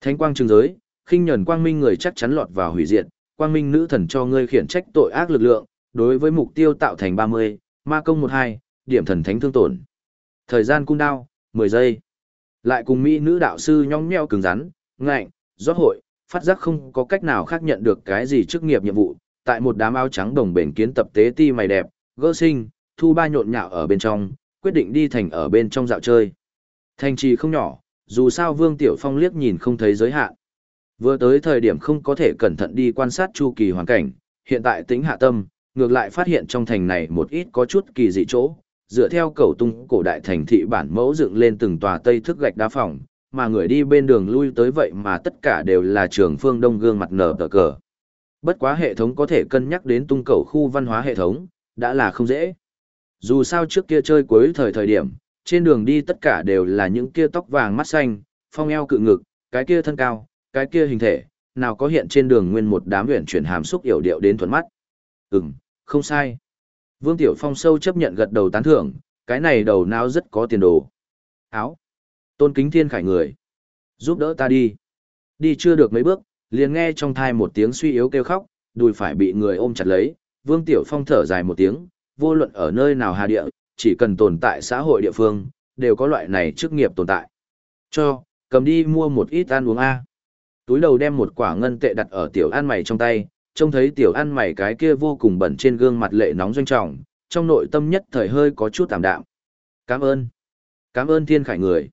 Thánh quang trường giới, khinh nhẫn quang minh người chắc chắn lọt vào hủy diệt, quang minh nữ thần cho ngươi khiển trách tội ác lực lượng, đối với mục tiêu tạo thành 30, ma công 12, điểm thần thánh thương tổn. Thời gian cung đao, 10 giây. Lại cùng mỹ nữ đạo sư nhong nheo cứng rắn, ngạnh, rót hội, phát giác không có cách nào khác nhận được cái gì chức nghiệp nhiệm vụ, tại một đám áo trắng đồng bền kiến tập tế ti mày đẹp, gỡ sinh, thu ba nhộn nhạo ở bên trong, quyết định đi thành ở bên trong dạo chơi. Thành trì không nhỏ, dù sao Vương Tiểu Phong liếc nhìn không thấy giới hạn. Vừa tới thời điểm không có thể cẩn thận đi quan sát chu kỳ hoàn cảnh, hiện tại tính hạ tâm, ngược lại phát hiện trong thành này một ít có chút kỳ dị chỗ, dựa theo cầu tung cổ đại thành thị bản mẫu dựng lên từng tòa tây thức gạch đá phòng, mà người đi bên đường lui tới vậy mà tất cả đều là trường phương đông gương mặt nở tờ cờ. Bất quá hệ thống có thể cân nhắc đến tung cầu khu văn hóa hệ thống, đã là không dễ. Dù sao trước kia chơi cuối thời thời điểm, trên đường đi tất cả đều là những kia tóc vàng mắt xanh, phong eo cự ngực, cái kia thân cao, cái kia hình thể, nào có hiện trên đường nguyên một đám luyện chuyển hàm xúc yểu điệu đến thuận mắt. Ừm, không sai. Vương Tiểu Phong sâu chấp nhận gật đầu tán thưởng, cái này đầu não rất có tiền đồ. Áo. Tôn kính thiên khải người. Giúp đỡ ta đi. Đi chưa được mấy bước, liền nghe trong thai một tiếng suy yếu kêu khóc, đùi phải bị người ôm chặt lấy. Vương Tiểu Phong thở dài một tiếng, vô luận ở nơi nào hà địa, chỉ cần tồn tại xã hội địa phương, đều có loại này chức nghiệp tồn tại. Cho, cầm đi mua một ít ăn uống A. Túi đầu đem một quả ngân tệ đặt ở tiểu ăn mày trong tay, trông thấy tiểu ăn mày cái kia vô cùng bẩn trên gương mặt lệ nóng doanh trọng, trong nội tâm nhất thời hơi có chút tạm đạm. Cảm ơn. Cảm ơn thiên khải người.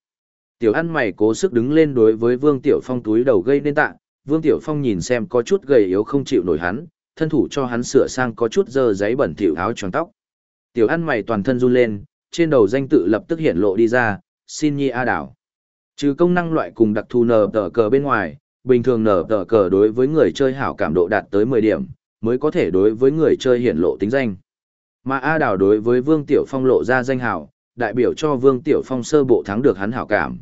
Tiểu ăn mày cố sức đứng lên đối với Vương Tiểu Phong túi đầu gây nên tạ, Vương Tiểu Phong nhìn xem có chút gầy yếu không chịu nổi hắn, thân thủ cho hắn sửa sang có chút dơ giấy bẩn tiểu áo tròn tóc. Tiểu ăn mày toàn thân run lên, trên đầu danh tự lập tức hiện lộ đi ra, xin nhi A đảo. Trừ công năng loại cùng đặc thù nở tờ cờ bên ngoài, bình thường nở tờ cờ đối với người chơi hảo cảm độ đạt tới 10 điểm, mới có thể đối với người chơi hiển lộ tính danh. Mà A đảo đối với Vương Tiểu Phong lộ ra danh hảo, đại biểu cho Vương Tiểu Phong sơ bộ thắng được hắn hảo cảm.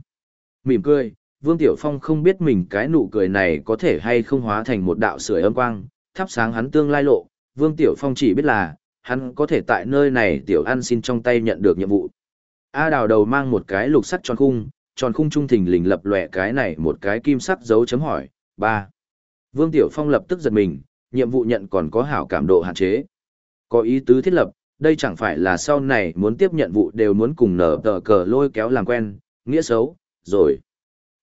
Mỉm cười, Vương Tiểu Phong không biết mình cái nụ cười này có thể hay không hóa thành một đạo sưởi âm quang, thắp sáng hắn tương lai lộ. Vương Tiểu Phong chỉ biết là, hắn có thể tại nơi này Tiểu Ăn xin trong tay nhận được nhiệm vụ. A đào đầu mang một cái lục sắt tròn khung, tròn khung trung thình lình lập lòe cái này một cái kim sắc dấu chấm hỏi, ba. Vương Tiểu Phong lập tức giật mình, nhiệm vụ nhận còn có hảo cảm độ hạn chế. Có ý tứ thiết lập, đây chẳng phải là sau này muốn tiếp nhận vụ đều muốn cùng nở tờ cờ lôi kéo làm quen, nghĩa xấu, rồi.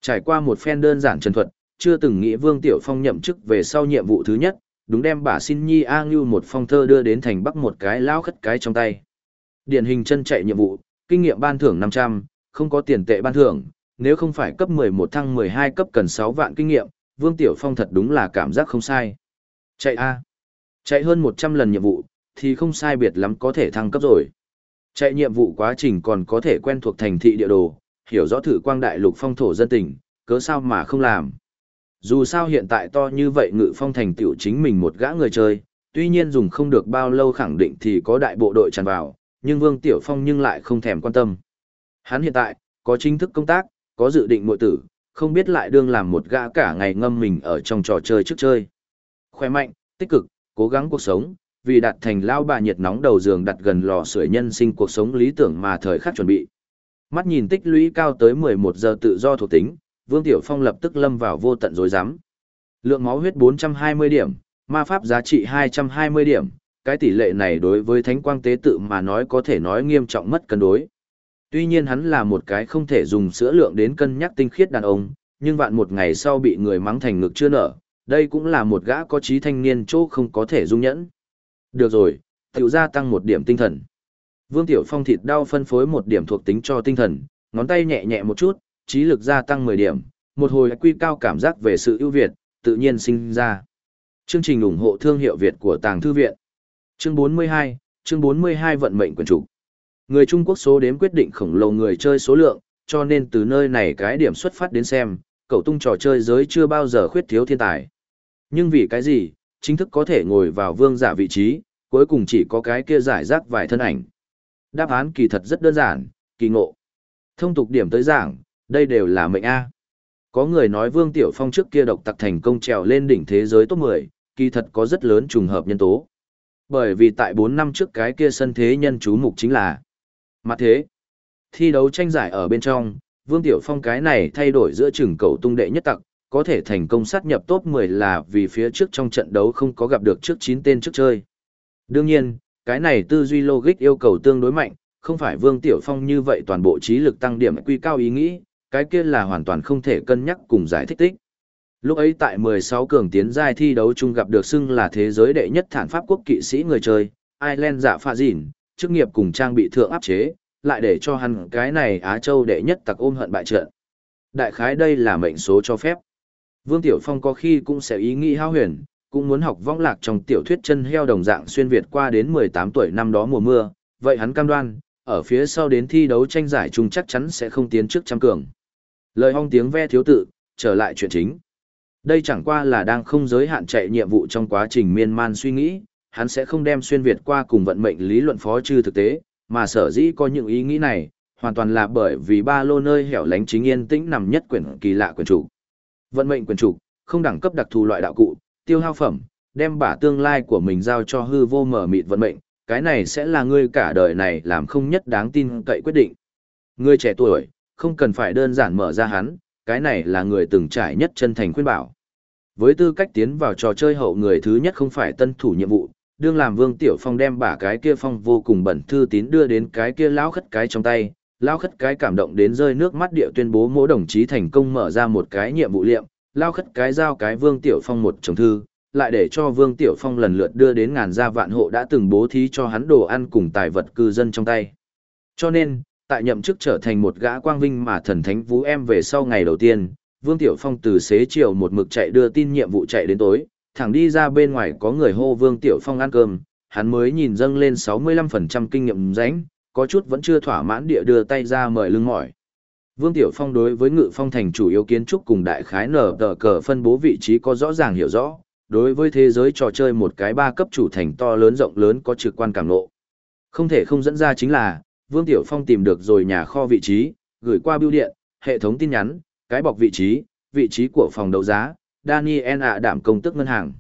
Trải qua một phen đơn giản trần thuật, chưa từng nghĩ Vương Tiểu Phong nhậm chức về sau nhiệm vụ thứ nhất, đúng đem bà xin nhi A Ngưu một phong thơ đưa đến thành bắc một cái lão khất cái trong tay. Điển hình chân chạy nhiệm vụ, kinh nghiệm ban thưởng 500, không có tiền tệ ban thưởng, nếu không phải cấp 11 thăng 12 cấp cần sáu vạn kinh nghiệm, Vương Tiểu Phong thật đúng là cảm giác không sai. Chạy A. Chạy hơn 100 lần nhiệm vụ, thì không sai biệt lắm có thể thăng cấp rồi. Chạy nhiệm vụ quá trình còn có thể quen thuộc thành thị địa đồ, hiểu rõ thử quang đại lục phong thổ dân tình, cớ sao mà không làm. Dù sao hiện tại to như vậy ngự phong thành tiểu chính mình một gã người chơi, tuy nhiên dùng không được bao lâu khẳng định thì có đại bộ đội tràn vào, nhưng Vương Tiểu Phong nhưng lại không thèm quan tâm. Hắn hiện tại, có chính thức công tác, có dự định mội tử, không biết lại đương làm một gã cả ngày ngâm mình ở trong trò chơi trước chơi. Khỏe mạnh, tích cực, cố gắng cuộc sống, vì đặt thành lao bà nhiệt nóng đầu giường đặt gần lò sưởi nhân sinh cuộc sống lý tưởng mà thời khắc chuẩn bị. Mắt nhìn tích lũy cao tới 11 giờ tự do thuộc tính, Vương Tiểu Phong lập tức lâm vào vô tận rối rắm. Lượng máu huyết 420 điểm, ma pháp giá trị 220 điểm, cái tỷ lệ này đối với thánh quang tế tự mà nói có thể nói nghiêm trọng mất cân đối. Tuy nhiên hắn là một cái không thể dùng sữa lượng đến cân nhắc tinh khiết đàn ông, nhưng vạn một ngày sau bị người mắng thành ngực chưa nở, đây cũng là một gã có trí thanh niên chỗ không có thể dung nhẫn. Được rồi, tiểu gia tăng một điểm tinh thần. Vương Tiểu Phong thịt đau phân phối một điểm thuộc tính cho tinh thần, ngón tay nhẹ nhẹ một chút, trí lực gia tăng 10 điểm, một hồi quy cao cảm giác về sự ưu việt, tự nhiên sinh ra. Chương trình ủng hộ thương hiệu Việt của Tàng Thư Viện. Chương 42, chương 42 vận mệnh quyền chủ. Người Trung Quốc số đếm quyết định khổng lồ người chơi số lượng, cho nên từ nơi này cái điểm xuất phát đến xem, cậu tung trò chơi giới chưa bao giờ khuyết thiếu thiên tài. Nhưng vì cái gì, chính thức có thể ngồi vào vương giả vị trí, cuối cùng chỉ có cái kia giải rác vài thân ảnh. Đáp án kỳ thật rất đơn giản, kỳ ngộ. Thông tục điểm tới giảng, đây đều là mệnh A. Có người nói Vương Tiểu Phong trước kia độc tặc thành công trèo lên đỉnh thế giới top 10, kỳ thật có rất lớn trùng hợp nhân tố. Bởi vì tại 4 năm trước cái kia sân thế nhân chú mục chính là mặt thế. Thi đấu tranh giải ở bên trong, Vương Tiểu Phong cái này thay đổi giữa trường cầu tung đệ nhất tặc, có thể thành công sát nhập top 10 là vì phía trước trong trận đấu không có gặp được trước 9 tên trước chơi. Đương nhiên, cái này tư duy logic yêu cầu tương đối mạnh, không phải Vương Tiểu Phong như vậy toàn bộ trí lực tăng điểm quy cao ý nghĩ, cái kia là hoàn toàn không thể cân nhắc cùng giải thích tích. Lúc ấy tại 16 cường tiến giai thi đấu chung gặp được xưng là thế giới đệ nhất thản pháp quốc kỵ sĩ người chơi, Ireland dạ giả pha dịn, chức nghiệp cùng trang bị thượng áp chế, lại để cho hắn cái này Á Châu đệ nhất tặc ôm hận bại trận. Đại khái đây là mệnh số cho phép. Vương Tiểu Phong có khi cũng sẽ ý nghĩ hao huyền, cũng muốn học vong lạc trong tiểu thuyết chân heo đồng dạng xuyên Việt qua đến 18 tuổi năm đó mùa mưa, vậy hắn cam đoan, ở phía sau đến thi đấu tranh giải chung chắc chắn sẽ không tiến trước trăm cường. Lời hong tiếng ve thiếu tự, trở lại chuyện chính. Đây chẳng qua là đang không giới hạn chạy nhiệm vụ trong quá trình miên man suy nghĩ, hắn sẽ không đem xuyên Việt qua cùng vận mệnh lý luận phó trừ thực tế, mà sở dĩ có những ý nghĩ này, hoàn toàn là bởi vì ba lô nơi hẻo lánh chính yên tĩnh nằm nhất quyển kỳ lạ quyển chủ. Vận mệnh quyển chủ, không đẳng cấp đặc thù loại đạo cụ, tiêu hao phẩm, đem bả tương lai của mình giao cho hư vô mở mịt vận mệnh, cái này sẽ là ngươi cả đời này làm không nhất đáng tin cậy quyết định. Ngươi trẻ tuổi, không cần phải đơn giản mở ra hắn, cái này là người từng trải nhất chân thành khuyên bảo. Với tư cách tiến vào trò chơi hậu người thứ nhất không phải tân thủ nhiệm vụ, đương làm Vương Tiểu Phong đem bả cái kia phong vô cùng bẩn thư tín đưa đến cái kia lão khất cái trong tay, lão khất cái cảm động đến rơi nước mắt địa tuyên bố mỗi đồng chí thành công mở ra một cái nhiệm vụ liệm, lão khất cái giao cái Vương Tiểu Phong một chồng thư, lại để cho Vương Tiểu Phong lần lượt đưa đến ngàn gia vạn hộ đã từng bố thí cho hắn đồ ăn cùng tài vật cư dân trong tay. Cho nên, tại nhậm chức trở thành một gã quang vinh mà thần thánh vũ em về sau ngày đầu tiên, Vương Tiểu Phong từ xế chiều một mực chạy đưa tin nhiệm vụ chạy đến tối, thẳng đi ra bên ngoài có người hô Vương Tiểu Phong ăn cơm, hắn mới nhìn dâng lên 65% kinh nghiệm ránh, có chút vẫn chưa thỏa mãn địa đưa tay ra mời lưng mỏi. Vương Tiểu Phong đối với ngự phong thành chủ yếu kiến trúc cùng đại khái nở tờ cờ phân bố vị trí có rõ ràng hiểu rõ, đối với thế giới trò chơi một cái ba cấp chủ thành to lớn rộng lớn có trực quan cảm nộ. Không thể không dẫn ra chính là, Vương Tiểu Phong tìm được rồi nhà kho vị trí, gửi qua bưu điện, hệ thống tin nhắn, cái bọc vị trí, vị trí của phòng đấu giá, Daniel ạ đảm công tức ngân hàng.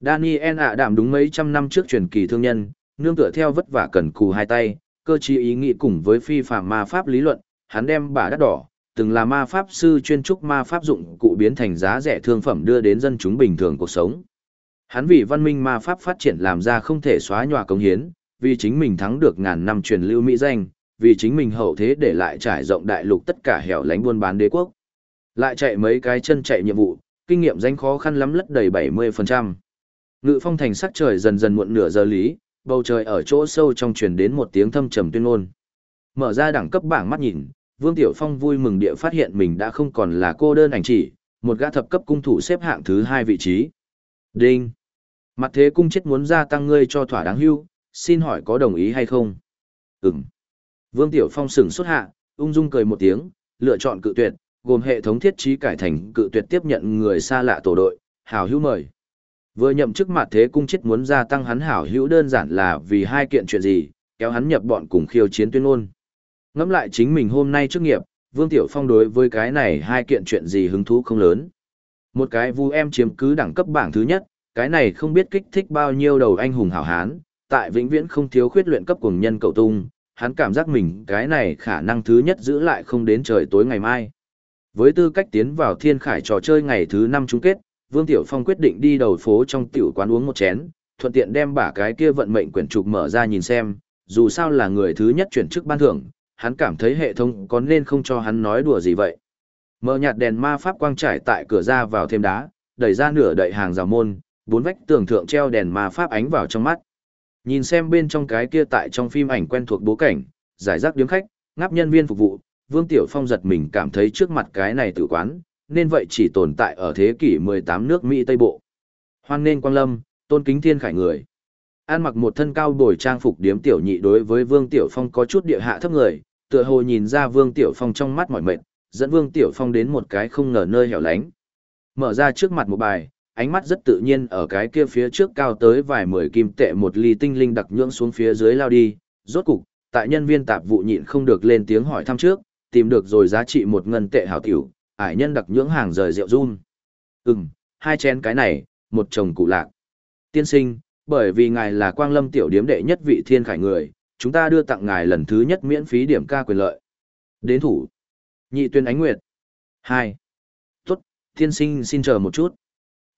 Daniel ạ đảm đúng mấy trăm năm trước truyền kỳ thương nhân, nương tựa theo vất vả cần cù hai tay, cơ chí ý nghĩ cùng với phi phạm ma pháp lý luận, hắn đem bà đắt đỏ, từng là ma pháp sư chuyên trúc ma pháp dụng cụ biến thành giá rẻ thương phẩm đưa đến dân chúng bình thường cuộc sống. Hắn vì văn minh ma pháp phát triển làm ra không thể xóa nhòa công hiến, vì chính mình thắng được ngàn năm truyền lưu mỹ danh, vì chính mình hậu thế để lại trải rộng đại lục tất cả hẻo lánh buôn bán đế quốc. Lại chạy mấy cái chân chạy nhiệm vụ, kinh nghiệm danh khó khăn lắm lất đầy 70%. Ngự phong thành sắc trời dần dần muộn nửa giờ lý, bầu trời ở chỗ sâu trong truyền đến một tiếng thâm trầm tuyên ngôn. Mở ra đẳng cấp bảng mắt nhìn, Vương Tiểu Phong vui mừng địa phát hiện mình đã không còn là cô đơn ảnh chỉ, một gã thập cấp cung thủ xếp hạng thứ hai vị trí. Đinh! Mặt thế cung chết muốn gia tăng ngươi cho thỏa đáng hưu, xin hỏi có đồng ý hay không? Ừm. Vương Tiểu Phong sừng xuất hạ, ung dung cười một tiếng, lựa chọn cự tuyệt, gồm hệ thống thiết trí cải thành cự tuyệt tiếp nhận người xa lạ tổ đội, hảo hữu mời. Vừa nhậm chức mặt thế cung chết muốn gia tăng hắn hảo hữu đơn giản là vì hai kiện chuyện gì, kéo hắn nhập bọn cùng khiêu chiến tuyên ngôn. Ngẫm lại chính mình hôm nay trước nghiệp, Vương Tiểu Phong đối với cái này hai kiện chuyện gì hứng thú không lớn. Một cái vu em chiếm cứ đẳng cấp bảng thứ nhất, cái này không biết kích thích bao nhiêu đầu anh hùng hảo hán, tại vĩnh viễn không thiếu khuyết luyện cấp cùng nhân cầu tung, hắn cảm giác mình cái này khả năng thứ nhất giữ lại không đến trời tối ngày mai. Với tư cách tiến vào thiên khải trò chơi ngày thứ năm chung kết, Vương Tiểu Phong quyết định đi đầu phố trong tiểu quán uống một chén, thuận tiện đem bả cái kia vận mệnh quyển trục mở ra nhìn xem, dù sao là người thứ nhất chuyển chức ban thưởng, hắn cảm thấy hệ thống có nên không cho hắn nói đùa gì vậy. Mở nhạt đèn ma pháp quang trải tại cửa ra vào thêm đá, đẩy ra nửa đậy hàng rào môn, bốn vách tường thượng treo đèn ma pháp ánh vào trong mắt. Nhìn xem bên trong cái kia tại trong phim ảnh quen thuộc bố cảnh, giải rác điếm khách, ngáp nhân viên phục vụ, Vương Tiểu Phong giật mình cảm thấy trước mặt cái này tự quán, nên vậy chỉ tồn tại ở thế kỷ 18 nước Mỹ Tây Bộ. Hoan nên quang lâm, tôn kính thiên khải người. An mặc một thân cao bồi trang phục điếm tiểu nhị đối với Vương Tiểu Phong có chút địa hạ thấp người, tựa hồ nhìn ra Vương Tiểu Phong trong mắt mỏi mệt, dẫn Vương Tiểu Phong đến một cái không ngờ nơi hẻo lánh. Mở ra trước mặt một bài, ánh mắt rất tự nhiên ở cái kia phía trước cao tới vài mười kim tệ một ly tinh linh đặc nhưỡng xuống phía dưới lao đi, rốt cục, tại nhân viên tạp vụ nhịn không được lên tiếng hỏi thăm trước, tìm được rồi giá trị một ngân tệ hảo tiểu, ải nhân đặc nhưỡng hàng rời rượu run. Ừm, hai chén cái này, một chồng cụ lạc. Tiên sinh, bởi vì ngài là quang lâm tiểu điếm đệ nhất vị thiên khải người, chúng ta đưa tặng ngài lần thứ nhất miễn phí điểm ca quyền lợi. Đến thủ. Nhị tuyên ánh nguyệt. hai Tốt, Tiên sinh xin chờ một chút.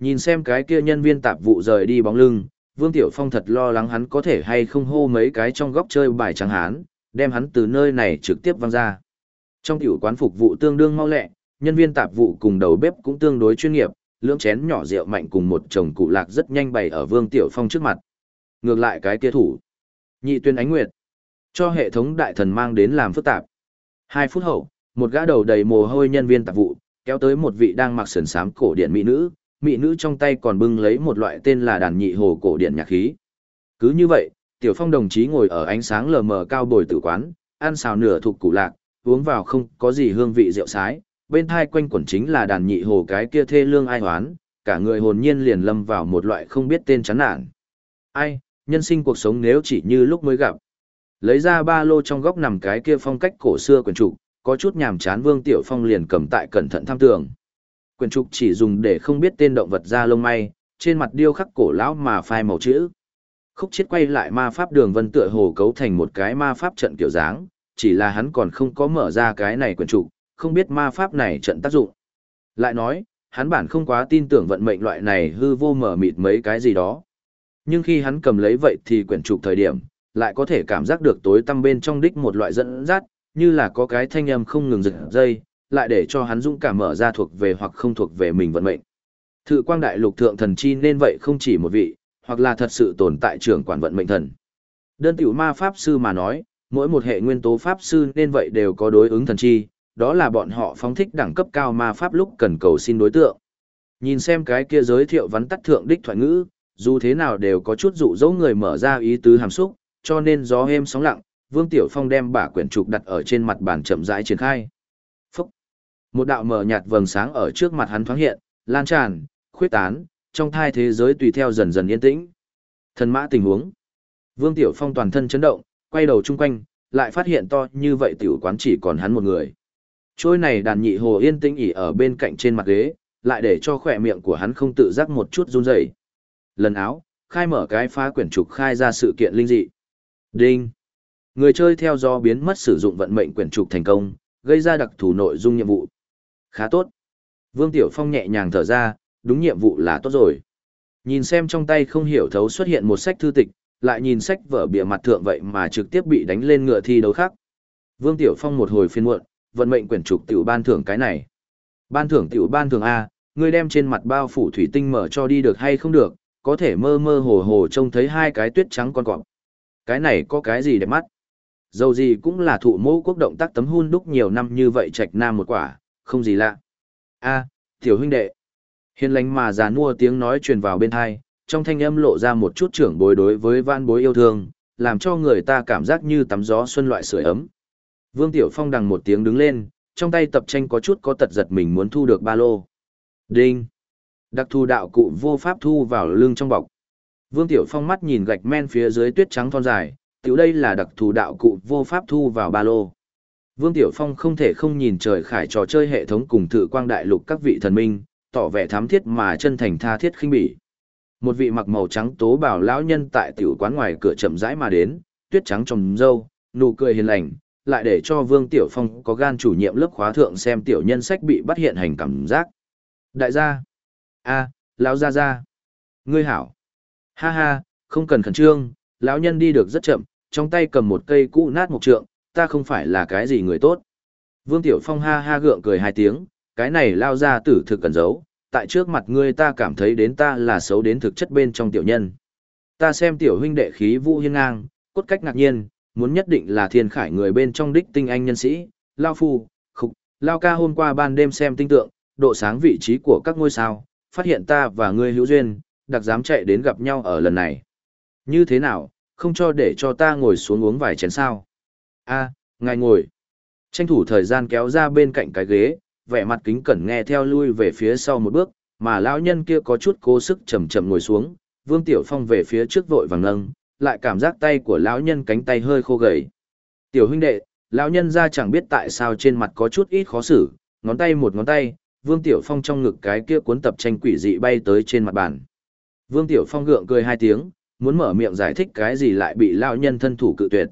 Nhìn xem cái kia nhân viên tạp vụ rời đi bóng lưng, Vương Tiểu Phong thật lo lắng hắn có thể hay không hô mấy cái trong góc chơi bài trắng hán, đem hắn từ nơi này trực tiếp văng ra. Trong tiểu quán phục vụ tương đương mau lẹ, nhân viên tạp vụ cùng đầu bếp cũng tương đối chuyên nghiệp, lưỡng chén nhỏ rượu mạnh cùng một chồng cụ lạc rất nhanh bày ở Vương Tiểu Phong trước mặt. Ngược lại cái kia thủ. Nhị tuyên ánh nguyệt. Cho hệ thống đại thần mang đến làm phức tạp. Hai phút hậu, một gã đầu đầy mồ hôi nhân viên tạp vụ, kéo tới một vị đang mặc sườn sám cổ điển mỹ nữ, mỹ nữ trong tay còn bưng lấy một loại tên là đàn nhị hồ cổ điển nhạc khí. Cứ như vậy, Tiểu Phong đồng chí ngồi ở ánh sáng lờ mờ cao bồi tử quán, ăn xào nửa thuộc củ lạc, uống vào không có gì hương vị rượu sái, bên thai quanh quẩn chính là đàn nhị hồ cái kia thê lương ai hoán, cả người hồn nhiên liền lâm vào một loại không biết tên chán nản. Ai, nhân sinh cuộc sống nếu chỉ như lúc mới gặp. Lấy ra ba lô trong góc nằm cái kia phong cách cổ xưa quyển trụ, có chút nhàm chán Vương Tiểu Phong liền cầm tại cẩn thận tham tường. Quyển trục chỉ dùng để không biết tên động vật ra lông may, trên mặt điêu khắc cổ lão mà phai màu chữ. Khúc chết quay lại ma pháp đường vân tựa hồ cấu thành một cái ma pháp trận kiểu dáng, chỉ là hắn còn không có mở ra cái này quyển trục, không biết ma pháp này trận tác dụng. Lại nói, hắn bản không quá tin tưởng vận mệnh loại này hư vô mở mịt mấy cái gì đó. Nhưng khi hắn cầm lấy vậy thì quyển trục thời điểm, lại có thể cảm giác được tối tăm bên trong đích một loại dẫn dắt, như là có cái thanh âm không ngừng giật dây, lại để cho hắn dũng cảm mở ra thuộc về hoặc không thuộc về mình vận mệnh. Thự quang đại lục thượng thần chi nên vậy không chỉ một vị, hoặc là thật sự tồn tại trưởng quản vận mệnh thần. Đơn tiểu ma pháp sư mà nói, mỗi một hệ nguyên tố pháp sư nên vậy đều có đối ứng thần chi, đó là bọn họ phóng thích đẳng cấp cao ma pháp lúc cần cầu xin đối tượng. Nhìn xem cái kia giới thiệu vắn tắt thượng đích thoại ngữ, dù thế nào đều có chút dụ dỗ người mở ra ý tứ hàm xúc, cho nên gió êm sóng lặng, Vương Tiểu Phong đem bả quyển trục đặt ở trên mặt bàn chậm rãi triển khai. Một đạo mở nhạt vầng sáng ở trước mặt hắn thoáng hiện, lan tràn, khuyết tán, trong thai thế giới tùy theo dần dần yên tĩnh. Thần mã tình huống. Vương Tiểu Phong toàn thân chấn động, quay đầu chung quanh, lại phát hiện to như vậy tiểu quán chỉ còn hắn một người. Trôi này đàn nhị hồ yên tĩnh ỉ ở bên cạnh trên mặt ghế, lại để cho khỏe miệng của hắn không tự giác một chút run rẩy. Lần áo, khai mở cái phá quyển trục khai ra sự kiện linh dị. Đinh. Người chơi theo do biến mất sử dụng vận mệnh quyển trục thành công, gây ra đặc thù nội dung nhiệm vụ. Khá tốt. Vương Tiểu Phong nhẹ nhàng thở ra, đúng nhiệm vụ là tốt rồi. Nhìn xem trong tay không hiểu thấu xuất hiện một sách thư tịch, lại nhìn sách vở bìa mặt thượng vậy mà trực tiếp bị đánh lên ngựa thi đấu khác. Vương Tiểu Phong một hồi phiên muộn, vận mệnh quyển trục tiểu ban thưởng cái này. Ban thưởng tiểu ban thưởng A, ngươi đem trên mặt bao phủ thủy tinh mở cho đi được hay không được, có thể mơ mơ hồ hồ trông thấy hai cái tuyết trắng con cọp. Cái này có cái gì đẹp mắt? Dầu gì cũng là thụ mẫu quốc động tác tấm hun đúc nhiều năm như vậy trạch nam một quả, không gì lạ. A, tiểu huynh đệ. Hiền lành mà già mua tiếng nói truyền vào bên thai, trong thanh âm lộ ra một chút trưởng bối đối với van bối yêu thương, làm cho người ta cảm giác như tắm gió xuân loại sưởi ấm. Vương Tiểu Phong đằng một tiếng đứng lên, trong tay tập tranh có chút có tật giật mình muốn thu được ba lô. Đinh! Đặc thù đạo cụ vô pháp thu vào lưng trong bọc. Vương Tiểu Phong mắt nhìn gạch men phía dưới tuyết trắng thon dài, tiểu đây là đặc thù đạo cụ vô pháp thu vào ba lô. Vương Tiểu Phong không thể không nhìn trời khải trò chơi hệ thống cùng thử quang đại lục các vị thần minh, tỏ vẻ thám thiết mà chân thành tha thiết khinh bỉ. Một vị mặc màu trắng tố bảo lão nhân tại tiểu quán ngoài cửa chậm rãi mà đến, tuyết trắng trong râu, nụ cười hiền lành, lại để cho Vương Tiểu Phong có gan chủ nhiệm lớp khóa thượng xem tiểu nhân sách bị bắt hiện hành cảm giác. Đại gia, a, lão gia gia, ngươi hảo. Ha ha, không cần khẩn trương, lão nhân đi được rất chậm, trong tay cầm một cây cũ nát mộc trượng, ta không phải là cái gì người tốt. Vương Tiểu Phong ha ha gượng cười hai tiếng, cái này lao ra tử thực cần giấu, tại trước mặt ngươi ta cảm thấy đến ta là xấu đến thực chất bên trong tiểu nhân. Ta xem tiểu huynh đệ khí vũ hiên ngang, cốt cách ngạc nhiên, muốn nhất định là thiên khải người bên trong đích tinh anh nhân sĩ, lao phu, khục, lao ca hôm qua ban đêm xem tinh tượng, độ sáng vị trí của các ngôi sao, phát hiện ta và ngươi hữu duyên, đặc dám chạy đến gặp nhau ở lần này. Như thế nào, không cho để cho ta ngồi xuống uống vài chén sao? A ngài ngồi. Tranh thủ thời gian kéo ra bên cạnh cái ghế, vẻ mặt kính cẩn nghe theo lui về phía sau một bước, mà lão nhân kia có chút cố sức chậm chậm ngồi xuống, Vương Tiểu Phong về phía trước vội vàng nâng, lại cảm giác tay của lão nhân cánh tay hơi khô gầy. Tiểu huynh đệ, lão nhân ra chẳng biết tại sao trên mặt có chút ít khó xử, ngón tay một ngón tay, Vương Tiểu Phong trong ngực cái kia cuốn tập tranh quỷ dị bay tới trên mặt bàn. Vương Tiểu Phong gượng cười hai tiếng, muốn mở miệng giải thích cái gì lại bị lão nhân thân thủ cự tuyệt.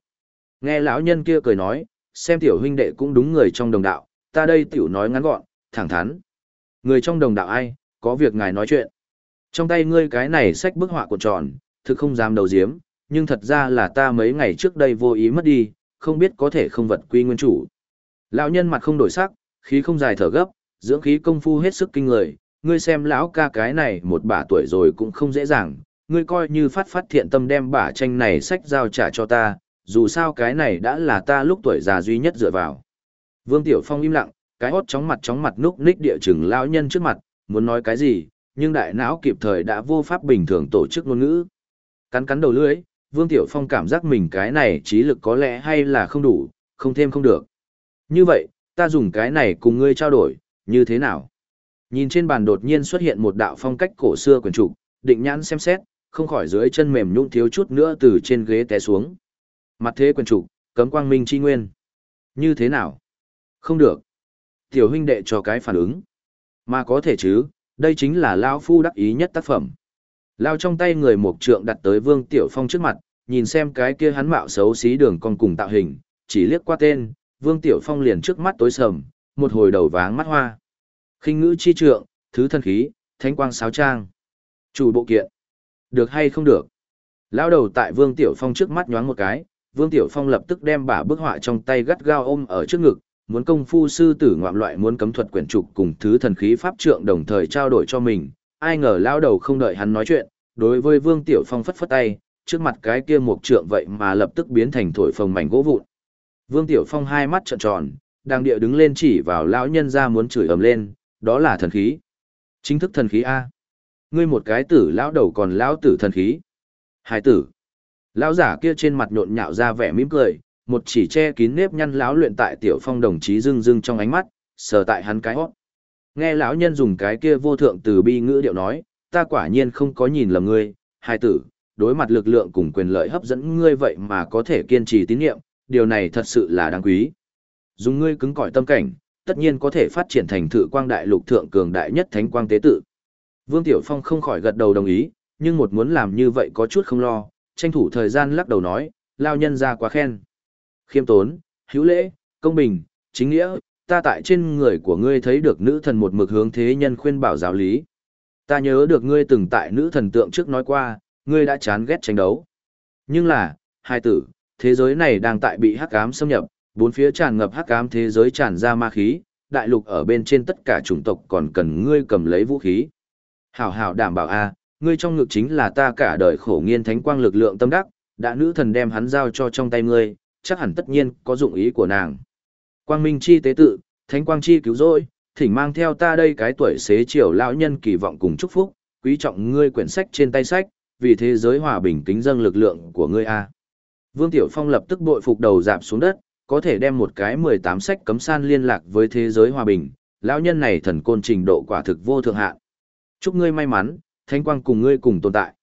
Nghe lão nhân kia cười nói, xem tiểu huynh đệ cũng đúng người trong đồng đạo, ta đây tiểu nói ngắn gọn, thẳng thắn. Người trong đồng đạo ai, có việc ngài nói chuyện. Trong tay ngươi cái này sách bức họa cuộn tròn, thực không dám đầu diếm, nhưng thật ra là ta mấy ngày trước đây vô ý mất đi, không biết có thể không vật quy nguyên chủ. Lão nhân mặt không đổi sắc, khí không dài thở gấp, dưỡng khí công phu hết sức kinh người, ngươi xem lão ca cái này một bả tuổi rồi cũng không dễ dàng, ngươi coi như phát phát thiện tâm đem bả tranh này sách giao trả cho ta, dù sao cái này đã là ta lúc tuổi già duy nhất dựa vào. Vương Tiểu Phong im lặng, cái hốt chóng mặt chóng mặt núp ních địa chừng lão nhân trước mặt, muốn nói cái gì, nhưng đại não kịp thời đã vô pháp bình thường tổ chức ngôn ngữ. Cắn cắn đầu lưỡi, Vương Tiểu Phong cảm giác mình cái này trí lực có lẽ hay là không đủ, không thêm không được. Như vậy, ta dùng cái này cùng ngươi trao đổi, như thế nào? Nhìn trên bàn đột nhiên xuất hiện một đạo phong cách cổ xưa quyển trục, định nhãn xem xét, không khỏi dưới chân mềm nhũn thiếu chút nữa từ trên ghế té xuống. Mặt thế quyền chủ cấm quang minh chi nguyên. Như thế nào? Không được. Tiểu huynh đệ cho cái phản ứng. Mà có thể chứ, đây chính là Lao Phu đắc ý nhất tác phẩm. Lao trong tay người một trượng đặt tới Vương Tiểu Phong trước mặt, nhìn xem cái kia hắn mạo xấu xí đường con cùng tạo hình, chỉ liếc qua tên, Vương Tiểu Phong liền trước mắt tối sầm, một hồi đầu váng mắt hoa. khinh ngữ chi trượng, thứ thân khí, thánh quang sáo trang. Chủ bộ kiện. Được hay không được? Lao đầu tại Vương Tiểu Phong trước mắt nhoáng một cái, Vương Tiểu Phong lập tức đem bả bức họa trong tay gắt gao ôm ở trước ngực, muốn công phu sư tử ngoạm loại muốn cấm thuật quyển trục cùng thứ thần khí pháp trượng đồng thời trao đổi cho mình, ai ngờ lao đầu không đợi hắn nói chuyện, đối với Vương Tiểu Phong phất phất tay, trước mặt cái kia một trượng vậy mà lập tức biến thành thổi phồng mảnh gỗ vụn. Vương Tiểu Phong hai mắt trợn tròn, đang địa đứng lên chỉ vào lão nhân ra muốn chửi ầm lên, đó là thần khí. Chính thức thần khí A. Ngươi một cái tử lão đầu còn lão tử thần khí. Hải tử. Lão giả kia trên mặt nhộn nhạo ra vẻ mỉm cười, một chỉ che kín nếp nhăn lão luyện tại tiểu phong đồng chí rưng rưng trong ánh mắt, sờ tại hắn cái hót. Nghe lão nhân dùng cái kia vô thượng từ bi ngữ điệu nói, ta quả nhiên không có nhìn lầm ngươi, hai tử, đối mặt lực lượng cùng quyền lợi hấp dẫn ngươi vậy mà có thể kiên trì tín nhiệm, điều này thật sự là đáng quý. Dùng ngươi cứng cỏi tâm cảnh, tất nhiên có thể phát triển thành thự quang đại lục thượng cường đại nhất thánh quang tế tự. Vương Tiểu Phong không khỏi gật đầu đồng ý, nhưng một muốn làm như vậy có chút không lo, tranh thủ thời gian lắc đầu nói, lao nhân ra quá khen khiêm tốn, hữu lễ, công bình, chính nghĩa, ta tại trên người của ngươi thấy được nữ thần một mực hướng thế nhân khuyên bảo giáo lý. Ta nhớ được ngươi từng tại nữ thần tượng trước nói qua, ngươi đã chán ghét tranh đấu. Nhưng là, hai tử, thế giới này đang tại bị hắc ám xâm nhập, bốn phía tràn ngập hắc ám thế giới tràn ra ma khí, đại lục ở bên trên tất cả chủng tộc còn cần ngươi cầm lấy vũ khí. Hảo hảo đảm bảo a, ngươi trong ngực chính là ta cả đời khổ nghiên thánh quang lực lượng tâm đắc, đã nữ thần đem hắn giao cho trong tay ngươi, chắc hẳn tất nhiên có dụng ý của nàng. Quang Minh chi tế tự, Thánh Quang chi cứu rỗi, thỉnh mang theo ta đây cái tuổi xế chiều lão nhân kỳ vọng cùng chúc phúc, quý trọng ngươi quyển sách trên tay sách, vì thế giới hòa bình kính dâng lực lượng của ngươi a. Vương Tiểu Phong lập tức bội phục đầu dạp xuống đất, có thể đem một cái 18 sách cấm san liên lạc với thế giới hòa bình, lão nhân này thần côn trình độ quả thực vô thượng hạn. Chúc ngươi may mắn, Thanh quang cùng ngươi cùng tồn tại.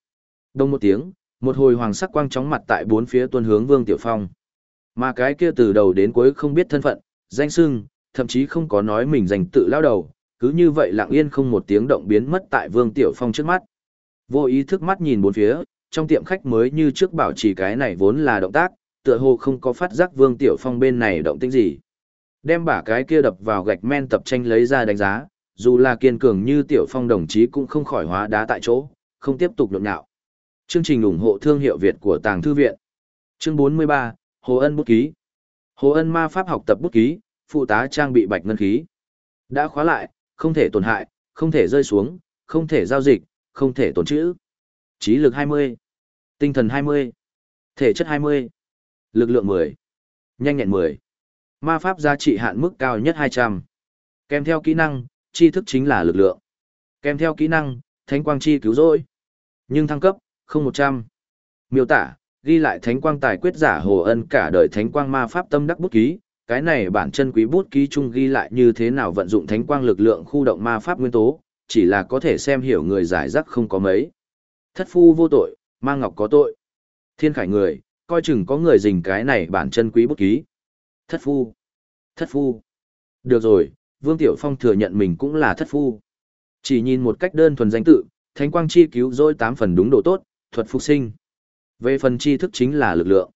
Đông một tiếng, một hồi hoàng sắc quang chóng mặt tại bốn phía tuân hướng Vương Tiểu Phong. Mà cái kia từ đầu đến cuối không biết thân phận, danh sưng, thậm chí không có nói mình dành tự lao đầu, cứ như vậy lặng yên không một tiếng động biến mất tại Vương Tiểu Phong trước mắt. Vô ý thức mắt nhìn bốn phía, trong tiệm khách mới như trước bảo trì cái này vốn là động tác, tựa hồ không có phát giác Vương Tiểu Phong bên này động tĩnh gì. Đem bả cái kia đập vào gạch men tập tranh lấy ra đánh giá, dù là kiên cường như Tiểu Phong đồng chí cũng không khỏi hóa đá tại chỗ, không tiếp tục nhộn nhạo. Chương trình ủng hộ thương hiệu Việt của Tàng Thư Viện. Chương 43, Hồ Ân bút ký. Hồ Ân ma pháp học tập bút ký, phụ tá trang bị bạch ngân khí. Đã khóa lại, không thể tổn hại, không thể rơi xuống, không thể giao dịch, không thể tổn trữ. Trí lực 20, tinh thần 20, thể chất 20, lực lượng 10, nhanh nhẹn 10. Ma pháp giá trị hạn mức cao nhất 200. Kèm theo kỹ năng, tri thức chính là lực lượng. Kèm theo kỹ năng, thánh quang chi cứu rỗi. Nhưng thăng cấp, không 100. Miêu tả, ghi lại thánh quang tài quyết giả hồ ân cả đời thánh quang ma pháp tâm đắc bút ký cái này bản chân quý bút ký chung ghi lại như thế nào vận dụng thánh quang lực lượng khu động ma pháp nguyên tố chỉ là có thể xem hiểu người giải rắc không có mấy thất phu vô tội ma ngọc có tội thiên khải người coi chừng có người dình cái này bản chân quý bút ký thất phu thất phu được rồi vương tiểu phong thừa nhận mình cũng là thất phu chỉ nhìn một cách đơn thuần danh tự thánh quang chi cứu dỗi tám phần đúng độ tốt thuật phục sinh về phần tri thức chính là lực lượng.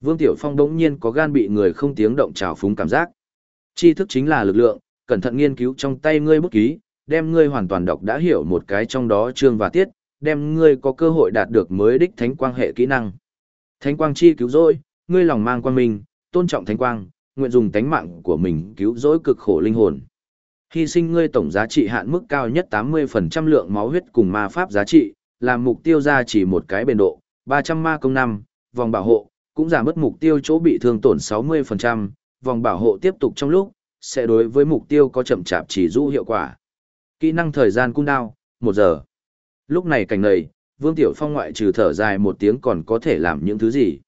Vương Tiểu Phong đống nhiên có gan bị người không tiếng động trào phúng cảm giác. Tri thức chính là lực lượng, cẩn thận nghiên cứu trong tay ngươi bút ký, đem ngươi hoàn toàn đọc đã hiểu một cái trong đó chương và tiết, đem ngươi có cơ hội đạt được mới đích thánh quang hệ kỹ năng. Thánh quang chi cứu rỗi, ngươi lòng mang quang minh, tôn trọng thánh quang, nguyện dùng tánh mạng của mình cứu rỗi cực khổ linh hồn. Hy sinh ngươi tổng giá trị hạn mức cao nhất 80% lượng máu huyết cùng ma pháp giá trị, làm mục tiêu ra chỉ một cái bền độ, 300 ma công năm, vòng bảo hộ, cũng giảm mất mục tiêu chỗ bị thương tổn 60%, vòng bảo hộ tiếp tục trong lúc, sẽ đối với mục tiêu có chậm chạp chỉ du hiệu quả. Kỹ năng thời gian cung đao, 1 giờ. Lúc này cảnh này, Vương Tiểu Phong ngoại trừ thở dài một tiếng còn có thể làm những thứ gì.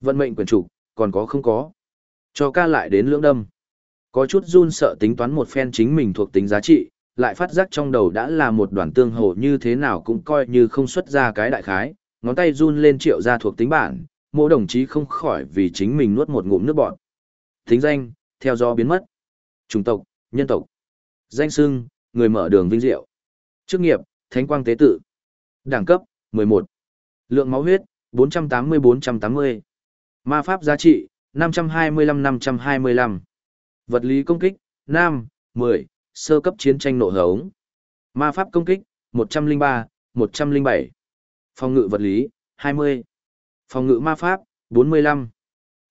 Vận mệnh quyền trục, còn có không có. Cho ca lại đến lưỡng đâm. Có chút run sợ tính toán một phen chính mình thuộc tính giá trị, lại phát giác trong đầu đã là một đoàn tương hồ như thế nào cũng coi như không xuất ra cái đại khái, ngón tay run lên triệu ra thuộc tính bản, mỗi đồng chí không khỏi vì chính mình nuốt một ngụm nước bọt. Tính danh, theo do biến mất. Chủng tộc, nhân tộc. Danh xưng, người mở đường vinh diệu. Chức nghiệp, thánh quang tế tự. Đẳng cấp, 11. Lượng máu huyết, 480-480. Ma pháp giá trị, 525-525. Vật lý công kích, Nam, 10, sơ cấp chiến tranh nộ hống. Ma pháp công kích, 103, 107. Phòng ngự vật lý, 20. Phòng ngự ma pháp, 45.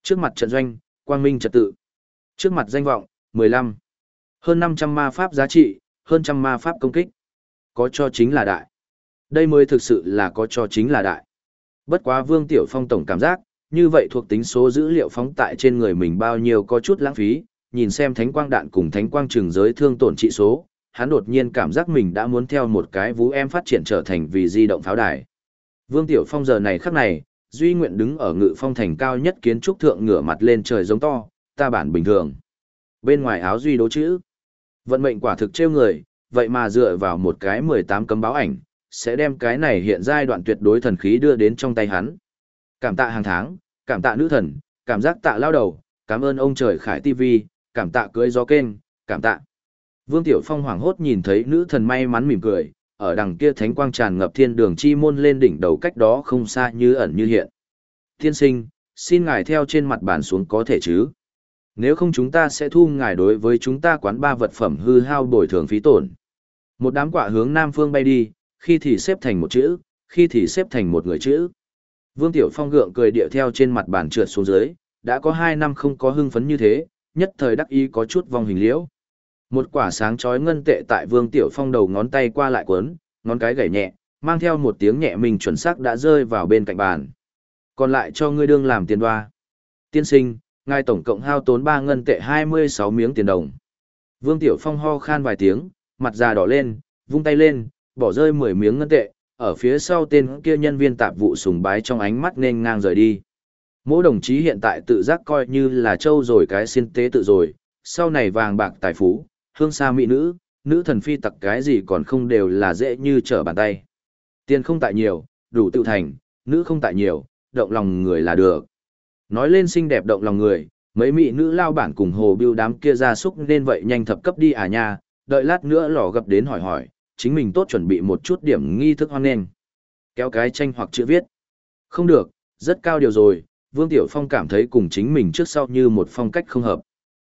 Trước mặt trận doanh, quang minh trật tự. Trước mặt danh vọng, 15. Hơn 500 ma pháp giá trị, hơn trăm ma pháp công kích. Có cho chính là đại. Đây mới thực sự là có cho chính là đại. Bất quá Vương Tiểu Phong tổng cảm giác, như vậy thuộc tính số dữ liệu phóng tại trên người mình bao nhiêu có chút lãng phí, nhìn xem thánh quang đạn cùng thánh quang trường giới thương tổn trị số, hắn đột nhiên cảm giác mình đã muốn theo một cái vũ em phát triển trở thành vì di động pháo đài. Vương Tiểu Phong giờ này khắc này, duy nguyện đứng ở ngự phong thành cao nhất kiến trúc thượng ngửa mặt lên trời giống to, ta bản bình thường. Bên ngoài áo duy đố chữ. Vận mệnh quả thực trêu người, vậy mà dựa vào một cái 18 cấm báo ảnh, sẽ đem cái này hiện giai đoạn tuyệt đối thần khí đưa đến trong tay hắn. Cảm tạ hàng tháng, cảm tạ nữ thần, cảm giác tạ lao đầu, cảm ơn ông trời khải TV, cảm tạ cưới gió kênh, cảm tạ. Vương Tiểu Phong hoảng hốt nhìn thấy nữ thần may mắn mỉm cười, ở đằng kia thánh quang tràn ngập thiên đường chi môn lên đỉnh đầu cách đó không xa như ẩn như hiện. Thiên sinh, xin ngài theo trên mặt bàn xuống có thể chứ? Nếu không chúng ta sẽ thu ngài đối với chúng ta quán ba vật phẩm hư hao bồi thường phí tổn. Một đám quả hướng nam phương bay đi, khi thì xếp thành một chữ, khi thì xếp thành một người chữ. Vương Tiểu Phong gượng cười điệu theo trên mặt bàn trượt xuống dưới, đã có hai năm không có hưng phấn như thế, nhất thời đắc ý có chút vong hình liễu. Một quả sáng chói ngân tệ tại Vương Tiểu Phong đầu ngón tay qua lại quấn, ngón cái gảy nhẹ, mang theo một tiếng nhẹ mình chuẩn xác đã rơi vào bên cạnh bàn. Còn lại cho ngươi đương làm tiền đoa. Tiên sinh, ngài tổng cộng hao tốn 3 ngân tệ 26 miếng tiền đồng. Vương Tiểu Phong ho khan vài tiếng, mặt già đỏ lên, vung tay lên, bỏ rơi 10 miếng ngân tệ, ở phía sau tên kia nhân viên tạp vụ sùng bái trong ánh mắt nên ngang rời đi. Mỗi đồng chí hiện tại tự giác coi như là châu rồi cái xin tế tự rồi, sau này vàng bạc tài phú, hương xa mỹ nữ, nữ thần phi tặc cái gì còn không đều là dễ như trở bàn tay. Tiền không tại nhiều, đủ tự thành, nữ không tại nhiều, động lòng người là được. Nói lên xinh đẹp động lòng người, mấy mỹ nữ lao bản cùng hồ biêu đám kia ra súc nên vậy nhanh thập cấp đi à nha, đợi lát nữa lò gặp đến hỏi hỏi, chính mình tốt chuẩn bị một chút điểm nghi thức hoan nghênh. Kéo cái tranh hoặc chữ viết. Không được, rất cao điều rồi, Vương Tiểu Phong cảm thấy cùng chính mình trước sau như một phong cách không hợp.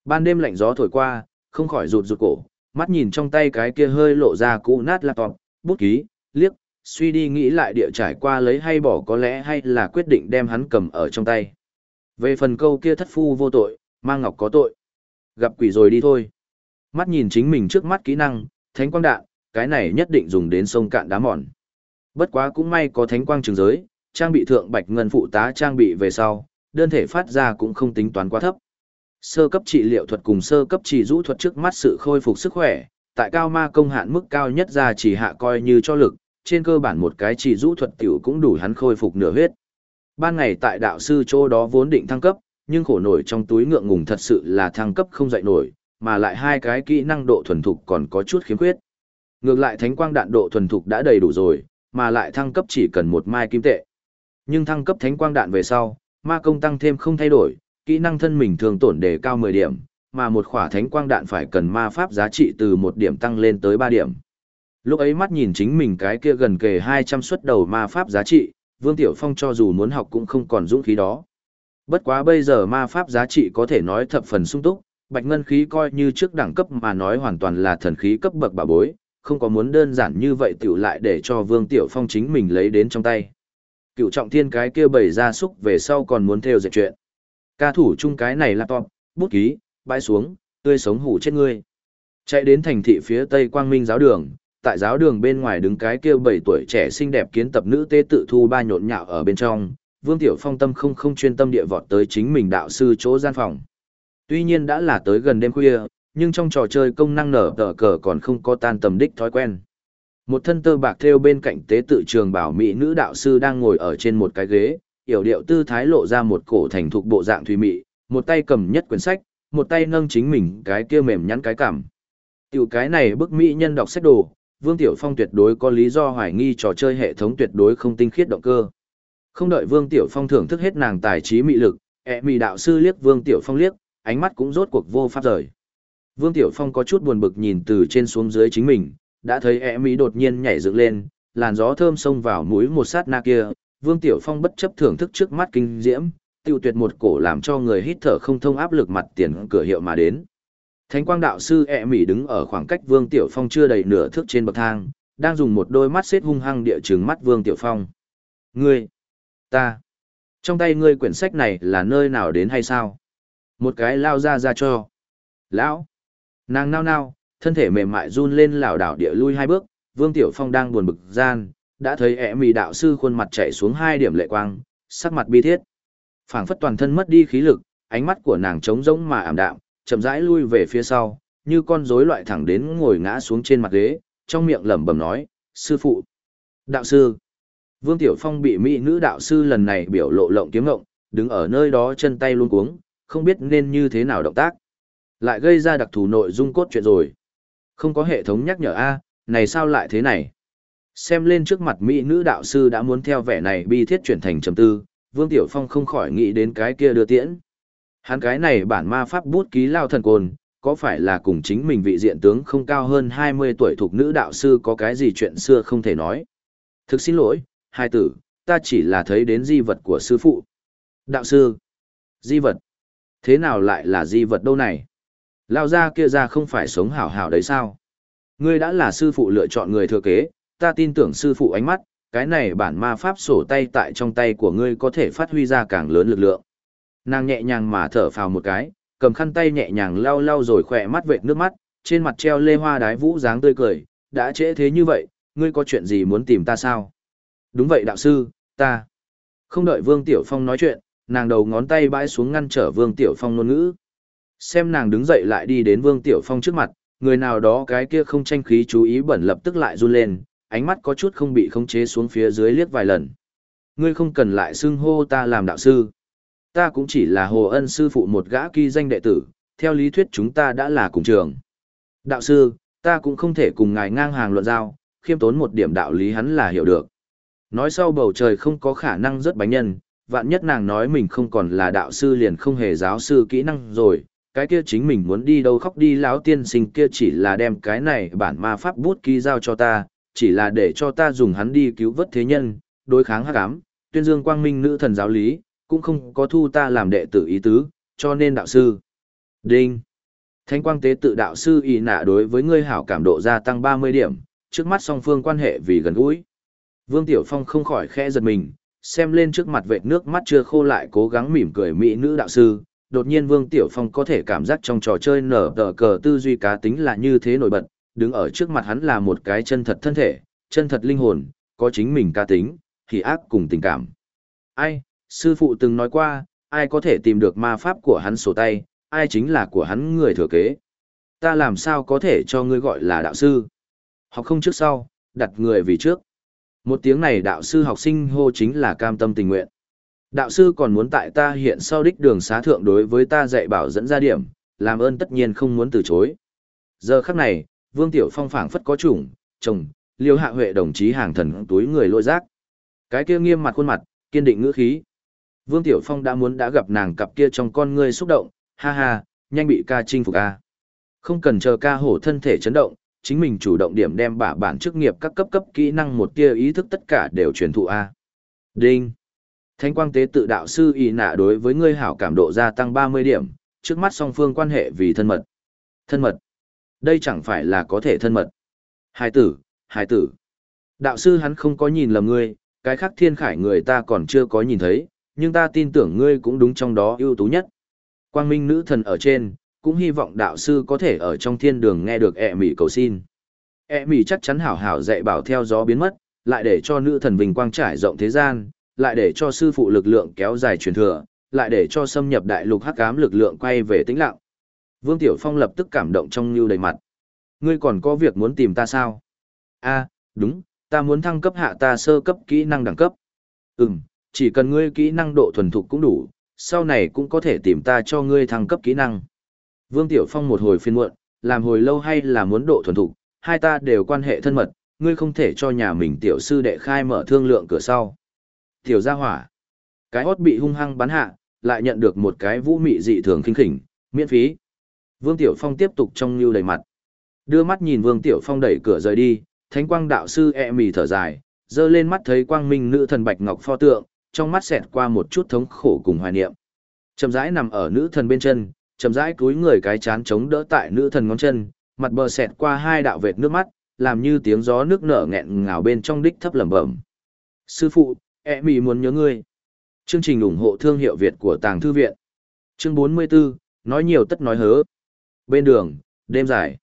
Ban đêm lạnh gió thổi qua, không khỏi rụt rụt cổ, mắt nhìn trong tay cái kia hơi lộ ra cũ nát laptop, bút ký, liếc, suy đi nghĩ lại địa trải qua lấy hay bỏ có lẽ hay là quyết định đem hắn cầm ở trong tay. Về phần câu kia thất phu vô tội, mang ngọc có tội. Gặp quỷ rồi đi thôi. Mắt nhìn chính mình trước mắt kỹ năng, thánh quang đạn, cái này nhất định dùng đến sông cạn đá mòn. Bất quá cũng may có thánh quang trường giới, trang bị thượng bạch ngân phụ tá trang bị về sau, đơn thể phát ra cũng không tính toán quá thấp. Sơ cấp trị liệu thuật cùng sơ cấp trị rũ thuật trước mắt sự khôi phục sức khỏe, tại cao ma công hạn mức cao nhất ra chỉ hạ coi như cho lực, trên cơ bản một cái trị rũ thuật tiểu cũng đủ hắn khôi phục nửa huyết. Ban ngày tại đạo sư chỗ đó vốn định thăng cấp, nhưng khổ nổi trong túi ngượng ngùng thật sự là thăng cấp không dậy nổi, mà lại hai cái kỹ năng độ thuần thục còn có chút khiếm khuyết. Ngược lại thánh quang đạn độ thuần thục đã đầy đủ rồi, mà lại thăng cấp chỉ cần một mai kim tệ. Nhưng thăng cấp thánh quang đạn về sau, ma công tăng thêm không thay đổi, kỹ năng thân mình thường tổn đề cao 10 điểm, mà một khỏa thánh quang đạn phải cần ma pháp giá trị từ một điểm tăng lên tới 3 điểm. Lúc ấy mắt nhìn chính mình cái kia gần kề 200 suất đầu ma pháp giá trị, Vương Tiểu Phong cho dù muốn học cũng không còn dũng khí đó. Bất quá bây giờ ma pháp giá trị có thể nói thập phần sung túc, bạch ngân khí coi như trước đẳng cấp mà nói hoàn toàn là thần khí cấp bậc bà bối, không có muốn đơn giản như vậy tiểu lại để cho Vương Tiểu Phong chính mình lấy đến trong tay. Cựu trọng thiên cái kia bày ra súc về sau còn muốn theo dệt chuyện. Ca thủ chung cái này laptop, bút ký, bãi xuống, tươi sống hủ chết ngươi. Chạy đến thành thị phía tây quang minh giáo đường, tại giáo đường bên ngoài đứng cái kia bảy tuổi trẻ xinh đẹp kiến tập nữ tê tự thu ba nhộn nhạo ở bên trong, Vương Tiểu Phong tâm không không chuyên tâm địa vọt tới chính mình đạo sư chỗ gian phòng. Tuy nhiên đã là tới gần đêm khuya, nhưng trong trò chơi công năng nở tờ cờ còn không có tan tầm đích thói quen. Một thân tơ bạc theo bên cạnh tế tự trường bảo mỹ nữ đạo sư đang ngồi ở trên một cái ghế, yểu điệu tư thái lộ ra một cổ thành thục bộ dạng thùy mị, một tay cầm nhất quyển sách, một tay nâng chính mình cái kia mềm nhắn cái cảm. Tiểu cái này bức mỹ nhân đọc sách đồ, Vương Tiểu Phong tuyệt đối có lý do hoài nghi trò chơi hệ thống tuyệt đối không tinh khiết động cơ. Không đợi Vương Tiểu Phong thưởng thức hết nàng tài trí mị lực, ẹ mị đạo sư liếc Vương Tiểu Phong liếc, ánh mắt cũng rốt cuộc vô pháp rời. Vương Tiểu Phong có chút buồn bực nhìn từ trên xuống dưới chính mình, đã thấy ẹ mỹ đột nhiên nhảy dựng lên, làn gió thơm xông vào mũi một sát na kia, Vương Tiểu Phong bất chấp thưởng thức trước mắt kinh diễm, tiêu tuyệt một cổ làm cho người hít thở không thông áp lực mặt tiền cửa hiệu mà đến. Thánh quang đạo sư ẹ mỉ đứng ở khoảng cách Vương Tiểu Phong chưa đầy nửa thước trên bậc thang, đang dùng một đôi mắt xếp hung hăng địa trừng mắt Vương Tiểu Phong. Ngươi, ta, trong tay ngươi quyển sách này là nơi nào đến hay sao? Một cái lao ra ra cho. Lão, nàng nao nao, thân thể mềm mại run lên lảo đảo địa lui hai bước, Vương Tiểu Phong đang buồn bực gian, đã thấy ẻ mì đạo sư khuôn mặt chạy xuống hai điểm lệ quang, sắc mặt bi thiết. phảng phất toàn thân mất đi khí lực, ánh mắt của nàng trống rỗng mà ảm đạm, chậm rãi lui về phía sau, như con rối loại thẳng đến ngồi ngã xuống trên mặt ghế, trong miệng lẩm bẩm nói, sư phụ, đạo sư. Vương Tiểu Phong bị mỹ nữ đạo sư lần này biểu lộ lộng kiếm ngộng, đứng ở nơi đó chân tay luôn cuống, không biết nên như thế nào động tác. Lại gây ra đặc thù nội dung cốt truyện rồi. Không có hệ thống nhắc nhở a, này sao lại thế này? Xem lên trước mặt mỹ nữ đạo sư đã muốn theo vẻ này bi thiết chuyển thành trầm tư, Vương Tiểu Phong không khỏi nghĩ đến cái kia đưa tiễn. Hắn cái này bản ma pháp bút ký lao thần côn, có phải là cùng chính mình vị diện tướng không cao hơn 20 tuổi thuộc nữ đạo sư có cái gì chuyện xưa không thể nói. Thực xin lỗi, hai tử, ta chỉ là thấy đến di vật của sư phụ. Đạo sư, di vật, thế nào lại là di vật đâu này? Lao ra kia ra không phải sống hảo hảo đấy sao? Ngươi đã là sư phụ lựa chọn người thừa kế, ta tin tưởng sư phụ ánh mắt, cái này bản ma pháp sổ tay tại trong tay của ngươi có thể phát huy ra càng lớn lực lượng. Nàng nhẹ nhàng mà thở phào một cái, cầm khăn tay nhẹ nhàng lau lau rồi khỏe mắt vệt nước mắt, trên mặt treo lê hoa đái vũ dáng tươi cười, đã trễ thế như vậy, ngươi có chuyện gì muốn tìm ta sao? Đúng vậy đạo sư, ta. Không đợi Vương Tiểu Phong nói chuyện, nàng đầu ngón tay bãi xuống ngăn trở Vương Tiểu Phong ngôn ngữ. Xem nàng đứng dậy lại đi đến Vương Tiểu Phong trước mặt, người nào đó cái kia không tranh khí chú ý bẩn lập tức lại run lên, ánh mắt có chút không bị khống chế xuống phía dưới liếc vài lần. Ngươi không cần lại xưng hô ta làm đạo sư. Ta cũng chỉ là hồ ân sư phụ một gã kỳ danh đệ tử, theo lý thuyết chúng ta đã là cùng trường. Đạo sư, ta cũng không thể cùng ngài ngang hàng luận giao, khiêm tốn một điểm đạo lý hắn là hiểu được. Nói sau bầu trời không có khả năng rất bánh nhân, vạn nhất nàng nói mình không còn là đạo sư liền không hề giáo sư kỹ năng rồi, cái kia chính mình muốn đi đâu khóc đi lão tiên sinh kia chỉ là đem cái này bản ma pháp bút ký giao cho ta, chỉ là để cho ta dùng hắn đi cứu vớt thế nhân, đối kháng hắc ám, tuyên dương quang minh nữ thần giáo lý, cũng không có thu ta làm đệ tử ý tứ, cho nên đạo sư. Đinh. Thánh quang tế tự đạo sư y nạ đối với ngươi hảo cảm độ gia tăng 30 điểm, trước mắt song phương quan hệ vì gần gũi. Vương Tiểu Phong không khỏi khẽ giật mình, xem lên trước mặt vệt nước mắt chưa khô lại cố gắng mỉm cười mỹ nữ đạo sư. Đột nhiên Vương Tiểu Phong có thể cảm giác trong trò chơi nở tờ cờ tư duy cá tính là như thế nổi bật, đứng ở trước mặt hắn là một cái chân thật thân thể, chân thật linh hồn, có chính mình cá tính, thì ác cùng tình cảm. Ai, sư phụ từng nói qua, ai có thể tìm được ma pháp của hắn sổ tay, ai chính là của hắn người thừa kế. Ta làm sao có thể cho ngươi gọi là đạo sư? Học không trước sau, đặt người vì trước. Một tiếng này đạo sư học sinh hô chính là cam tâm tình nguyện. Đạo sư còn muốn tại ta hiện sau đích đường xá thượng đối với ta dạy bảo dẫn ra điểm, làm ơn tất nhiên không muốn từ chối. Giờ khắc này, Vương Tiểu Phong phảng phất có chủng, chồng, liêu hạ huệ đồng chí hàng thần túi người lôi rác. Cái kia nghiêm mặt khuôn mặt, kiên định ngữ khí. Vương Tiểu Phong đã muốn đã gặp nàng cặp kia trong con ngươi xúc động, ha ha, nhanh bị ca chinh phục a. Không cần chờ ca hổ thân thể chấn động, chính mình chủ động điểm đem bả bản chức nghiệp các cấp cấp kỹ năng một tia ý thức tất cả đều truyền thụ a. Đinh. Thánh quang tế tự đạo sư y nạ đối với ngươi hảo cảm độ gia tăng 30 điểm, trước mắt song phương quan hệ vì thân mật. Thân mật. Đây chẳng phải là có thể thân mật. Hai tử, hai tử. Đạo sư hắn không có nhìn lầm ngươi, cái khác thiên khải người ta còn chưa có nhìn thấy, nhưng ta tin tưởng ngươi cũng đúng trong đó ưu tú nhất. Quang minh nữ thần ở trên, cũng hy vọng đạo sư có thể ở trong thiên đường nghe được ẹ mỉ cầu xin. ẹ mỉ chắc chắn hảo hảo dạy bảo theo gió biến mất, lại để cho nữ thần vinh quang trải rộng thế gian, lại để cho sư phụ lực lượng kéo dài truyền thừa, lại để cho xâm nhập đại lục hắc ám lực lượng quay về tĩnh lặng. Vương Tiểu Phong lập tức cảm động trong như đầy mặt. Ngươi còn có việc muốn tìm ta sao? A, đúng, ta muốn thăng cấp hạ ta sơ cấp kỹ năng đẳng cấp. Ừm, chỉ cần ngươi kỹ năng độ thuần thục cũng đủ, sau này cũng có thể tìm ta cho ngươi thăng cấp kỹ năng. Vương Tiểu Phong một hồi phiên muộn, làm hồi lâu hay là muốn độ thuần thục, hai ta đều quan hệ thân mật, ngươi không thể cho nhà mình tiểu sư đệ khai mở thương lượng cửa sau. Tiểu gia hỏa, cái hót bị hung hăng bắn hạ, lại nhận được một cái vũ mị dị thường kinh khỉnh, miễn phí. Vương Tiểu Phong tiếp tục trong lưu đầy mặt. Đưa mắt nhìn Vương Tiểu Phong đẩy cửa rời đi, Thánh Quang đạo sư e mì thở dài, dơ lên mắt thấy quang minh nữ thần bạch ngọc pho tượng, trong mắt xẹt qua một chút thống khổ cùng hoài niệm. Chậm rãi nằm ở nữ thần bên chân, chậm rãi cúi người cái chán chống đỡ tại nữ thần ngón chân, mặt bờ xẹt qua hai đạo vệt nước mắt, làm như tiếng gió nước nở nghẹn ngào bên trong đích thấp lẩm bẩm. Sư phụ, e Mỹ muốn nhớ ngươi. Chương trình ủng hộ thương hiệu Việt của Tàng Thư Viện. Chương 44, nói nhiều tất nói hớ. Bên đường, đêm dài.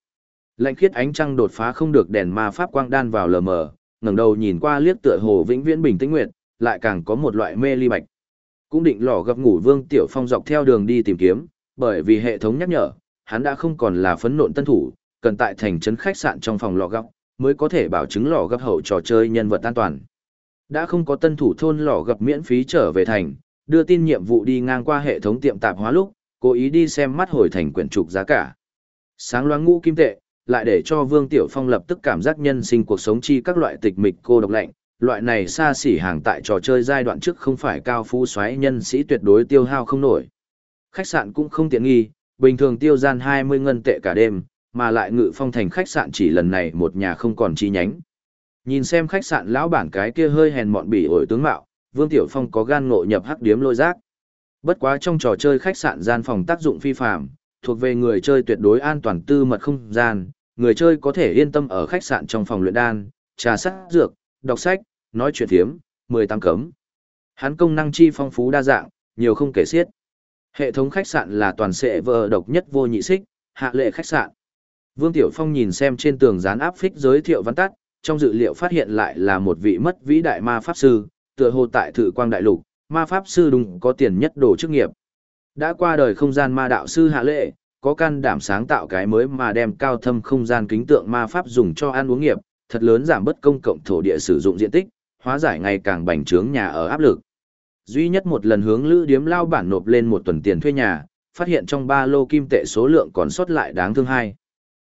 Lạnh khiết ánh trăng đột phá không được đèn ma pháp quang đan vào lờ mờ, ngẩng đầu nhìn qua liếc tựa hồ vĩnh viễn bình tĩnh nguyệt, lại càng có một loại mê ly bạch. Cũng định lò gặp ngủ Vương Tiểu Phong dọc theo đường đi tìm kiếm, bởi vì hệ thống nhắc nhở, hắn đã không còn là phấn nộn tân thủ, cần tại thành trấn khách sạn trong phòng lò gấp, mới có thể bảo chứng lò gấp hậu trò chơi nhân vật an toàn. Đã không có tân thủ thôn lò gặp miễn phí trở về thành, đưa tin nhiệm vụ đi ngang qua hệ thống tiệm tạp hóa lúc, cố ý đi xem mắt hồi thành quyển trục giá cả. Sáng loáng ngũ kim tệ, lại để cho Vương Tiểu Phong lập tức cảm giác nhân sinh cuộc sống chi các loại tịch mịch cô độc lạnh, loại này xa xỉ hàng tại trò chơi giai đoạn trước không phải cao phú xoáy nhân sĩ tuyệt đối tiêu hao không nổi. Khách sạn cũng không tiện nghi, bình thường tiêu gian 20 ngân tệ cả đêm, mà lại ngự phong thành khách sạn chỉ lần này một nhà không còn chi nhánh. Nhìn xem khách sạn lão bản cái kia hơi hèn mọn bỉ ổi tướng mạo, Vương Tiểu Phong có gan ngộ nhập hắc điếm lôi rác. Bất quá trong trò chơi khách sạn gian phòng tác dụng phi phạm, thuộc về người chơi tuyệt đối an toàn tư mật không gian, người chơi có thể yên tâm ở khách sạn trong phòng luyện đan, trà sắc dược, đọc sách, nói chuyện thiếm, 18 cấm. Hắn công năng chi phong phú đa dạng, nhiều không kể xiết. Hệ thống khách sạn là toàn sệ vờ độc nhất vô nhị xích, hạ lệ khách sạn. Vương Tiểu Phong nhìn xem trên tường dán áp phích giới thiệu văn tắt, trong dự liệu phát hiện lại là một vị mất vĩ đại ma pháp sư, tựa hồ tại thử quang đại lục, ma pháp sư đúng có tiền nhất đồ chức nghiệp. Đã qua đời không gian ma đạo sư hạ lệ, có can đảm sáng tạo cái mới mà đem cao thâm không gian kính tượng ma pháp dùng cho ăn uống nghiệp, thật lớn giảm bất công cộng thổ địa sử dụng diện tích, hóa giải ngày càng bành trướng nhà ở áp lực. Duy nhất một lần hướng lữ điếm lao bản nộp lên một tuần tiền thuê nhà, phát hiện trong ba lô kim tệ số lượng còn sót lại đáng thương hai.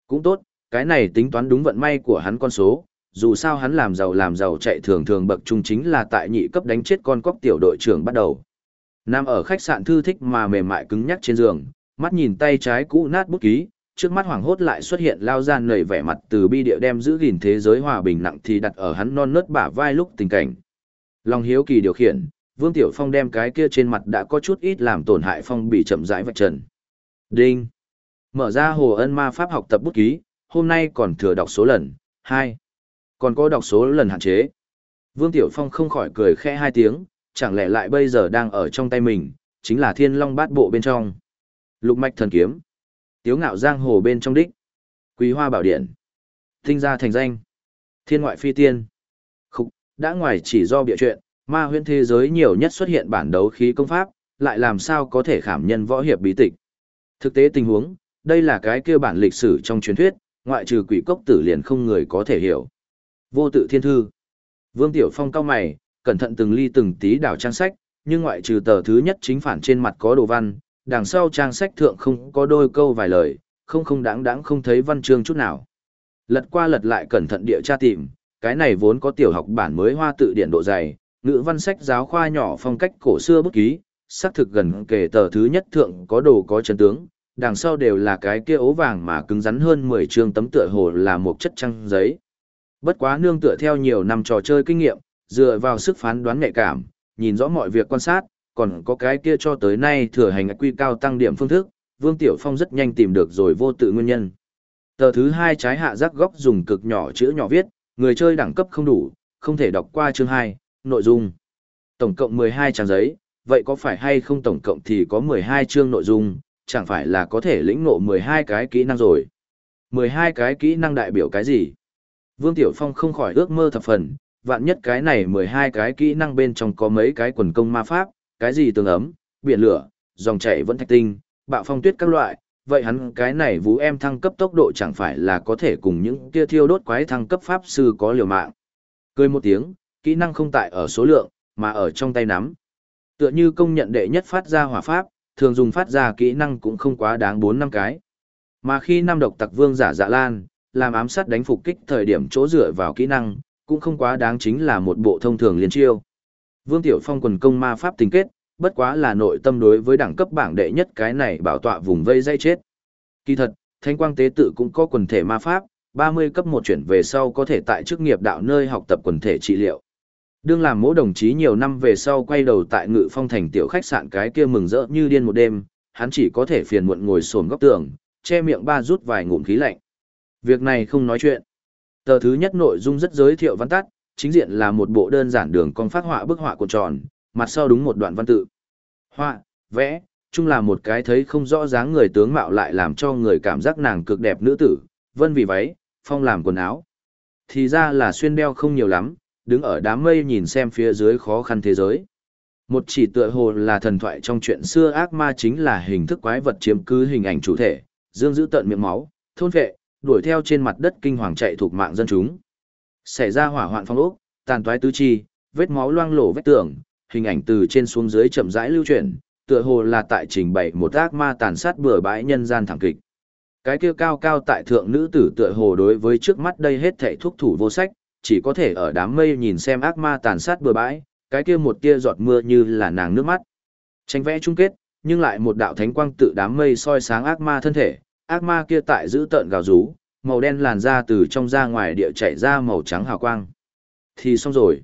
Cũng tốt, cái này tính toán đúng vận may của hắn con số, dù sao hắn làm giàu làm giàu chạy thường thường bậc trung chính là tại nhị cấp đánh chết con cóc tiểu đội trưởng bắt đầu. Nằm ở khách sạn thư thích mà mềm mại cứng nhắc trên giường, mắt nhìn tay trái cũ nát bút ký, trước mắt hoảng hốt lại xuất hiện lao gian nầy vẻ mặt từ bi địa đem giữ gìn thế giới hòa bình nặng thì đặt ở hắn non nớt bả vai lúc tình cảnh. Lòng hiếu kỳ điều khiển, Vương Tiểu Phong đem cái kia trên mặt đã có chút ít làm tổn hại phong bị chậm rãi vạch trần. Đinh. Mở ra hồ ân ma pháp học tập bút ký, hôm nay còn thừa đọc số lần, 2. Còn có đọc số lần hạn chế. Vương Tiểu Phong không khỏi cười khẽ hai tiếng, chẳng lẽ lại bây giờ đang ở trong tay mình, chính là thiên long bát bộ bên trong. Lục mạch thần kiếm. Tiếu ngạo giang hồ bên trong đích. Quý hoa bảo điện. Tinh gia thành danh. Thiên ngoại phi tiên. Khúc, đã ngoài chỉ do bịa chuyện, ma huyễn thế giới nhiều nhất xuất hiện bản đấu khí công pháp, lại làm sao có thể khảm nhân võ hiệp bí tịch. Thực tế tình huống, đây là cái kia bản lịch sử trong truyền thuyết, ngoại trừ quỷ cốc tử liền không người có thể hiểu. Vô tự thiên thư. Vương Tiểu Phong cao mày, cẩn thận từng ly từng tí đảo trang sách, nhưng ngoại trừ tờ thứ nhất chính phản trên mặt có đồ văn, đằng sau trang sách thượng không có đôi câu vài lời, không không đáng đáng không thấy văn chương chút nào. Lật qua lật lại cẩn thận địa tra tìm, cái này vốn có tiểu học bản mới hoa tự điển độ dày, ngữ văn sách giáo khoa nhỏ phong cách cổ xưa bút ký, xác thực gần kể tờ thứ nhất thượng có đồ có chân tướng, đằng sau đều là cái kia ố vàng mà cứng rắn hơn 10 chương tấm tựa hồ là một chất trăng giấy. Bất quá nương tựa theo nhiều năm trò chơi kinh nghiệm, dựa vào sức phán đoán nhạy cảm, nhìn rõ mọi việc quan sát, còn có cái kia cho tới nay thừa hành quy cao tăng điểm phương thức, Vương Tiểu Phong rất nhanh tìm được rồi vô tự nguyên nhân. Tờ thứ hai trái hạ rắc góc dùng cực nhỏ chữ nhỏ viết, người chơi đẳng cấp không đủ, không thể đọc qua chương 2, nội dung. Tổng cộng 12 trang giấy, vậy có phải hay không tổng cộng thì có 12 chương nội dung, chẳng phải là có thể lĩnh ngộ 12 cái kỹ năng rồi. 12 cái kỹ năng đại biểu cái gì? Vương Tiểu Phong không khỏi ước mơ thập phần, vạn nhất cái này 12 cái kỹ năng bên trong có mấy cái quần công ma pháp, cái gì tường ấm, biển lửa, dòng chảy vẫn thạch tinh, bạo phong tuyết các loại, vậy hắn cái này vũ em thăng cấp tốc độ chẳng phải là có thể cùng những kia thiêu đốt quái thăng cấp pháp sư có liều mạng. Cười một tiếng, kỹ năng không tại ở số lượng, mà ở trong tay nắm. Tựa như công nhận đệ nhất phát ra hỏa pháp, thường dùng phát ra kỹ năng cũng không quá đáng 4 năm cái. Mà khi năm độc tặc vương giả dạ lan, làm ám sát đánh phục kích thời điểm chỗ dựa vào kỹ năng, cũng không quá đáng chính là một bộ thông thường liên chiêu. Vương Tiểu Phong quần công ma pháp tình kết, bất quá là nội tâm đối với đẳng cấp bảng đệ nhất cái này bảo tọa vùng vây dây chết. Kỳ thật, Thánh Quang Tế Tự cũng có quần thể ma pháp, 30 cấp một chuyển về sau có thể tại chức nghiệp đạo nơi học tập quần thể trị liệu. Đương làm mỗi đồng chí nhiều năm về sau quay đầu tại ngự phong thành tiểu khách sạn cái kia mừng rỡ như điên một đêm, hắn chỉ có thể phiền muộn ngồi sồn góc tường, che miệng ba rút vài ngụm khí lạnh. Việc này không nói chuyện. Tờ thứ nhất nội dung rất giới thiệu văn tắt, chính diện là một bộ đơn giản đường con phát họa bức họa cuộn tròn, mặt sau đúng một đoạn văn tự. Họa, vẽ, chung là một cái thấy không rõ dáng người tướng mạo lại làm cho người cảm giác nàng cực đẹp nữ tử, vân vì váy, phong làm quần áo. Thì ra là xuyên đeo không nhiều lắm, đứng ở đám mây nhìn xem phía dưới khó khăn thế giới. Một chỉ tựa hồ là thần thoại trong chuyện xưa ác ma chính là hình thức quái vật chiếm cứ hình ảnh chủ thể, dương giữ tận miệng máu, thôn vệ, đuổi theo trên mặt đất kinh hoàng chạy thuộc mạng dân chúng. Xảy ra hỏa hoạn phong ốc, tàn toái tứ chi, vết máu loang lổ vết tường, hình ảnh từ trên xuống dưới chậm rãi lưu chuyển, tựa hồ là tại trình bày một ác ma tàn sát bừa bãi nhân gian thảm kịch. Cái kia cao cao tại thượng nữ tử tựa hồ đối với trước mắt đây hết thảy thuốc thủ vô sách, chỉ có thể ở đám mây nhìn xem ác ma tàn sát bừa bãi, cái kia một tia giọt mưa như là nàng nước mắt. Tranh vẽ chung kết, nhưng lại một đạo thánh quang tự đám mây soi sáng ác ma thân thể, ác ma kia tại giữ tợn gào rú, màu đen làn ra từ trong ra ngoài địa chảy ra màu trắng hào quang. Thì xong rồi.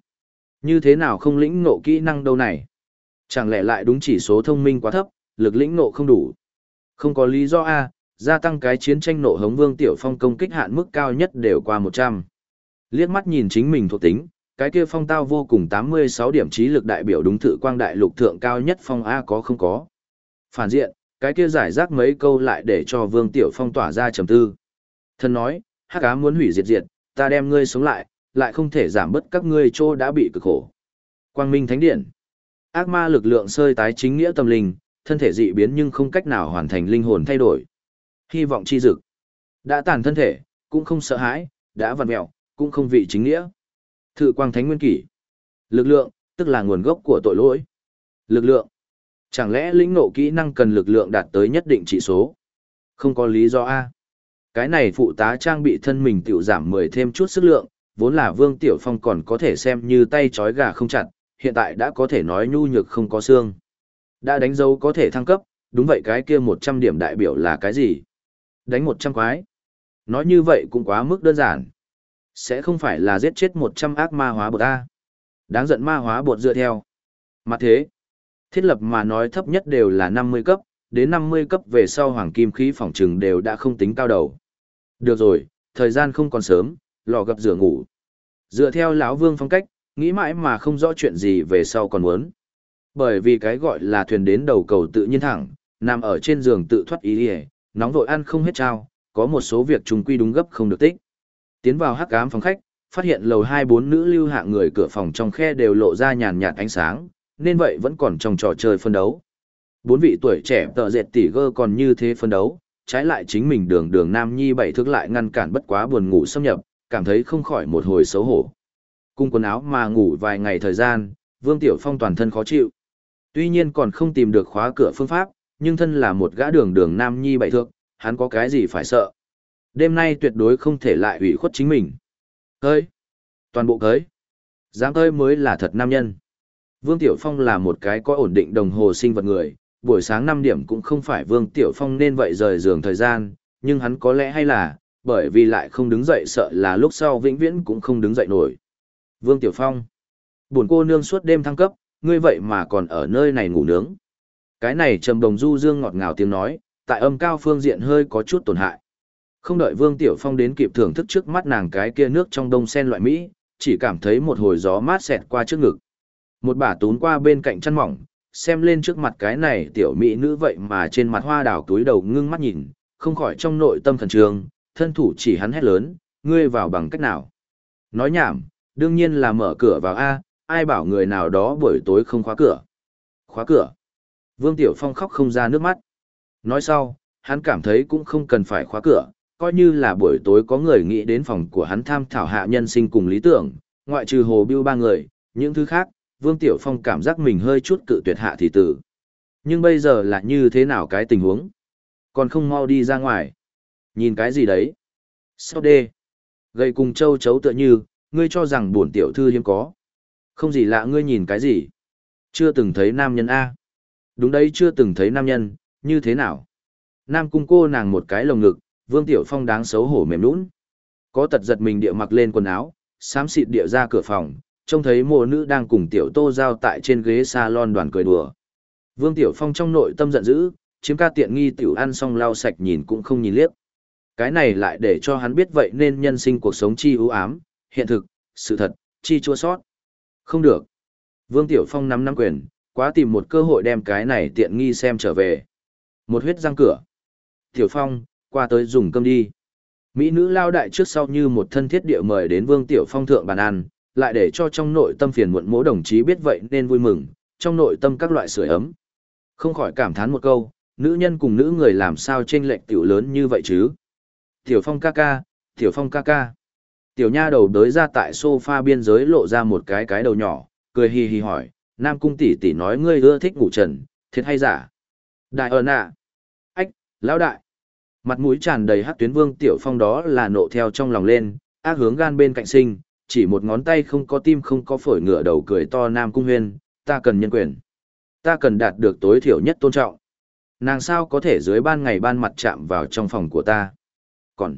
Như thế nào không lĩnh ngộ kỹ năng đâu này? Chẳng lẽ lại đúng chỉ số thông minh quá thấp, lực lĩnh ngộ không đủ? Không có lý do A, gia tăng cái chiến tranh nộ hống vương tiểu phong công kích hạn mức cao nhất đều qua 100. Liếc mắt nhìn chính mình thuộc tính, cái kia phong tao vô cùng 86 điểm trí lực đại biểu đúng thự quang đại lục thượng cao nhất phong A có không có. Phản diện, cái kia giải rác mấy câu lại để cho vương tiểu phong tỏa ra trầm tư. Thần nói, hắc ám muốn hủy diệt diệt, ta đem ngươi sống lại, lại không thể giảm bớt các ngươi chỗ đã bị cực khổ. Quang Minh Thánh Điện. Ác ma lực lượng sơi tái chính nghĩa tâm linh, thân thể dị biến nhưng không cách nào hoàn thành linh hồn thay đổi. Hy vọng chi dực. Đã tàn thân thể, cũng không sợ hãi, đã vặn mẹo, cũng không vị chính nghĩa. Thự quang thánh nguyên kỷ. Lực lượng, tức là nguồn gốc của tội lỗi. Lực lượng. Chẳng lẽ lĩnh ngộ kỹ năng cần lực lượng đạt tới nhất định trị số? Không có lý do A. Cái này phụ tá trang bị thân mình tiểu giảm 10 thêm chút sức lượng, vốn là Vương Tiểu Phong còn có thể xem như tay chói gà không chặt, hiện tại đã có thể nói nhu nhược không có xương. Đã đánh dấu có thể thăng cấp, đúng vậy cái kia 100 điểm đại biểu là cái gì? Đánh 100 quái. Nói như vậy cũng quá mức đơn giản. Sẽ không phải là giết chết 100 ác ma hóa bột A. Đáng giận ma hóa bột dựa theo. Mặt thế, thiết lập mà nói thấp nhất đều là 50 cấp, đến 50 cấp về sau hoàng kim khí phòng trừng đều đã không tính cao đầu. Được rồi, thời gian không còn sớm, lò gặp rửa ngủ. Dựa theo lão Vương phong cách, nghĩ mãi mà không rõ chuyện gì về sau còn muốn. Bởi vì cái gọi là thuyền đến đầu cầu tự nhiên thẳng, nằm ở trên giường tự thoát ý đi nóng vội ăn không hết trao, có một số việc trùng quy đúng gấp không được tích. Tiến vào hắc ám phòng khách, phát hiện lầu hai bốn nữ lưu hạng người cửa phòng trong khe đều lộ ra nhàn nhạt ánh sáng, nên vậy vẫn còn trong trò chơi phân đấu. Bốn vị tuổi trẻ tợ dệt tỷ gơ còn như thế phân đấu, trái lại chính mình đường đường nam nhi bảy thước lại ngăn cản bất quá buồn ngủ xâm nhập, cảm thấy không khỏi một hồi xấu hổ. Cung quần áo mà ngủ vài ngày thời gian, Vương Tiểu Phong toàn thân khó chịu. Tuy nhiên còn không tìm được khóa cửa phương pháp, nhưng thân là một gã đường đường nam nhi bảy thước, hắn có cái gì phải sợ. Đêm nay tuyệt đối không thể lại ủy khuất chính mình. Cơi. Toàn bộ cơi. Dám cơi mới là thật nam nhân. Vương Tiểu Phong là một cái có ổn định đồng hồ sinh vật người, buổi sáng 5 điểm cũng không phải Vương Tiểu Phong nên vậy rời giường thời gian, nhưng hắn có lẽ hay là, bởi vì lại không đứng dậy sợ là lúc sau vĩnh viễn cũng không đứng dậy nổi. Vương Tiểu Phong, buồn cô nương suốt đêm thăng cấp, ngươi vậy mà còn ở nơi này ngủ nướng. Cái này trầm đồng du dương ngọt ngào tiếng nói, tại âm cao phương diện hơi có chút tổn hại. Không đợi Vương Tiểu Phong đến kịp thưởng thức trước mắt nàng cái kia nước trong đông sen loại Mỹ, chỉ cảm thấy một hồi gió mát xẹt qua trước ngực. Một bà tún qua bên cạnh chân mỏng, xem lên trước mặt cái này tiểu mỹ nữ vậy mà trên mặt hoa đào túi đầu ngưng mắt nhìn, không khỏi trong nội tâm thần trường, thân thủ chỉ hắn hét lớn, ngươi vào bằng cách nào. Nói nhảm, đương nhiên là mở cửa vào A, ai bảo người nào đó buổi tối không khóa cửa. Khóa cửa. Vương Tiểu Phong khóc không ra nước mắt. Nói sau, hắn cảm thấy cũng không cần phải khóa cửa, coi như là buổi tối có người nghĩ đến phòng của hắn tham thảo hạ nhân sinh cùng lý tưởng, ngoại trừ hồ biêu ba người, những thứ khác, Vương Tiểu Phong cảm giác mình hơi chút cự tuyệt hạ thì tử. Nhưng bây giờ là như thế nào cái tình huống? Còn không mau đi ra ngoài. Nhìn cái gì đấy? Sao đê? Gầy cùng châu chấu tựa như, ngươi cho rằng buồn tiểu thư hiếm có. Không gì lạ ngươi nhìn cái gì? Chưa từng thấy nam nhân A. Đúng đấy chưa từng thấy nam nhân, như thế nào? Nam cung cô nàng một cái lồng ngực, Vương Tiểu Phong đáng xấu hổ mềm nũng. Có tật giật mình địa mặc lên quần áo, xám xịt địa ra cửa phòng, trông thấy mùa nữ đang cùng Tiểu Tô Giao tại trên ghế salon đoàn cười đùa. Vương Tiểu Phong trong nội tâm giận dữ, chiếm ca tiện nghi tiểu ăn xong lau sạch nhìn cũng không nhìn liếc. Cái này lại để cho hắn biết vậy nên nhân sinh cuộc sống chi ưu ám, hiện thực, sự thật, chi chua sót. Không được. Vương Tiểu Phong nắm nắm quyền, quá tìm một cơ hội đem cái này tiện nghi xem trở về. Một huyết răng cửa. Tiểu Phong, qua tới dùng cơm đi. Mỹ nữ lao đại trước sau như một thân thiết địa mời đến Vương Tiểu Phong thượng bàn ăn, lại để cho trong nội tâm phiền muộn mỗ đồng chí biết vậy nên vui mừng, trong nội tâm các loại sưởi ấm. Không khỏi cảm thán một câu, nữ nhân cùng nữ người làm sao chênh lệch tiểu lớn như vậy chứ? Tiểu Phong ca ca, Tiểu Phong ca ca. Tiểu nha đầu đới ra tại sofa biên giới lộ ra một cái cái đầu nhỏ, cười hì hì hỏi, Nam cung tỷ tỷ nói ngươi ưa thích ngủ trần, thiệt hay giả? Đại ơn ạ. Ách, lão đại. Mặt mũi tràn đầy hắc tuyến vương tiểu phong đó là nộ theo trong lòng lên, ác hướng gan bên cạnh sinh, chỉ một ngón tay không có tim không có phổi ngựa đầu cười to Nam cung huyên, ta cần nhân quyền. Ta cần đạt được tối thiểu nhất tôn trọng. Nàng sao có thể dưới ban ngày ban mặt chạm vào trong phòng của ta? Còn,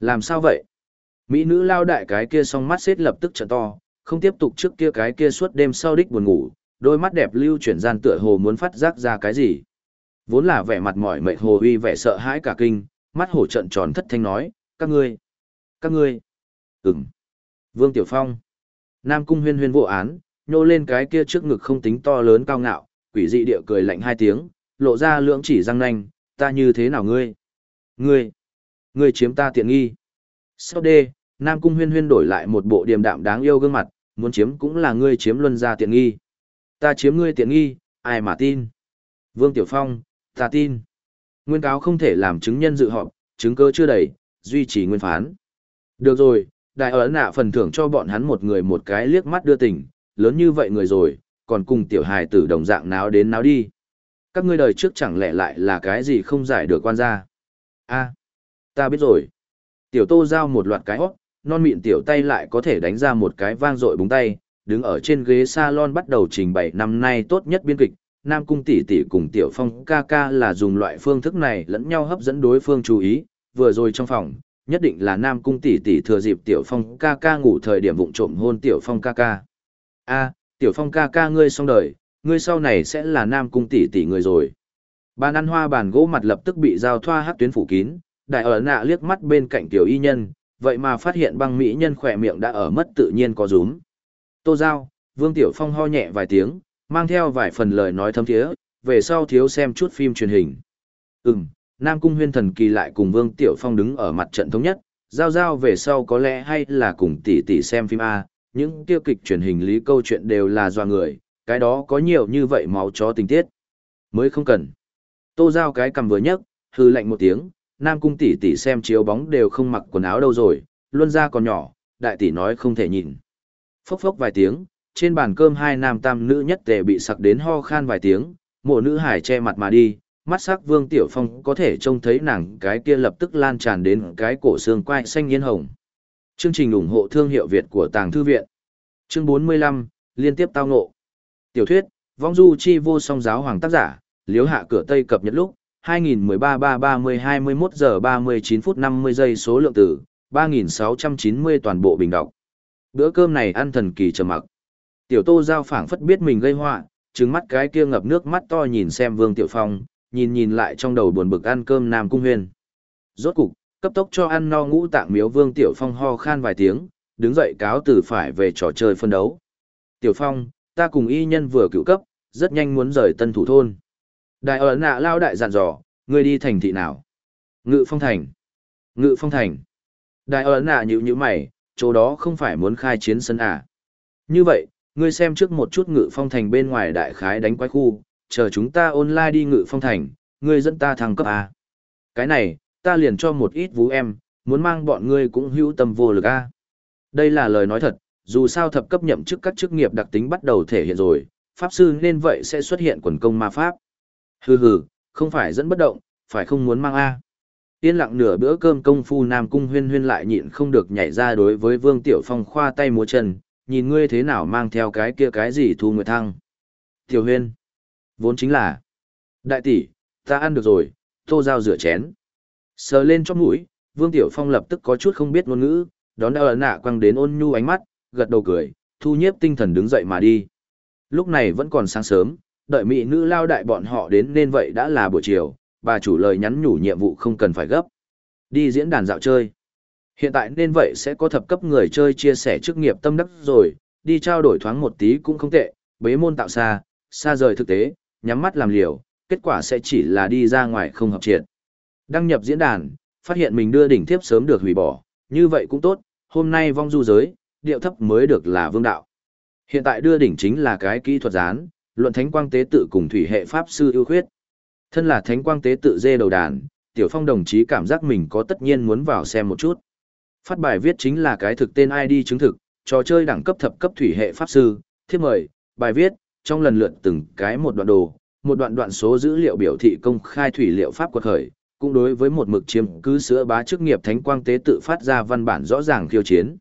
làm sao vậy? Mỹ nữ lao đại cái kia song mắt xếp lập tức trợ to, không tiếp tục trước kia cái kia suốt đêm sau đích buồn ngủ, đôi mắt đẹp lưu chuyển gian tựa hồ muốn phát giác ra cái gì. Vốn là vẻ mặt mỏi mệt hồ uy vẻ sợ hãi cả kinh, mắt hổ trận tròn thất thanh nói, các ngươi, các ngươi, ừm, Vương Tiểu Phong, Nam Cung huyên huyên vô án, nhô lên cái kia trước ngực không tính to lớn cao ngạo, quỷ dị địa cười lạnh hai tiếng, lộ ra lưỡng chỉ răng nanh, ta như thế nào ngươi? Ngươi, ngươi chiếm ta tiện nghi. Sau đê, Nam Cung huyên huyên đổi lại một bộ điềm đạm đáng yêu gương mặt, muốn chiếm cũng là ngươi chiếm luân ra tiện nghi. Ta chiếm ngươi tiện nghi, ai mà tin? Vương Tiểu Phong, ta tin. Nguyên cáo không thể làm chứng nhân dự họp, chứng cơ chưa đầy, duy trì nguyên phán. Được rồi, đại ấn nạ phần thưởng cho bọn hắn một người một cái liếc mắt đưa tình, lớn như vậy người rồi, còn cùng tiểu hài tử đồng dạng náo đến náo đi. Các ngươi đời trước chẳng lẽ lại là cái gì không giải được quan gia? a ta biết rồi. Tiểu tô giao một loạt cái hót, non mịn tiểu tay lại có thể đánh ra một cái vang dội búng tay, đứng ở trên ghế salon bắt đầu trình bày năm nay tốt nhất biên kịch. Nam cung tỷ tỷ cùng tiểu phong ca ca là dùng loại phương thức này lẫn nhau hấp dẫn đối phương chú ý, vừa rồi trong phòng, nhất định là Nam cung tỷ tỷ thừa dịp tiểu phong ca ca ngủ thời điểm vụng trộm hôn tiểu phong ca ca. A, tiểu phong ca ca ngươi xong đời, ngươi sau này sẽ là Nam cung tỷ tỷ người rồi. Bàn ăn hoa bàn gỗ mặt lập tức bị giao thoa hắc tuyến phủ kín, đại ở nạ liếc mắt bên cạnh tiểu y nhân, vậy mà phát hiện băng mỹ nhân khỏe miệng đã ở mất tự nhiên có rúm. Tô Giao, Vương Tiểu Phong ho nhẹ vài tiếng, mang theo vài phần lời nói thâm thiế, về sau thiếu xem chút phim truyền hình. Ừm, Nam Cung huyên thần kỳ lại cùng Vương Tiểu Phong đứng ở mặt trận thống nhất, giao giao về sau có lẽ hay là cùng tỷ tỷ xem phim A, những tiêu kịch truyền hình lý câu chuyện đều là do người, cái đó có nhiều như vậy máu chó tình tiết. Mới không cần. Tô Giao cái cầm vừa nhấc, hư lạnh một tiếng, Nam Cung tỷ tỷ xem chiếu bóng đều không mặc quần áo đâu rồi, luôn ra còn nhỏ, đại tỷ nói không thể nhìn. Phốc phốc vài tiếng, trên bàn cơm hai nam tam nữ nhất tề bị sặc đến ho khan vài tiếng, mộ nữ hải che mặt mà đi, mắt sắc vương tiểu phong có thể trông thấy nàng cái kia lập tức lan tràn đến cái cổ xương quai xanh yên hồng. Chương trình ủng hộ thương hiệu Việt của Tàng Thư Viện. Chương 45, liên tiếp tao ngộ. Tiểu thuyết, vong du chi vô song giáo hoàng tác giả, liếu hạ cửa Tây cập nhật lúc, 2013 3 30 21 giờ 39 phút 50 giây số lượng tử, 3690 toàn bộ bình đọc. Bữa cơm này ăn thần kỳ trầm mặc. Tiểu Tô giao phảng phất biết mình gây họa, trừng mắt cái kia ngập nước mắt to nhìn xem Vương Tiểu Phong, nhìn nhìn lại trong đầu buồn bực ăn cơm Nam Cung Huyên. Rốt cục, Cấp tốc cho ăn no ngũ tạng miếu Vương Tiểu Phong ho khan vài tiếng, đứng dậy cáo từ phải về trò chơi phân đấu. Tiểu Phong, ta cùng y nhân vừa cựu cấp, rất nhanh muốn rời tân thủ thôn. Đại ở nạ lao đại dặn dò, ngươi đi thành thị nào? Ngự Phong Thành. Ngự Phong Thành. Đại ở nạ nhữ như mày, chỗ đó không phải muốn khai chiến sân à. Như vậy, ngươi xem trước một chút Ngự Phong Thành bên ngoài đại khái đánh quái khu, chờ chúng ta online đi Ngự Phong Thành, ngươi dẫn ta thăng cấp à. Cái này, ta liền cho một ít vú em, muốn mang bọn ngươi cũng hữu tâm vô lực a. Đây là lời nói thật, dù sao thập cấp nhậm chức các chức nghiệp đặc tính bắt đầu thể hiện rồi, pháp sư nên vậy sẽ xuất hiện quần công ma pháp. Hừ hừ, không phải dẫn bất động, phải không muốn mang a. Yên lặng nửa bữa cơm công phu Nam Cung huyên huyên lại nhịn không được nhảy ra đối với Vương Tiểu Phong khoa tay múa chân, nhìn ngươi thế nào mang theo cái kia cái gì thu nguyệt thăng. Tiểu huyên, vốn chính là, đại tỷ, ta ăn được rồi, tô dao rửa chén. Sờ lên trong mũi, Vương Tiểu Phong lập tức có chút không biết ngôn ngữ, đón đỡ ấn nạ quăng đến ôn nhu ánh mắt, gật đầu cười, thu nhiếp tinh thần đứng dậy mà đi. Lúc này vẫn còn sáng sớm, đợi mỹ nữ lao đại bọn họ đến nên vậy đã là buổi chiều, bà chủ lời nhắn nhủ nhiệm vụ không cần phải gấp. Đi diễn đàn dạo chơi. Hiện tại nên vậy sẽ có thập cấp người chơi chia sẻ chức nghiệp tâm đắc rồi, đi trao đổi thoáng một tí cũng không tệ, bế môn tạo xa, xa rời thực tế, nhắm mắt làm liều, kết quả sẽ chỉ là đi ra ngoài không hợp triệt. Đăng nhập diễn đàn, phát hiện mình đưa đỉnh thiếp sớm được hủy bỏ, như vậy cũng tốt, hôm nay vong du giới, điệu thấp mới được là vương đạo. Hiện tại đưa đỉnh chính là cái kỹ thuật gián, luận thánh quang tế tự cùng thủy hệ pháp sư ưu khuyết. Thân là thánh quang tế tự dê đầu đàn, tiểu phong đồng chí cảm giác mình có tất nhiên muốn vào xem một chút. Phát bài viết chính là cái thực tên ID chứng thực, trò chơi đẳng cấp thập cấp thủy hệ pháp sư, thiếp mời, bài viết, trong lần lượt từng cái một đoạn đồ, một đoạn đoạn số dữ liệu biểu thị công khai thủy liệu pháp quật khởi, cũng đối với một mực chiếm cứ sữa bá chức nghiệp thánh quang tế tự phát ra văn bản rõ ràng khiêu chiến.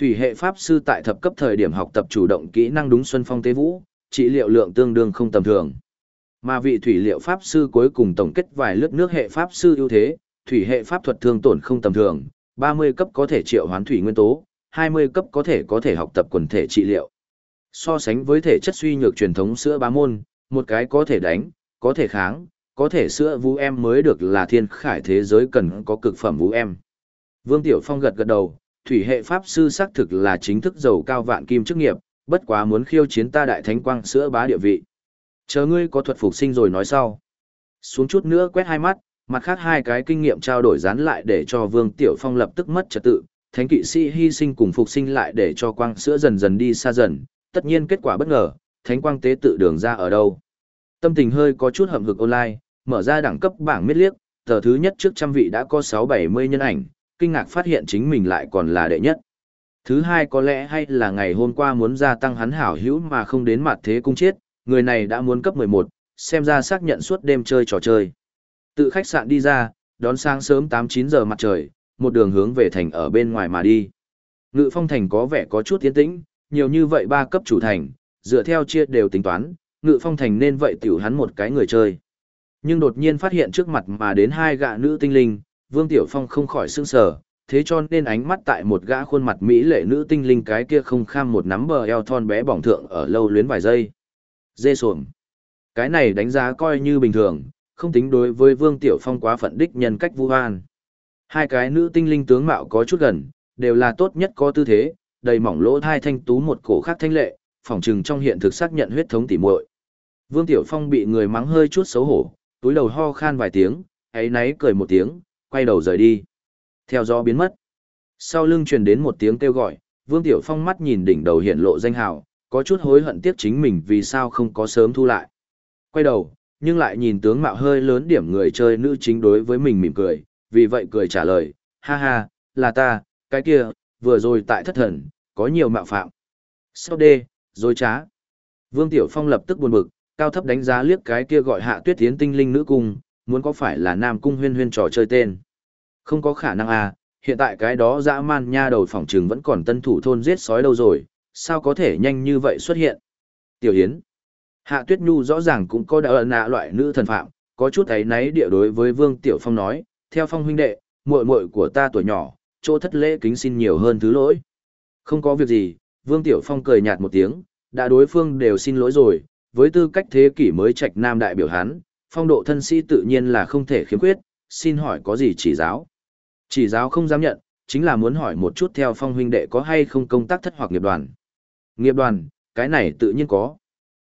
Thủy hệ pháp sư tại thập cấp thời điểm học tập chủ động kỹ năng đúng xuân phong tế vũ, trị liệu lượng tương đương không tầm thường. Mà vị thủy liệu pháp sư cuối cùng tổng kết vài lướt nước hệ pháp sư ưu thế, thủy hệ pháp thuật thương tổn không tầm thường, 30 cấp có thể triệu hoán thủy nguyên tố, 20 cấp có thể có thể học tập quần thể trị liệu. So sánh với thể chất suy nhược truyền thống sữa bá môn, một cái có thể đánh, có thể kháng, có thể sữa vũ em mới được là thiên khải thế giới cần có cực phẩm vũ em. Vương Tiểu Phong gật gật đầu, thủy hệ pháp sư xác thực là chính thức giàu cao vạn kim chức nghiệp, bất quá muốn khiêu chiến ta đại thánh quang sữa bá địa vị. Chờ ngươi có thuật phục sinh rồi nói sau. Xuống chút nữa quét hai mắt, mặt khác hai cái kinh nghiệm trao đổi dán lại để cho Vương Tiểu Phong lập tức mất trật tự, thánh kỵ sĩ hy sinh cùng phục sinh lại để cho quang sữa dần dần đi xa dần, tất nhiên kết quả bất ngờ, thánh quang tế tự đường ra ở đâu. Tâm tình hơi có chút hậm hực online, mở ra đẳng cấp bảng miết liếc, tờ thứ nhất trước trăm vị đã có 6-70 nhân ảnh, kinh ngạc phát hiện chính mình lại còn là đệ nhất. Thứ hai có lẽ hay là ngày hôm qua muốn gia tăng hắn hảo hữu mà không đến mặt thế cung chết, người này đã muốn cấp 11, xem ra xác nhận suốt đêm chơi trò chơi. Tự khách sạn đi ra, đón sáng sớm 8-9 giờ mặt trời, một đường hướng về thành ở bên ngoài mà đi. Ngự phong thành có vẻ có chút tiến tĩnh, nhiều như vậy ba cấp chủ thành, dựa theo chia đều tính toán, ngự phong thành nên vậy tiểu hắn một cái người chơi. Nhưng đột nhiên phát hiện trước mặt mà đến hai gã nữ tinh linh, Vương Tiểu Phong không khỏi sững sờ, thế cho nên ánh mắt tại một gã khuôn mặt mỹ lệ nữ tinh linh cái kia không kham một nắm bờ eo thon bé bỏng thượng ở lâu luyến vài giây. Dê xuồng. Cái này đánh giá coi như bình thường, không tính đối với Vương Tiểu Phong quá phận đích nhân cách vu hoan. Hai cái nữ tinh linh tướng mạo có chút gần, đều là tốt nhất có tư thế, đầy mỏng lỗ thai thanh tú một cổ khác thanh lệ, phỏng trừng trong hiện thực xác nhận huyết thống tỉ muội. Vương Tiểu Phong bị người mắng hơi chút xấu hổ, túi đầu ho khan vài tiếng, ấy náy cười một tiếng, quay đầu rời đi. Theo gió biến mất. Sau lưng truyền đến một tiếng kêu gọi, Vương Tiểu Phong mắt nhìn đỉnh đầu hiện lộ danh hào, có chút hối hận tiếc chính mình vì sao không có sớm thu lại. Quay đầu, nhưng lại nhìn tướng mạo hơi lớn điểm người chơi nữ chính đối với mình mỉm cười, vì vậy cười trả lời, ha ha, là ta, cái kia, vừa rồi tại thất thần, có nhiều mạo phạm. Sau đê, dối trá. Vương Tiểu Phong lập tức buồn bực, cao thấp đánh giá liếc cái kia gọi hạ tuyết tiến tinh linh nữ cung, muốn có phải là nam cung huyên huyên trò chơi tên. Không có khả năng à, hiện tại cái đó dã man nha đầu phòng trừng vẫn còn tân thủ thôn giết sói đâu rồi, sao có thể nhanh như vậy xuất hiện. Tiểu Hiến Hạ Tuyết Nhu rõ ràng cũng có đạo nạ loại nữ thần phạm, có chút ấy náy địa đối với Vương Tiểu Phong nói, theo phong huynh đệ, muội muội của ta tuổi nhỏ, chỗ thất lễ kính xin nhiều hơn thứ lỗi. Không có việc gì, Vương Tiểu Phong cười nhạt một tiếng, đã đối phương đều xin lỗi rồi, với tư cách thế kỷ mới trạch nam đại biểu hắn, phong độ thân sĩ tự nhiên là không thể khiếm khuyết, xin hỏi có gì chỉ giáo. Chỉ giáo không dám nhận, chính là muốn hỏi một chút theo phong huynh đệ có hay không công tác thất hoặc nghiệp đoàn. Nghiệp đoàn, cái này tự nhiên có.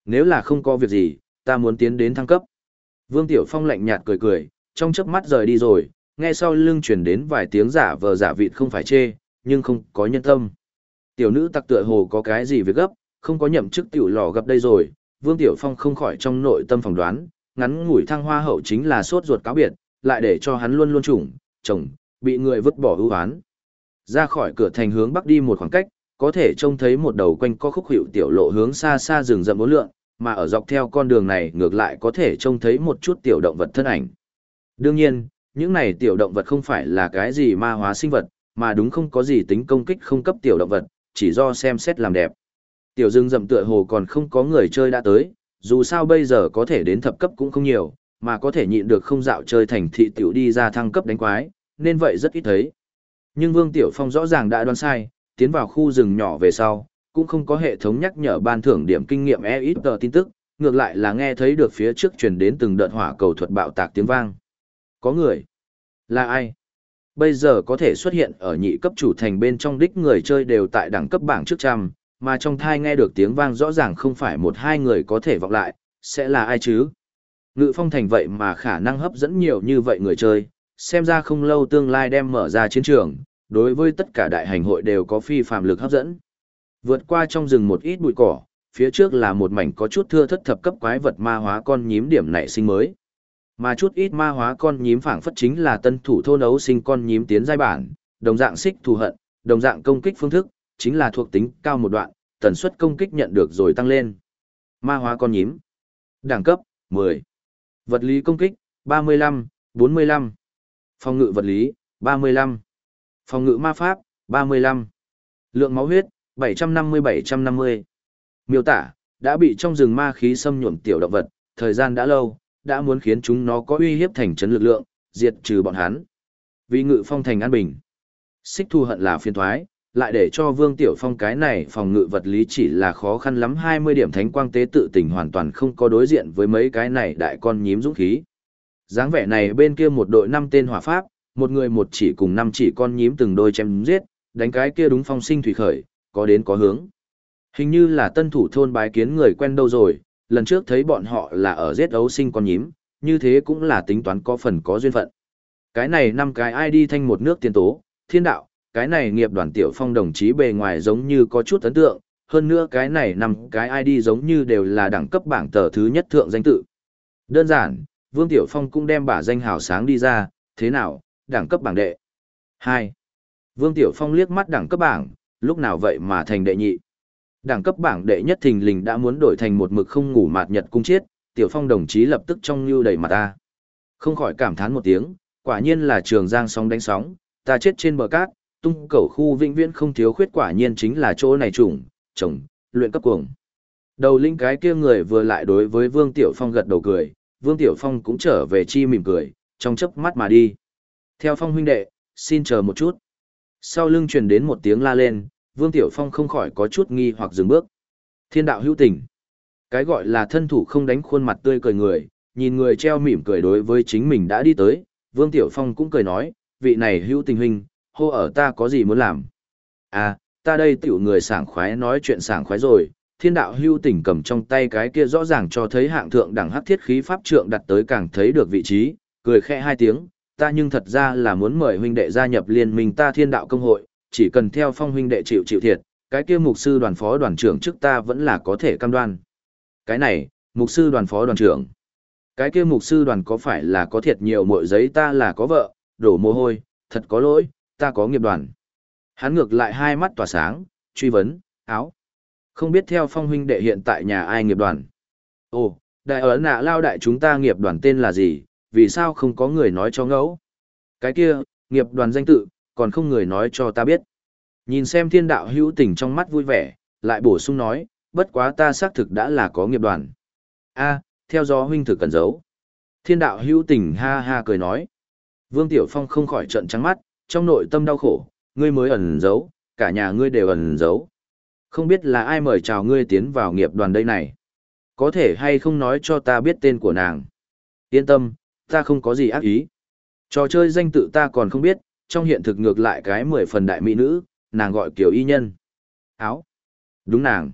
Nếu là không có việc gì, ta muốn tiến đến thăng cấp. Vương Tiểu Phong lạnh nhạt cười cười, trong chớp mắt rời đi rồi, nghe sau lưng truyền đến vài tiếng giả vờ giả vịt không phải chê, nhưng không có nhân tâm. Tiểu nữ tặc tựa hồ có cái gì việc gấp, không có nhậm chức tiểu lò gặp đây rồi, Vương Tiểu Phong không khỏi trong nội tâm phỏng đoán, ngắn ngủi thăng hoa hậu chính là sốt ruột cáo biệt, lại để cho hắn luôn luôn trùng, chồng, bị người vứt bỏ ưu hoán. Ra khỏi cửa thành hướng bắc đi một khoảng cách, có thể trông thấy một đầu quanh co khúc hiệu tiểu lộ hướng xa xa rừng rậm bốn lượng, mà ở dọc theo con đường này ngược lại có thể trông thấy một chút tiểu động vật thân ảnh. Đương nhiên, những này tiểu động vật không phải là cái gì ma hóa sinh vật, mà đúng không có gì tính công kích không cấp tiểu động vật, chỉ do xem xét làm đẹp. Tiểu rừng rậm tựa hồ còn không có người chơi đã tới, dù sao bây giờ có thể đến thập cấp cũng không nhiều, mà có thể nhịn được không dạo chơi thành thị tiểu đi ra thăng cấp đánh quái, nên vậy rất ít thấy. Nhưng Vương Tiểu Phong rõ ràng đã đoán sai, tiến vào khu rừng nhỏ về sau, cũng không có hệ thống nhắc nhở ban thưởng điểm kinh nghiệm e ít tờ tin tức, ngược lại là nghe thấy được phía trước truyền đến từng đợt hỏa cầu thuật bạo tạc tiếng vang. Có người. Là ai? Bây giờ có thể xuất hiện ở nhị cấp chủ thành bên trong đích người chơi đều tại đẳng cấp bảng trước trăm, mà trong thai nghe được tiếng vang rõ ràng không phải một hai người có thể vọng lại, sẽ là ai chứ? Ngự phong thành vậy mà khả năng hấp dẫn nhiều như vậy người chơi, xem ra không lâu tương lai đem mở ra chiến trường, đối với tất cả đại hành hội đều có phi phạm lực hấp dẫn. Vượt qua trong rừng một ít bụi cỏ, phía trước là một mảnh có chút thưa thất thập cấp quái vật ma hóa con nhím điểm nảy sinh mới. Mà chút ít ma hóa con nhím phảng phất chính là tân thủ thôn ấu sinh con nhím tiến giai bản, đồng dạng xích thù hận, đồng dạng công kích phương thức, chính là thuộc tính cao một đoạn, tần suất công kích nhận được rồi tăng lên. Ma hóa con nhím. Đẳng cấp, 10. Vật lý công kích, 35, 45. Phòng ngự vật lý, 35. Phòng ngự ma pháp, 35. Lượng máu huyết, 750-750. Miêu tả, đã bị trong rừng ma khí xâm nhuộm tiểu động vật, thời gian đã lâu, đã muốn khiến chúng nó có uy hiếp thành trấn lực lượng, diệt trừ bọn hắn. Vì ngự phong thành an bình. Xích thu hận là phiên thoái, lại để cho Vương Tiểu Phong cái này phòng ngự vật lý chỉ là khó khăn lắm 20 điểm thánh quang tế tự tình hoàn toàn không có đối diện với mấy cái này đại con nhím dũng khí. dáng vẻ này bên kia một đội năm tên hỏa pháp, một người một chỉ cùng năm chỉ con nhím từng đôi chém giết, đánh cái kia đúng phong sinh thủy khởi, có đến có hướng. Hình như là tân thủ thôn bái kiến người quen đâu rồi, lần trước thấy bọn họ là ở giết ấu sinh con nhím, như thế cũng là tính toán có phần có duyên phận. Cái này năm cái ai đi thanh một nước tiên tố, thiên đạo, cái này nghiệp đoàn tiểu phong đồng chí bề ngoài giống như có chút ấn tượng, hơn nữa cái này năm cái ai đi giống như đều là đẳng cấp bảng tờ thứ nhất thượng danh tự. Đơn giản, Vương Tiểu Phong cũng đem bả danh hào sáng đi ra, thế nào, đẳng cấp bảng đệ. 2. Vương Tiểu Phong liếc mắt đẳng cấp bảng, lúc nào vậy mà thành đệ nhị. Đẳng cấp bảng đệ nhất thình lình đã muốn đổi thành một mực không ngủ mạt nhật cung chết, Tiểu Phong đồng chí lập tức trong như đầy mặt ta. Không khỏi cảm thán một tiếng, quả nhiên là trường giang sóng đánh sóng, ta chết trên bờ cát, tung cầu khu vĩnh viễn không thiếu khuyết quả nhiên chính là chỗ này trùng, trồng, luyện cấp cuồng. Đầu linh cái kia người vừa lại đối với Vương Tiểu Phong gật đầu cười, Vương Tiểu Phong cũng trở về chi mỉm cười, trong chớp mắt mà đi. Theo Phong huynh đệ, xin chờ một chút. Sau lưng truyền đến một tiếng la lên, Vương Tiểu Phong không khỏi có chút nghi hoặc dừng bước. Thiên đạo hữu tình. Cái gọi là thân thủ không đánh khuôn mặt tươi cười người, nhìn người treo mỉm cười đối với chính mình đã đi tới, Vương Tiểu Phong cũng cười nói, vị này hữu tình huynh, hô ở ta có gì muốn làm. À, ta đây tiểu người sảng khoái nói chuyện sảng khoái rồi, thiên đạo hưu tình cầm trong tay cái kia rõ ràng cho thấy hạng thượng đẳng hắc thiết khí pháp trượng đặt tới càng thấy được vị trí, cười khẽ hai tiếng, ta nhưng thật ra là muốn mời huynh đệ gia nhập liên minh ta thiên đạo công hội, chỉ cần theo phong huynh đệ chịu chịu thiệt, cái kia mục sư đoàn phó đoàn trưởng trước ta vẫn là có thể cam đoan. Cái này, mục sư đoàn phó đoàn trưởng. Cái kia mục sư đoàn có phải là có thiệt nhiều mọi giấy ta là có vợ, đổ mồ hôi, thật có lỗi, ta có nghiệp đoàn. Hắn ngược lại hai mắt tỏa sáng, truy vấn, áo. Không biết theo phong huynh đệ hiện tại nhà ai nghiệp đoàn. Ồ, đại ấn nạ lao đại chúng ta nghiệp đoàn tên là gì, vì sao không có người nói cho ngẫu. Cái kia, nghiệp đoàn danh tự, còn không người nói cho ta biết. Nhìn xem thiên đạo hữu tình trong mắt vui vẻ, lại bổ sung nói, bất quá ta xác thực đã là có nghiệp đoàn. a theo do huynh thực cần giấu. Thiên đạo hữu tình ha ha cười nói. Vương Tiểu Phong không khỏi trận trắng mắt, trong nội tâm đau khổ, ngươi mới ẩn giấu, cả nhà ngươi đều ẩn giấu. Không biết là ai mời chào ngươi tiến vào nghiệp đoàn đây này. Có thể hay không nói cho ta biết tên của nàng. Yên tâm, ta không có gì ác ý. Trò chơi danh tự ta còn không biết, trong hiện thực ngược lại cái mười phần đại mỹ nữ, nàng gọi kiểu y nhân. Áo. Đúng nàng.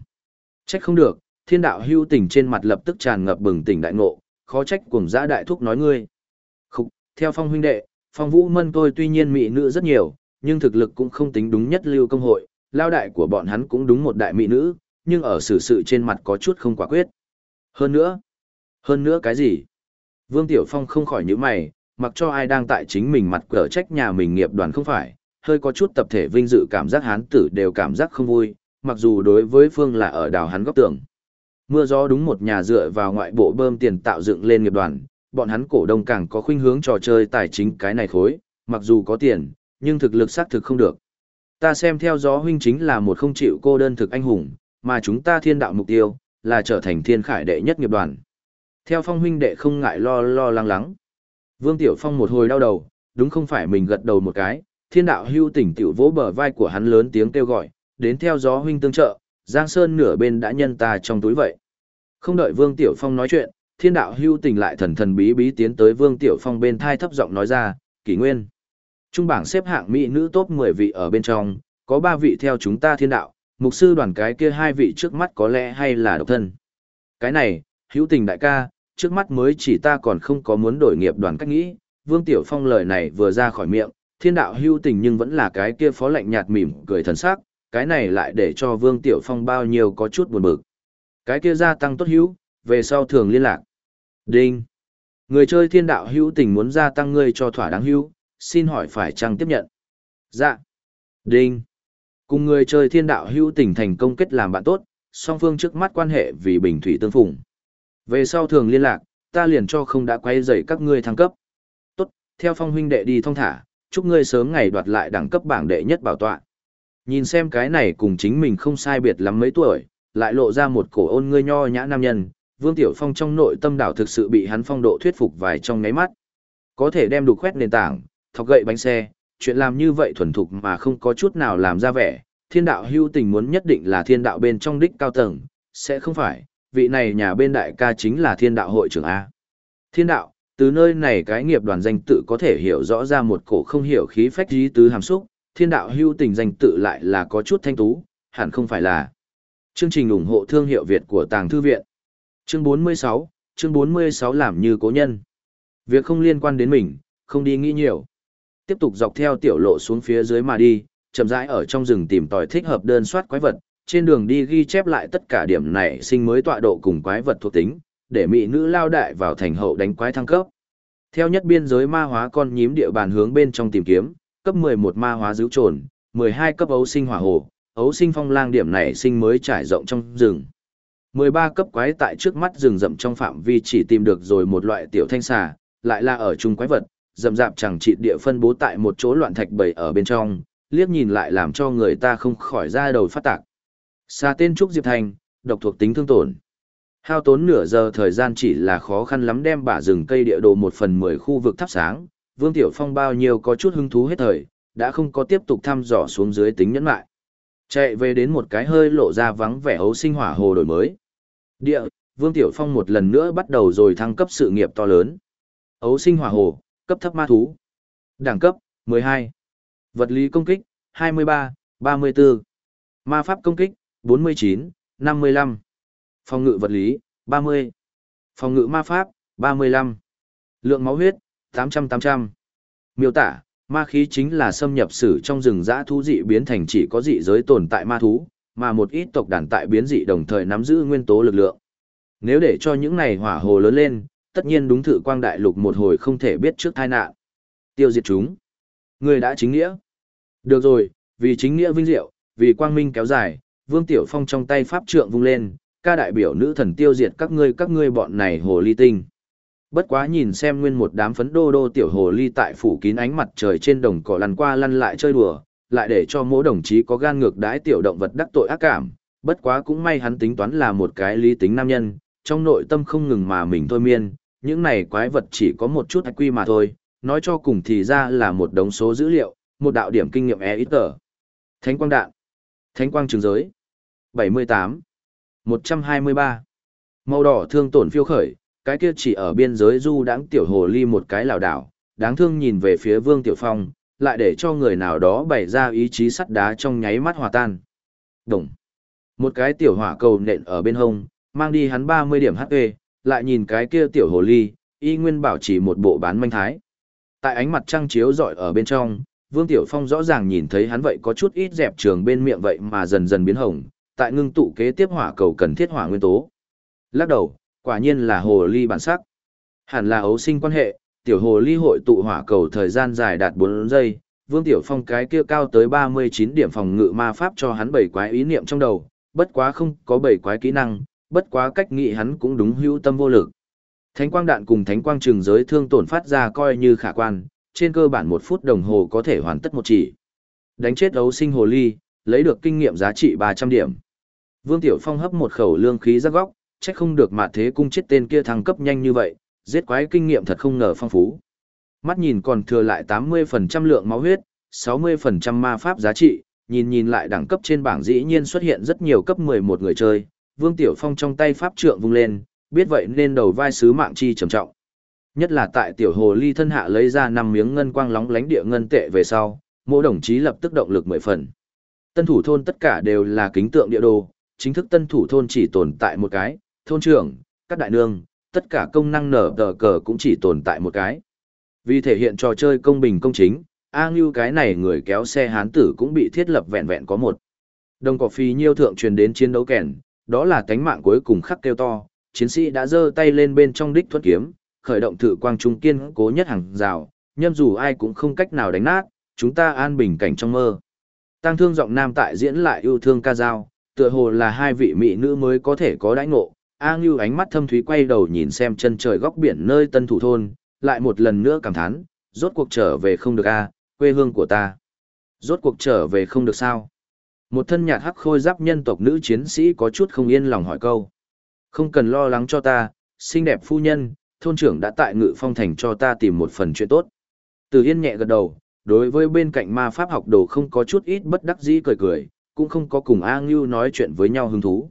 Trách không được, thiên đạo hưu tình trên mặt lập tức tràn ngập bừng tỉnh đại ngộ, khó trách cùng giã đại thúc nói ngươi. Khúc, theo phong huynh đệ, phong vũ mân tôi tuy nhiên mỹ nữ rất nhiều, nhưng thực lực cũng không tính đúng nhất lưu công hội, lao đại của bọn hắn cũng đúng một đại mỹ nữ, nhưng ở xử sự trên mặt có chút không quả quyết. Hơn nữa, hơn nữa cái gì? Vương Tiểu Phong không khỏi nhíu mày, mặc cho ai đang tại chính mình mặt cờ trách nhà mình nghiệp đoàn không phải, hơi có chút tập thể vinh dự cảm giác hán tử đều cảm giác không vui, mặc dù đối với Phương là ở đào hắn góc tường. Mưa gió đúng một nhà dựa vào ngoại bộ bơm tiền tạo dựng lên nghiệp đoàn, bọn hắn cổ đông càng có khuynh hướng trò chơi tài chính cái này khối, mặc dù có tiền, nhưng thực lực xác thực không được. Ta xem theo gió huynh chính là một không chịu cô đơn thực anh hùng, mà chúng ta thiên đạo mục tiêu, là trở thành thiên khải đệ nhất nghiệp đoàn. Theo phong huynh đệ không ngại lo lo lắng lắng. Vương Tiểu Phong một hồi đau đầu, đúng không phải mình gật đầu một cái, thiên đạo hưu tỉnh tiểu vỗ bờ vai của hắn lớn tiếng kêu gọi, đến theo gió huynh tương trợ, Giang Sơn nửa bên đã nhân ta trong túi vậy. Không đợi Vương Tiểu Phong nói chuyện, thiên đạo hưu tỉnh lại thần thần bí bí tiến tới Vương Tiểu Phong bên thai thấp giọng nói ra, kỷ nguyên. Trung bảng xếp hạng mỹ nữ top 10 vị ở bên trong, có 3 vị theo chúng ta thiên đạo, mục sư đoàn cái kia hai vị trước mắt có lẽ hay là độc thân. Cái này, hữu tình đại ca, trước mắt mới chỉ ta còn không có muốn đổi nghiệp đoàn cách nghĩ, Vương Tiểu Phong lời này vừa ra khỏi miệng, thiên đạo hưu tình nhưng vẫn là cái kia phó lạnh nhạt mỉm cười thần sắc, cái này lại để cho Vương Tiểu Phong bao nhiêu có chút buồn bực. Cái kia gia tăng tốt hữu, về sau thường liên lạc. Đinh. Người chơi thiên đạo hữu tình muốn gia tăng ngươi cho thỏa đáng hữu, xin hỏi phải chăng tiếp nhận? Dạ. Đinh. Cùng người chơi thiên đạo hữu tình thành công kết làm bạn tốt, song phương trước mắt quan hệ vì bình thủy tương phùng. Về sau thường liên lạc, ta liền cho không đã quay dậy các ngươi thăng cấp. Tốt, theo phong huynh đệ đi thong thả, chúc ngươi sớm ngày đoạt lại đẳng cấp bảng đệ nhất bảo tọa. Nhìn xem cái này cùng chính mình không sai biệt lắm mấy tuổi, lại lộ ra một cổ ôn ngươi nho nhã nam nhân, Vương Tiểu Phong trong nội tâm đảo thực sự bị hắn phong độ thuyết phục vài trong ngáy mắt. Có thể đem đục khoét nền tảng, thọc gậy bánh xe, chuyện làm như vậy thuần thục mà không có chút nào làm ra vẻ, thiên đạo hưu tình muốn nhất định là thiên đạo bên trong đích cao tầng, sẽ không phải, vị này nhà bên đại ca chính là thiên đạo hội trưởng A. Thiên đạo, từ nơi này cái nghiệp đoàn danh tự có thể hiểu rõ ra một cổ không hiểu khí phách dí tứ hàm xúc, thiên đạo hưu tình danh tự lại là có chút thanh tú, hẳn không phải là. Chương trình ủng hộ thương hiệu Việt của Tàng Thư Viện. Chương 46, chương 46 làm như cố nhân. Việc không liên quan đến mình, không đi nghĩ nhiều. Tiếp tục dọc theo tiểu lộ xuống phía dưới mà đi, chậm rãi ở trong rừng tìm tòi thích hợp đơn soát quái vật, trên đường đi ghi chép lại tất cả điểm này sinh mới tọa độ cùng quái vật thuộc tính, để mỹ nữ lao đại vào thành hậu đánh quái thăng cấp. Theo nhất biên giới ma hóa con nhím địa bàn hướng bên trong tìm kiếm, cấp 11 ma hóa giữ trồn, 12 cấp ấu sinh hỏa hồ, ấu sinh phong lang điểm này sinh mới trải rộng trong rừng. 13 cấp quái tại trước mắt rừng rậm trong phạm vi chỉ tìm được rồi một loại tiểu thanh xà, lại là ở chung quái vật, rậm rạp chẳng trị địa phân bố tại một chỗ loạn thạch bầy ở bên trong, liếc nhìn lại làm cho người ta không khỏi ra đầu phát tạc. Xa tên Trúc Diệp Thành, độc thuộc tính thương tổn. Hao tốn nửa giờ thời gian chỉ là khó khăn lắm đem bả rừng cây địa đồ một phần mười khu vực thắp sáng, Vương Tiểu Phong bao nhiêu có chút hứng thú hết thời, đã không có tiếp tục thăm dò xuống dưới tính nhẫn lại. Chạy về đến một cái hơi lộ ra vắng vẻ ấu sinh hỏa hồ đổi mới. Địa, Vương Tiểu Phong một lần nữa bắt đầu rồi thăng cấp sự nghiệp to lớn. Ấu sinh hỏa hồ, cấp thấp ma thú. Đẳng cấp, 12. Vật lý công kích, 23, 34. Ma pháp công kích, 49, 55. Phòng ngự vật lý, 30. Phòng ngự ma pháp, 35. Lượng máu huyết, 800-800. Miêu tả, ma khí chính là xâm nhập sử trong rừng dã thú dị biến thành chỉ có dị giới tồn tại ma thú, mà một ít tộc đàn tại biến dị đồng thời nắm giữ nguyên tố lực lượng. Nếu để cho những này hỏa hồ lớn lên, tất nhiên đúng thử quang đại lục một hồi không thể biết trước tai nạn. Tiêu diệt chúng. Người đã chính nghĩa. Được rồi, vì chính nghĩa vinh diệu, vì quang minh kéo dài, Vương Tiểu Phong trong tay pháp trượng vung lên, ca đại biểu nữ thần tiêu diệt các ngươi các ngươi bọn này hồ ly tinh. Bất quá nhìn xem nguyên một đám phấn đô đô tiểu hồ ly tại phủ kín ánh mặt trời trên đồng cỏ lăn qua lăn lại chơi đùa, lại để cho mỗi đồng chí có gan ngược đãi tiểu động vật đắc tội ác cảm. Bất quá cũng may hắn tính toán là một cái lý tính nam nhân, trong nội tâm không ngừng mà mình thôi miên, những này quái vật chỉ có một chút quy mà thôi, nói cho cùng thì ra là một đống số dữ liệu, một đạo điểm kinh nghiệm e ít tờ. Thánh quang đạn. Thánh quang trường giới. 78. 123. Màu đỏ thương tổn phiêu khởi, cái kia chỉ ở biên giới du đáng tiểu hồ ly một cái lảo đảo, đáng thương nhìn về phía Vương Tiểu Phong, lại để cho người nào đó bày ra ý chí sắt đá trong nháy mắt hòa tan. Đồng. Một cái tiểu hỏa cầu nện ở bên hông, mang đi hắn 30 điểm HP, lại nhìn cái kia tiểu hồ ly, y nguyên bảo chỉ một bộ bán manh thái. Tại ánh mặt trăng chiếu rọi ở bên trong, Vương Tiểu Phong rõ ràng nhìn thấy hắn vậy có chút ít dẹp trường bên miệng vậy mà dần dần biến hồng, tại ngưng tụ kế tiếp hỏa cầu cần thiết hỏa nguyên tố. Lắc đầu, quả nhiên là hồ ly bản sắc. Hẳn là ấu sinh quan hệ, tiểu hồ ly hội tụ hỏa cầu thời gian dài đạt 4 giây, Vương Tiểu Phong cái kia cao tới 39 điểm phòng ngự ma pháp cho hắn bảy quái ý niệm trong đầu, bất quá không có bảy quái kỹ năng, bất quá cách nghĩ hắn cũng đúng hữu tâm vô lực. Thánh quang đạn cùng thánh quang trường giới thương tổn phát ra coi như khả quan, trên cơ bản một phút đồng hồ có thể hoàn tất một chỉ. Đánh chết ấu sinh hồ ly, lấy được kinh nghiệm giá trị 300 điểm. Vương Tiểu Phong hấp một khẩu lương khí rắc góc, trách không được mà thế cung chết tên kia thăng cấp nhanh như vậy, giết quái kinh nghiệm thật không ngờ phong phú. Mắt nhìn còn thừa lại 80% lượng máu huyết, 60% ma pháp giá trị, nhìn nhìn lại đẳng cấp trên bảng dĩ nhiên xuất hiện rất nhiều cấp 11 người chơi, Vương Tiểu Phong trong tay pháp trượng vung lên, biết vậy nên đầu vai sứ mạng chi trầm trọng. Nhất là tại tiểu hồ ly thân hạ lấy ra năm miếng ngân quang lóng lánh địa ngân tệ về sau, mỗi đồng chí lập tức động lực mười phần. Tân thủ thôn tất cả đều là kính tượng địa đồ, chính thức tân thủ thôn chỉ tồn tại một cái, thôn trưởng, các đại nương, tất cả công năng nở tờ cờ cũng chỉ tồn tại một cái. Vì thể hiện trò chơi công bình công chính, A Ngưu cái này người kéo xe hán tử cũng bị thiết lập vẹn vẹn có một. Đồng cỏ phi nhiêu thượng truyền đến chiến đấu kèn, đó là cánh mạng cuối cùng khắc kêu to, chiến sĩ đã giơ tay lên bên trong đích thuất kiếm, khởi động thử quang trung kiên cố nhất hàng rào, nhâm dù ai cũng không cách nào đánh nát, chúng ta an bình cảnh trong mơ. Tăng thương giọng nam tại diễn lại yêu thương ca dao, tựa hồ là hai vị mỹ nữ mới có thể có đãi ngộ. A Ngưu ánh mắt thâm thúy quay đầu nhìn xem chân trời góc biển nơi tân thủ thôn, lại một lần nữa cảm thán, rốt cuộc trở về không được a, quê hương của ta. Rốt cuộc trở về không được sao? Một thân nhạt hắc khôi giáp nhân tộc nữ chiến sĩ có chút không yên lòng hỏi câu. Không cần lo lắng cho ta, xinh đẹp phu nhân, thôn trưởng đã tại ngự phong thành cho ta tìm một phần chuyện tốt. Từ Yên nhẹ gật đầu, đối với bên cạnh ma pháp học đồ không có chút ít bất đắc dĩ cười cười, cũng không có cùng A Ngưu nói chuyện với nhau hứng thú.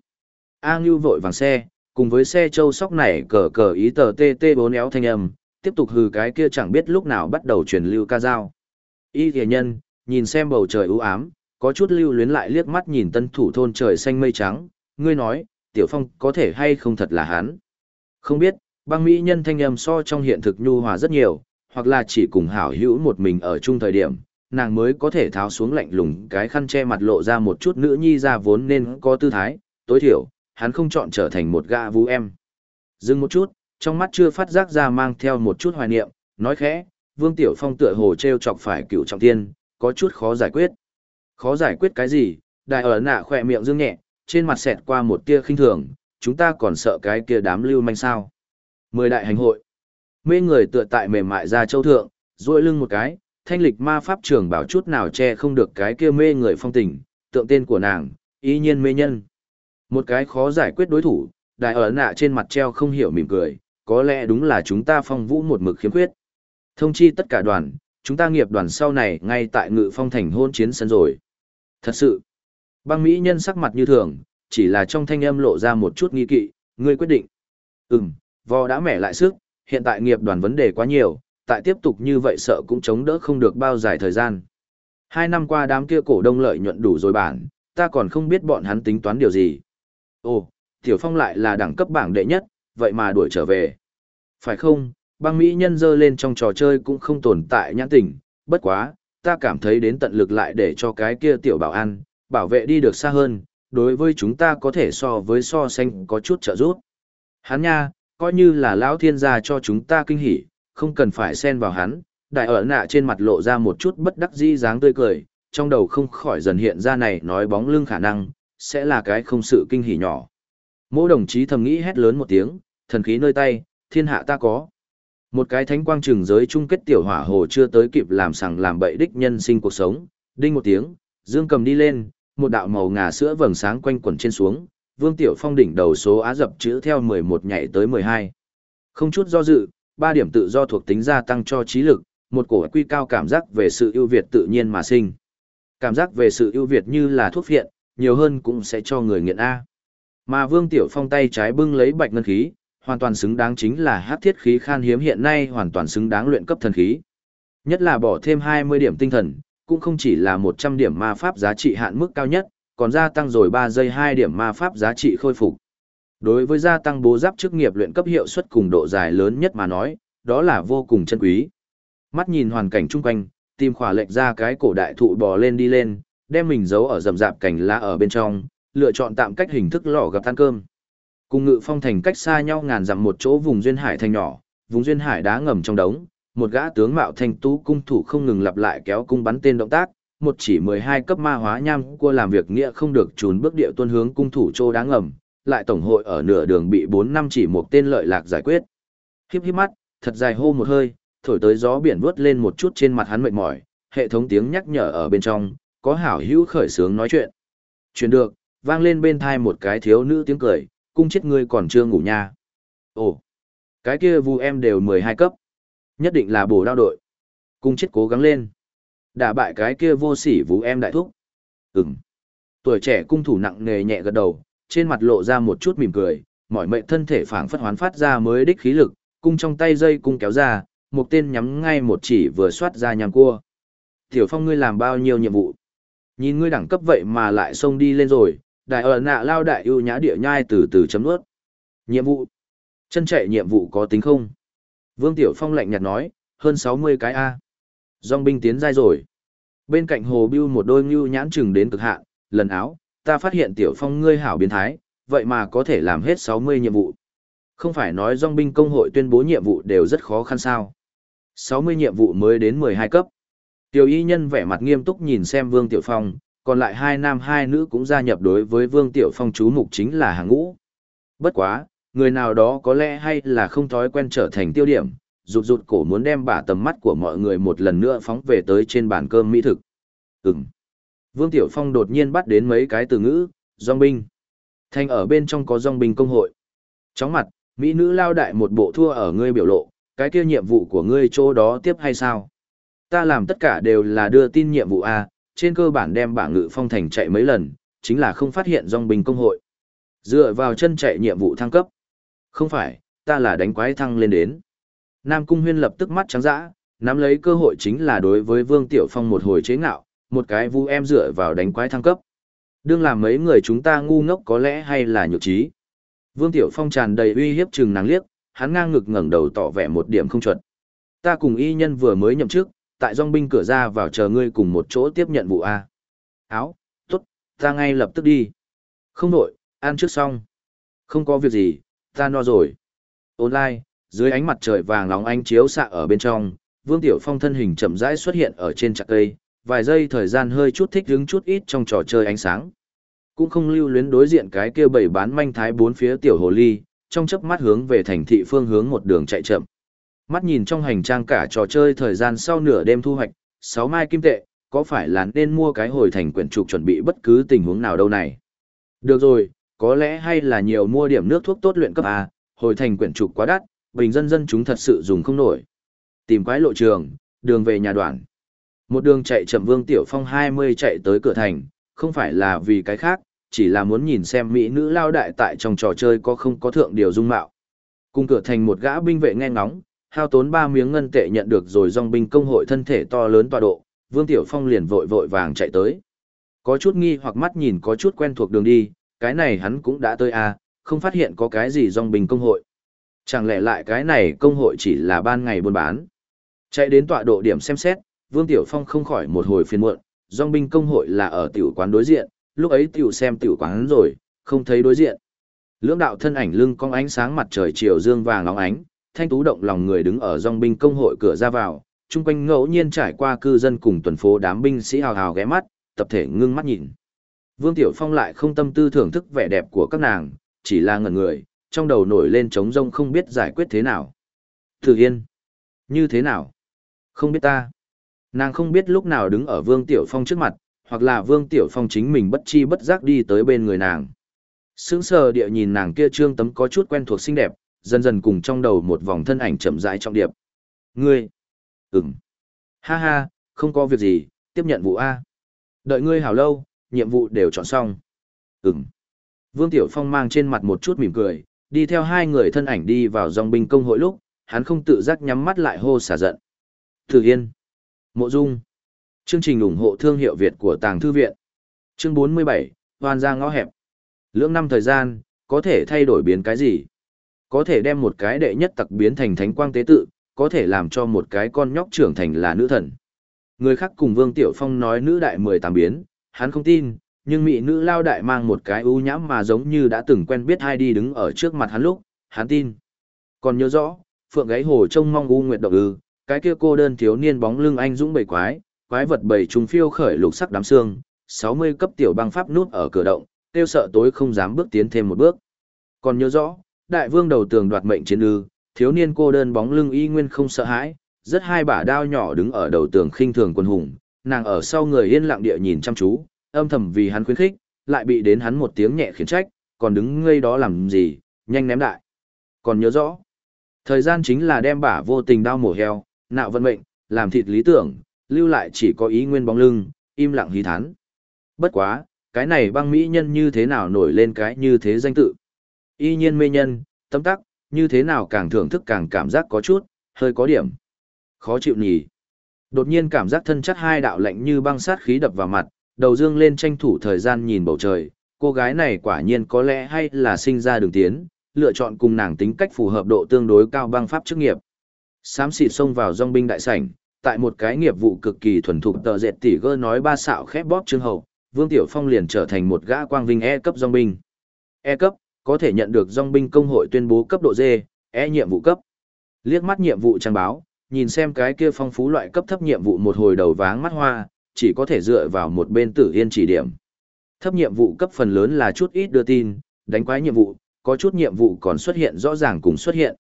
A Ngưu vội vàng xe, cùng với xe châu sóc này cờ cờ ý tờ tê tê bốn éo thanh âm, tiếp tục hừ cái kia chẳng biết lúc nào bắt đầu truyền lưu ca dao. Y thề nhân, nhìn xem bầu trời u ám, có chút lưu luyến lại liếc mắt nhìn tân thủ thôn trời xanh mây trắng, ngươi nói, Tiểu Phong có thể hay không thật là hắn. Không biết, băng mỹ nhân thanh âm so trong hiện thực nhu hòa rất nhiều, hoặc là chỉ cùng hảo hữu một mình ở chung thời điểm, nàng mới có thể tháo xuống lạnh lùng cái khăn che mặt lộ ra một chút nữ nhi ra vốn nên có tư thái, tối thiểu, hắn không chọn trở thành một gã vũ em. Dừng một chút, trong mắt chưa phát giác ra mang theo một chút hoài niệm, nói khẽ, Vương Tiểu Phong tựa hồ treo chọc phải cựu trọng tiên, có chút khó giải quyết. Khó giải quyết cái gì? Đại ở nạ khỏe miệng dương nhẹ, trên mặt xẹt qua một tia khinh thường, chúng ta còn sợ cái kia đám lưu manh sao. Mười đại hành hội. Mê người tựa tại mềm mại ra châu thượng, duỗi lưng một cái, thanh lịch ma pháp trường bảo chút nào che không được cái kia mê người phong tình, tượng tên của nàng, ý nhiên mê nhân. Một cái khó giải quyết đối thủ, đại ở nạ trên mặt treo không hiểu mỉm cười, có lẽ đúng là chúng ta phong vũ một mực khiếm khuyết. Thông chi tất cả đoàn, chúng ta nghiệp đoàn sau này ngay tại ngự phong thành hôn chiến sân rồi. Thật sự, băng mỹ nhân sắc mặt như thường, chỉ là trong thanh âm lộ ra một chút nghi kỵ, ngươi quyết định. Ừm, vò đã mẻ lại sức, hiện tại nghiệp đoàn vấn đề quá nhiều, tại tiếp tục như vậy sợ cũng chống đỡ không được bao dài thời gian. Hai năm qua đám kia cổ đông lợi nhuận đủ rồi bản, ta còn không biết bọn hắn tính toán điều gì. Ồ, Tiểu Phong lại là đẳng cấp bảng đệ nhất, vậy mà đuổi trở về. Phải không, băng Mỹ nhân dơ lên trong trò chơi cũng không tồn tại nhãn tình, bất quá, ta cảm thấy đến tận lực lại để cho cái kia tiểu bảo an, bảo vệ đi được xa hơn, đối với chúng ta có thể so với so sánh có chút trợ giúp. Hắn nha, coi như là lão thiên gia cho chúng ta kinh hỉ, không cần phải xen vào hắn, đại ở nạ trên mặt lộ ra một chút bất đắc dĩ dáng tươi cười, trong đầu không khỏi dần hiện ra này nói bóng lưng khả năng, sẽ là cái không sự kinh hỉ nhỏ. Mỗi đồng chí thầm nghĩ hét lớn một tiếng, thần khí nơi tay, thiên hạ ta có. Một cái thánh quang trừng giới chung kết tiểu hỏa hồ chưa tới kịp làm sằng làm bậy đích nhân sinh cuộc sống, đinh một tiếng, dương cầm đi lên, một đạo màu ngà sữa vầng sáng quanh quẩn trên xuống, Vương Tiểu Phong đỉnh đầu số á dập chữ theo 11 nhảy tới 12. Không chút do dự, ba điểm tự do thuộc tính gia tăng cho trí lực, một cổ quy cao cảm giác về sự ưu việt tự nhiên mà sinh. Cảm giác về sự ưu việt như là thuốc phiện, nhiều hơn cũng sẽ cho người nghiện A. Mà Vương Tiểu Phong tay trái bưng lấy bạch ngân khí, hoàn toàn xứng đáng chính là hát thiết khí khan hiếm hiện nay hoàn toàn xứng đáng luyện cấp thần khí. Nhất là bỏ thêm 20 điểm tinh thần, cũng không chỉ là 100 điểm ma pháp giá trị hạn mức cao nhất, còn gia tăng rồi 3 giây 2 điểm ma pháp giá trị khôi phục. Đối với gia tăng bố giáp chức nghiệp luyện cấp hiệu suất cùng độ dài lớn nhất mà nói, đó là vô cùng chân quý. Mắt nhìn hoàn cảnh chung quanh, tìm khỏa lệch ra cái cổ đại thụ bò lên đi lên, đem mình giấu ở rầm rạp cảnh lá ở bên trong, lựa chọn tạm cách hình thức lò gặp than cơm. Cùng ngự phong thành cách xa nhau ngàn dặm một chỗ vùng duyên hải thành nhỏ, vùng duyên hải đá ngầm trong đống, một gã tướng mạo thanh tú cung thủ không ngừng lặp lại kéo cung bắn tên động tác, một chỉ 12 cấp ma hóa nham cua làm việc nghĩa không được trốn bước địa tuân hướng cung thủ trô đá ngầm, lại tổng hội ở nửa đường bị 4 năm chỉ một tên lợi lạc giải quyết. Hiếp híp mắt, thật dài hô một hơi, thổi tới gió biển vướt lên một chút trên mặt hắn mệt mỏi, hệ thống tiếng nhắc nhở ở bên trong, có hảo hữu khởi sướng nói chuyện. Chuyện được, vang lên bên thai một cái thiếu nữ tiếng cười, cung chết ngươi còn chưa ngủ nha. Ồ, cái kia vu em đều 12 cấp. Nhất định là bổ đao đội. Cung chết cố gắng lên. Đả bại cái kia vô sỉ vũ em đại thúc. Ừm. Tuổi trẻ cung thủ nặng nề nhẹ gật đầu, trên mặt lộ ra một chút mỉm cười, mỏi mệnh thân thể phảng phất hoán phát ra mới đích khí lực, cung trong tay dây cung kéo ra, một tên nhắm ngay một chỉ vừa xoát ra nhằm cua. Tiểu Phong ngươi làm bao nhiêu nhiệm vụ? Nhìn ngươi đẳng cấp vậy mà lại xông đi lên rồi, đại ở nạ lao đại ưu nhã địa nhai từ từ chấm nuốt. Nhiệm vụ. Chân chạy nhiệm vụ có tính không? Vương Tiểu Phong lạnh nhạt nói, hơn 60 cái A. Dòng binh tiến dai rồi. Bên cạnh hồ bưu một đôi ngưu nhãn chừng đến cực hạn, lần áo, ta phát hiện Tiểu Phong ngươi hảo biến thái, vậy mà có thể làm hết 60 nhiệm vụ. Không phải nói dòng binh công hội tuyên bố nhiệm vụ đều rất khó khăn sao. 60 nhiệm vụ mới đến 12 cấp. Tiểu y nhân vẻ mặt nghiêm túc nhìn xem Vương Tiểu Phong, còn lại hai nam hai nữ cũng gia nhập đối với Vương Tiểu Phong chú mục chính là hàng ngũ. Bất quá, người nào đó có lẽ hay là không thói quen trở thành tiêu điểm, rụt rụt cổ muốn đem bả tầm mắt của mọi người một lần nữa phóng về tới trên bàn cơm mỹ thực. Ừm. Vương Tiểu Phong đột nhiên bắt đến mấy cái từ ngữ, dòng binh. Thành ở bên trong có dòng binh công hội. Chóng mặt, mỹ nữ lao đại một bộ thua ở ngươi biểu lộ, cái kia nhiệm vụ của ngươi chỗ đó tiếp hay sao? Ta làm tất cả đều là đưa tin nhiệm vụ A, trên cơ bản đem bảng ngự phong thành chạy mấy lần, chính là không phát hiện dòng binh công hội. Dựa vào chân chạy nhiệm vụ thăng cấp. Không phải, ta là đánh quái thăng lên đến. Nam Cung Huyên lập tức mắt trắng dã, nắm lấy cơ hội chính là đối với Vương Tiểu Phong một hồi chế ngạo, một cái vu em dựa vào đánh quái thăng cấp. Đương làm mấy người chúng ta ngu ngốc có lẽ hay là nhược trí. Vương Tiểu Phong tràn đầy uy hiếp chừng nàng liếc, hắn ngang ngực ngẩng đầu tỏ vẻ một điểm không chuẩn. Ta cùng y nhân vừa mới nhậm chức, tại dòng binh cửa ra vào chờ ngươi cùng một chỗ tiếp nhận vụ A. Áo, tốt, ta ngay lập tức đi. Không đổi, ăn trước xong. Không có việc gì, ta no rồi. Online, dưới ánh mặt trời vàng nóng ánh chiếu xạ ở bên trong, Vương Tiểu Phong thân hình chậm rãi xuất hiện ở trên chặt cây, vài giây thời gian hơi chút thích hứng chút ít trong trò chơi ánh sáng. Cũng không lưu luyến đối diện cái kia bảy bán manh thái bốn phía tiểu hồ ly, trong chớp mắt hướng về thành thị phương hướng một đường chạy chậm. Mắt nhìn trong hành trang cả trò chơi thời gian sau nửa đêm thu hoạch, 6 mai kim tệ, có phải là nên mua cái hồi thành quyển trục chuẩn bị bất cứ tình huống nào đâu này? Được rồi, có lẽ hay là nhiều mua điểm nước thuốc tốt luyện cấp A, hồi thành quyển trục quá đắt, bình dân dân chúng thật sự dùng không nổi. Tìm quái lộ trường, đường về nhà đoàn. Một đường chạy chậm Vương Tiểu Phong 20 chạy tới cửa thành, không phải là vì cái khác, chỉ là muốn nhìn xem mỹ nữ lao đại tại trong trò chơi có không có thượng điều dung mạo. Cùng cửa thành một gã binh vệ nghe ngóng, hao tốn ba miếng ngân tệ nhận được rồi dòng binh công hội thân thể to lớn tọa độ, Vương Tiểu Phong liền vội vội vàng chạy tới. Có chút nghi hoặc mắt nhìn có chút quen thuộc đường đi, cái này hắn cũng đã tới à, không phát hiện có cái gì dòng binh công hội. Chẳng lẽ lại cái này công hội chỉ là ban ngày buôn bán. Chạy đến tọa độ điểm xem xét, Vương Tiểu Phong không khỏi một hồi phiền muộn, dòng binh công hội là ở tiểu quán đối diện, lúc ấy tiểu xem tiểu quán rồi, không thấy đối diện. Lưỡng đạo thân ảnh lưng cong ánh sáng mặt trời chiều dương vàng óng ánh, thanh tú động lòng người đứng ở dòng binh công hội cửa ra vào, chung quanh ngẫu nhiên trải qua cư dân cùng tuần phố đám binh sĩ hào hào ghé mắt, tập thể ngưng mắt nhìn. Vương Tiểu Phong lại không tâm tư thưởng thức vẻ đẹp của các nàng, chỉ là ngẩn người, trong đầu nổi lên trống rông không biết giải quyết thế nào. Thử Yên. Như thế nào? Không biết ta. Nàng không biết lúc nào đứng ở Vương Tiểu Phong trước mặt, hoặc là Vương Tiểu Phong chính mình bất chi bất giác đi tới bên người nàng. Sững sờ địa nhìn nàng kia trương tấm có chút quen thuộc xinh đẹp, dần dần cùng trong đầu một vòng thân ảnh chậm rãi trong điệp. Ngươi? Ừm. Ha ha, không có việc gì, tiếp nhận vụ A. Đợi ngươi hảo lâu, nhiệm vụ đều chọn xong. Ừm. Vương Tiểu Phong mang trên mặt một chút mỉm cười, đi theo hai người thân ảnh đi vào dòng binh công hội lúc, hắn không tự giác nhắm mắt lại hô xả giận. Thử Yên. Mộ Dung. Chương trình ủng hộ thương hiệu Việt của Tàng Thư Viện. Chương 47, Hoàn ra ngõ hẹp. Lưỡng năm thời gian, có thể thay đổi biến cái gì? Có thể đem một cái đệ nhất tặc biến thành thánh quang tế tự, có thể làm cho một cái con nhóc trưởng thành là nữ thần. Người khác cùng Vương Tiểu Phong nói nữ đại 18 biến, hắn không tin, nhưng mỹ nữ lao đại mang một cái ưu nhãm mà giống như đã từng quen biết hai đi đứng ở trước mặt hắn lúc, hắn tin. Còn nhớ rõ, phượng gáy hồ trông mong u nguyệt động ư, cái kia cô đơn thiếu niên bóng lưng anh dũng bầy quái, quái vật bầy trùng phiêu khởi lục sắc đám xương, 60 cấp tiểu băng pháp nút ở cửa động, tiêu sợ tối không dám bước tiến thêm một bước. Còn nhớ rõ, đại vương đầu tường đoạt mệnh chiến ư, thiếu niên cô đơn bóng lưng y nguyên không sợ hãi, rất hai bả đao nhỏ đứng ở đầu tường khinh thường quân hùng, nàng ở sau người yên lặng địa nhìn chăm chú, âm thầm vì hắn khuyến khích, lại bị đến hắn một tiếng nhẹ khiển trách, còn đứng ngây đó làm gì, nhanh ném đại. Còn nhớ rõ, thời gian chính là đem bả vô tình đao mổ heo, nạo vận mệnh, làm thịt lý tưởng, lưu lại chỉ có ý nguyên bóng lưng, im lặng hí thán. Bất quá, cái này băng mỹ nhân như thế nào nổi lên cái như thế danh tự. Y nhiên mê nhân, tâm tắc, như thế nào càng thưởng thức càng cảm giác có chút, hơi có điểm. Khó chịu nhỉ. Đột nhiên cảm giác thân chất hai đạo lạnh như băng sát khí đập vào mặt, đầu dương lên tranh thủ thời gian nhìn bầu trời, cô gái này quả nhiên có lẽ hay là sinh ra đường tiến, lựa chọn cùng nàng tính cách phù hợp độ tương đối cao băng pháp chức nghiệp. Sám xịt xông vào dòng binh đại sảnh, tại một cái nghiệp vụ cực kỳ thuần thục tờ dệt tỉ gơ nói ba xạo khép bóp trương hậu, Vương Tiểu Phong liền trở thành một gã quang vinh E cấp dòng binh. E cấp, có thể nhận được dòng binh công hội tuyên bố cấp độ D, E nhiệm vụ cấp. Liếc mắt nhiệm vụ trang báo, nhìn xem cái kia phong phú loại cấp thấp nhiệm vụ một hồi đầu váng mắt hoa, chỉ có thể dựa vào một bên tử yên chỉ điểm. Thấp nhiệm vụ cấp phần lớn là chút ít đưa tin, đánh quái nhiệm vụ, có chút nhiệm vụ còn xuất hiện rõ ràng cùng xuất hiện.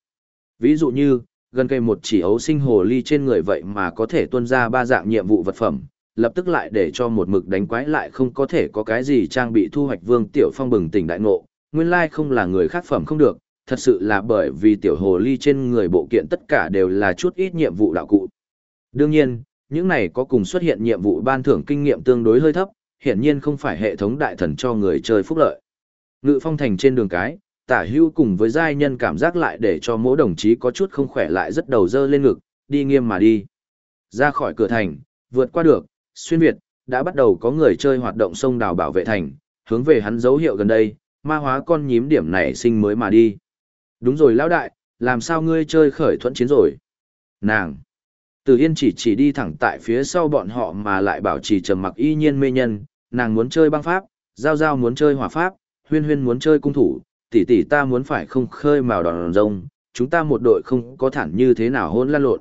Ví dụ như, gần cây một chỉ ấu sinh hồ ly trên người vậy mà có thể tuân ra ba dạng nhiệm vụ vật phẩm, lập tức lại để cho một mực đánh quái lại không có thể có cái gì trang bị thu hoạch vương tiểu phong bừng tỉnh đại ngộ, nguyên lai không là người khác phẩm không được, thật sự là bởi vì tiểu hồ ly trên người bộ kiện tất cả đều là chút ít nhiệm vụ đạo cụ. Đương nhiên, những này có cùng xuất hiện nhiệm vụ ban thưởng kinh nghiệm tương đối hơi thấp, hiển nhiên không phải hệ thống đại thần cho người chơi phúc lợi. Ngự phong thành trên đường cái, tả hưu cùng với giai nhân cảm giác lại để cho mỗi đồng chí có chút không khỏe lại rất đầu dơ lên ngực, đi nghiêm mà đi. Ra khỏi cửa thành, vượt qua được, xuyên Việt, đã bắt đầu có người chơi hoạt động sông đào bảo vệ thành, hướng về hắn dấu hiệu gần đây, ma hóa con nhím điểm này sinh mới mà đi. Đúng rồi lão đại, làm sao ngươi chơi khởi thuẫn chiến rồi? Nàng! Từ Yên chỉ chỉ đi thẳng tại phía sau bọn họ mà lại bảo trì trầm mặc y nhiên mê nhân, nàng muốn chơi băng pháp, Giao Giao muốn chơi hỏa pháp, Huyên Huyên muốn chơi cung thủ, tỷ tỷ ta muốn phải không khơi màu đòn rông, chúng ta một đội không có thản như thế nào hôn lan lộn.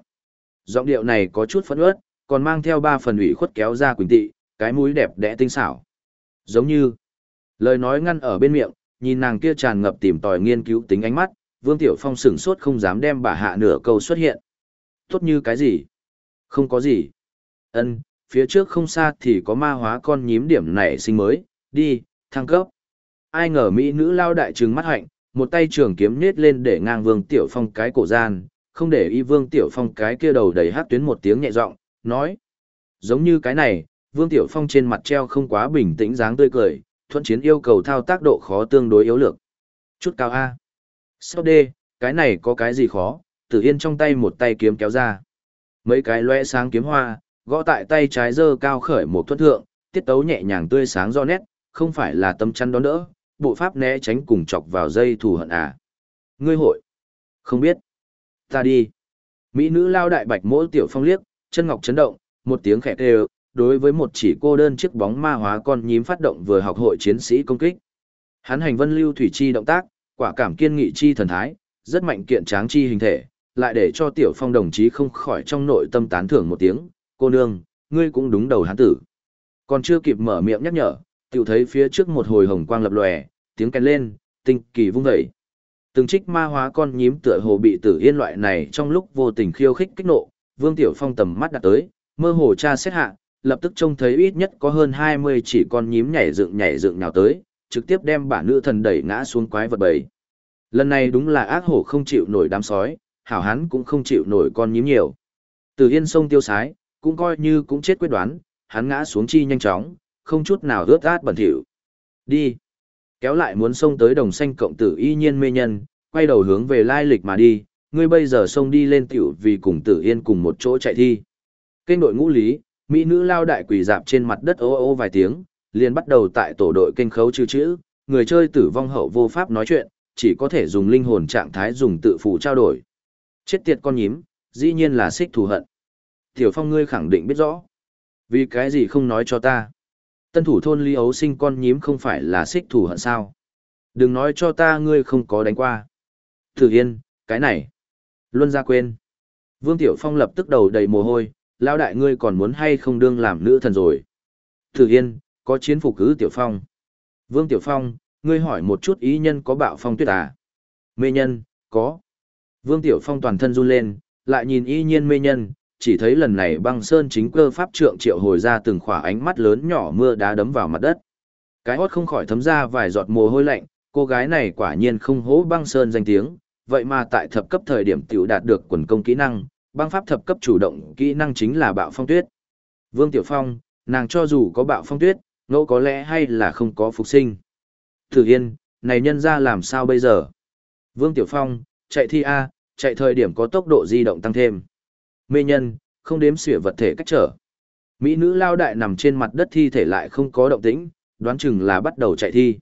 Giọng điệu này có chút phẫn ướt, còn mang theo ba phần ủy khuất kéo ra quỳnh tị, cái mũi đẹp đẽ tinh xảo. Giống như, lời nói ngăn ở bên miệng, nhìn nàng kia tràn ngập tìm tòi nghiên cứu tính ánh mắt, Vương Tiểu Phong sửng sốt không dám đem bà hạ nửa câu xuất hiện. Tốt như cái gì? Không có gì. Ân, phía trước không xa thì có ma hóa con nhím điểm nảy sinh mới, đi, thăng cấp. Ai ngờ mỹ nữ lao đại trừng mắt hạnh, một tay trường kiếm nết lên để ngang Vương Tiểu Phong cái cổ gian, không để y Vương Tiểu Phong cái kia đầu đầy hát tuyến một tiếng nhẹ giọng, nói. Giống như cái này, Vương Tiểu Phong trên mặt treo không quá bình tĩnh dáng tươi cười, thuận chiến yêu cầu thao tác độ khó tương đối yếu lược. Chút cao A. Sau D, cái này có cái gì khó, Tử Yên trong tay một tay kiếm kéo ra. Mấy cái loe sáng kiếm hoa, gõ tại tay trái dơ cao khởi một thuất thượng, tiết tấu nhẹ nhàng tươi sáng do nét, không phải là tâm chăn đón đỡ, bộ pháp né tránh cùng chọc vào dây thù hận à. Ngươi hội. Không biết. Ta đi. Mỹ nữ lao đại bạch mỗi tiểu phong liếc, chân ngọc chấn động, một tiếng khẽ kêu, đối với một chỉ cô đơn chiếc bóng ma hóa con nhím phát động vừa học hội chiến sĩ công kích. Hắn hành vân lưu thủy chi động tác, quả cảm kiên nghị chi thần thái, rất mạnh kiện tráng chi hình thể, lại để cho tiểu phong đồng chí không khỏi trong nội tâm tán thưởng một tiếng, cô nương, ngươi cũng đúng đầu hắn tử. Còn chưa kịp mở miệng nhắc nhở, tiểu thấy phía trước một hồi hồng quang lập lòe, tiếng kèn lên, tinh kỳ vung dậy. Từng trích ma hóa con nhím tựa hồ bị tử yên loại này trong lúc vô tình khiêu khích kích nộ, Vương Tiểu Phong tầm mắt đặt tới, mơ hồ tra xét hạ, lập tức trông thấy ít nhất có hơn 20 chỉ con nhím nhảy dựng nhảy dựng nhào tới, trực tiếp đem bản nữ thần đẩy ngã xuống quái vật bầy. Lần này đúng là ác hổ không chịu nổi đám sói, hảo hán cũng không chịu nổi con nhím nhiều. Từ yên sông tiêu sái, cũng coi như cũng chết quyết đoán, hắn ngã xuống chi nhanh chóng, không chút nào ướt át bẩn thỉu. Đi. Kéo lại muốn xông tới đồng xanh cộng tử y nhiên mê nhân, quay đầu hướng về lai lịch mà đi, ngươi bây giờ xông đi lên tiểu vì cùng tử yên cùng một chỗ chạy thi. Kênh đội ngũ lý, mỹ nữ lao đại quỳ dạp trên mặt đất ô ô vài tiếng, liền bắt đầu tại tổ đội kênh khấu chữ chữ, người chơi tử vong hậu vô pháp nói chuyện, chỉ có thể dùng linh hồn trạng thái dùng tự phụ trao đổi. Chết tiệt con nhím, dĩ nhiên là xích thù hận. Tiểu Phong ngươi khẳng định biết rõ. Vì cái gì không nói cho ta? Tân thủ thôn Lý Ấu sinh con nhím không phải là xích thủ hận sao? Đừng nói cho ta ngươi không có đánh qua. Thử yên, cái này. Luân ra quên. Vương Tiểu Phong lập tức đầu đầy mồ hôi, lao đại ngươi còn muốn hay không đương làm nữ thần rồi. Thử yên, có chiến phục cứ Tiểu Phong. Vương Tiểu Phong, ngươi hỏi một chút ý nhân có bạo phong tuyết à? Mê nhân, có. Vương Tiểu Phong toàn thân run lên, lại nhìn y nhiên mê nhân, chỉ thấy lần này băng sơn chính cơ pháp trượng triệu hồi ra từng khỏa ánh mắt lớn nhỏ mưa đá đấm vào mặt đất. Cái hót không khỏi thấm ra vài giọt mồ hôi lạnh, cô gái này quả nhiên không hố băng sơn danh tiếng, vậy mà tại thập cấp thời điểm tiểu đạt được quần công kỹ năng, băng pháp thập cấp chủ động kỹ năng chính là bạo phong tuyết. Vương Tiểu Phong, nàng cho dù có bạo phong tuyết, ngẫu có lẽ hay là không có phục sinh. Thử Yên, này nhân ra làm sao bây giờ? Vương Tiểu Phong, chạy thi A, chạy thời điểm có tốc độ di động tăng thêm. Mê nhân, không đếm xỉa vật thể cách trở. Mỹ nữ lao đại nằm trên mặt đất thi thể lại không có động tĩnh, đoán chừng là bắt đầu chạy thi.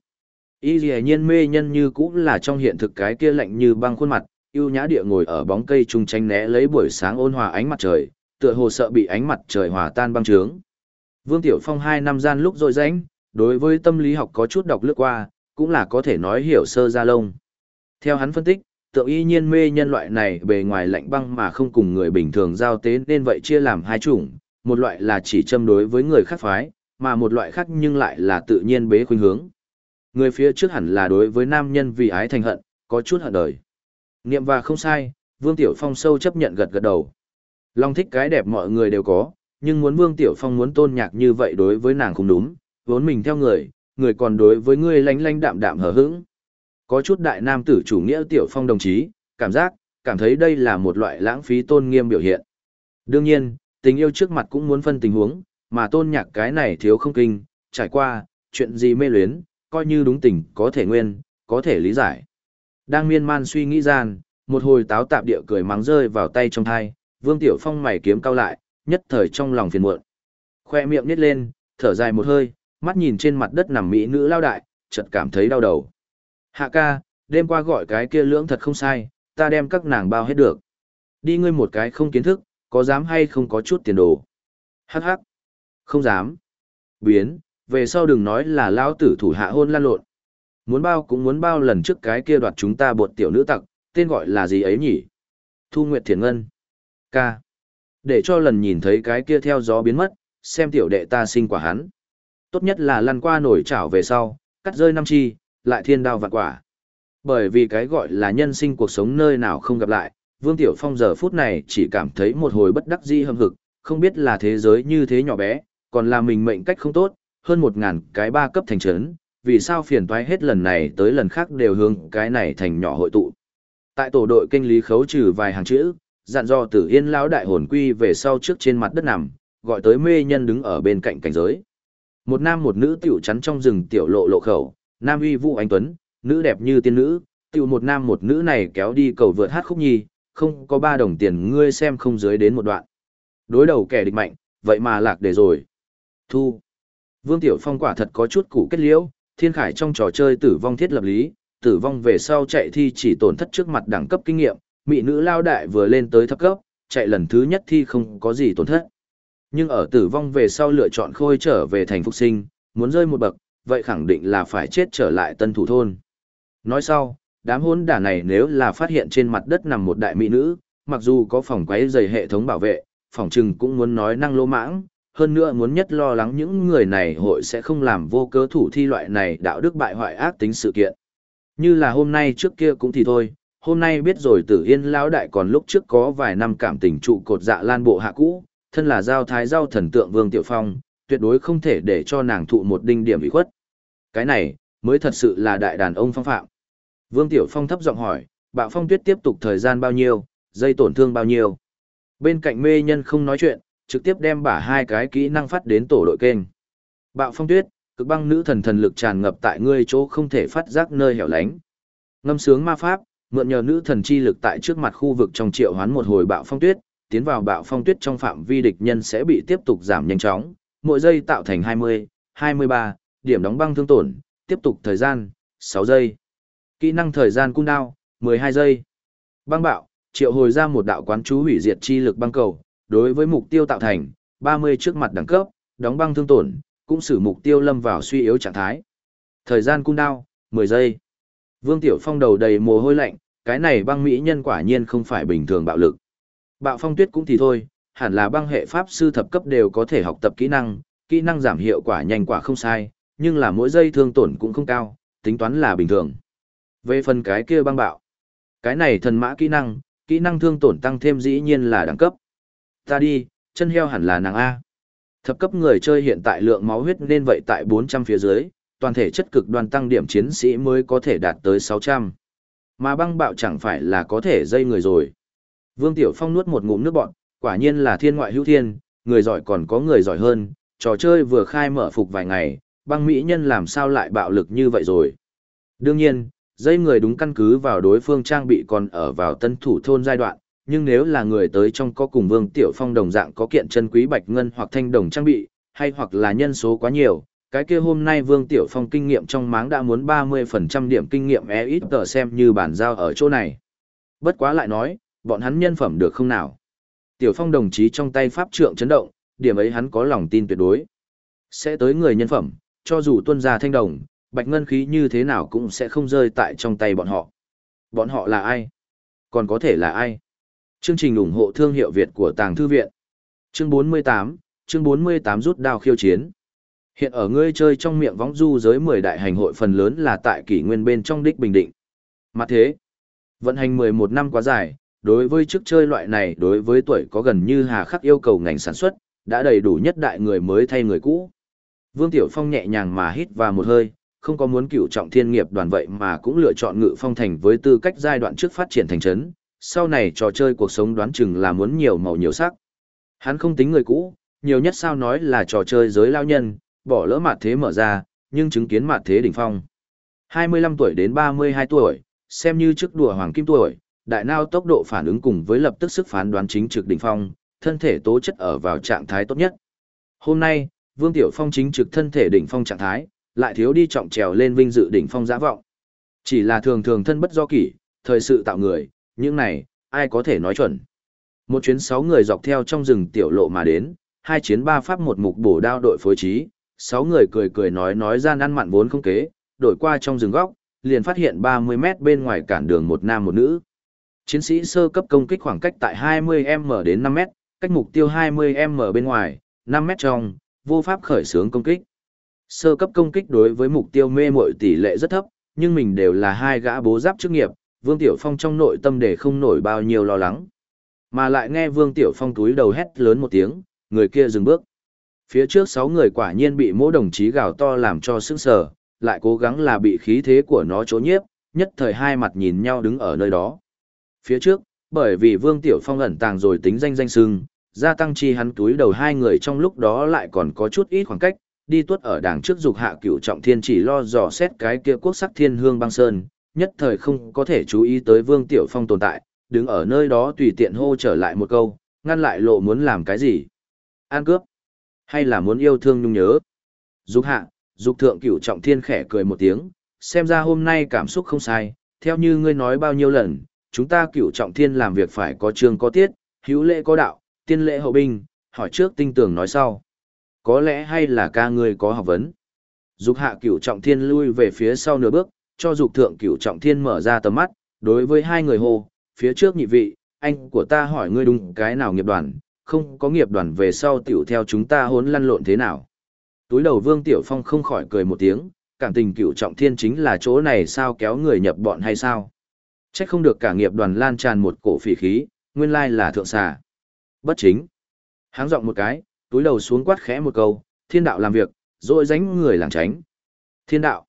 Y dì nhiên mê nhân như cũng là trong hiện thực cái kia lạnh như băng khuôn mặt, yêu nhã địa ngồi ở bóng cây trung tranh né lấy buổi sáng ôn hòa ánh mặt trời, tựa hồ sợ bị ánh mặt trời hòa tan băng trướng. Vương Tiểu Phong hai năm gian lúc rồi rảnh, đối với tâm lý học có chút đọc lướt qua, cũng là có thể nói hiểu sơ ra lông. Theo hắn phân tích, tượng y nhiên mê nhân loại này bề ngoài lạnh băng mà không cùng người bình thường giao tế nên vậy chia làm hai chủng, một loại là chỉ châm đối với người khác phái, mà một loại khác nhưng lại là tự nhiên bế khuynh hướng. Người phía trước hẳn là đối với nam nhân vì ái thành hận, có chút hận đời. Niệm và không sai, Vương Tiểu Phong sâu chấp nhận gật gật đầu. Long thích cái đẹp mọi người đều có, nhưng muốn Vương Tiểu Phong muốn tôn nhạc như vậy đối với nàng không đúng, vốn mình theo người, người còn đối với ngươi lánh lánh đạm đạm hờ hững. Có chút đại nam tử chủ nghĩa Tiểu Phong đồng chí, cảm giác, cảm thấy đây là một loại lãng phí tôn nghiêm biểu hiện. Đương nhiên, tình yêu trước mặt cũng muốn phân tình huống, mà tôn nhạc cái này thiếu không kinh, trải qua, chuyện gì mê luyến, coi như đúng tình, có thể nguyên, có thể lý giải. Đang miên man suy nghĩ gian, một hồi táo tạp địa cười mắng rơi vào tay trong thai, Vương Tiểu Phong mày kiếm cao lại, nhất thời trong lòng phiền muộn. Khoe miệng nít lên, thở dài một hơi, mắt nhìn trên mặt đất nằm mỹ nữ lao đại, chợt cảm thấy đau đầu. Hạ ca, đêm qua gọi cái kia lưỡng thật không sai, ta đem các nàng bao hết được. Đi ngươi một cái không kiến thức, có dám hay không có chút tiền đồ. Hắc hắc. Không dám. Biến, về sau đừng nói là lao tử thủ hạ hôn lan lộn. Muốn bao cũng muốn bao lần trước cái kia đoạt chúng ta bột tiểu nữ tặc, tên gọi là gì ấy nhỉ? Thu Nguyệt Thiền Ngân. Ca. Để cho lần nhìn thấy cái kia theo gió biến mất, xem tiểu đệ ta sinh quả hắn. Tốt nhất là lăn qua nổi chảo về sau, cắt rơi năm chi, lại thiên đao vạn quả. Bởi vì cái gọi là nhân sinh cuộc sống nơi nào không gặp lại, Vương Tiểu Phong giờ phút này chỉ cảm thấy một hồi bất đắc dĩ hâm hực, không biết là thế giới như thế nhỏ bé, còn là mình mệnh cách không tốt, hơn một ngàn cái ba cấp thành trấn, vì sao phiền toái hết lần này tới lần khác đều hướng cái này thành nhỏ hội tụ. Tại tổ đội kinh lý khấu trừ vài hàng chữ, dặn dò Tử Yên lão đại hồn quy về sau trước trên mặt đất nằm, gọi tới mê nhân đứng ở bên cạnh cảnh giới. Một nam một nữ tiểu chắn trong rừng tiểu lộ lộ khẩu, nam uy vũ anh tuấn, nữ đẹp như tiên nữ, tiểu một nam một nữ này kéo đi cầu vượt hát khúc nhi, không có ba đồng tiền ngươi xem không dưới đến một đoạn. Đối đầu kẻ địch mạnh, vậy mà lạc để rồi. Thu. Vương Tiểu Phong quả thật có chút củ kết liễu, thiên khải trong trò chơi tử vong thiết lập lý, tử vong về sau chạy thi chỉ tổn thất trước mặt đẳng cấp kinh nghiệm, mỹ nữ lao đại vừa lên tới thấp cấp, chạy lần thứ nhất thi không có gì tổn thất. Nhưng ở tử vong về sau lựa chọn khôi trở về thành phục sinh, muốn rơi một bậc, vậy khẳng định là phải chết trở lại tân thủ thôn. Nói sau, đám hôn đả này nếu là phát hiện trên mặt đất nằm một đại mỹ nữ, mặc dù có phòng quấy dày hệ thống bảo vệ, phòng trừng cũng muốn nói năng lô mãng, hơn nữa muốn nhất lo lắng những người này hội sẽ không làm vô cớ thủ thi loại này đạo đức bại hoại ác tính sự kiện. Như là hôm nay trước kia cũng thì thôi, hôm nay biết rồi tử yên lão đại còn lúc trước có vài năm cảm tình trụ cột dạ lan bộ hạ cũ, thân là giao thái giao thần tượng Vương Tiểu Phong, tuyệt đối không thể để cho nàng thụ một đinh điểm ủy khuất. Cái này, mới thật sự là đại đàn ông phong phạm. Vương Tiểu Phong thấp giọng hỏi, bạo phong tuyết tiếp tục thời gian bao nhiêu, dây tổn thương bao nhiêu. Bên cạnh mê nhân không nói chuyện, trực tiếp đem bả hai cái kỹ năng phát đến tổ đội kênh. Bạo phong tuyết, cực băng nữ thần thần lực tràn ngập tại ngươi chỗ không thể phát giác nơi hẻo lánh. Ngâm sướng ma pháp, mượn nhờ nữ thần chi lực tại trước mặt khu vực trong triệu hoán một hồi bạo phong tuyết, tiến vào bạo phong tuyết trong phạm vi địch nhân sẽ bị tiếp tục giảm nhanh chóng, mỗi giây tạo thành 20, 23, điểm đóng băng thương tổn, tiếp tục thời gian, 6 giây. Kỹ năng thời gian cung đao, 12 giây. Băng bạo, triệu hồi ra một đạo quán chú hủy diệt chi lực băng cầu, đối với mục tiêu tạo thành, 30 trước mặt đẳng cấp, đóng băng thương tổn, cũng xử mục tiêu lâm vào suy yếu trạng thái. Thời gian cung đao, 10 giây. Vương Tiểu Phong đầu đầy mồ hôi lạnh, cái này băng mỹ nhân quả nhiên không phải bình thường bạo lực. Bạo phong tuyết cũng thì thôi, hẳn là băng hệ pháp sư thập cấp đều có thể học tập kỹ năng, kỹ năng giảm hiệu quả nhanh quả không sai, nhưng là mỗi giây thương tổn cũng không cao, tính toán là bình thường. Về phần cái kia băng bạo, cái này thần mã kỹ năng, kỹ năng thương tổn tăng thêm dĩ nhiên là đẳng cấp. Ta đi, chân heo hẳn là nàng A. Thập cấp người chơi hiện tại lượng máu huyết nên vậy tại 400 phía dưới, toàn thể chất cực đoan tăng điểm chiến sĩ mới có thể đạt tới 600. Mà băng bạo chẳng phải là có thể dây người rồi. Vương Tiểu Phong nuốt một ngụm nước bọn, quả nhiên là thiên ngoại hữu thiên, người giỏi còn có người giỏi hơn, trò chơi vừa khai mở phục vài ngày, băng mỹ nhân làm sao lại bạo lực như vậy rồi. Đương nhiên, dây người đúng căn cứ vào đối phương trang bị còn ở vào tân thủ thôn giai đoạn, nhưng nếu là người tới trong có cùng Vương Tiểu Phong đồng dạng có kiện chân quý bạch ngân hoặc thanh đồng trang bị, hay hoặc là nhân số quá nhiều, cái kia hôm nay Vương Tiểu Phong kinh nghiệm trong máng đã muốn 30% điểm kinh nghiệm e ít tờ xem như bản giao ở chỗ này. Bất quá lại nói, bọn hắn nhân phẩm được không nào? Tiểu Phong đồng chí trong tay pháp trượng chấn động, điểm ấy hắn có lòng tin tuyệt đối. Sẽ tới người nhân phẩm, cho dù tuân gia thanh đồng, bạch ngân khí như thế nào cũng sẽ không rơi tại trong tay bọn họ. Bọn họ là ai? Còn có thể là ai? Chương trình ủng hộ thương hiệu Việt của Tàng Thư Viện. Chương 48, chương 48 rút đao khiêu chiến. Hiện ở ngươi chơi trong miệng võng du giới 10 đại hành hội phần lớn là tại kỷ nguyên bên trong đích bình định. Mặt thế, vận hành 11 năm quá dài, đối với chức chơi loại này đối với tuổi có gần như hà khắc yêu cầu ngành sản xuất, đã đầy đủ nhất đại người mới thay người cũ. Vương Tiểu Phong nhẹ nhàng mà hít vào một hơi, không có muốn cựu trọng thiên nghiệp đoàn vậy mà cũng lựa chọn ngự phong thành với tư cách giai đoạn trước phát triển thành trấn, sau này trò chơi cuộc sống đoán chừng là muốn nhiều màu nhiều sắc. Hắn không tính người cũ, nhiều nhất sao nói là trò chơi giới lao nhân, bỏ lỡ mặt thế mở ra, nhưng chứng kiến mặt thế đỉnh phong. 25 tuổi đến 32 tuổi, xem như trước đùa hoàng kim tuổi, đại nao tốc độ phản ứng cùng với lập tức sức phán đoán chính trực đỉnh phong, thân thể tố chất ở vào trạng thái tốt nhất. Hôm nay, Vương Tiểu Phong chính trực thân thể đỉnh phong trạng thái, lại thiếu đi trọng trèo lên vinh dự đỉnh phong giả vọng. Chỉ là thường thường thân bất do kỷ, thời sự tạo người, những này, ai có thể nói chuẩn. Một chuyến sáu người dọc theo trong rừng tiểu lộ mà đến, hai chiến ba pháp một mục bổ đao đội phối trí, sáu người cười cười nói nói gian ăn mặn vốn không kế, đổi qua trong rừng góc, liền phát hiện 30 mét bên ngoài cản đường một nam một nữ. Chiến sĩ sơ cấp công kích khoảng cách tại 20m đến 5m, cách mục tiêu 20m bên ngoài, 5m trong, vô pháp khởi xướng công kích. Sơ cấp công kích đối với mục tiêu mê muội tỷ lệ rất thấp, nhưng mình đều là hai gã bố giáp chức nghiệp, Vương Tiểu Phong trong nội tâm để không nổi bao nhiêu lo lắng. Mà lại nghe Vương Tiểu Phong túi đầu hét lớn một tiếng, người kia dừng bước. Phía trước sáu người quả nhiên bị mỗi đồng chí gào to làm cho sức sờ, lại cố gắng là bị khí thế của nó chỗ nhiếp, nhất thời hai mặt nhìn nhau đứng ở nơi đó. Phía trước, bởi vì Vương Tiểu Phong ẩn tàng rồi tính danh danh sưng, gia tăng chi hắn túi đầu hai người trong lúc đó lại còn có chút ít khoảng cách, đi tuốt ở đằng trước dục hạ cửu trọng thiên chỉ lo dò xét cái kia quốc sắc thiên hương băng sơn, nhất thời không có thể chú ý tới Vương Tiểu Phong tồn tại, đứng ở nơi đó tùy tiện hô trở lại một câu, ngăn lại lộ muốn làm cái gì. An cướp, hay là muốn yêu thương nhung nhớ. Dục hạ, dục thượng cửu trọng thiên khẽ cười một tiếng, xem ra hôm nay cảm xúc không sai, theo như ngươi nói bao nhiêu lần, chúng ta cửu trọng thiên làm việc phải có chương có tiết, hữu lễ có đạo, tiên lễ hậu binh, hỏi trước tinh tường nói sau. Có lẽ hay là ca ngươi có học vấn. Dục hạ cửu trọng thiên lui về phía sau nửa bước, cho dục thượng cửu trọng thiên mở ra tầm mắt, đối với hai người hồ, phía trước nhị vị, anh của ta hỏi ngươi đúng cái nào nghiệp đoàn, không có nghiệp đoàn về sau tiểu theo chúng ta hốn lăn lộn thế nào. Túi đầu Vương Tiểu Phong không khỏi cười một tiếng, cảm tình cửu trọng thiên chính là chỗ này sao kéo người nhập bọn hay sao. Chắc không được cả nghiệp đoàn lan tràn một cổ phỉ khí, nguyên lai là thượng xà. Bất chính. Háng giọng một cái, túi đầu xuống quát khẽ một câu, thiên đạo làm việc, rồi dánh người làng tránh. Thiên đạo.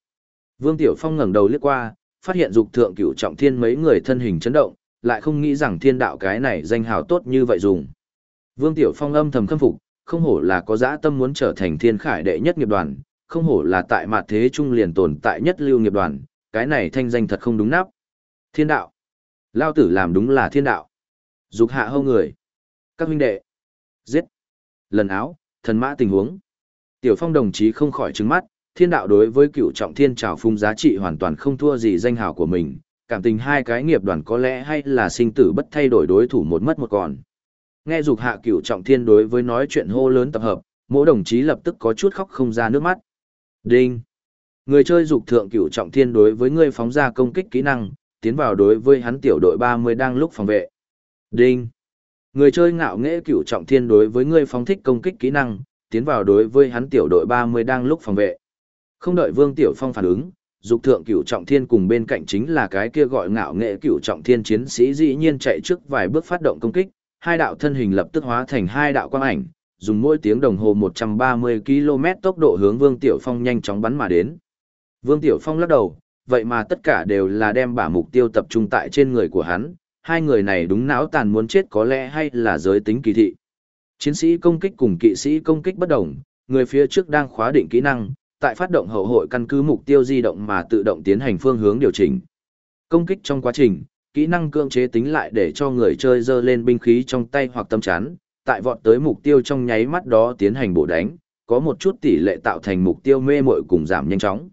Vương Tiểu Phong ngẩng đầu liếc qua, phát hiện dục thượng cửu trọng thiên mấy người thân hình chấn động, lại không nghĩ rằng thiên đạo cái này danh hào tốt như vậy dùng. Vương Tiểu Phong âm thầm khâm phục, không hổ là có dã tâm muốn trở thành thiên khải đệ nhất nghiệp đoàn, không hổ là tại mặt thế trung liền tồn tại nhất lưu nghiệp đoàn, cái này thanh danh thật không đúng nắp. Thiên đạo. Lao tử làm đúng là thiên đạo. Dục hạ hâu người. Các huynh đệ. Giết. Lần áo, thần mã tình huống. Tiểu Phong đồng chí không khỏi trứng mắt, thiên đạo đối với cựu trọng thiên trào phung giá trị hoàn toàn không thua gì danh hào của mình, cảm tình hai cái nghiệp đoàn có lẽ hay là sinh tử bất thay đổi đối thủ một mất một còn. Nghe dục hạ cựu trọng thiên đối với nói chuyện hô lớn tập hợp, mỗi đồng chí lập tức có chút khóc không ra nước mắt. Đinh! Người chơi dục thượng cựu trọng thiên đối với người phóng ra công kích kỹ năng, tiến vào đối với hắn tiểu đội 30 đang lúc phòng vệ. Đinh! Người chơi ngạo nghễ Cửu trọng thiên đối với người phóng thích công kích kỹ năng, tiến vào đối với hắn tiểu đội 30 đang lúc phòng vệ. Không đợi Vương Tiểu Phong phản ứng, dục thượng cửu trọng thiên cùng bên cạnh chính là cái kia gọi ngạo nghệ cửu trọng thiên chiến sĩ dĩ nhiên chạy trước vài bước phát động công kích, hai đạo thân hình lập tức hóa thành hai đạo quang ảnh, dùng mỗi tiếng đồng hồ 130 km tốc độ hướng Vương Tiểu Phong nhanh chóng bắn mà đến. Vương Tiểu Phong lắc đầu, vậy mà tất cả đều là đem bả mục tiêu tập trung tại trên người của hắn, hai người này đúng não tàn muốn chết có lẽ hay là giới tính kỳ thị. Chiến sĩ công kích cùng kỵ sĩ công kích bất đồng, người phía trước đang khóa định kỹ năng, tại phát động hậu hội căn cứ mục tiêu di động mà tự động tiến hành phương hướng điều chỉnh. Công kích trong quá trình, kỹ năng cưỡng chế tính lại để cho người chơi dơ lên binh khí trong tay hoặc tâm chán, tại vọt tới mục tiêu trong nháy mắt đó tiến hành bổ đánh, có một chút tỷ lệ tạo thành mục tiêu mê muội cùng giảm nhanh chóng.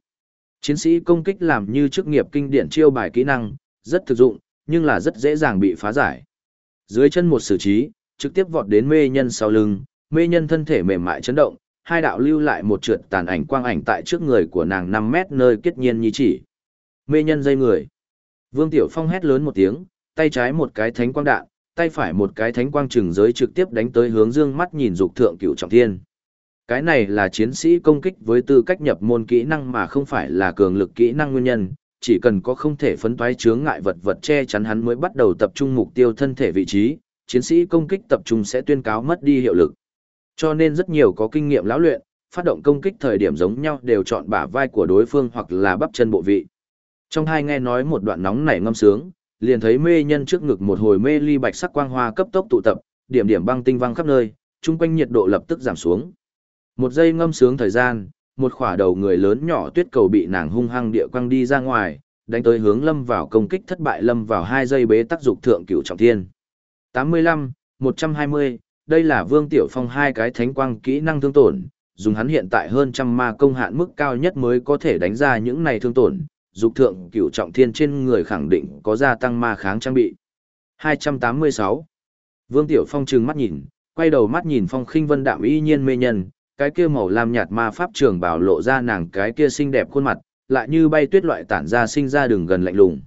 Chiến sĩ công kích làm như chức nghiệp kinh điển chiêu bài kỹ năng, rất thực dụng, nhưng là rất dễ dàng bị phá giải. Dưới chân một xử trí, trực tiếp vọt đến mê nhân sau lưng, mê nhân thân thể mềm mại chấn động, hai đạo lưu lại một trượt tàn ảnh quang ảnh tại trước người của nàng 5 mét nơi kết nhiên như chỉ. Mê nhân dây người. Vương Tiểu Phong hét lớn một tiếng, tay trái một cái thánh quang đạn, tay phải một cái thánh quang trừng giới trực tiếp đánh tới hướng dương mắt nhìn dục thượng cửu trọng thiên. Cái này là chiến sĩ công kích với tư cách nhập môn kỹ năng mà không phải là cường lực kỹ năng nguyên nhân, chỉ cần có không thể phấn toái chướng ngại vật vật che chắn hắn mới bắt đầu tập trung mục tiêu thân thể vị trí, chiến sĩ công kích tập trung sẽ tuyên cáo mất đi hiệu lực. Cho nên rất nhiều có kinh nghiệm lão luyện, phát động công kích thời điểm giống nhau đều chọn bả vai của đối phương hoặc là bắp chân bộ vị. Trong hai nghe nói một đoạn nóng nảy ngâm sướng, liền thấy mê nhân trước ngực một hồi mê ly bạch sắc quang hoa cấp tốc tụ tập, điểm điểm băng tinh văng khắp nơi, chung quanh nhiệt độ lập tức giảm xuống. Một giây ngâm sướng thời gian, một khỏa đầu người lớn nhỏ tuyết cầu bị nàng hung hăng địa quăng đi ra ngoài, đánh tới hướng lâm vào công kích thất bại lâm vào hai giây bế tác dục thượng cửu trọng thiên. 85, 120, đây là Vương Tiểu Phong hai cái thánh quang kỹ năng thương tổn, dùng hắn hiện tại hơn trăm ma công hạn mức cao nhất mới có thể đánh ra những này thương tổn, dục thượng cửu trọng thiên trên người khẳng định có gia tăng ma kháng trang bị. 286. Vương Tiểu Phong trừng mắt nhìn, quay đầu mắt nhìn Phong Khinh Vân đạm y nhiên mê nhân, cái kia màu lam nhạt ma pháp trường bảo lộ ra nàng cái kia xinh đẹp khuôn mặt, lại như bay tuyết loại tản ra sinh ra đường gần lạnh lùng.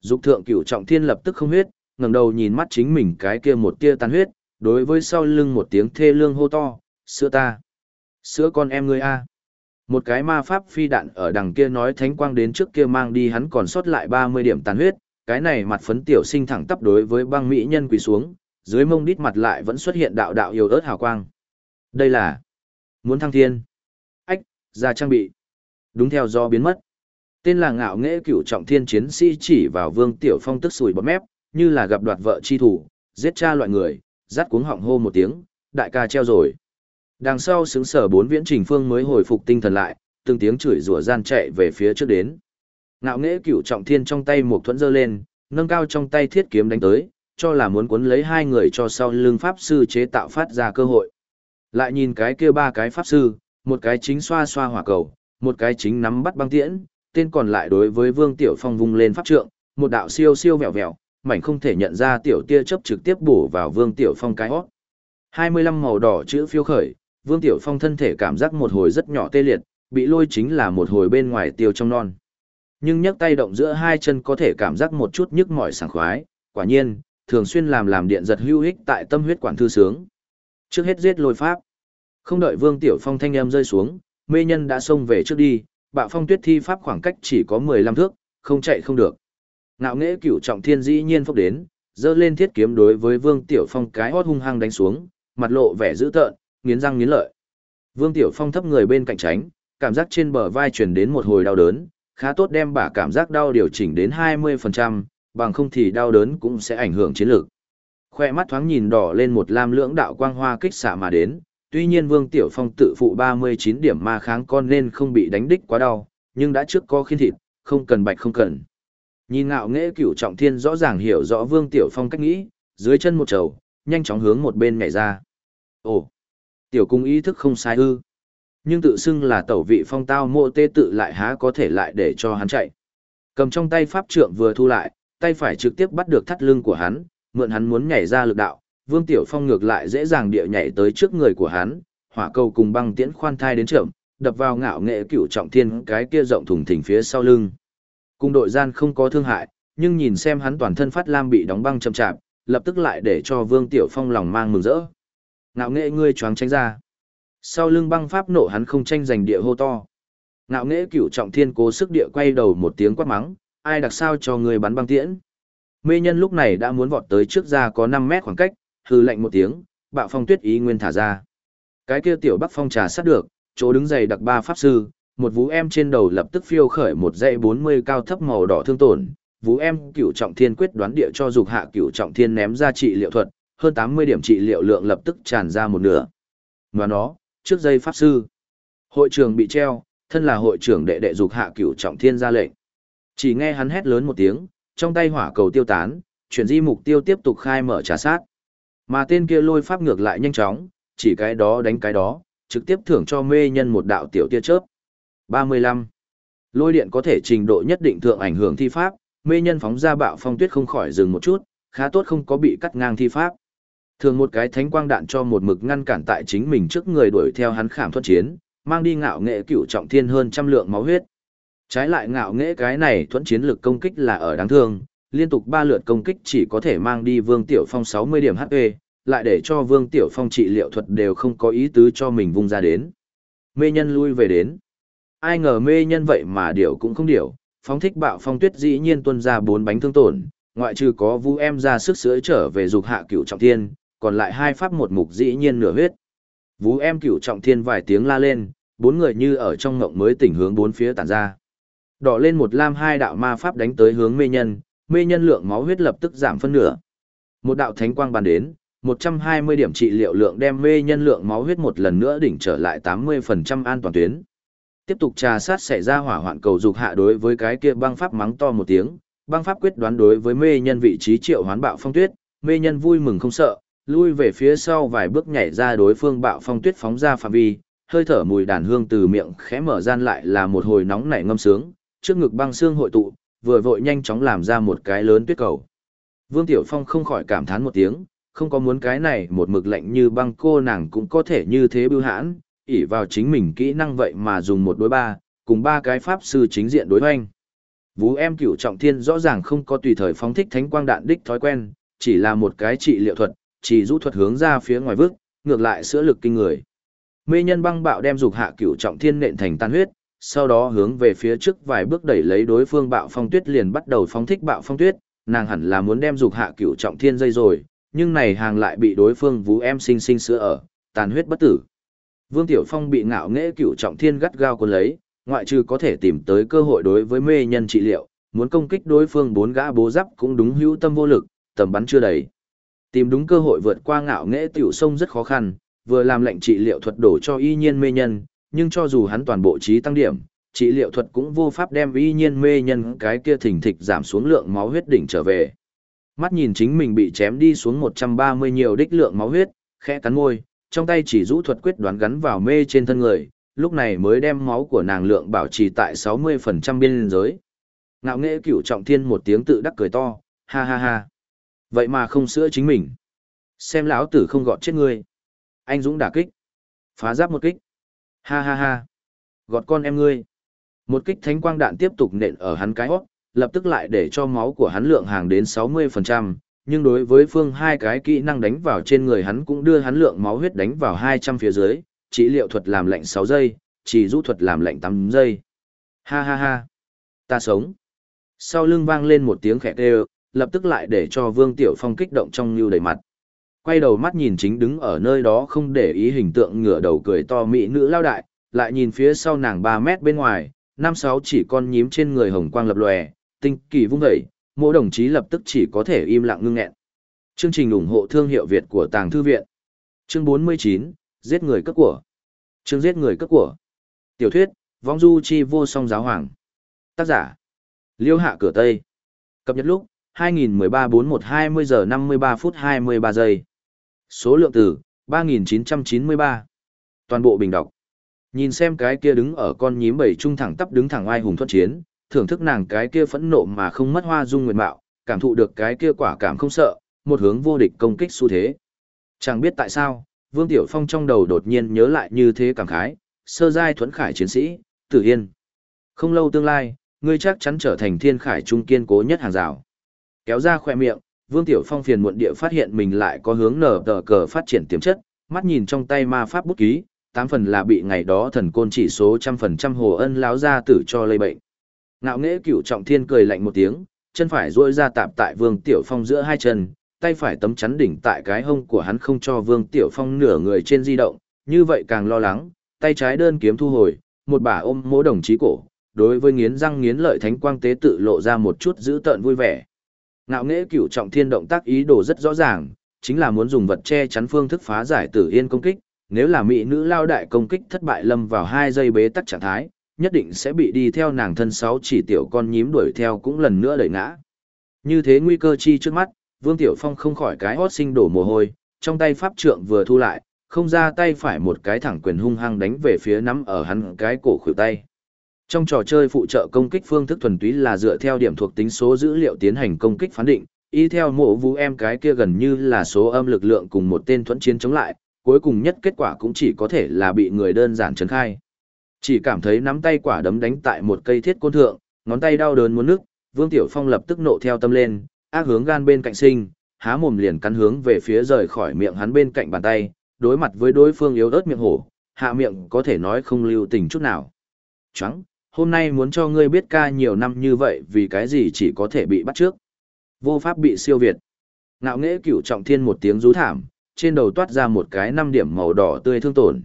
Dục thượng cửu trọng thiên lập tức không huyết, ngẩng đầu nhìn mắt chính mình cái kia một tia tan huyết, đối với sau lưng một tiếng thê lương hô to, sữa ta, sữa con em ngươi a. Một cái ma pháp phi đạn ở đằng kia nói thánh quang đến trước kia mang đi hắn còn sót lại 30 điểm tàn huyết, cái này mặt phấn tiểu sinh thẳng tắp đối với băng mỹ nhân quỳ xuống, dưới mông đít mặt lại vẫn xuất hiện đạo đạo yêu ớt hào quang. Đây là muốn thăng thiên. Ách, ra trang bị. Đúng theo do biến mất. Tên là ngạo nghễ cửu trọng thiên chiến sĩ chỉ vào vương tiểu phong tức sùi bọt mép, như là gặp đoạt vợ chi thủ, giết cha loại người, rát cuống họng hô một tiếng, đại ca treo rồi. Đằng sau xứng sở bốn viễn trình phương mới hồi phục tinh thần lại, từng tiếng chửi rủa gian chạy về phía trước đến. Ngạo nghễ cửu trọng thiên trong tay một thuẫn giơ lên, nâng cao trong tay thiết kiếm đánh tới, cho là muốn cuốn lấy hai người cho sau lưng pháp sư chế tạo phát ra cơ hội. Lại nhìn cái kia ba cái pháp sư, một cái chính xoa xoa hỏa cầu, một cái chính nắm bắt băng tiễn, tên còn lại đối với Vương Tiểu Phong vung lên pháp trượng, một đạo siêu siêu vẹo vẹo, mảnh không thể nhận ra tiểu tia chớp trực tiếp bổ vào Vương Tiểu Phong cái hót. 25 màu đỏ chữ phiêu khởi, Vương Tiểu Phong thân thể cảm giác một hồi rất nhỏ tê liệt, bị lôi chính là một hồi bên ngoài tiêu trong non. Nhưng nhấc tay động giữa hai chân có thể cảm giác một chút nhức mỏi sảng khoái, quả nhiên, thường xuyên làm làm điện giật hưu hích tại tâm huyết quản thư sướng. Trước hết giết lôi pháp. Không đợi Vương Tiểu Phong thanh em rơi xuống, mê nhân đã xông về trước đi, bạo phong tuyết thi pháp khoảng cách chỉ có 15 thước, không chạy không được. Ngạo nghễ cửu trọng thiên dĩ nhiên phốc đến, dơ lên thiết kiếm đối với Vương Tiểu Phong cái hót hung hăng đánh xuống, mặt lộ vẻ dữ tợn, nghiến răng nghiến lợi. Vương Tiểu Phong thấp người bên cạnh tránh, cảm giác trên bờ vai truyền đến một hồi đau đớn, khá tốt đem bả cảm giác đau điều chỉnh đến 20%, bằng không thì đau đớn cũng sẽ ảnh hưởng chiến lược. Khoe mắt thoáng nhìn đỏ lên một lam lưỡng đạo quang hoa kích xạ mà đến, tuy nhiên Vương Tiểu Phong tự phụ 39 điểm ma kháng con nên không bị đánh đích quá đau, nhưng đã trước có khiên thịt, không cần bạch không cần. Nhìn ngạo nghễ cửu trọng thiên rõ ràng hiểu rõ Vương Tiểu Phong cách nghĩ, dưới chân một trầu, nhanh chóng hướng một bên nhảy ra. Ồ, tiểu cung ý thức không sai ư. Nhưng tự xưng là tẩu vị phong tao mộ tê tự lại há có thể lại để cho hắn chạy. Cầm trong tay pháp trượng vừa thu lại, tay phải trực tiếp bắt được thắt lưng của hắn, mượn hắn muốn nhảy ra lực đạo, Vương Tiểu Phong ngược lại dễ dàng địa nhảy tới trước người của hắn, hỏa cầu cùng băng tiễn khoan thai đến chậm, đập vào ngạo nghệ cửu trọng thiên cái kia rộng thùng thình phía sau lưng. Cung đội gian không có thương hại, nhưng nhìn xem hắn toàn thân phát lam bị đóng băng chậm chạp, lập tức lại để cho Vương Tiểu Phong lòng mang mừng rỡ. Ngạo nghệ ngươi choáng tránh ra. Sau lưng băng pháp nộ hắn không tranh giành địa hô to. Ngạo nghệ cửu trọng thiên cố sức địa quay đầu một tiếng quát mắng, ai đặc sao cho ngươi bắn băng tiễn. Mê nhân lúc này đã muốn vọt tới trước ra có 5 mét khoảng cách, hư lệnh một tiếng, bạo phong tuyết ý nguyên thả ra. Cái kia tiểu bắc phong trà sát được, chỗ đứng dày đặc ba pháp sư, một vũ em trên đầu lập tức phiêu khởi một dãy 40 cao thấp màu đỏ thương tổn. Vũ em cửu trọng thiên quyết đoán địa cho dục hạ cửu trọng thiên ném ra trị liệu thuật, hơn 80 điểm trị liệu lượng lập tức tràn ra một nửa. Và nó, trước dây pháp sư. Hội trưởng bị treo, thân là hội trưởng đệ đệ dục hạ cửu trọng thiên ra lệnh. Chỉ nghe hắn hét lớn một tiếng, trong tay hỏa cầu tiêu tán, chuyển di mục tiêu tiếp tục khai mở trà sát. Mà tên kia lôi pháp ngược lại nhanh chóng, chỉ cái đó đánh cái đó, trực tiếp thưởng cho mê nhân một đạo tiểu tia chớp. 35. Lôi điện có thể trình độ nhất định thượng ảnh hưởng thi pháp, mê nhân phóng ra bạo phong tuyết không khỏi dừng một chút, khá tốt không có bị cắt ngang thi pháp. Thường một cái thánh quang đạn cho một mực ngăn cản tại chính mình trước người đuổi theo hắn khảm thuận chiến, mang đi ngạo nghệ cửu trọng thiên hơn trăm lượng máu huyết. Trái lại ngạo nghệ cái này thuẫn chiến lực công kích là ở đáng thương, liên tục ba lượt công kích chỉ có thể mang đi Vương Tiểu Phong 60 điểm HP, lại để cho Vương Tiểu Phong trị liệu thuật đều không có ý tứ cho mình vung ra đến. Mê nhân lui về đến. Ai ngờ mê nhân vậy mà điều cũng không điều, phóng thích bạo phong tuyết dĩ nhiên tuân ra bốn bánh thương tổn, ngoại trừ có vũ em ra sức sữa trở về dục hạ cửu trọng thiên, còn lại hai pháp một mục dĩ nhiên nửa huyết. Vũ em cửu trọng thiên vài tiếng la lên, bốn người như ở trong ngộng mới tỉnh hướng bốn phía tản ra. Đỏ lên một lam hai đạo ma pháp đánh tới hướng mê nhân, mê nhân lượng máu huyết lập tức giảm phân nửa. Một đạo thánh quang bàn đến, 120 điểm trị liệu lượng đem mê nhân lượng máu huyết một lần nữa đỉnh trở lại 80% an toàn tuyến. Tiếp tục trà sát xảy ra hỏa hoạn cầu dục hạ đối với cái kia băng pháp mắng to một tiếng, băng pháp quyết đoán đối với mê nhân vị trí triệu hoán bạo phong tuyết, mê nhân vui mừng không sợ, lui về phía sau vài bước nhảy ra đối phương bạo phong tuyết phóng ra phạm vi, hơi thở mùi đàn hương từ miệng khẽ mở gian lại là một hồi nóng nảy ngâm sướng, trước ngực băng xương hội tụ, vừa vội nhanh chóng làm ra một cái lớn tuyết cầu. Vương Tiểu Phong không khỏi cảm thán một tiếng, không có muốn cái này một mực lạnh như băng cô nàng cũng có thể như thế bưu hãn, ỷ vào chính mình kỹ năng vậy mà dùng một đối ba, cùng ba cái pháp sư chính diện đối hoanh. Vú em cửu trọng thiên rõ ràng không có tùy thời phóng thích thánh quang đạn đích thói quen, chỉ là một cái trị liệu thuật, chỉ rũ thuật hướng ra phía ngoài vức, ngược lại sữa lực kinh người. Mê nhân băng bạo đem dục hạ cửu trọng thiên nện thành tan huyết, sau đó hướng về phía trước vài bước đẩy lấy đối phương bạo phong tuyết liền bắt đầu phóng thích bạo phong tuyết, nàng hẳn là muốn đem dục hạ cửu trọng thiên dây rồi, nhưng này hàng lại bị đối phương vú em sinh sinh sữa ở, tàn huyết bất tử. Vương Tiểu Phong bị ngạo nghễ cửu trọng thiên gắt gao cuốn lấy, ngoại trừ có thể tìm tới cơ hội đối với mê nhân trị liệu, muốn công kích đối phương bốn gã bố giáp cũng đúng hữu tâm vô lực, tầm bắn chưa đầy. Tìm đúng cơ hội vượt qua ngạo nghễ tiểu sông rất khó khăn, vừa làm lệnh trị liệu thuật đổ cho y nhiên mê nhân, nhưng cho dù hắn toàn bộ trí tăng điểm, trị liệu thuật cũng vô pháp đem y nhiên mê nhân cái kia thỉnh thịch giảm xuống lượng máu huyết đỉnh trở về. Mắt nhìn chính mình bị chém đi xuống 130 nhiều đích lượng máu huyết, khẽ cắn môi, trong tay chỉ rũ thuật quyết đoán gắn vào mê trên thân người, lúc này mới đem máu của nàng lượng bảo trì tại 60% biên giới. Ngạo nghệ cửu trọng thiên một tiếng tự đắc cười to, ha ha ha. Vậy mà không sữa chính mình. Xem lão tử không gọt chết ngươi. Anh Dũng đả kích. Phá giáp một kích. Ha ha ha. Gọt con em ngươi. Một kích thánh quang đạn tiếp tục nện ở hắn cái hót, lập tức lại để cho máu của hắn lượng hàng đến 60%, nhưng đối với phương hai cái kỹ năng đánh vào trên người hắn cũng đưa hắn lượng máu huyết đánh vào 200 phía dưới, chỉ liệu thuật làm lạnh 6 giây, chỉ rũ thuật làm lạnh 8 giây. Ha ha ha. Ta sống. Sau lưng vang lên một tiếng khẽ kêu, lập tức lại để cho Vương Tiểu Phong kích động trong như đầy mặt. Quay đầu mắt nhìn chính đứng ở nơi đó không để ý hình tượng ngửa đầu cười to mỹ nữ lao đại, lại nhìn phía sau nàng 3 mét bên ngoài, năm sáu chỉ con nhím trên người hồng quang lập lòe, tinh kỳ vung dậy, mỗi đồng chí lập tức chỉ có thể im lặng ngưng nghẹn. Chương trình ủng hộ thương hiệu Việt của Tàng Thư Viện. Chương 49, Giết người cất của. Chương giết người cất của. Tiểu thuyết, vong du chi vô song giáo hoàng. Tác giả. Liêu hạ cửa Tây. Cập nhật lúc, 2013-41-20 giờ 53 phút 23 giây. Số lượng từ 3.993, Toàn bộ bình đọc. Nhìn xem cái kia đứng ở con nhím bảy trung thẳng tắp đứng thẳng ai hùng thuận chiến, thưởng thức nàng cái kia phẫn nộ mà không mất hoa dung nguyện mạo, cảm thụ được cái kia quả cảm không sợ, một hướng vô địch công kích xu thế. Chẳng biết tại sao, Vương Tiểu Phong trong đầu đột nhiên nhớ lại như thế cảm khái, sơ giai thuẫn khải chiến sĩ, Tử Yên. Không lâu tương lai, ngươi chắc chắn trở thành thiên khải trung kiên cố nhất hàng rào. Kéo ra khoe miệng, Vương Tiểu Phong phiền muộn địa phát hiện mình lại có hướng nở tờ cờ phát triển tiềm chất, mắt nhìn trong tay ma pháp bút ký, tám phần là bị ngày đó thần côn chỉ số trăm phần trăm hồ ân láo ra tử cho lây bệnh. Ngạo nghễ cửu trọng thiên cười lạnh một tiếng, chân phải duỗi ra tạp tại Vương Tiểu Phong giữa hai chân, tay phải tấm chắn đỉnh tại cái hông của hắn không cho Vương Tiểu Phong nửa người trên di động, như vậy càng lo lắng, tay trái đơn kiếm thu hồi, một bà ôm mỗ đồng chí cổ, đối với nghiến răng nghiến lợi thánh quang tế tự lộ ra một chút giữ tợn vui vẻ. Ngạo nghễ cửu trọng thiên động tác ý đồ rất rõ ràng, chính là muốn dùng vật che chắn phương thức phá giải tử yên công kích, nếu là mỹ nữ lao đại công kích thất bại lâm vào hai giây bế tắc trạng thái, nhất định sẽ bị đi theo nàng thân sáu chỉ tiểu con nhím đuổi theo cũng lần nữa đẩy ngã. Như thế nguy cơ chi trước mắt, Vương Tiểu Phong không khỏi cái hót sinh đổ mồ hôi, trong tay pháp trượng vừa thu lại, không ra tay phải một cái thẳng quyền hung hăng đánh về phía nắm ở hắn cái cổ khuỷu tay. Trong trò chơi phụ trợ công kích phương thức thuần túy là dựa theo điểm thuộc tính số dữ liệu tiến hành công kích phán định, y theo mộ vũ em cái kia gần như là số âm lực lượng cùng một tên thuẫn chiến chống lại, cuối cùng nhất kết quả cũng chỉ có thể là bị người đơn giản chấn khai. Chỉ cảm thấy nắm tay quả đấm đánh tại một cây thiết côn thượng, ngón tay đau đớn muốn nước, Vương Tiểu Phong lập tức nộ theo tâm lên, ác hướng gan bên cạnh sinh, há mồm liền cắn hướng về phía rời khỏi miệng hắn bên cạnh bàn tay, đối mặt với đối phương yếu ớt miệng hổ, hạ miệng có thể nói không lưu tình chút nào. Choáng, hôm nay muốn cho ngươi biết ca nhiều năm như vậy vì cái gì chỉ có thể bị bắt trước. Vô pháp bị siêu việt. Ngạo nghễ cửu trọng thiên một tiếng rú thảm, trên đầu toát ra một cái năm điểm màu đỏ tươi thương tổn.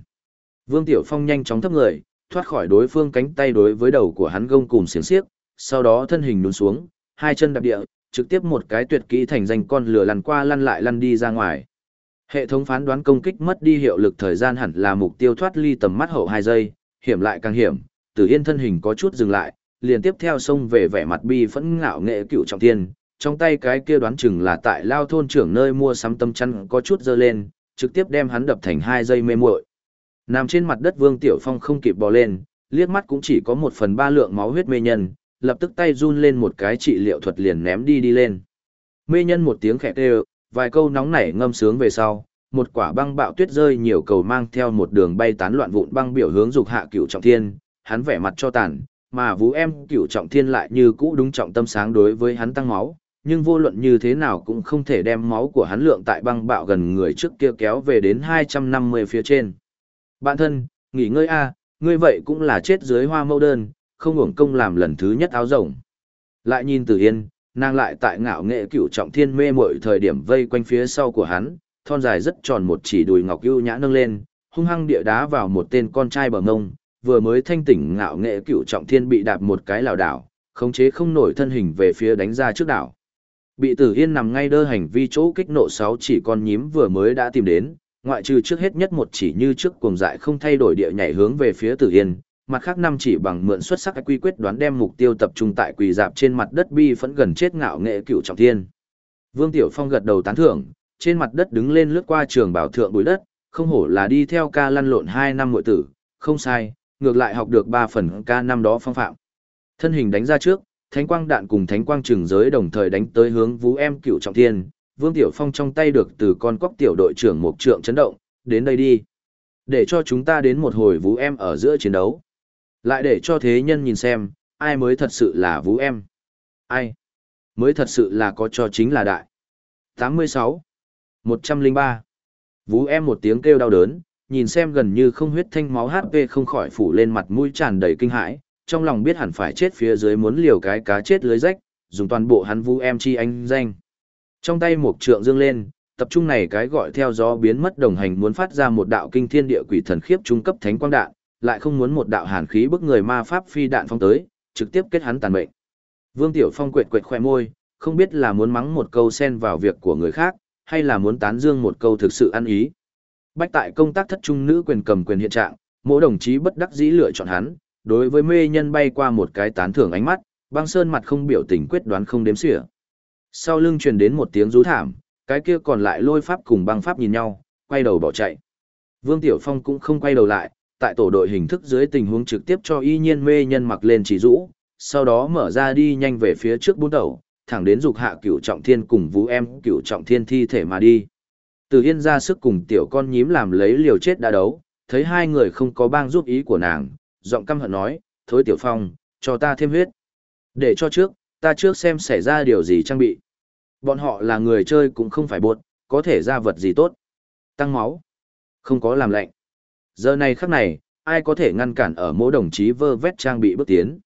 Vương Tiểu Phong nhanh chóng thấp người, thoát khỏi đối phương cánh tay đối với đầu của hắn gông cùng xiềng xiếc, sau đó thân hình nhún xuống, hai chân đạp địa, trực tiếp một cái tuyệt kỹ thành danh con lửa lăn qua lăn lại lăn đi ra ngoài. Hệ thống phán đoán công kích mất đi hiệu lực thời gian hẳn là mục tiêu thoát ly tầm mắt hậu 2 giây, hiểm lại càng hiểm, Tử Yên thân hình có chút dừng lại, liền tiếp theo xông về vẻ mặt bi phẫn ngạo nghệ cựu trọng thiên, trong tay cái kia đoán chừng là tại lao thôn trưởng nơi mua sắm tâm chăn có chút dơ lên, trực tiếp đem hắn đập thành hai giây mê muội. Nằm trên mặt đất Vương Tiểu Phong không kịp bò lên, liếc mắt cũng chỉ có một phần ba lượng máu huyết mê nhân, lập tức tay run lên một cái trị liệu thuật liền ném đi đi lên. Mê nhân một tiếng khẽ kêu, vài câu nóng nảy ngâm sướng về sau, một quả băng bạo tuyết rơi nhiều cầu mang theo một đường bay tán loạn vụn băng biểu hướng dục hạ cửu trọng thiên, hắn vẻ mặt cho tàn, mà vũ em cửu trọng thiên lại như cũ đúng trọng tâm sáng đối với hắn tăng máu, nhưng vô luận như thế nào cũng không thể đem máu của hắn lượng tại băng bạo gần người trước kia kéo về đến 250 phía trên. Bạn thân, nghỉ ngơi a, ngươi vậy cũng là chết dưới hoa mẫu đơn, không hưởng công làm lần thứ nhất áo rồng. Lại nhìn Tử Yên, nàng lại tại ngạo nghệ cửu trọng thiên mê muội thời điểm vây quanh phía sau của hắn, thon dài rất tròn một chỉ đùi ngọc ưu nhã nâng lên, hung hăng địa đá vào một tên con trai bờ ngông, vừa mới thanh tỉnh ngạo nghệ cựu trọng thiên bị đạp một cái lảo đảo, khống chế không nổi thân hình về phía đánh ra trước đảo. Bị Tử Yên nằm ngay đơ hành vi chỗ kích nộ sáu chỉ con nhím vừa mới đã tìm đến, ngoại trừ trước hết nhất một chỉ như trước cuồng dại không thay đổi địa nhảy hướng về phía Tử Yên, mặt khác năm chỉ bằng mượn xuất sắc quy quyết đoán đem mục tiêu tập trung tại quỳ dạp trên mặt đất bi phẫn gần chết ngạo nghệ cựu trọng thiên. Vương Tiểu Phong gật đầu tán thưởng, trên mặt đất đứng lên lướt qua trường bảo thượng bụi đất, không hổ là đi theo ca lăn lộn hai năm muội tử, không sai, ngược lại học được ba phần ca năm đó phong phạm. Thân hình đánh ra trước, thánh quang đạn cùng thánh quang trừng giới đồng thời đánh tới hướng vũ em cựu trọng thiên, Vương Tiểu Phong trong tay được từ con quốc tiểu đội trưởng một trượng chấn động, đến đây đi. Để cho chúng ta đến một hồi vũ em ở giữa chiến đấu. Lại để cho thế nhân nhìn xem, ai mới thật sự là vũ em. Ai mới thật sự là có cho chính là đại. 86. 103. Vũ em một tiếng kêu đau đớn, nhìn xem gần như không huyết thanh máu HP không khỏi phủ lên mặt mũi tràn đầy kinh hãi, trong lòng biết hẳn phải chết phía dưới muốn liều cái cá chết lưới rách, dùng toàn bộ hắn vu em chi anh danh. Trong tay một trượng dương lên, tập trung này cái gọi theo gió biến mất đồng hành muốn phát ra một đạo kinh thiên địa quỷ thần khiếp trung cấp thánh quang đạn, lại không muốn một đạo hàn khí bức người ma pháp phi đạn phong tới, trực tiếp kết hắn tàn mệnh. Vương Tiểu Phong quệt quệt khoe môi, không biết là muốn mắng một câu xen vào việc của người khác, hay là muốn tán dương một câu thực sự ăn ý. Bách tại công tác thất trung nữ quyền cầm quyền hiện trạng, mỗi đồng chí bất đắc dĩ lựa chọn hắn, đối với mê nhân bay qua một cái tán thưởng ánh mắt, băng sơn mặt không biểu tình quyết đoán không đếm xỉa. Sau lưng truyền đến một tiếng rú thảm, cái kia còn lại lôi pháp cùng băng pháp nhìn nhau, quay đầu bỏ chạy. Vương Tiểu Phong cũng không quay đầu lại, tại tổ đội hình thức dưới tình huống trực tiếp cho y nhiên mê nhân mặc lên chỉ rũ, sau đó mở ra đi nhanh về phía trước bốn đầu, thẳng đến dục hạ cửu trọng thiên cùng vũ em cửu trọng thiên thi thể mà đi. Từ Yên ra sức cùng tiểu con nhím làm lấy liều chết đã đấu, thấy hai người không có bang giúp ý của nàng, giọng căm hận nói, thối tiểu phong, cho ta thêm huyết. Để cho trước, ta trước xem xảy ra điều gì trang bị. Bọn họ là người chơi cũng không phải buộc, có thể ra vật gì tốt. Tăng máu. Không có làm lạnh. Giờ này khắc này, ai có thể ngăn cản ở mỗi đồng chí vơ vét trang bị bước tiến.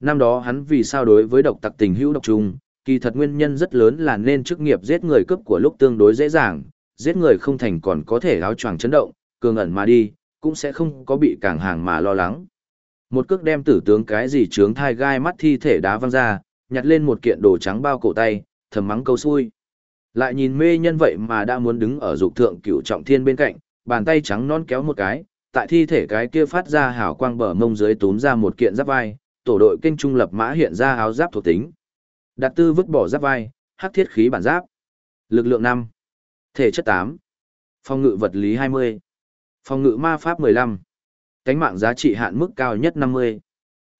Năm đó hắn vì sao đối với độc tặc tình hữu độc trùng, kỳ thật nguyên nhân rất lớn là nên chức nghiệp giết người cướp của lúc tương đối dễ dàng, giết người không thành còn có thể áo choàng chấn động, cường ẩn mà đi, cũng sẽ không có bị cảng hàng mà lo lắng. Một cước đem tử tướng cái gì trướng thai gai mắt thi thể đá văng ra, nhặt lên một kiện đồ trắng bao cổ tay, thầm mắng câu xui. Lại nhìn mê nhân vậy mà đã muốn đứng ở dục thượng cửu trọng thiên bên cạnh, bàn tay trắng non kéo một cái, tại thi thể cái kia phát ra hào quang bờ mông dưới túm ra một kiện giáp vai, tổ đội kinh trung lập mã hiện ra áo giáp thuộc tính. Đạt tư vứt bỏ giáp vai, hắc thiết khí bản giáp. Lực lượng 5. Thể chất 8. Phòng ngự vật lý 20. Phòng ngự ma pháp 15. Cánh mạng giá trị hạn mức cao nhất 50.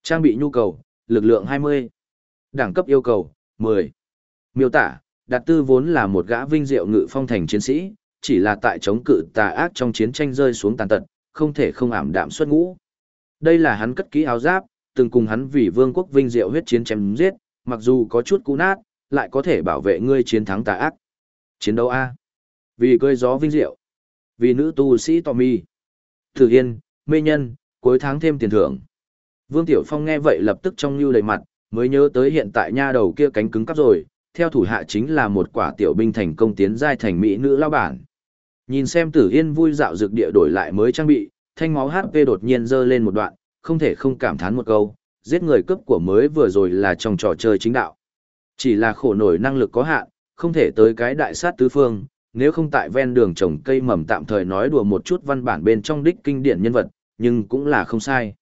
Trang bị nhu cầu, lực lượng 20. Đẳng cấp yêu cầu, 10. Miêu tả, Đạt Tư vốn là một gã vinh diệu ngự phong thành chiến sĩ, chỉ là tại chống cự tà ác trong chiến tranh rơi xuống tàn tật, không thể không ảm đạm xuất ngũ. Đây là hắn cất kỹ áo giáp, từng cùng hắn vì vương quốc vinh diệu huyết chiến chém giết, mặc dù có chút cũ nát, lại có thể bảo vệ ngươi chiến thắng tà ác. Chiến đấu A. Vì cơi gió vinh diệu. Vì nữ tu sĩ Tommy. Thử Yên, mê nhân, cuối tháng thêm tiền thưởng. Vương Tiểu Phong nghe vậy lập tức trong lưu đầy mặt, mới nhớ tới hiện tại nha đầu kia cánh cứng cắp rồi, theo thủ hạ chính là một quả tiểu binh thành công tiến giai thành mỹ nữ lao bản. Nhìn xem Tử Yên vui dạo dược địa đổi lại mới trang bị, thanh máu HP đột nhiên dơ lên một đoạn, không thể không cảm thán một câu, giết người cướp của mới vừa rồi là trong trò chơi chính đạo. Chỉ là khổ nổi năng lực có hạn, không thể tới cái đại sát tứ phương, nếu không tại ven đường trồng cây mầm tạm thời nói đùa một chút văn bản bên trong đích kinh điển nhân vật, nhưng cũng là không sai.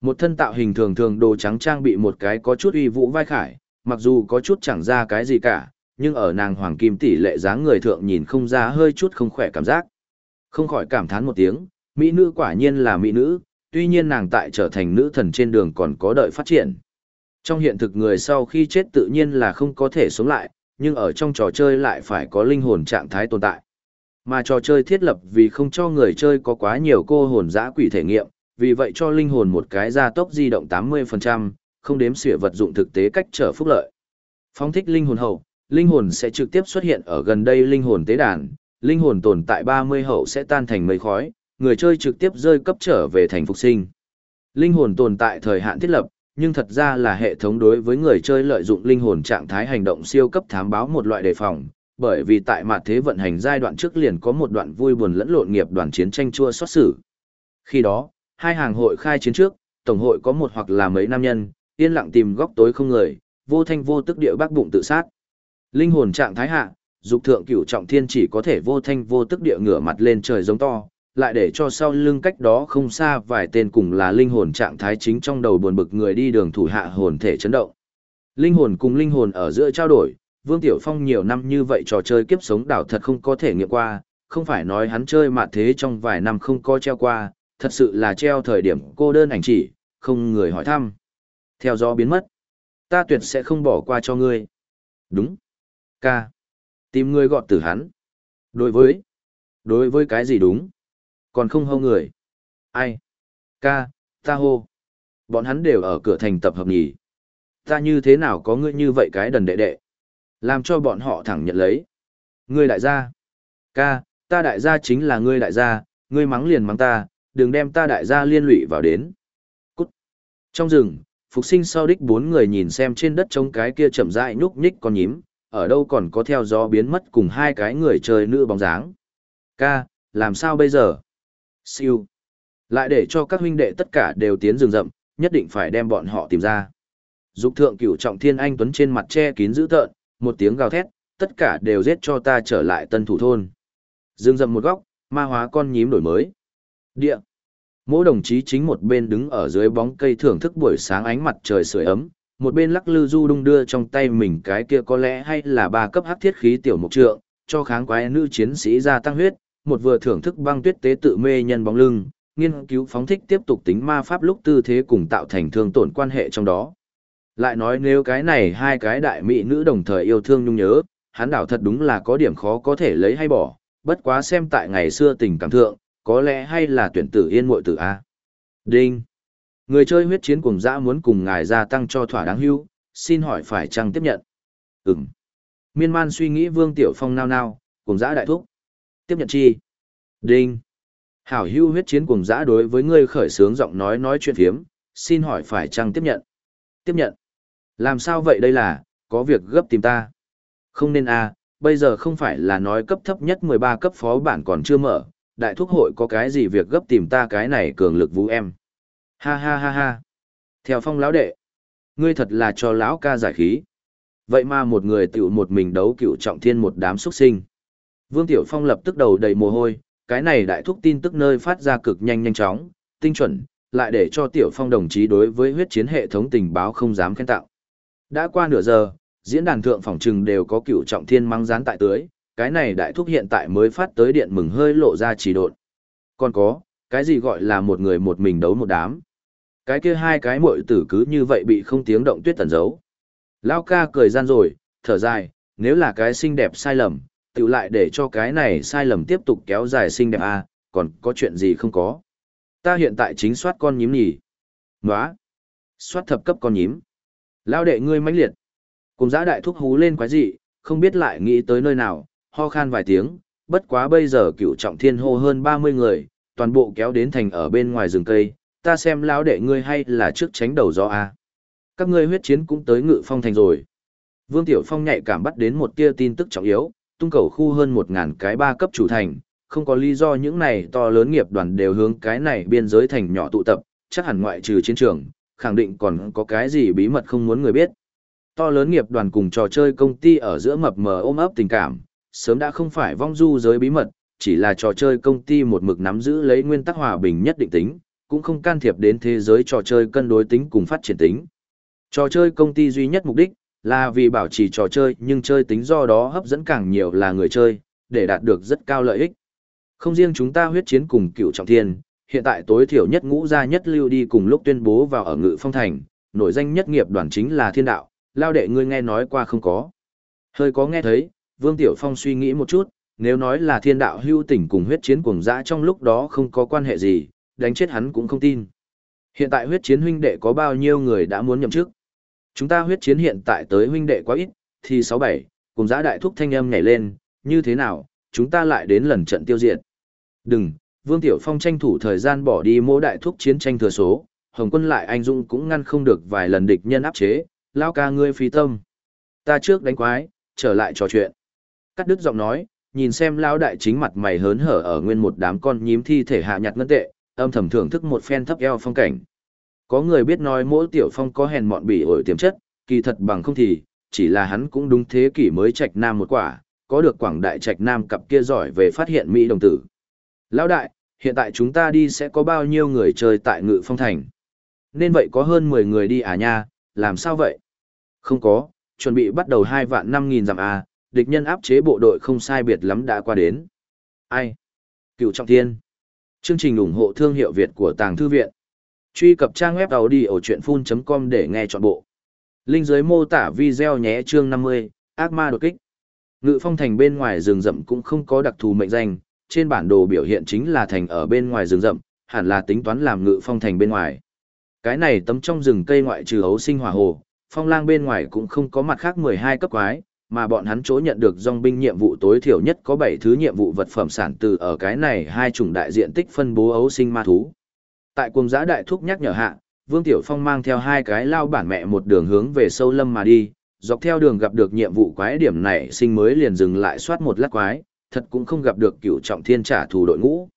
Một thân tạo hình thường thường đồ trắng trang bị một cái có chút uy vũ vai khải, mặc dù có chút chẳng ra cái gì cả, nhưng ở nàng hoàng kim tỷ lệ dáng người thượng nhìn không ra hơi chút không khỏe cảm giác. Không khỏi cảm thán một tiếng, mỹ nữ quả nhiên là mỹ nữ, tuy nhiên nàng tại trở thành nữ thần trên đường còn có đợi phát triển. Trong hiện thực người sau khi chết tự nhiên là không có thể sống lại, nhưng ở trong trò chơi lại phải có linh hồn trạng thái tồn tại. Mà trò chơi thiết lập vì không cho người chơi có quá nhiều cô hồn dã quỷ thể nghiệm, vì vậy cho linh hồn một cái gia tốc di động 80%, không đếm xỉa vật dụng thực tế cách trở phúc lợi. Phóng thích linh hồn hậu, linh hồn sẽ trực tiếp xuất hiện ở gần đây linh hồn tế đàn, linh hồn tồn tại 30 hậu sẽ tan thành mây khói, người chơi trực tiếp rơi cấp trở về thành phục sinh. Linh hồn tồn tại thời hạn thiết lập, nhưng thật ra là hệ thống đối với người chơi lợi dụng linh hồn trạng thái hành động siêu cấp thám báo một loại đề phòng, bởi vì tại mặt thế vận hành giai đoạn trước liền có một đoạn vui buồn lẫn lộn nghiệp đoàn chiến tranh chua xót xử. Khi đó, hai hàng hội khai chiến trước, tổng hội có một hoặc là mấy nam nhân, yên lặng tìm góc tối không người, vô thanh vô tức địa bác bụng tự sát. Linh hồn trạng thái hạ, dục thượng cửu trọng thiên chỉ có thể vô thanh vô tức địa ngửa mặt lên trời giống to, lại để cho sau lưng cách đó không xa vài tên cùng là linh hồn trạng thái chính trong đầu buồn bực người đi đường thủ hạ hồn thể chấn động. Linh hồn cùng linh hồn ở giữa trao đổi, Vương Tiểu Phong nhiều năm như vậy trò chơi kiếp sống đảo thật không có thể nghiệm qua, không phải nói hắn chơi mà thế trong vài năm không có treo qua, thật sự là treo thời điểm cô đơn ảnh chỉ, không người hỏi thăm. Theo gió biến mất, ta tuyệt sẽ không bỏ qua cho ngươi. Đúng. Ca. Tìm ngươi gọt tử hắn. Đối với. Đối với cái gì đúng? Còn không hâu người. Ai? Ca, ta hô. Bọn hắn đều ở cửa thành tập hợp nhỉ. Ta như thế nào có ngươi như vậy cái đần đệ đệ? Làm cho bọn họ thẳng nhận lấy. Ngươi đại gia. Ca, ta đại gia chính là ngươi đại gia, ngươi mắng liền mắng ta, đừng đem ta đại gia liên lụy vào đến. Cút. Trong rừng, phục sinh sau đích bốn người nhìn xem trên đất trống cái kia chậm rãi nhúc nhích con nhím, ở đâu còn có theo gió biến mất cùng hai cái người chơi nữ bóng dáng. Ca, làm sao bây giờ? Siêu. Lại để cho các huynh đệ tất cả đều tiến rừng rậm, nhất định phải đem bọn họ tìm ra. Dục thượng cửu trọng thiên anh tuấn trên mặt che kín dữ tợn, một tiếng gào thét, tất cả đều giết cho ta trở lại tân thủ thôn. Dương rậm một góc, ma hóa con nhím đổi mới. Địa. Mỗi đồng chí chính một bên đứng ở dưới bóng cây thưởng thức buổi sáng ánh mặt trời sưởi ấm, một bên lắc lư du đung đưa trong tay mình cái kia có lẽ hay là ba cấp hắc thiết khí tiểu mục trượng, cho kháng quái nữ chiến sĩ gia tăng huyết, một vừa thưởng thức băng tuyết tế tự mê nhân bóng lưng, nghiên cứu phóng thích tiếp tục tính ma pháp lúc tư thế cùng tạo thành thương tổn quan hệ trong đó. Lại nói nếu cái này hai cái đại mỹ nữ đồng thời yêu thương nhung nhớ, hắn đảo thật đúng là có điểm khó có thể lấy hay bỏ, bất quá xem tại ngày xưa tình cảm thượng, có lẽ hay là tuyển tử yên muội tử A. Đinh! Người chơi huyết chiến cùng dã muốn cùng ngài gia tăng cho thỏa đáng hưu, xin hỏi phải chăng tiếp nhận? Ừm. Miên man suy nghĩ Vương Tiểu Phong nao nao, cùng dã đại thúc. Tiếp nhận chi? Đinh! Hảo hưu huyết chiến cùng dã đối với ngươi khởi sướng giọng nói nói chuyện phiếm, xin hỏi phải chăng tiếp nhận? Tiếp nhận. Làm sao vậy đây là, có việc gấp tìm ta? Không nên a, bây giờ không phải là nói cấp thấp nhất 13 cấp phó bản còn chưa mở, đại thúc hội có cái gì việc gấp tìm ta cái này cường lực vũ em. Ha ha ha ha. Theo phong lão đệ, ngươi thật là cho lão ca giải khí. Vậy mà một người tiểu một mình đấu cựu trọng thiên một đám xuất sinh. Vương Tiểu Phong lập tức đầu đầy mồ hôi, cái này đại thúc tin tức nơi phát ra cực nhanh nhanh chóng, tinh chuẩn, lại để cho Tiểu Phong đồng chí đối với huyết chiến hệ thống tình báo không dám khen tạo. Đã qua nửa giờ, diễn đàn thượng phòng trừng đều có cựu trọng thiên mang dán tại tưới, cái này đại thúc hiện tại mới phát tới điện mừng hơi lộ ra chỉ độn. Còn có, cái gì gọi là một người một mình đấu một đám. Cái kia hai cái muội tử cứ như vậy bị không tiếng động tuyết tẩn giấu. Lao ca cười gian rồi, thở dài, nếu là cái xinh đẹp sai lầm, tự lại để cho cái này sai lầm tiếp tục kéo dài xinh đẹp à, còn có chuyện gì không có. Ta hiện tại chính soát con nhím nhỉ. Nóa. Soát thập cấp con nhím. Lao đệ ngươi mãnh liệt. Cùng giã đại thúc hú lên quái dị, không biết lại nghĩ tới nơi nào, ho khan vài tiếng, bất quá bây giờ cựu trọng thiên hô hơn 30 người, toàn bộ kéo đến thành ở bên ngoài rừng cây, ta xem lão đệ ngươi hay là trước tránh đầu gió a. Các ngươi huyết chiến cũng tới ngự phong thành rồi. Vương Tiểu Phong nhạy cảm bắt đến một tia tin tức trọng yếu, tung cầu khu hơn 1000 cái ba cấp chủ thành, không có lý do những này to lớn nghiệp đoàn đều hướng cái này biên giới thành nhỏ tụ tập, chắc hẳn ngoại trừ chiến trường, khẳng định còn có cái gì bí mật không muốn người biết. To lớn nghiệp đoàn cùng trò chơi công ty ở giữa mập mờ ôm ấp tình cảm, sớm đã không phải vong du giới bí mật, chỉ là trò chơi công ty một mực nắm giữ lấy nguyên tắc hòa bình nhất định tính, cũng không can thiệp đến thế giới trò chơi cân đối tính cùng phát triển tính. Trò chơi công ty duy nhất mục đích là vì bảo trì trò chơi nhưng chơi tính do đó hấp dẫn càng nhiều là người chơi, để đạt được rất cao lợi ích. Không riêng chúng ta huyết chiến cùng cựu trọng thiên, hiện tại tối thiểu nhất ngũ gia nhất lưu đi cùng lúc tuyên bố vào ở ngự phong thành, nổi danh nhất nghiệp đoàn chính là thiên đạo, lao đệ ngươi nghe nói qua không có. Hơi có nghe thấy, Vương Tiểu Phong suy nghĩ một chút, nếu nói là thiên đạo hưu tỉnh cùng huyết chiến cuồng dã trong lúc đó không có quan hệ gì, đánh chết hắn cũng không tin. Hiện tại huyết chiến huynh đệ có bao nhiêu người đã muốn nhậm chức? Chúng ta huyết chiến hiện tại tới huynh đệ quá ít, thì 67, cùng giã đại thúc thanh âm nhảy lên, như thế nào, chúng ta lại đến lần trận tiêu diệt. Đừng, Vương Tiểu Phong tranh thủ thời gian bỏ đi mỗi đại thúc chiến tranh thừa số, Hồng quân lại anh dũng cũng ngăn không được vài lần địch nhân áp chế, lao ca ngươi phí tâm. Ta trước đánh quái, trở lại trò chuyện. Cắt đứt giọng nói, nhìn xem lao đại chính mặt mày hớn hở ở nguyên một đám con nhím thi thể hạ nhặt ngân tệ, âm thầm thưởng thức một phen thấp eo phong cảnh. Có người biết nói mỗi tiểu phong có hèn mọn bỉ ổi tiềm chất, kỳ thật bằng không thì, chỉ là hắn cũng đúng thế kỷ mới trạch nam một quả, có được quảng đại trạch nam cặp kia giỏi về phát hiện Mỹ đồng tử. Lão đại, hiện tại chúng ta đi sẽ có bao nhiêu người chơi tại ngự phong thành? Nên vậy có hơn 10 người đi à nha, làm sao vậy? Không có, chuẩn bị bắt đầu 2 vạn 5 nghìn dặm à, địch nhân áp chế bộ đội không sai biệt lắm đã qua đến. Ai? Cựu Trọng Thiên. Chương trình ủng hộ thương hiệu Việt của Tàng Thư Viện. Truy cập trang web đầu đi ở chuyện full.com để nghe trọn bộ. Linh dưới mô tả video nhé chương 50, ác ma đột kích. Ngự phong thành bên ngoài rừng rậm cũng không có đặc thù mệnh danh, trên bản đồ biểu hiện chính là thành ở bên ngoài rừng rậm, hẳn là tính toán làm ngự phong thành bên ngoài. Cái này tấm trong rừng cây ngoại trừ ấu sinh hỏa hồ, phong lang bên ngoài cũng không có mặt khác 12 cấp quái, mà bọn hắn chỗ nhận được dòng binh nhiệm vụ tối thiểu nhất có 7 thứ nhiệm vụ vật phẩm sản từ ở cái này hai chủng đại diện tích phân bố ấu sinh ma thú. Tại cuồng giã đại thúc nhắc nhở hạ, Vương Tiểu Phong mang theo hai cái lao bản mẹ một đường hướng về sâu lâm mà đi, dọc theo đường gặp được nhiệm vụ quái điểm này sinh mới liền dừng lại soát một lát quái, thật cũng không gặp được cựu trọng thiên trả thù đội ngũ.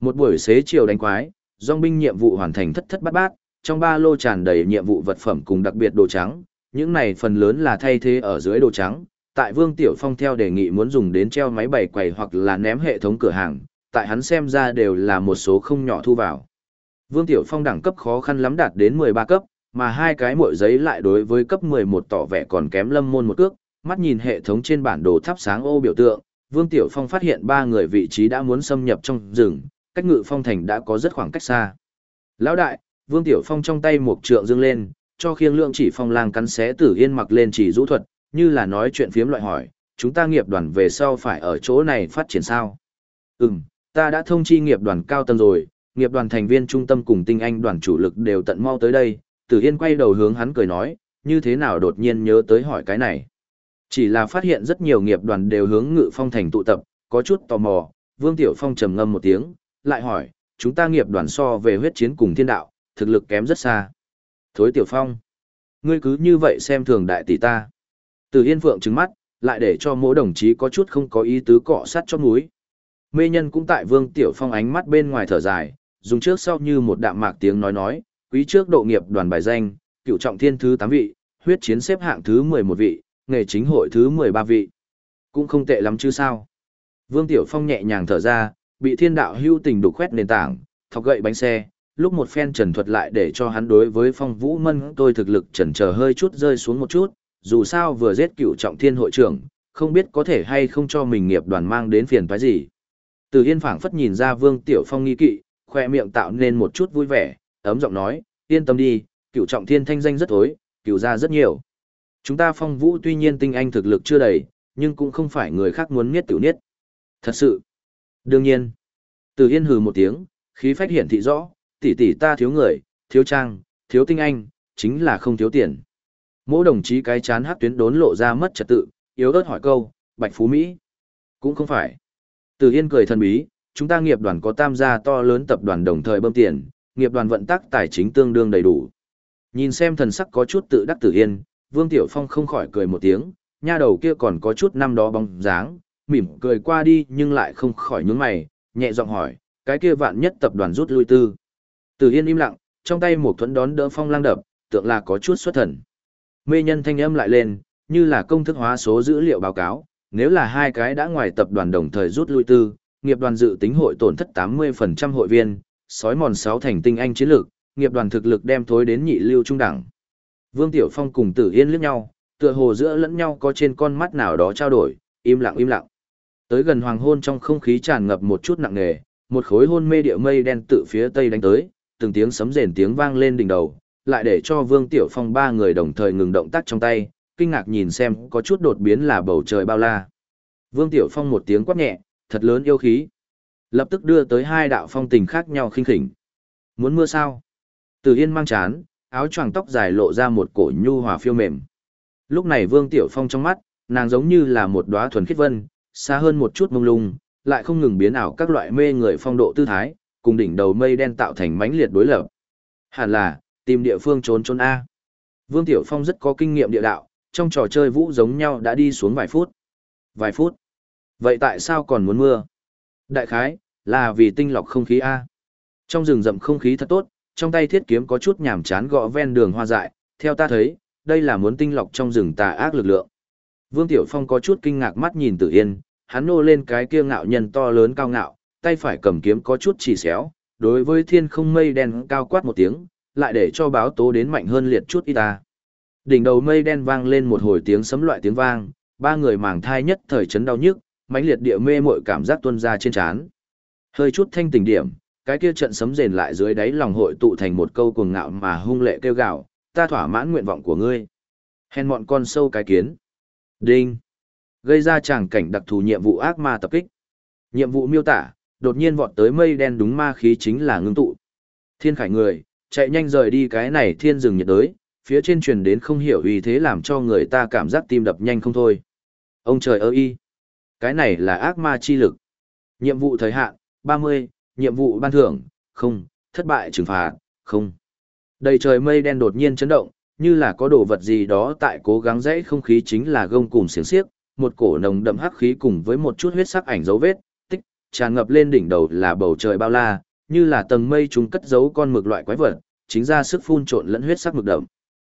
Một buổi xế chiều đánh quái, dòng binh nhiệm vụ hoàn thành thất thất bát bát, trong ba lô tràn đầy nhiệm vụ vật phẩm cùng đặc biệt đồ trắng, những này phần lớn là thay thế ở dưới đồ trắng. Tại Vương Tiểu Phong theo đề nghị muốn dùng đến treo máy bày quầy hoặc là ném hệ thống cửa hàng, tại hắn xem ra đều là một số không nhỏ thu vào. Vương Tiểu Phong đẳng cấp khó khăn lắm đạt đến 13 cấp, mà hai cái mội giấy lại đối với cấp 11 tỏ vẻ còn kém lâm môn một cước, mắt nhìn hệ thống trên bản đồ thắp sáng ô biểu tượng, Vương Tiểu Phong phát hiện ba người vị trí đã muốn xâm nhập trong rừng, cách ngự phong thành đã có rất khoảng cách xa. Lão đại, Vương Tiểu Phong trong tay một trượng dương lên, cho khiêng lượng chỉ phong lang cắn xé tử yên mặc lên chỉ rũ thuật, như là nói chuyện phiếm loại hỏi, chúng ta nghiệp đoàn về sau phải ở chỗ này phát triển sao? Ừm, ta đã thông chi nghiệp đoàn cao tầng rồi, nghiệp đoàn thành viên trung tâm cùng tinh anh đoàn chủ lực đều tận mau tới đây, tử yên quay đầu hướng hắn cười nói, như thế nào đột nhiên nhớ tới hỏi cái này. Chỉ là phát hiện rất nhiều nghiệp đoàn đều hướng ngự phong thành tụ tập, có chút tò mò, Vương Tiểu Phong trầm ngâm một tiếng, lại hỏi, chúng ta nghiệp đoàn so về huyết chiến cùng thiên đạo, thực lực kém rất xa. Thối Tiểu Phong, ngươi cứ như vậy xem thường đại tỷ ta. Từ Yên Phượng trừng mắt, lại để cho mỗi đồng chí có chút không có ý tứ cọ sát cho núi. Mê nhân cũng tại Vương Tiểu Phong ánh mắt bên ngoài thở dài, dùng trước sau như một đạm mạc tiếng nói nói, quý trước độ nghiệp đoàn bài danh, cựu trọng thiên thứ 8 vị, huyết chiến xếp hạng thứ 11 vị, nghề chính hội thứ 13 vị. Cũng không tệ lắm chứ sao. Vương Tiểu Phong nhẹ nhàng thở ra, bị thiên đạo hưu tình đục khoét nền tảng, thọc gậy bánh xe, lúc một phen trần thuật lại để cho hắn đối với phong vũ mân tôi thực lực trần chờ hơi chút rơi xuống một chút, dù sao vừa giết cựu trọng thiên hội trưởng, không biết có thể hay không cho mình nghiệp đoàn mang đến phiền toái gì. Từ Yên phảng phất nhìn ra Vương Tiểu Phong nghi kỵ, khoe miệng tạo nên một chút vui vẻ, ấm giọng nói, yên tâm đi, cựu trọng thiên thanh danh rất thối, cựu ra rất nhiều. Chúng ta phong vũ tuy nhiên tinh anh thực lực chưa đầy, nhưng cũng không phải người khác muốn miết tiểu niết. Thật sự. Đương nhiên. Từ Yên hừ một tiếng, khí phách hiển thị rõ, tỷ tỷ ta thiếu người, thiếu trang, thiếu tinh anh, chính là không thiếu tiền. Mỗi đồng chí cái chán hắc tuyến đốn lộ ra mất trật tự, yếu ớt hỏi câu, Bạch Phú Mỹ. Cũng không phải. Từ Yên cười thần bí, chúng ta nghiệp đoàn có tam gia to lớn tập đoàn đồng thời bơm tiền, nghiệp đoàn vận tắc tài chính tương đương đầy đủ. Nhìn xem thần sắc có chút tự đắc Tử Yên, Vương Tiểu Phong không khỏi cười một tiếng, nha đầu kia còn có chút năm đó bóng dáng, mỉm cười qua đi nhưng lại không khỏi nhướng mày, nhẹ giọng hỏi, cái kia vạn nhất tập đoàn rút lui tư. Tử Yên im lặng, trong tay một thuẫn đón đỡ phong lang đập, tượng là có chút xuất thần. Mê nhân thanh âm lại lên, như là công thức hóa số dữ liệu báo cáo, nếu là hai cái đã ngoài tập đoàn đồng thời rút lui tư, nghiệp đoàn dự tính hội tổn thất 80% hội viên, sói mòn 6 thành tinh anh chiến lược, nghiệp đoàn thực lực đem thối đến nhị lưu trung đẳng. Vương Tiểu Phong cùng Tử Yên liếc nhau, tựa hồ giữa lẫn nhau có trên con mắt nào đó trao đổi, im lặng im lặng. Tới gần hoàng hôn trong không khí tràn ngập một chút nặng nề, một khối hôn mê địa mây đen tự phía tây đánh tới, từng tiếng sấm rền tiếng vang lên đỉnh đầu, lại để cho Vương Tiểu Phong ba người đồng thời ngừng động tác trong tay, kinh ngạc nhìn xem có chút đột biến là bầu trời bao la. Vương Tiểu Phong một tiếng quát nhẹ, thật lớn yêu khí. Lập tức đưa tới hai đạo phong tình khác nhau khinh khỉnh. Muốn mưa sao? Từ Yên mang chán, áo choàng tóc dài lộ ra một cổ nhu hòa phiêu mềm. Lúc này Vương Tiểu Phong trong mắt, nàng giống như là một đóa thuần khiết vân, xa hơn một chút mông lung, lại không ngừng biến ảo các loại mê người phong độ tư thái, cùng đỉnh đầu mây đen tạo thành mãnh liệt đối lập. Hẳn là, tìm địa phương trốn trốn A. Vương Tiểu Phong rất có kinh nghiệm địa đạo, trong trò chơi vũ giống nhau đã đi xuống vài phút. Vài phút. Vậy tại sao còn muốn mưa? Đại khái, là vì tinh lọc không khí A. Trong rừng rậm không khí thật tốt, trong tay thiết kiếm có chút nhàm chán gõ ven đường hoa dại, theo ta thấy, đây là muốn tinh lọc trong rừng tà ác lực lượng. Vương Tiểu Phong có chút kinh ngạc mắt nhìn Tử Yên, hắn nô lên cái kia ngạo nhân to lớn cao ngạo, tay phải cầm kiếm có chút chỉ xéo, đối với thiên không mây đen cao quát một tiếng, lại để cho báo tố đến mạnh hơn liệt chút y ta. Đỉnh đầu mây đen vang lên một hồi tiếng sấm loại tiếng vang, ba người màng thai nhất thời chấn đau nhức, mãnh liệt địa mê mội cảm giác tuôn ra trên trán. Hơi chút thanh tỉnh điểm, cái kia trận sấm rền lại dưới đáy lòng hội tụ thành một câu cuồng ngạo mà hung lệ kêu gào, ta thỏa mãn nguyện vọng của ngươi. Hèn mọn con sâu cái kiến. Đinh. Gây ra tràng cảnh đặc thù nhiệm vụ ác ma tập kích. Nhiệm vụ miêu tả, đột nhiên vọt tới mây đen đúng ma khí chính là ngưng tụ. Thiên khải người, chạy nhanh rời đi cái này thiên rừng nhiệt đới, phía trên truyền đến không hiểu vì thế làm cho người ta cảm giác tim đập nhanh không thôi. Ông trời ơi cái này là ác ma chi lực. Nhiệm vụ thời hạn, 30, nhiệm vụ ban thưởng, không, thất bại trừng phạt, không. Đầy trời mây đen đột nhiên chấn động, như là có đồ vật gì đó tại cố gắng dãy không khí chính là gông cùng xiềng xiếc, một cổ nồng đậm hắc khí cùng với một chút huyết sắc ảnh dấu vết, tích, tràn ngập lên đỉnh đầu là bầu trời bao la, như là tầng mây chúng cất giấu con mực loại quái vật, chính ra sức phun trộn lẫn huyết sắc mực đậm.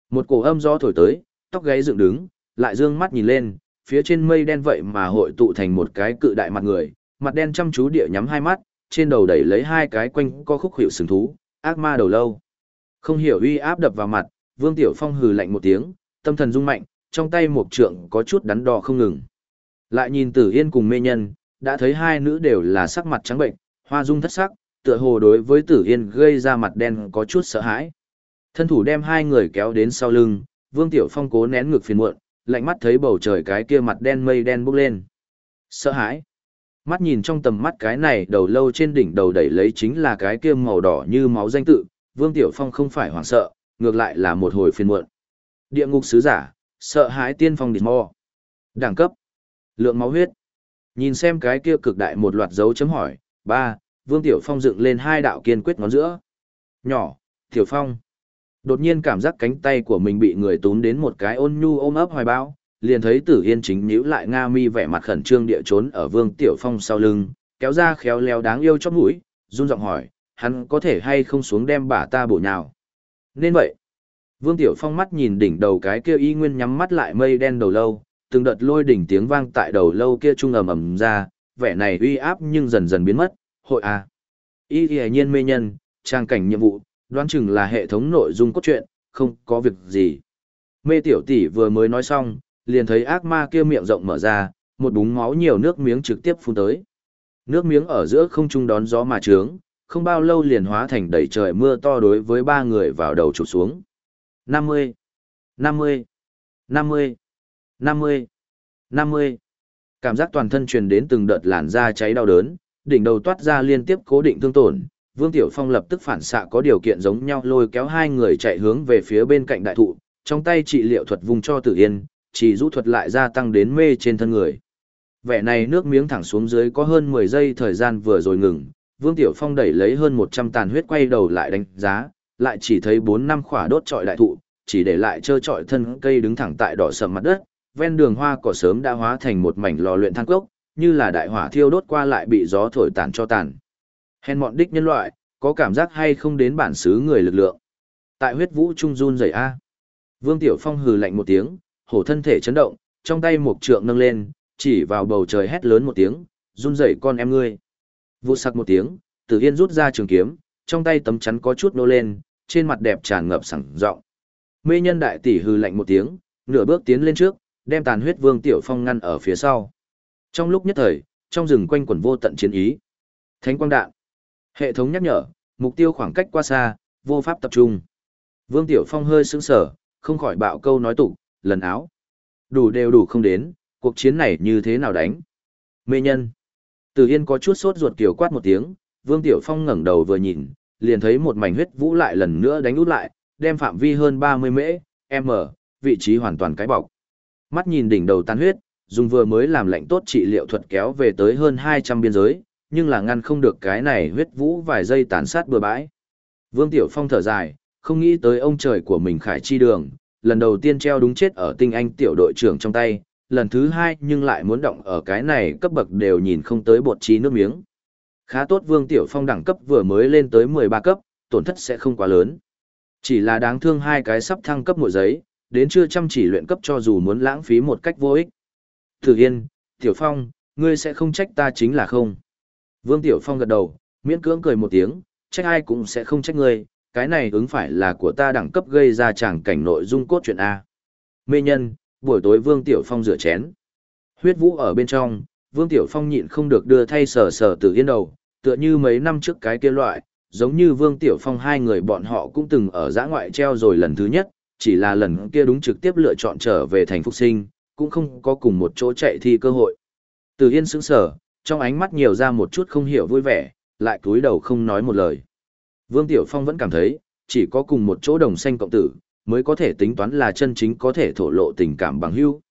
Một cổ âm gió thổi tới, tóc gáy dựng đứng, lại dương mắt nhìn lên, phía trên mây đen vậy mà hội tụ thành một cái cự đại mặt người, mặt đen chăm chú địa nhắm hai mắt, trên đầu đẩy lấy hai cái quanh co khúc hiệu sừng thú, ác ma đầu lâu. Không hiểu uy áp đập vào mặt, Vương Tiểu Phong hừ lạnh một tiếng, tâm thần rung mạnh, trong tay một trượng có chút đắn đo không ngừng. Lại nhìn Tử Yên cùng mê nhân, đã thấy hai nữ đều là sắc mặt trắng bệnh, hoa dung thất sắc, tựa hồ đối với Tử Yên gây ra mặt đen có chút sợ hãi. Thân thủ đem hai người kéo đến sau lưng, Vương Tiểu Phong cố nén ngực phiền muộn, lạnh mắt thấy bầu trời cái kia mặt đen mây đen bốc lên. Sợ hãi. Mắt nhìn trong tầm mắt cái này đầu lâu trên đỉnh đầu đẩy lấy chính là cái kia màu đỏ như máu danh tự, Vương Tiểu Phong không phải hoảng sợ, ngược lại là một hồi phiền muộn. Địa ngục sứ giả, sợ hãi tiên phong địch mò. Đẳng cấp. Lượng máu huyết. Nhìn xem cái kia cực đại một loạt dấu chấm hỏi, ba, Vương Tiểu Phong dựng lên hai đạo kiên quyết ngón giữa. Nhỏ, Tiểu Phong. Đột nhiên cảm giác cánh tay của mình bị người túm đến một cái ôn nhu ôm ấp hoài bão, liền thấy Tử Yên chính nhíu lại Nga mi vẻ mặt khẩn trương địa trốn ở Vương Tiểu Phong sau lưng, kéo ra khéo léo đáng yêu chóp mũi, run giọng hỏi, hắn có thể hay không xuống đem bà ta bổ nhào. Nên vậy. Vương Tiểu Phong mắt nhìn đỉnh đầu cái kia y nguyên nhắm mắt lại mây đen đầu lâu, từng đợt lôi đỉnh tiếng vang tại đầu lâu kia trung ầm ầm ra, vẻ này uy áp nhưng dần dần biến mất, hội a. À. Y y nhiên mê nhân, trang cảnh nhiệm vụ, đoán chừng là hệ thống nội dung cốt truyện, không có việc gì. Mê tiểu tỷ vừa mới nói xong, liền thấy ác ma kia miệng rộng mở ra, một búng máu nhiều nước miếng trực tiếp phun tới. Nước miếng ở giữa không trung đón gió mà trướng, không bao lâu liền hóa thành đầy trời mưa to đối với ba người vào đầu chụp xuống. 50, 50, 50, 50, 50. Cảm giác toàn thân truyền đến từng đợt làn da cháy đau đớn, đỉnh đầu toát ra liên tiếp cố định thương tổn. Vương Tiểu Phong lập tức phản xạ có điều kiện giống nhau lôi kéo hai người chạy hướng về phía bên cạnh đại thụ, trong tay trị liệu thuật vùng cho Tử Yên, chỉ rũ thuật lại gia tăng đến mê trên thân người. Vẻ này nước miếng thẳng xuống dưới có hơn 10 giây thời gian vừa rồi ngừng, Vương Tiểu Phong đẩy lấy hơn 100 tàn huyết quay đầu lại đánh giá, lại chỉ thấy 4 năm khỏa đốt trọi đại thụ, chỉ để lại trơ trọi thân cây đứng thẳng tại đỏ sầm mặt đất, ven đường hoa cỏ sớm đã hóa thành một mảnh lò luyện than cốc, như là đại hỏa thiêu đốt qua lại bị gió thổi tàn cho tàn. Hèn mọn đích nhân loại, có cảm giác hay không đến bản xứ người lực lượng. Tại huyết vũ trung run rẩy a. Vương Tiểu Phong hừ lạnh một tiếng, hổ thân thể chấn động, trong tay một trượng nâng lên, chỉ vào bầu trời hét lớn một tiếng, run rẩy con em ngươi. Vụ sặc một tiếng, Tử Yên rút ra trường kiếm, trong tay tấm chắn có chút nô lên, trên mặt đẹp tràn ngập sảng giọng. Mê nhân đại tỷ hừ lạnh một tiếng, nửa bước tiến lên trước, đem tàn huyết Vương Tiểu Phong ngăn ở phía sau. Trong lúc nhất thời, trong rừng quanh quẩn vô tận chiến ý. Thánh quang đạn. Hệ thống nhắc nhở, mục tiêu khoảng cách qua xa, vô pháp tập trung. Vương Tiểu Phong hơi sững sờ, không khỏi bạo câu nói tục, lần áo. Đủ đều đủ không đến, cuộc chiến này như thế nào đánh? Mê nhân. Từ Yên có chút sốt ruột kiểu quát một tiếng, Vương Tiểu Phong ngẩng đầu vừa nhìn, liền thấy một mảnh huyết vũ lại lần nữa đánh út lại, đem phạm vi hơn 30 mễ, m, vị trí hoàn toàn cái bọc. Mắt nhìn đỉnh đầu tan huyết, dùng vừa mới làm lệnh tốt trị liệu thuật kéo về tới hơn 200 biên giới, nhưng là ngăn không được cái này huyết vũ vài giây tàn sát bừa bãi. Vương Tiểu Phong thở dài, không nghĩ tới ông trời của mình khải chi đường, lần đầu tiên treo đúng chết ở tinh anh tiểu đội trưởng trong tay, lần thứ hai nhưng lại muốn động ở cái này cấp bậc đều nhìn không tới bột trí nước miếng. Khá tốt Vương Tiểu Phong đẳng cấp vừa mới lên tới 13 cấp, tổn thất sẽ không quá lớn. Chỉ là đáng thương hai cái sắp thăng cấp một giấy, đến chưa chăm chỉ luyện cấp cho dù muốn lãng phí một cách vô ích. Thử Yên, Tiểu Phong, ngươi sẽ không trách ta chính là không. Vương Tiểu Phong gật đầu, miễn cưỡng cười một tiếng, trách ai cũng sẽ không trách ngươi, cái này ứng phải là của ta đẳng cấp gây ra chẳng cảnh nội dung cốt truyện A. Mê nhân, buổi tối Vương Tiểu Phong rửa chén. Huyết vũ ở bên trong, Vương Tiểu Phong nhịn không được đưa thay sờ sờ Tử Yên đầu, tựa như mấy năm trước cái kia loại, giống như Vương Tiểu Phong hai người bọn họ cũng từng ở giã ngoại treo rồi lần thứ nhất, chỉ là lần kia đúng trực tiếp lựa chọn trở về thành Phúc Sinh, cũng không có cùng một chỗ chạy thi cơ hội. Từ Yên sững sờ, trong ánh mắt nhiều ra một chút không hiểu vui vẻ, lại cúi đầu không nói một lời. Vương Tiểu Phong vẫn cảm thấy, chỉ có cùng một chỗ đồng xanh cộng tử, mới có thể tính toán là chân chính có thể thổ lộ tình cảm bằng hữu.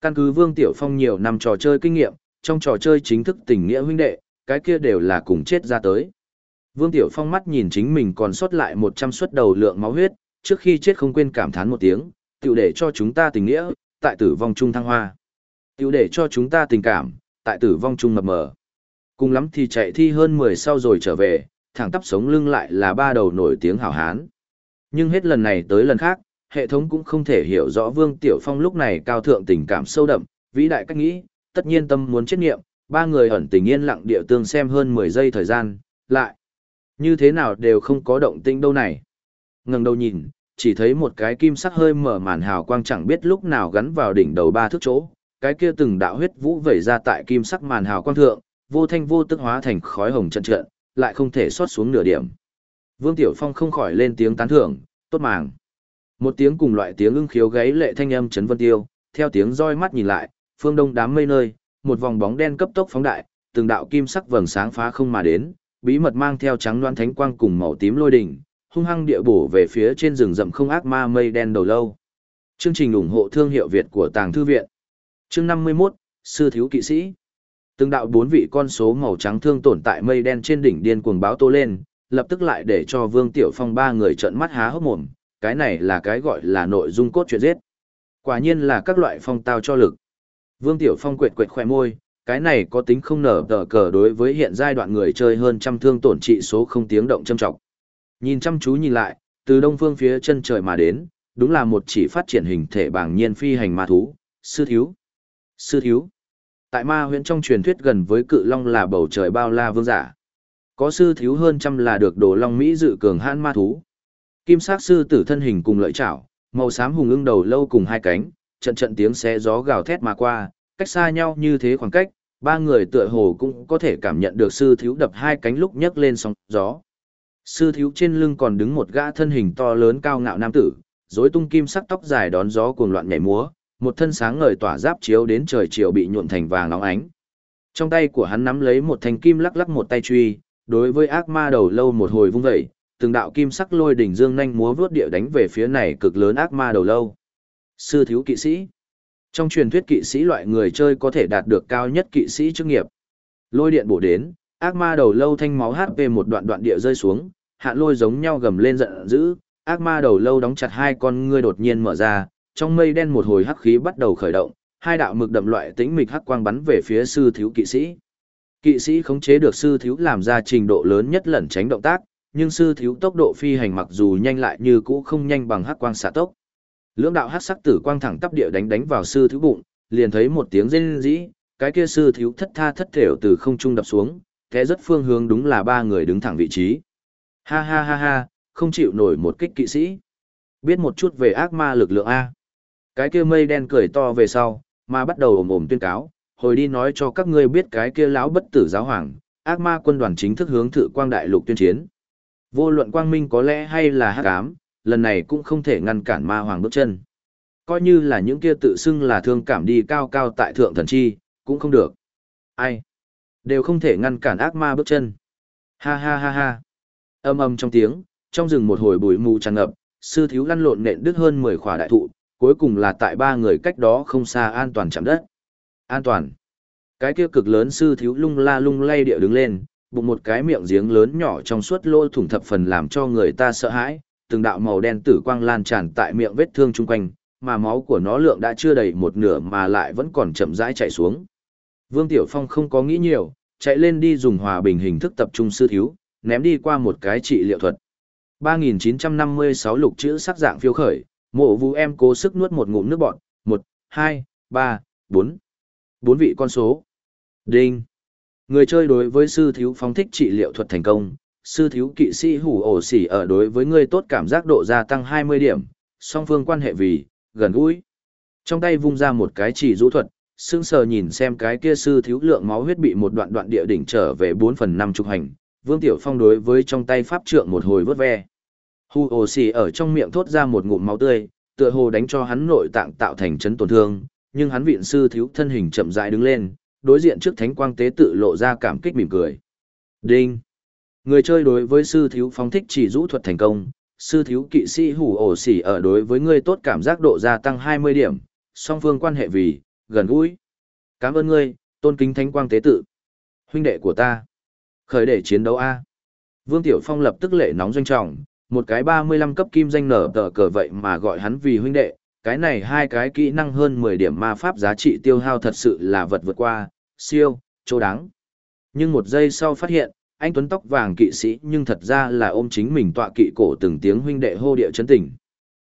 Căn cứ Vương Tiểu Phong nhiều năm trò chơi kinh nghiệm, trong trò chơi chính thức tình nghĩa huynh đệ, cái kia đều là cùng chết ra tới. Vương Tiểu Phong mắt nhìn chính mình còn sót lại 100 suất đầu lượng máu huyết, trước khi chết không quên cảm thán một tiếng, tiểu để cho chúng ta tình nghĩa, tại tử vong chung thăng hoa. Tiểu để cho chúng ta tình cảm, tại tử vong chung mập mờ. Cùng lắm thì chạy thi hơn 10 sau rồi trở về, thẳng tắp sống lưng lại là ba đầu nổi tiếng hảo hán. Nhưng hết lần này tới lần khác, hệ thống cũng không thể hiểu rõ Vương Tiểu Phong lúc này cao thượng tình cảm sâu đậm, vĩ đại cách nghĩ, tất nhiên tâm muốn chết nghiệm, ba người ẩn tình yên lặng địa tương xem hơn 10 giây thời gian, lại. Như thế nào đều không có động tĩnh đâu này. Ngừng đầu nhìn, chỉ thấy một cái kim sắc hơi mở màn hào quang chẳng biết lúc nào gắn vào đỉnh đầu ba thước chỗ, cái kia từng đạo huyết vũ vẩy ra tại kim sắc màn hào quang thượng, vô thanh vô tức hóa thành khói hồng trận trận, lại không thể xót xuống nửa điểm. Vương Tiểu Phong không khỏi lên tiếng tán thưởng, tốt màng. Một tiếng cùng loại tiếng ưng khiếu gáy lệ thanh âm chấn vân tiêu, theo tiếng roi mắt nhìn lại, phương đông đám mây nơi, một vòng bóng đen cấp tốc phóng đại, từng đạo kim sắc vầng sáng phá không mà đến, bí mật mang theo trắng loan thánh quang cùng màu tím lôi đỉnh, hung hăng địa bổ về phía trên rừng rậm không ác ma mây đen đầu lâu. Chương trình ủng hộ thương hiệu Việt của Tàng Thư Viện. Chương 51, Sư Thiếu Kỵ Sĩ. Từng đạo bốn vị con số màu trắng thương tổn tại mây đen trên đỉnh điên cuồng báo tô lên, lập tức lại để cho Vương Tiểu Phong ba người trợn mắt há hốc mồm, cái này là cái gọi là nội dung cốt truyện giết. Quả nhiên là các loại phong tao cho lực. Vương Tiểu Phong quệt quệt khỏe môi, cái này có tính không nở tờ cờ đối với hiện giai đoạn người chơi hơn trăm thương tổn trị số không tiếng động châm trọng. Nhìn chăm chú nhìn lại, từ đông phương phía chân trời mà đến, đúng là một chỉ phát triển hình thể bảng nhiên phi hành ma thú, sư thiếu. Sư thiếu. Tại ma huyện trong truyền thuyết gần với cự long là bầu trời bao la vương giả. Có sư thiếu hơn trăm là được đồ long Mỹ dự cường hãn ma thú. Kim sắc sư tử thân hình cùng lợi chảo, màu xám hùng ưng đầu lâu cùng hai cánh, trận trận tiếng xé gió gào thét mà qua, cách xa nhau như thế khoảng cách, ba người tựa hồ cũng có thể cảm nhận được sư thiếu đập hai cánh lúc nhấc lên sóng gió. Sư thiếu trên lưng còn đứng một gã thân hình to lớn cao ngạo nam tử, rối tung kim sắc tóc dài đón gió cuồng loạn nhảy múa, một thân sáng ngời tỏa giáp chiếu đến trời chiều bị nhuộm thành vàng óng ánh. Trong tay của hắn nắm lấy một thanh kim lắc lắc một tay truy, đối với ác ma đầu lâu một hồi vung dậy, từng đạo kim sắc lôi đỉnh dương nhanh múa vút địa đánh về phía này cực lớn ác ma đầu lâu. Sư thiếu kỵ sĩ. Trong truyền thuyết kỵ sĩ loại người chơi có thể đạt được cao nhất kỵ sĩ chức nghiệp. Lôi điện bổ đến, ác ma đầu lâu thanh máu HP một đoạn đoạn địa rơi xuống, hạn lôi giống nhau gầm lên giận dữ, ác ma đầu lâu đóng chặt hai con ngươi đột nhiên mở ra, trong mây đen một hồi hắc khí bắt đầu khởi động, hai đạo mực đậm loại tĩnh mịch hắc quang bắn về phía sư thiếu kỵ sĩ. Kỵ sĩ khống chế được sư thiếu làm ra trình độ lớn nhất lẩn tránh động tác, nhưng sư thiếu tốc độ phi hành mặc dù nhanh lại như cũ không nhanh bằng hắc quang xạ tốc. Lưỡng đạo hắc sắc tử quang thẳng tắp địa đánh đánh vào sư thiếu bụng, liền thấy một tiếng rên rỉ, cái kia sư thiếu thất tha thất thểu từ không trung đập xuống, thế rất phương hướng đúng là ba người đứng thẳng vị trí. Ha ha ha ha, không chịu nổi một kích kỵ sĩ. Biết một chút về ác ma lực lượng A. Cái kia mây đen cười to về sau, mà bắt đầu ồm ồm tuyên cáo, hồi đi nói cho các ngươi biết cái kia lão bất tử giáo hoàng, ác ma quân đoàn chính thức hướng thử quang đại lục tuyên chiến. Vô luận quang minh có lẽ hay là hắc ám, lần này cũng không thể ngăn cản ma hoàng bước chân. Coi như là những kia tự xưng là thương cảm đi cao cao tại thượng thần chi, cũng không được. Ai? Đều không thể ngăn cản ác ma bước chân. Ha ha ha ha. Âm âm trong tiếng, trong rừng một hồi bụi mù tràn ngập, sư thiếu lăn lộn nện đứt hơn 10 khỏa đại thụ, cuối cùng là tại ba người cách đó không xa an toàn chạm đất. An toàn. Cái kia cực lớn sư thiếu lung la lung lay địa đứng lên, bụng một cái miệng giếng lớn nhỏ trong suốt lỗ thủng thập phần làm cho người ta sợ hãi, từng đạo màu đen tử quang lan tràn tại miệng vết thương chung quanh, mà máu của nó lượng đã chưa đầy một nửa mà lại vẫn còn chậm rãi chảy xuống. Vương Tiểu Phong không có nghĩ nhiều, chạy lên đi dùng hòa bình hình thức tập trung sư thiếu, ném đi qua một cái trị liệu thuật. 3956 lục chữ sắc dạng phiêu khởi, mộ vũ em cố sức nuốt một ngụm nước bọt, 1, 2, 3, 4. Bốn vị con số. Đinh. Người chơi đối với sư thiếu phóng thích trị liệu thuật thành công, sư thiếu kỵ sĩ hủ ổ xỉ ở đối với người tốt cảm giác độ gia tăng 20 điểm, song phương quan hệ vì, gần gũi. Trong tay vung ra một cái chỉ rũ thuật, sững sờ nhìn xem cái kia sư thiếu lượng máu huyết bị một đoạn đoạn địa đỉnh trở về 4 phần 5 trục hành, Vương Tiểu Phong đối với trong tay pháp trượng một hồi vớt ve. Hu ồ xì ở trong miệng thốt ra một ngụm máu tươi, tựa hồ đánh cho hắn nội tạng tạo thành chấn tổn thương, nhưng hắn viện sư thiếu thân hình chậm rãi đứng lên, đối diện trước thánh quang tế tự lộ ra cảm kích mỉm cười. Đinh. Người chơi đối với sư thiếu phóng thích chỉ rũ thuật thành công, sư thiếu kỵ sĩ hủ ổ xỉ ở đối với ngươi tốt cảm giác độ gia tăng 20 điểm, song phương quan hệ vì, gần gũi. Cảm ơn ngươi, tôn kính thánh quang tế tự. Huynh đệ của ta. Khởi để chiến đấu A. Vương Tiểu Phong lập tức lệ nóng doanh trọng, một cái 35 cấp kim danh nở tờ cờ vậy mà gọi hắn vì huynh đệ, cái này hai cái kỹ năng hơn 10 điểm ma pháp giá trị tiêu hao thật sự là vật vượt qua, siêu, chỗ đáng. Nhưng một giây sau phát hiện, anh Tuấn tóc vàng kỵ sĩ nhưng thật ra là ôm chính mình tọa kỵ cổ từng tiếng huynh đệ hô địa chấn tỉnh.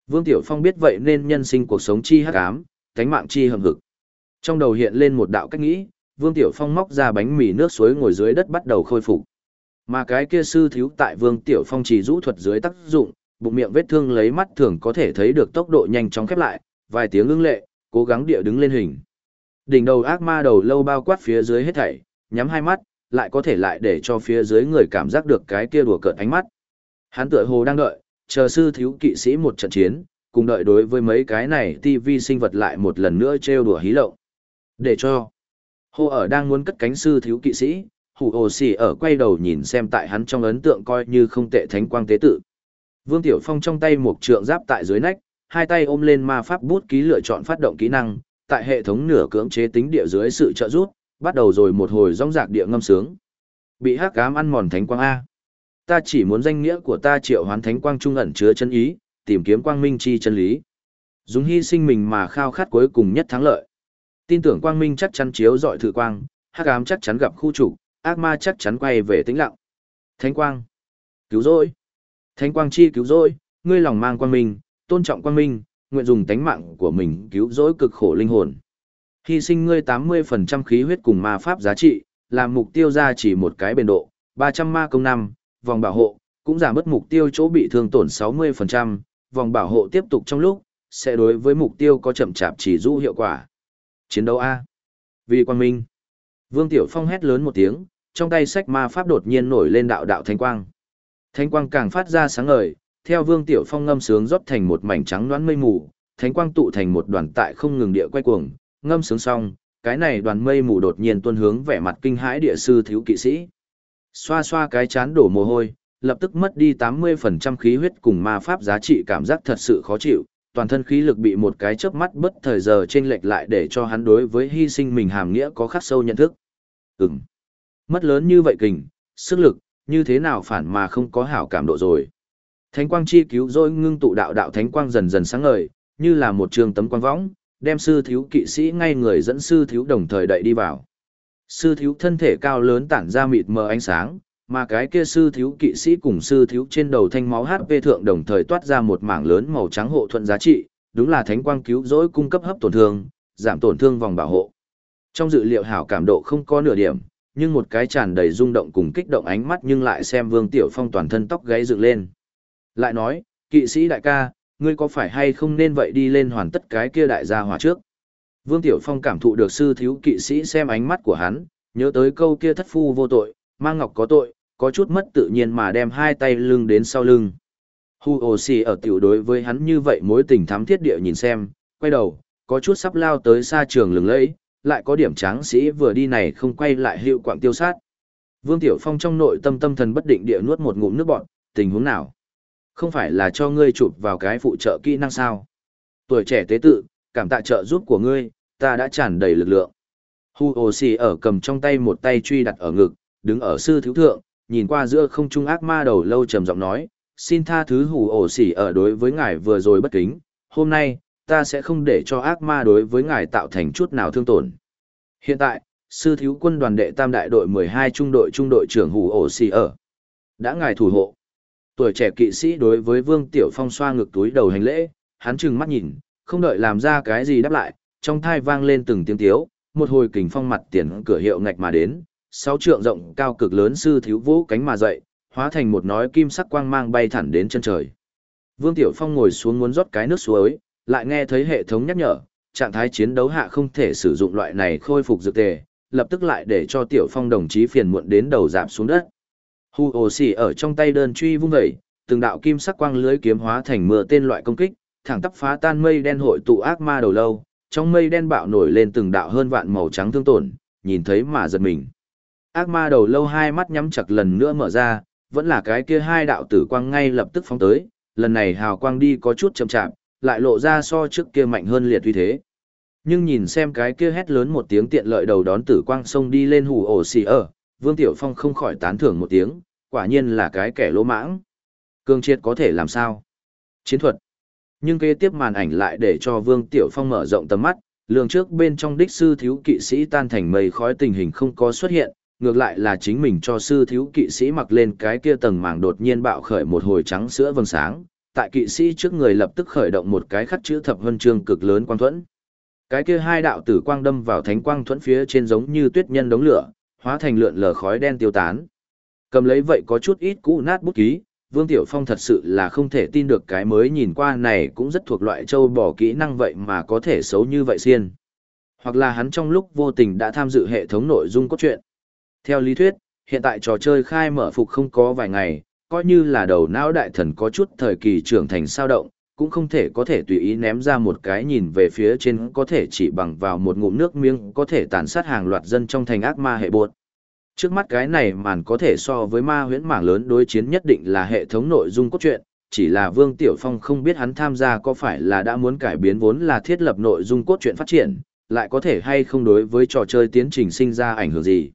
Vương Tiểu Phong biết vậy nên nhân sinh cuộc sống chi hắc ám, cánh mạng chi hầm hực. Trong đầu hiện lên một đạo cách nghĩ, Vương Tiểu Phong móc ra bánh mì nước suối ngồi dưới đất bắt đầu khôi phục. Mà cái kia sư thiếu tại Vương Tiểu Phong chỉ rũ thuật dưới tác dụng, bụng miệng vết thương lấy mắt thường có thể thấy được tốc độ nhanh chóng khép lại, vài tiếng ưng lệ, cố gắng địa đứng lên hình. Đỉnh đầu ác ma đầu lâu bao quát phía dưới hết thảy, nhắm hai mắt, lại có thể lại để cho phía dưới người cảm giác được cái kia đùa cợt ánh mắt. Hắn tựa hồ đang đợi, chờ sư thiếu kỵ sĩ một trận chiến, cùng đợi đối với mấy cái này tivi sinh vật lại một lần nữa trêu đùa hí lộng. Để cho Hồ ở đang muốn cất cánh sư thiếu kỵ sĩ, hủ ồ xì ở quay đầu nhìn xem tại hắn trong ấn tượng coi như không tệ thánh quang tế tự. Vương Tiểu Phong trong tay một trượng giáp tại dưới nách, hai tay ôm lên ma pháp bút ký lựa chọn phát động kỹ năng, tại hệ thống nửa cưỡng chế tính địa dưới sự trợ giúp, bắt đầu rồi một hồi rong rạc địa ngâm sướng. Bị hắc ám ăn mòn thánh quang A. Ta chỉ muốn danh nghĩa của ta triệu hoán thánh quang trung ẩn chứa chân ý, tìm kiếm quang minh chi chân lý. Dùng hy sinh mình mà khao khát cuối cùng nhất thắng lợi. Tin tưởng quang minh chắc chắn chiếu dọi thử quang, hắc ám chắc chắn gặp khu trục, ác ma chắc chắn quay về tĩnh lặng. Thánh quang, cứu rỗi. Thánh quang chi cứu rỗi, ngươi lòng mang quang minh, tôn trọng quang minh, nguyện dùng tánh mạng của mình cứu rỗi cực khổ linh hồn. Hy sinh ngươi 80% khí huyết cùng ma pháp giá trị, làm mục tiêu ra chỉ một cái bền độ, 300 ma công năm, vòng bảo hộ, cũng giảm mất mục tiêu chỗ bị thương tổn 60%, vòng bảo hộ tiếp tục trong lúc, sẽ đối với mục tiêu có chậm chạp chỉ dụ hiệu quả. Chiến đấu A. Vì quang minh. Vương Tiểu Phong hét lớn một tiếng, trong tay sách ma pháp đột nhiên nổi lên đạo đạo thanh quang. Thanh quang càng phát ra sáng ngời, theo Vương Tiểu Phong ngâm sướng rót thành một mảnh trắng loãng mây mù, thánh quang tụ thành một đoàn tại không ngừng địa quay cuồng, ngâm sướng xong, cái này đoàn mây mù đột nhiên tuôn hướng vẻ mặt kinh hãi địa sư thiếu kỵ sĩ. Xoa xoa cái chán đổ mồ hôi, lập tức mất đi 80% khí huyết cùng ma pháp giá trị cảm giác thật sự khó chịu, toàn thân khí lực bị một cái chớp mắt bất thời giờ trên lệch lại để cho hắn đối với hy sinh mình hàm nghĩa có khắc sâu nhận thức. Ừm. Mất lớn như vậy kình, sức lực, như thế nào phản mà không có hảo cảm độ rồi. Thánh quang chi cứu rồi ngưng tụ đạo đạo thánh quang dần dần sáng ngời, như là một trường tấm quang võng, đem sư thiếu kỵ sĩ ngay người dẫn sư thiếu đồng thời đậy đi vào. Sư thiếu thân thể cao lớn tản ra mịt mờ ánh sáng, mà cái kia sư thiếu kỵ sĩ cùng sư thiếu trên đầu thanh máu HP thượng đồng thời toát ra một mảng lớn màu trắng hộ thuận giá trị, đúng là thánh quang cứu rỗi cung cấp hấp tổn thương, giảm tổn thương vòng bảo hộ. Trong dự liệu hảo cảm độ không có nửa điểm, nhưng một cái tràn đầy rung động cùng kích động ánh mắt nhưng lại xem Vương Tiểu Phong toàn thân tóc gáy dựng lên. Lại nói, kỵ sĩ đại ca, ngươi có phải hay không nên vậy đi lên hoàn tất cái kia đại gia hỏa trước. Vương Tiểu Phong cảm thụ được sư thiếu kỵ sĩ xem ánh mắt của hắn, nhớ tới câu kia thất phu vô tội, mang ngọc có tội, có chút mất tự nhiên mà đem hai tay lưng đến sau lưng. Hu ồ xì ở tiểu đối với hắn như vậy mối tình thắm thiết địa nhìn xem, quay đầu, có chút sắp lao tới xa trường lừng lẫy, lại có điểm tráng sĩ vừa đi này không quay lại hiệu quạng tiêu sát. Vương Tiểu Phong trong nội tâm tâm thần bất định địa nuốt một ngụm nước bọn, tình huống nào? Không phải là cho ngươi chụp vào cái phụ trợ kỹ năng sao? Tuổi trẻ tế tự, cảm tạ trợ giúp của ngươi, ta đã tràn đầy lực lượng. Hu ồ xì ở cầm trong tay một tay truy đặt ở ngực, đứng ở sư thiếu thượng, nhìn qua giữa không trung ác ma đầu lâu trầm giọng nói, xin tha thứ Hu ổ xỉ ở đối với ngài vừa rồi bất kính, hôm nay, ta sẽ không để cho ác ma đối với ngài tạo thành chút nào thương tổn. Hiện tại, sư thiếu quân đoàn đệ tam đại đội 12 trung đội trung đội trưởng hủ ổ xì ở. Đã ngài thủ hộ. Tuổi trẻ kỵ sĩ đối với Vương Tiểu Phong xoa ngực túi đầu hành lễ, hắn trừng mắt nhìn, không đợi làm ra cái gì đáp lại, trong thai vang lên từng tiếng tiếu, một hồi kình phong mặt tiền cửa hiệu ngạch mà đến, sáu trượng rộng cao cực lớn sư thiếu vũ cánh mà dậy, hóa thành một nói kim sắc quang mang bay thẳng đến chân trời. Vương Tiểu Phong ngồi xuống muốn rót cái nước suối, lại nghe thấy hệ thống nhắc nhở, trạng thái chiến đấu hạ không thể sử dụng loại này khôi phục dược tề, lập tức lại để cho Tiểu Phong đồng chí phiền muộn đến đầu giảm xuống đất. Hu ồ xỉ ở trong tay đơn truy vung vẩy, từng đạo kim sắc quang lưới kiếm hóa thành mưa tên loại công kích, thẳng tắp phá tan mây đen hội tụ ác ma đầu lâu, trong mây đen bạo nổi lên từng đạo hơn vạn màu trắng thương tổn, nhìn thấy mà giật mình. Ác ma đầu lâu hai mắt nhắm chặt lần nữa mở ra, vẫn là cái kia hai đạo tử quang ngay lập tức phóng tới, lần này hào quang đi có chút chậm chạp, lại lộ ra so trước kia mạnh hơn liệt uy thế. Nhưng nhìn xem cái kia hét lớn một tiếng tiện lợi đầu đón tử quang sông đi lên hủ ổ xì ở, Vương Tiểu Phong không khỏi tán thưởng một tiếng, quả nhiên là cái kẻ lỗ mãng. Cương triệt có thể làm sao? Chiến thuật. Nhưng kế tiếp màn ảnh lại để cho Vương Tiểu Phong mở rộng tầm mắt, lường trước bên trong đích sư thiếu kỵ sĩ tan thành mây khói tình hình không có xuất hiện, ngược lại là chính mình cho sư thiếu kỵ sĩ mặc lên cái kia tầng màng đột nhiên bạo khởi một hồi trắng sữa vầng sáng, tại kỵ sĩ trước người lập tức khởi động một cái khắc chữ thập huân chương cực lớn quang thuẫn. Cái kia hai đạo tử quang đâm vào thánh quang thuẫn phía trên giống như tuyết nhân đống lửa, hóa thành lượn lờ khói đen tiêu tán. Cầm lấy vậy có chút ít cũ nát bút ký, Vương Tiểu Phong thật sự là không thể tin được cái mới nhìn qua này cũng rất thuộc loại châu bỏ kỹ năng vậy mà có thể xấu như vậy xiên. hoặc là hắn trong lúc vô tình đã tham dự hệ thống nội dung cốt truyện. Theo lý thuyết, hiện tại trò chơi khai mở phục không có vài ngày, coi như là đầu não đại thần có chút thời kỳ trưởng thành sao động, cũng không thể có thể tùy ý ném ra một cái nhìn về phía trên có thể chỉ bằng vào một ngụm nước miếng có thể tàn sát hàng loạt dân trong thành ác ma hệ bột. Trước mắt cái này màn có thể so với ma huyễn mảng lớn đối chiến nhất định là hệ thống nội dung cốt truyện, chỉ là Vương Tiểu Phong không biết hắn tham gia có phải là đã muốn cải biến vốn là thiết lập nội dung cốt truyện phát triển, lại có thể hay không đối với trò chơi tiến trình sinh ra ảnh hưởng gì.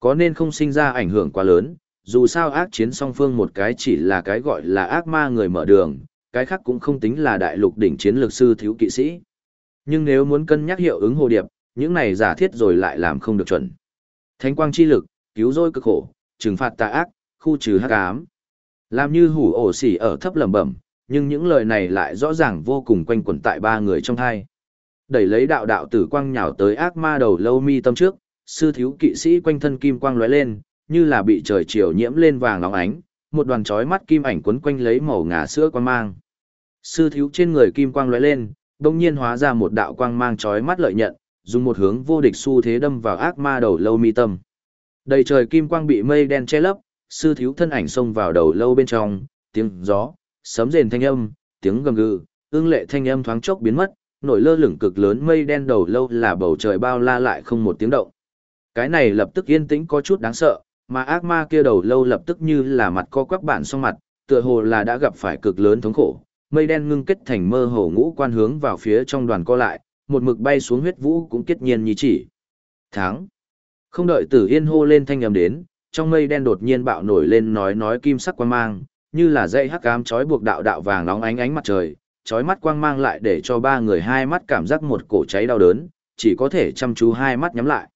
Có nên không sinh ra ảnh hưởng quá lớn, dù sao ác chiến song phương một cái chỉ là cái gọi là ác ma người mở đường, cái khác cũng không tính là đại lục đỉnh chiến lược sư thiếu kỵ sĩ. Nhưng nếu muốn cân nhắc hiệu ứng hồ điệp, những này giả thiết rồi lại làm không được chuẩn. Thánh quang chi lực, cứu rỗi cực khổ, trừng phạt tà ác, khu trừ hắc ám. Làm như hủ ổ xỉ ở thấp lẩm bẩm, nhưng những lời này lại rõ ràng vô cùng quanh quẩn tại ba người trong hai. Đẩy lấy đạo đạo tử quang nhào tới ác ma đầu lâu mi tâm trước, sư thiếu kỵ sĩ quanh thân kim quang lóe lên, như là bị trời chiều nhiễm lên vàng óng ánh, một đoàn chói mắt kim ảnh quấn quanh lấy màu ngà sữa quang mang. Sư thiếu trên người kim quang lóe lên, đột nhiên hóa ra một đạo quang mang chói mắt lợi nhận, dùng một hướng vô địch xu thế đâm vào ác ma đầu lâu mi tâm. Đầy trời kim quang bị mây đen che lấp, sư thiếu thân ảnh xông vào đầu lâu bên trong, tiếng gió, sấm rền thanh âm, tiếng gầm gừ, ương lệ thanh âm thoáng chốc biến mất, nổi lơ lửng cực lớn mây đen đầu lâu là bầu trời bao la lại không một tiếng động. Cái này lập tức yên tĩnh có chút đáng sợ, mà ác ma kia đầu lâu lập tức như là mặt co quắp bản song mặt, tựa hồ là đã gặp phải cực lớn thống khổ, mây đen ngưng kết thành mơ hồ ngũ quan hướng vào phía trong đoàn co lại, một mực bay xuống huyết vũ cũng kết nhiên như chỉ. Tháng. Không đợi tử yên hô lên thanh âm đến, trong mây đen đột nhiên bạo nổi lên nói nói kim sắc quang mang, như là dây hắc ám chói buộc đạo đạo vàng nóng ánh ánh mặt trời, chói mắt quang mang lại để cho ba người hai mắt cảm giác một cổ cháy đau đớn, chỉ có thể chăm chú hai mắt nhắm lại.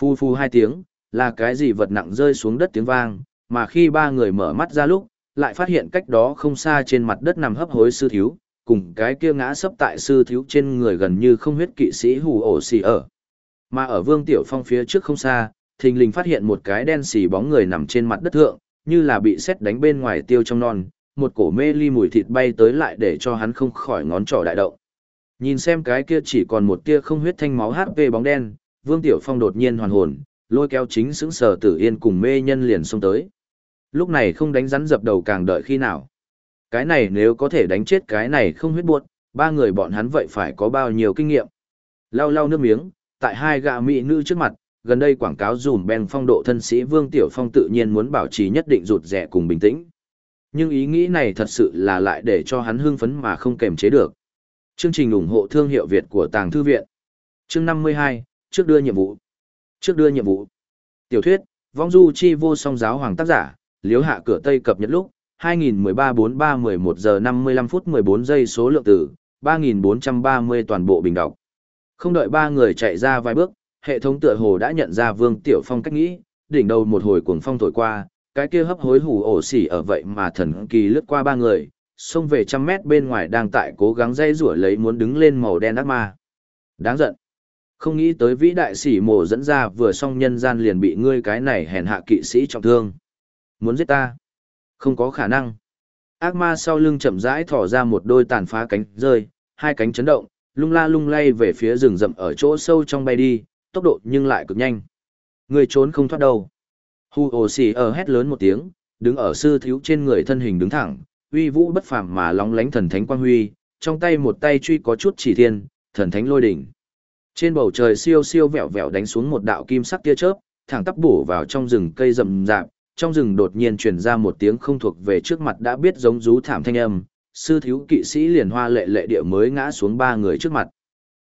Phu phu hai tiếng, là cái gì vật nặng rơi xuống đất tiếng vang, mà khi ba người mở mắt ra lúc, lại phát hiện cách đó không xa trên mặt đất nằm hấp hối sư thiếu, cùng cái kia ngã sấp tại sư thiếu trên người gần như không huyết kỵ sĩ hù ổ xì ở. Mà ở Vương Tiểu Phong phía trước không xa, thình lình phát hiện một cái đen xì bóng người nằm trên mặt đất thượng, như là bị xét đánh bên ngoài tiêu trong non, một cổ mê ly mùi thịt bay tới lại để cho hắn không khỏi ngón trỏ đại động. Nhìn xem cái kia chỉ còn một tia không huyết thanh máu HP bóng đen, Vương Tiểu Phong đột nhiên hoàn hồn, lôi kéo chính xứng sở tử yên cùng mê nhân liền xông tới. Lúc này không đánh rắn dập đầu càng đợi khi nào. Cái này nếu có thể đánh chết cái này không huyết buộc, ba người bọn hắn vậy phải có bao nhiêu kinh nghiệm. Lau lau nước miếng, tại hai gạ mỹ nữ trước mặt, gần đây quảng cáo dùm bèn phong độ thân sĩ Vương Tiểu Phong tự nhiên muốn bảo trì nhất định rụt rẻ cùng bình tĩnh. Nhưng ý nghĩ này thật sự là lại để cho hắn hưng phấn mà không kềm chế được. Chương trình ủng hộ thương hiệu Việt của Tàng Thư Viện. Chương 52, trước đưa nhiệm vụ. Trước đưa nhiệm vụ. Tiểu thuyết, vong du chi vô song giáo hoàng tác giả, liếu hạ cửa Tây cập nhật lúc, 2013-43-11 giờ 55 phút 14 giây số lượng tử, 3430 toàn bộ bình đọc. Không đợi ba người chạy ra vài bước, hệ thống tựa hồ đã nhận ra Vương Tiểu Phong cách nghĩ, đỉnh đầu một hồi cuồng phong thổi qua, cái kia hấp hối hủ ổ xỉ ở vậy mà thần kỳ lướt qua ba người, xông về trăm mét bên ngoài đang tại cố gắng dây rủa lấy muốn đứng lên màu đen ác ma. Đáng giận. Không nghĩ tới vĩ đại sĩ mổ dẫn ra vừa xong nhân gian liền bị ngươi cái này hèn hạ kỵ sĩ trọng thương. Muốn giết ta? Không có khả năng. Ác ma sau lưng chậm rãi thỏ ra một đôi tàn phá cánh rơi, hai cánh chấn động, lung la lung lay về phía rừng rậm ở chỗ sâu trong bay đi, tốc độ nhưng lại cực nhanh. Người trốn không thoát đâu. Hu ồ xì ở hét lớn một tiếng, đứng ở sư thiếu trên người thân hình đứng thẳng, uy vũ bất phàm mà lóng lánh thần thánh quang huy, trong tay một tay truy có chút chỉ thiên, thần thánh lôi đỉnh. Trên bầu trời siêu siêu vẹo vẹo đánh xuống một đạo kim sắc tia chớp, thẳng tắp bổ vào trong rừng cây rậm rạp, trong rừng đột nhiên truyền ra một tiếng không thuộc về trước mặt đã biết giống rú thảm thanh âm, sư thiếu kỵ sĩ liền hoa lệ lệ địa mới ngã xuống ba người trước mặt.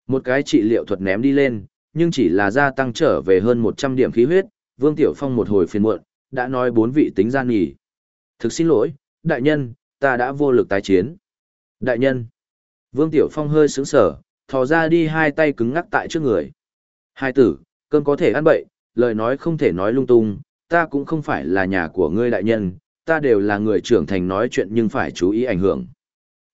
Một cái trị liệu thuật ném đi lên, nhưng chỉ là gia tăng trở về hơn 100 điểm khí huyết, Vương Tiểu Phong một hồi phiền muộn, đã nói bốn vị tính gian nghỉ. Thực xin lỗi, đại nhân, ta đã vô lực tái chiến. Đại nhân. Vương Tiểu Phong hơi sướng sở, thò ra đi hai tay cứng ngắc tại trước người. Hai tử, cơm có thể ăn bậy, lời nói không thể nói lung tung, ta cũng không phải là nhà của ngươi đại nhân, ta đều là người trưởng thành nói chuyện nhưng phải chú ý ảnh hưởng.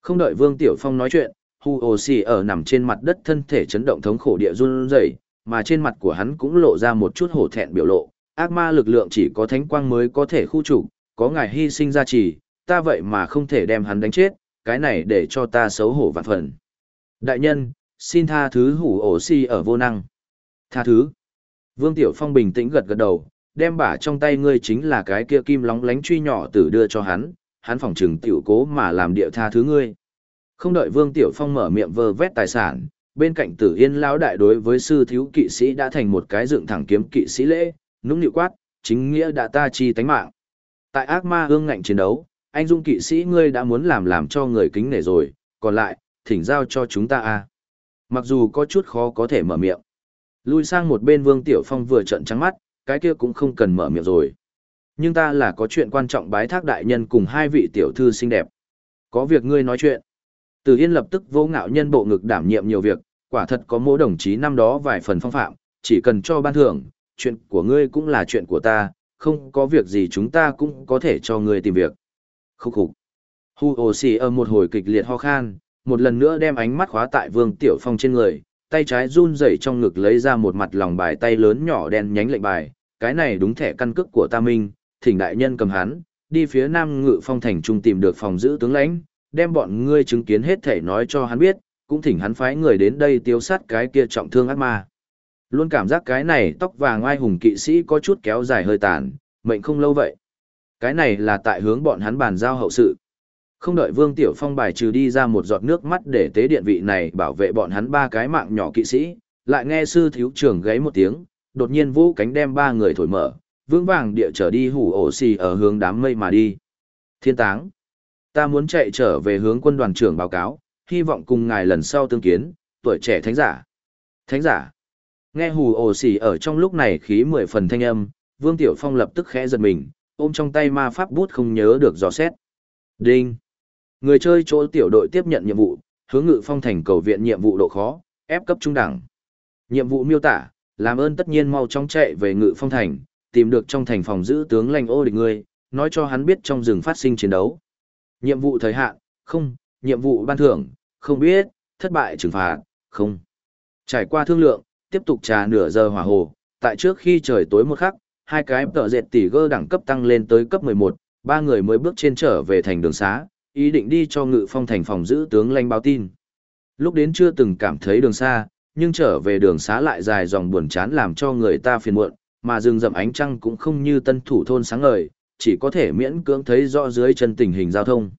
Không đợi Vương Tiểu Phong nói chuyện, Hu Ô Xì ở nằm trên mặt đất thân thể chấn động thống khổ địa run rẩy, mà trên mặt của hắn cũng lộ ra một chút hổ thẹn biểu lộ. Ác ma lực lượng chỉ có thánh quang mới có thể khu trục, có ngài hy sinh ra trì, ta vậy mà không thể đem hắn đánh chết, cái này để cho ta xấu hổ vạn phần. Đại nhân, xin tha thứ hủ ổ si ở vô năng. Tha thứ. Vương Tiểu Phong bình tĩnh gật gật đầu, đem bả trong tay ngươi chính là cái kia kim lóng lánh truy nhỏ tử đưa cho hắn, hắn phòng trừng tiểu cố mà làm địa tha thứ ngươi. Không đợi Vương Tiểu Phong mở miệng vơ vét tài sản, bên cạnh Tử Yên lão đại đối với sư thiếu kỵ sĩ đã thành một cái dựng thẳng kiếm kỵ sĩ lễ, nũng nịu quát, chính nghĩa đã ta chi tánh mạng. Tại ác ma hương ngạnh chiến đấu, anh dung kỵ sĩ ngươi đã muốn làm làm cho người kính nể rồi, còn lại, thỉnh giao cho chúng ta a. Mặc dù có chút khó có thể mở miệng. Lui sang một bên Vương Tiểu Phong vừa trợn trắng mắt, cái kia cũng không cần mở miệng rồi. Nhưng ta là có chuyện quan trọng bái thác đại nhân cùng hai vị tiểu thư xinh đẹp. Có việc ngươi nói chuyện. Từ Yên lập tức vô ngạo nhân bộ ngực đảm nhiệm nhiều việc, quả thật có mỗi đồng chí năm đó vài phần phong phạm, chỉ cần cho ban thưởng, chuyện của ngươi cũng là chuyện của ta, không có việc gì chúng ta cũng có thể cho ngươi tìm việc. Khúc khục. Hu ồ xì ở một hồi kịch liệt ho khan, một lần nữa đem ánh mắt khóa tại Vương Tiểu Phong trên người, tay trái run rẩy trong ngực lấy ra một mặt lòng bài tay lớn nhỏ đen nhánh lệnh bài, cái này đúng thẻ căn cước của ta minh, thỉnh đại nhân cầm hắn, đi phía Nam Ngự Phong thành trung tìm được phòng giữ tướng lãnh, đem bọn ngươi chứng kiến hết thể nói cho hắn biết, cũng thỉnh hắn phái người đến đây tiêu sát cái kia trọng thương ác ma. Luôn cảm giác cái này tóc vàng oai hùng kỵ sĩ có chút kéo dài hơi tàn, mệnh không lâu vậy. Cái này là tại hướng bọn hắn bàn giao hậu sự. Không đợi Vương Tiểu Phong bài trừ đi ra một giọt nước mắt để tế điện vị này bảo vệ bọn hắn ba cái mạng nhỏ kỵ sĩ, lại nghe sư thiếu trưởng gáy một tiếng, đột nhiên vũ cánh đem ba người thổi mở, vững vàng địa trở đi hủ ổ xì ở hướng đám mây mà đi. Thiên táng. Ta muốn chạy trở về hướng quân đoàn trưởng báo cáo, hy vọng cùng ngài lần sau tương kiến, tuổi trẻ thánh giả. Thánh giả. Nghe hù ổ xì ở trong lúc này khí mười phần thanh âm, Vương Tiểu Phong lập tức khẽ giật mình, ôm trong tay ma pháp bút không nhớ được dò xét. Đinh. Người chơi chỗ tiểu đội tiếp nhận nhiệm vụ, hướng ngự phong thành cầu viện nhiệm vụ độ khó, ép cấp trung đẳng. Nhiệm vụ miêu tả, làm ơn tất nhiên mau chóng chạy về ngự phong thành, tìm được trong thành phòng giữ tướng lành ô địch người, nói cho hắn biết trong rừng phát sinh chiến đấu. Nhiệm vụ thời hạn, không, nhiệm vụ ban thưởng, không biết, thất bại trừng phạt, không. Trải qua thương lượng, tiếp tục trà nửa giờ hỏa hồ, tại trước khi trời tối một khắc, hai cái tợ dệt tỷ gơ đẳng cấp tăng lên tới cấp 11, ba người mới bước trên trở về thành đường xá, ý định đi cho ngự phong thành phòng giữ tướng lanh báo tin. Lúc đến chưa từng cảm thấy đường xa, nhưng trở về đường xá lại dài dòng buồn chán làm cho người ta phiền muộn, mà rừng rậm ánh trăng cũng không như tân thủ thôn sáng ngời, chỉ có thể miễn cưỡng thấy rõ dưới chân tình hình giao thông.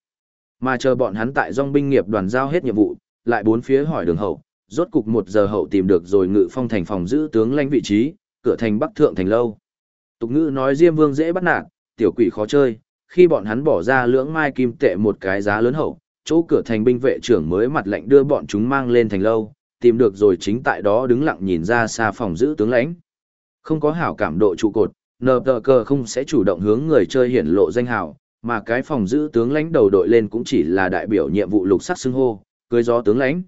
Mà chờ bọn hắn tại dòng binh nghiệp đoàn giao hết nhiệm vụ, lại bốn phía hỏi đường hậu, rốt cục một giờ hậu tìm được rồi ngự phong thành phòng giữ tướng lãnh vị trí, cửa thành bắc thượng thành lâu. Tục ngữ nói Diêm Vương dễ bắt nạt, tiểu quỷ khó chơi, khi bọn hắn bỏ ra lưỡng mai kim tệ một cái giá lớn hậu, chỗ cửa thành binh vệ trưởng mới mặt lệnh đưa bọn chúng mang lên thành lâu, tìm được rồi chính tại đó đứng lặng nhìn ra xa phòng giữ tướng lãnh. Không có hảo cảm độ trụ cột, nờ tờ cờ không sẽ chủ động hướng người chơi hiển lộ danh hảo, mà cái phòng giữ tướng lãnh đầu đội lên cũng chỉ là đại biểu nhiệm vụ lục sắc xưng hô, cưới gió tướng lãnh.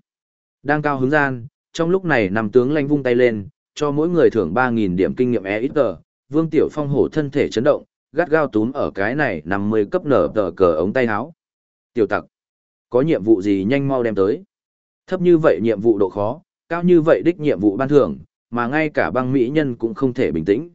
Đang cao hứng gian, trong lúc này nằm tướng lãnh vung tay lên, cho mỗi người thưởng 3.000 điểm kinh nghiệm e ít tờ, Vương Tiểu Phong hổ thân thể chấn động, gắt gao túm ở cái này 50 cấp nở tờ cờ ống tay áo. Tiểu tặc, có nhiệm vụ gì nhanh mau đem tới. Thấp như vậy nhiệm vụ độ khó, cao như vậy đích nhiệm vụ ban thưởng, mà ngay cả băng mỹ nhân cũng không thể bình tĩnh.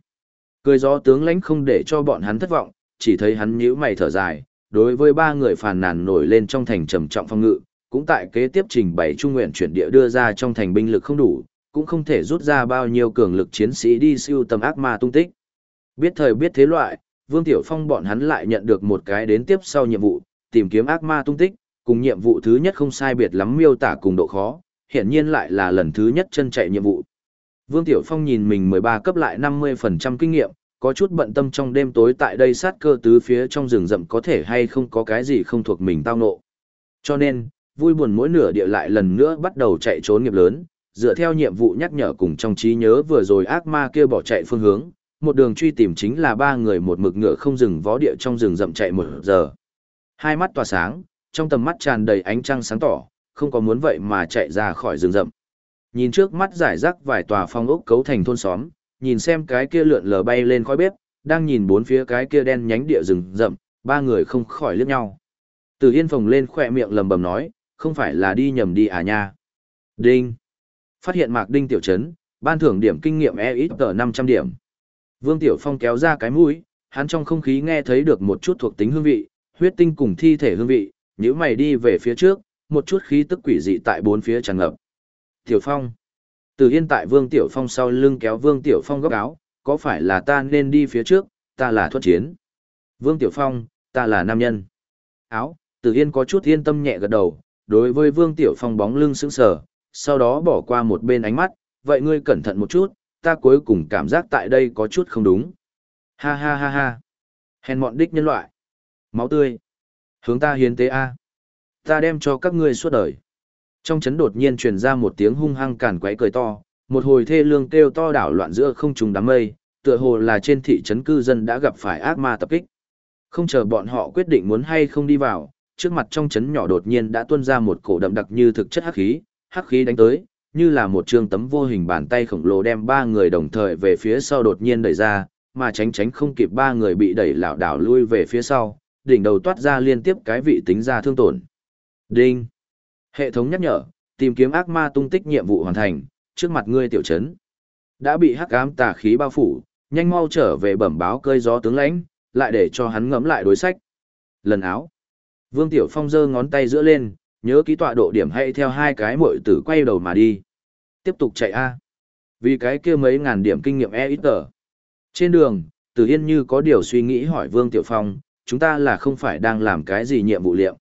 Cười gió tướng lãnh không để cho bọn hắn thất vọng, chỉ thấy hắn nhíu mày thở dài, đối với ba người phàn nàn nổi lên trong thành trầm trọng phong ngự, cũng tại kế tiếp trình bày trung nguyện chuyển địa đưa ra trong thành binh lực không đủ, cũng không thể rút ra bao nhiêu cường lực chiến sĩ đi siêu tầm ác ma tung tích. Biết thời biết thế loại, Vương Tiểu Phong bọn hắn lại nhận được một cái đến tiếp sau nhiệm vụ, tìm kiếm ác ma tung tích, cùng nhiệm vụ thứ nhất không sai biệt lắm miêu tả cùng độ khó, hiện nhiên lại là lần thứ nhất chân chạy nhiệm vụ. Vương Tiểu Phong nhìn mình 13 cấp lại 50% kinh nghiệm, có chút bận tâm trong đêm tối tại đây sát cơ tứ phía trong rừng rậm có thể hay không có cái gì không thuộc mình tao nộ. Cho nên, vui buồn mỗi nửa địa lại lần nữa bắt đầu chạy trốn nghiệp lớn, dựa theo nhiệm vụ nhắc nhở cùng trong trí nhớ vừa rồi ác ma kia bỏ chạy phương hướng, một đường truy tìm chính là ba người một mực ngựa không dừng vó địa trong rừng rậm chạy một giờ. Hai mắt tỏa sáng, trong tầm mắt tràn đầy ánh trăng sáng tỏ, không có muốn vậy mà chạy ra khỏi rừng rậm. Nhìn trước mắt giải rác vài tòa phong ốc cấu thành thôn xóm, nhìn xem cái kia lượn lờ bay lên khói bếp, đang nhìn bốn phía cái kia đen nhánh địa rừng rậm, ba người không khỏi liếc nhau. Từ Yên phồng lên khỏe miệng lầm bầm nói, không phải là đi nhầm đi à nha. Đinh. Phát hiện Mạc Đinh tiểu trấn, ban thưởng điểm kinh nghiệm e ít tờ 500 điểm. Vương Tiểu Phong kéo ra cái mũi, hắn trong không khí nghe thấy được một chút thuộc tính hương vị, huyết tinh cùng thi thể hương vị, nếu mày đi về phía trước, một chút khí tức quỷ dị tại bốn phía tràn ngập. Tiểu Phong. Từ Yên tại Vương Tiểu Phong sau lưng kéo Vương Tiểu Phong góc áo, có phải là ta nên đi phía trước, ta là Thuật chiến. Vương Tiểu Phong, ta là nam nhân. Áo, Từ Yên có chút yên tâm nhẹ gật đầu, đối với Vương Tiểu Phong bóng lưng sững sờ, sau đó bỏ qua một bên ánh mắt, vậy ngươi cẩn thận một chút, ta cuối cùng cảm giác tại đây có chút không đúng. Ha ha ha ha. Hèn mọn đích nhân loại. Máu tươi. Hướng ta hiến tế A. Ta đem cho các ngươi suốt đời. Trong chấn đột nhiên truyền ra một tiếng hung hăng cản quấy cười to, một hồi thê lương kêu to đảo loạn giữa không trùng đám mây, tựa hồ là trên thị trấn cư dân đã gặp phải ác ma tập kích. Không chờ bọn họ quyết định muốn hay không đi vào, trước mặt trong chấn nhỏ đột nhiên đã tuôn ra một cổ đậm đặc như thực chất hắc khí, hắc khí đánh tới, như là một trường tấm vô hình bàn tay khổng lồ đem ba người đồng thời về phía sau đột nhiên đẩy ra, mà tránh tránh không kịp ba người bị đẩy lảo đảo lui về phía sau, đỉnh đầu toát ra liên tiếp cái vị tính ra thương tổn. Đinh. Hệ thống nhắc nhở, tìm kiếm ác ma tung tích nhiệm vụ hoàn thành, trước mặt ngươi tiểu trấn. Đã bị hắc ám tà khí bao phủ, nhanh mau trở về bẩm báo cơi gió tướng lãnh, lại để cho hắn ngẫm lại đối sách. Lần áo. Vương Tiểu Phong giơ ngón tay giữa lên, nhớ ký tọa độ điểm hay theo hai cái mội tử quay đầu mà đi. Tiếp tục chạy A. Vì cái kia mấy ngàn điểm kinh nghiệm e ít tờ. Trên đường, Tử Yên như có điều suy nghĩ hỏi Vương Tiểu Phong, chúng ta là không phải đang làm cái gì nhiệm vụ liệu.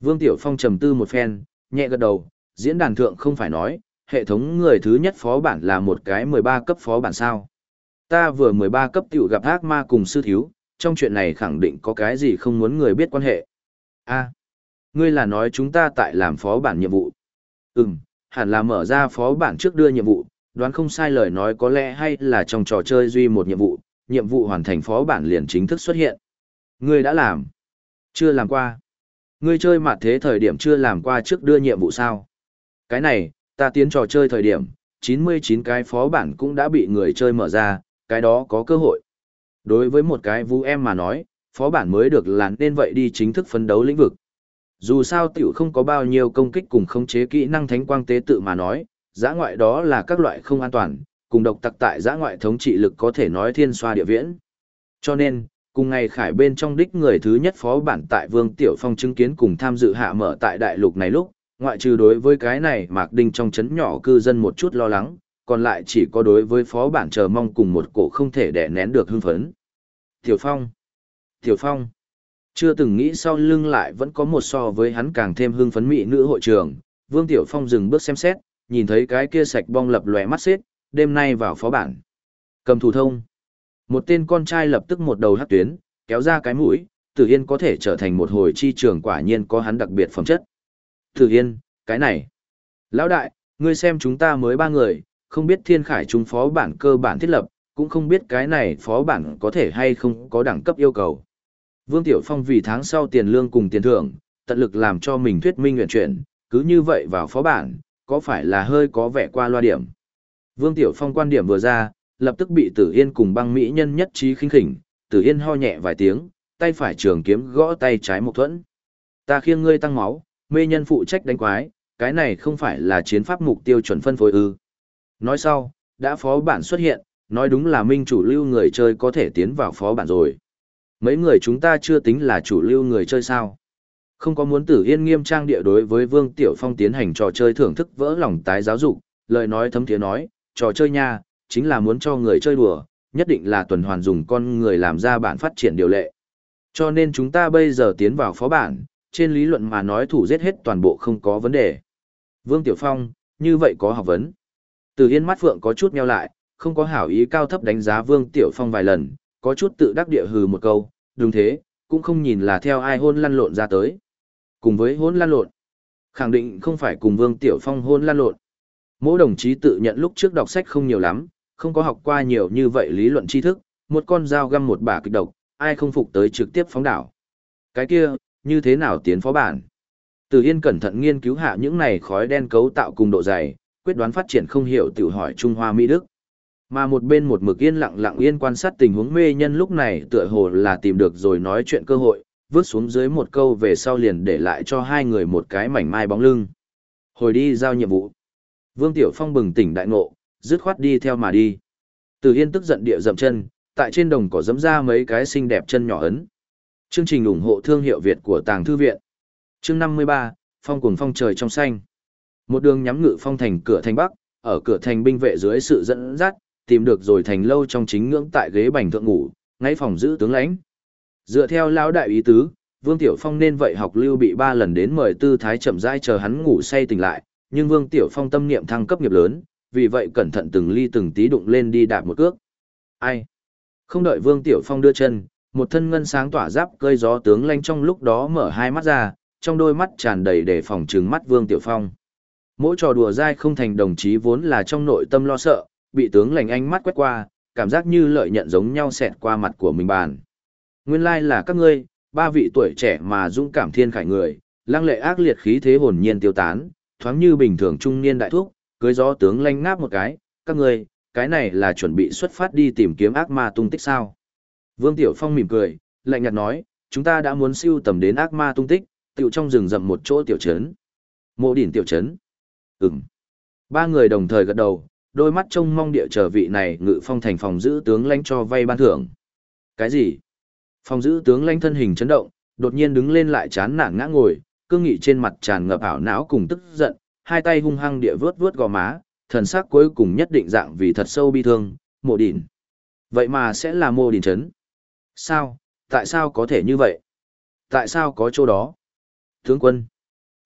Vương Tiểu Phong trầm tư một phen, nhẹ gật đầu, diễn đàn thượng không phải nói, hệ thống người thứ nhất phó bản là một cái 13 cấp phó bản sao. Ta vừa 13 cấp tiểu gặp ác ma cùng sư thiếu, trong chuyện này khẳng định có cái gì không muốn người biết quan hệ. a ngươi là nói chúng ta tại làm phó bản nhiệm vụ. Ừm, hẳn là mở ra phó bản trước đưa nhiệm vụ, đoán không sai lời nói có lẽ hay là trong trò chơi duy một nhiệm vụ, nhiệm vụ hoàn thành phó bản liền chính thức xuất hiện. Ngươi đã làm? Chưa làm qua. Ngươi chơi mặt thế thời điểm chưa làm qua trước đưa nhiệm vụ sao? Cái này, ta tiến trò chơi thời điểm, 99 cái phó bản cũng đã bị người chơi mở ra, cái đó có cơ hội. Đối với một cái vũ em mà nói, phó bản mới được làn nên vậy đi chính thức phấn đấu lĩnh vực. Dù sao tiểu không có bao nhiêu công kích cùng khống chế kỹ năng thánh quang tế tự mà nói, giã ngoại đó là các loại không an toàn, cùng độc tặc tại giã ngoại thống trị lực có thể nói thiên xoa địa viễn. Cho nên, cùng ngày khải bên trong đích người thứ nhất phó bản tại Vương Tiểu Phong chứng kiến cùng tham dự hạ mở tại đại lục này lúc, ngoại trừ đối với cái này Mạc Đinh trong chấn nhỏ cư dân một chút lo lắng, còn lại chỉ có đối với phó bản chờ mong cùng một cổ không thể đè nén được hưng phấn. Tiểu Phong Tiểu Phong chưa từng nghĩ sau lưng lại vẫn có một so với hắn càng thêm hưng phấn mỹ nữ hội trưởng Vương Tiểu Phong dừng bước xem xét, nhìn thấy cái kia sạch bong lập lòe mắt xếp, đêm nay vào phó bản. Cầm thủ thông. Một tên con trai lập tức một đầu hát tuyến, kéo ra cái mũi, Tử Yên có thể trở thành một hồi chi trường quả nhiên có hắn đặc biệt phẩm chất. Tử Yên, cái này. Lão đại, ngươi xem chúng ta mới ba người, không biết thiên khải chúng phó bản cơ bản thiết lập, cũng không biết cái này phó bản có thể hay không có đẳng cấp yêu cầu. Vương Tiểu Phong vì tháng sau tiền lương cùng tiền thưởng, tận lực làm cho mình thuyết minh nguyện chuyển, cứ như vậy vào phó bản, có phải là hơi có vẻ qua loa điểm. Vương Tiểu Phong quan điểm vừa ra, lập tức bị Tử Yên cùng băng mỹ nhân nhất trí khinh khỉnh, Tử Yên ho nhẹ vài tiếng, tay phải trường kiếm gõ tay trái một thuẫn. Ta khiêng ngươi tăng máu, mê nhân phụ trách đánh quái, cái này không phải là chiến pháp mục tiêu chuẩn phân phối ư. Nói sau, đã phó bản xuất hiện, nói đúng là minh chủ lưu người chơi có thể tiến vào phó bản rồi. Mấy người chúng ta chưa tính là chủ lưu người chơi sao. Không có muốn tử yên nghiêm trang địa đối với Vương Tiểu Phong tiến hành trò chơi thưởng thức vỡ lòng tái giáo dục, lời nói thấm thiế nói, trò chơi nha, chính là muốn cho người chơi đùa, nhất định là tuần hoàn dùng con người làm ra bản phát triển điều lệ. Cho nên chúng ta bây giờ tiến vào phó bản, trên lý luận mà nói thủ giết hết toàn bộ không có vấn đề. Vương Tiểu Phong, như vậy có học vấn. Từ Yên mắt phượng có chút meo lại, không có hảo ý cao thấp đánh giá Vương Tiểu Phong vài lần, có chút tự đắc địa hừ một câu, đúng thế, cũng không nhìn là theo ai hôn lăn lộn ra tới. Cùng với hôn lăn lộn, khẳng định không phải cùng Vương Tiểu Phong hôn lăn lộn. Mỗi đồng chí tự nhận lúc trước đọc sách không nhiều lắm, không có học qua nhiều như vậy lý luận tri thức, một con dao găm một bả kịch độc, ai không phục tới trực tiếp phóng đảo. Cái kia, như thế nào tiến phó bản? Từ Yên cẩn thận nghiên cứu hạ những này khói đen cấu tạo cùng độ dày, quyết đoán phát triển không hiểu tự hỏi Trung Hoa Mỹ Đức. Mà một bên một mực yên lặng lặng yên quan sát tình huống mê nhân lúc này tựa hồ là tìm được rồi nói chuyện cơ hội, vứt xuống dưới một câu về sau liền để lại cho hai người một cái mảnh mai bóng lưng. Hồi đi giao nhiệm vụ. Vương Tiểu Phong bừng tỉnh đại ngộ, dứt khoát đi theo mà đi. Từ Yên tức giận địa dậm chân, tại trên đồng cỏ dẫm ra mấy cái xinh đẹp chân nhỏ ấn. Chương trình ủng hộ thương hiệu Việt của Tàng Thư Viện. Chương 53, Phong cuồng phong trời trong xanh. Một đường nhắm ngự phong thành cửa thành Bắc, ở cửa thành binh vệ dưới sự dẫn dắt, tìm được rồi thành lâu trong chính ngưỡng tại ghế bành thượng ngủ, ngay phòng giữ tướng lãnh. Dựa theo lão đại ý tứ, Vương Tiểu Phong nên vậy học lưu bị ba lần đến mời tư thái chậm rãi chờ hắn ngủ say tỉnh lại, nhưng Vương Tiểu Phong tâm niệm thăng cấp nghiệp lớn, vì vậy cẩn thận từng ly từng tí đụng lên đi đạp một cước. Ai? Không đợi Vương Tiểu Phong đưa chân, một thân ngân sáng tỏa giáp cơi gió tướng lanh trong lúc đó mở hai mắt ra, trong đôi mắt tràn đầy để phòng trừng mắt Vương Tiểu Phong. Mỗi trò đùa dai không thành đồng chí vốn là trong nội tâm lo sợ, bị tướng lành ánh mắt quét qua, cảm giác như lợi nhận giống nhau xẹt qua mặt của mình bàn. Nguyên lai là các ngươi, ba vị tuổi trẻ mà dũng cảm thiên khải người, lăng lệ ác liệt khí thế hồn nhiên tiêu tán, thoáng như bình thường trung niên đại thúc, cưới gió tướng lanh ngáp một cái, các ngươi, cái này là chuẩn bị xuất phát đi tìm kiếm ác ma tung tích sao. Vương Tiểu Phong mỉm cười, lạnh nhạt nói, chúng ta đã muốn siêu tầm đến ác ma tung tích, tiểu trong rừng rậm một chỗ tiểu trấn. Mộ đỉnh tiểu trấn. Ừm. Ba người đồng thời gật đầu, đôi mắt trông mong địa chờ vị này ngự phong thành phòng giữ tướng lãnh cho vay ban thưởng. Cái gì? Phòng giữ tướng lãnh thân hình chấn động, đột nhiên đứng lên lại chán nản ngã ngồi, cương nghị trên mặt tràn ngập ảo não cùng tức giận, hai tay hung hăng địa vướt vướt gò má, thần sắc cuối cùng nhất định dạng vì thật sâu bi thương, mộ đỉnh. Vậy mà sẽ là mộ đỉnh chấn. Sao, tại sao có thể như vậy? Tại sao có chỗ đó? Tướng quân,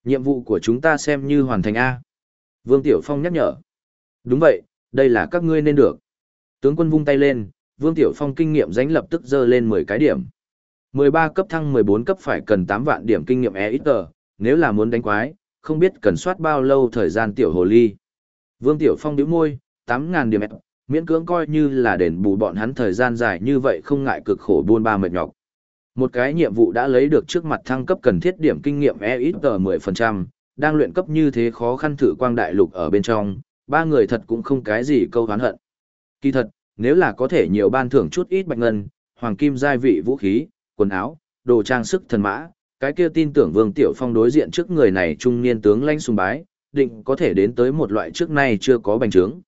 nhiệm vụ của chúng ta xem như hoàn thành A. Vương Tiểu Phong nhắc nhở. Đúng vậy, đây là các ngươi nên được. Tướng quân vung tay lên, Vương Tiểu Phong kinh nghiệm dánh lập tức dơ lên 10 cái điểm. 13 cấp thăng 14 cấp phải cần 8 vạn điểm kinh nghiệm e ít tờ, nếu là muốn đánh quái, không biết cần soát bao lâu thời gian tiểu hồ ly. Vương Tiểu Phong điếu môi, 8.000 điểm e, miễn cưỡng coi như là đền bù bọn hắn thời gian dài như vậy không ngại cực khổ buôn ba mệt nhọc. Một cái nhiệm vụ đã lấy được trước mặt thăng cấp cần thiết điểm kinh nghiệm e ít tờ 10%, đang luyện cấp như thế khó khăn thử quang đại lục ở bên trong, ba người thật cũng không cái gì câu hán hận. Kỳ thật, nếu là có thể nhiều ban thưởng chút ít bạch ngân, hoàng kim giai vị vũ khí, quần áo, đồ trang sức thần mã, cái kia tin tưởng Vương Tiểu Phong đối diện trước người này trung niên tướng lãnh sùng bái, định có thể đến tới một loại trước nay chưa có bành trướng.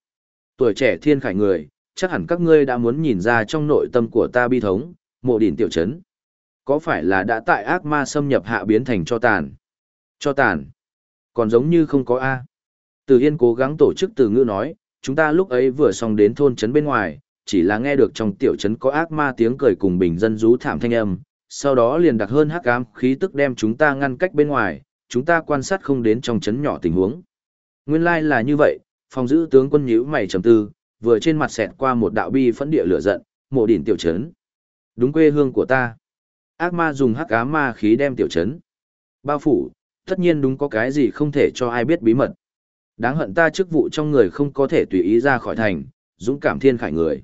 Tuổi trẻ thiên khải người, chắc hẳn các ngươi đã muốn nhìn ra trong nội tâm của ta bi thống, mộ đỉnh tiểu trấn. Có phải là đã tại ác ma xâm nhập hạ biến thành cho tàn? Cho tàn. Còn giống như không có A. Từ Yên cố gắng tổ chức từ ngữ nói, chúng ta lúc ấy vừa xong đến thôn trấn bên ngoài, chỉ là nghe được trong tiểu trấn có ác ma tiếng cười cùng bình dân rú thảm thanh âm, sau đó liền đặc hơn hắc ám khí tức đem chúng ta ngăn cách bên ngoài, chúng ta quan sát không đến trong trấn nhỏ tình huống. Nguyên lai like là như vậy, phòng giữ tướng quân nhíu mày trầm tư, vừa trên mặt xẹt qua một đạo bi phẫn địa lửa giận, mộ đỉnh tiểu trấn. Đúng quê hương của ta. Ác ma dùng hắc ám ma khí đem tiểu trấn. Bao phủ, tất nhiên đúng có cái gì không thể cho ai biết bí mật. Đáng hận ta chức vụ trong người không có thể tùy ý ra khỏi thành, dũng cảm thiên khải người.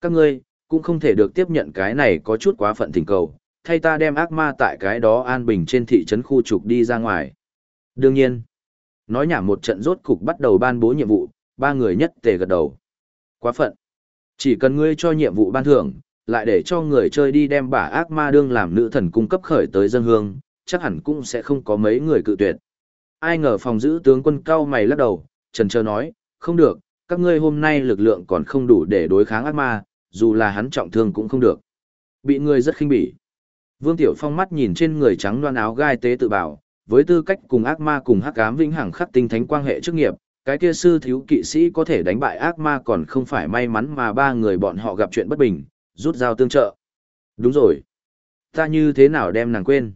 Các ngươi, cũng không thể được tiếp nhận cái này có chút quá phận tình cầu, thay ta đem ác ma tại cái đó an bình trên thị trấn khu trục đi ra ngoài. Đương nhiên, nói nhảm một trận rốt cục bắt đầu ban bố nhiệm vụ, ba người nhất tề gật đầu. Quá phận. Chỉ cần ngươi cho nhiệm vụ ban thưởng, lại để cho người chơi đi đem bả ác ma đương làm nữ thần cung cấp khởi tới dân hương, chắc hẳn cũng sẽ không có mấy người cự tuyệt. Ai ngờ phòng giữ tướng quân cao mày lắc đầu, trần trơ nói, không được, các ngươi hôm nay lực lượng còn không đủ để đối kháng ác ma, dù là hắn trọng thương cũng không được. Bị người rất khinh bỉ. Vương Tiểu Phong mắt nhìn trên người trắng loan áo gai tế tự bảo, với tư cách cùng ác ma cùng hắc ám vĩnh hằng khắc tinh thánh quan hệ chức nghiệp, cái kia sư thiếu kỵ sĩ có thể đánh bại ác ma còn không phải may mắn mà ba người bọn họ gặp chuyện bất bình, rút dao tương trợ. Đúng rồi. Ta như thế nào đem nàng quên?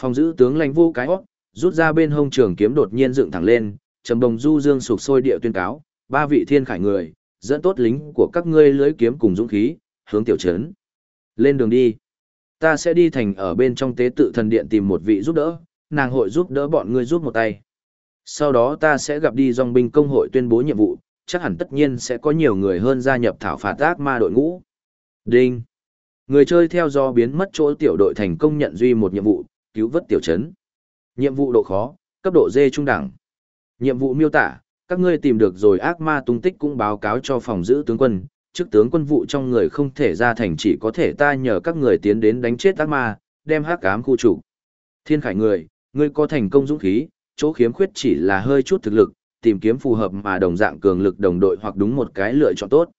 Phòng giữ tướng lãnh vô cái hót, rút ra bên hông trường kiếm đột nhiên dựng thẳng lên, trầm đồng du dương sụp sôi địa tuyên cáo, ba vị thiên khải người, dẫn tốt lính của các ngươi lưới kiếm cùng dũng khí, hướng tiểu trấn. Lên đường đi. Ta sẽ đi thành ở bên trong tế tự thần điện tìm một vị giúp đỡ, nàng hội giúp đỡ bọn ngươi giúp một tay. Sau đó ta sẽ gặp đi dòng binh công hội tuyên bố nhiệm vụ, chắc hẳn tất nhiên sẽ có nhiều người hơn gia nhập thảo phạt ác ma đội ngũ. Đinh. Người chơi theo do biến mất chỗ tiểu đội thành công nhận duy một nhiệm vụ, cứu vớt tiểu trấn. Nhiệm vụ độ khó, cấp độ D trung đẳng. Nhiệm vụ miêu tả, các ngươi tìm được rồi ác ma tung tích cũng báo cáo cho phòng giữ tướng quân, trước tướng quân vụ trong người không thể ra thành chỉ có thể ta nhờ các người tiến đến đánh chết ác ma, đem hắc ám khu chủ. Thiên khải người, ngươi có thành công dũng khí, chỗ khiếm khuyết chỉ là hơi chút thực lực, tìm kiếm phù hợp mà đồng dạng cường lực đồng đội hoặc đúng một cái lựa chọn tốt.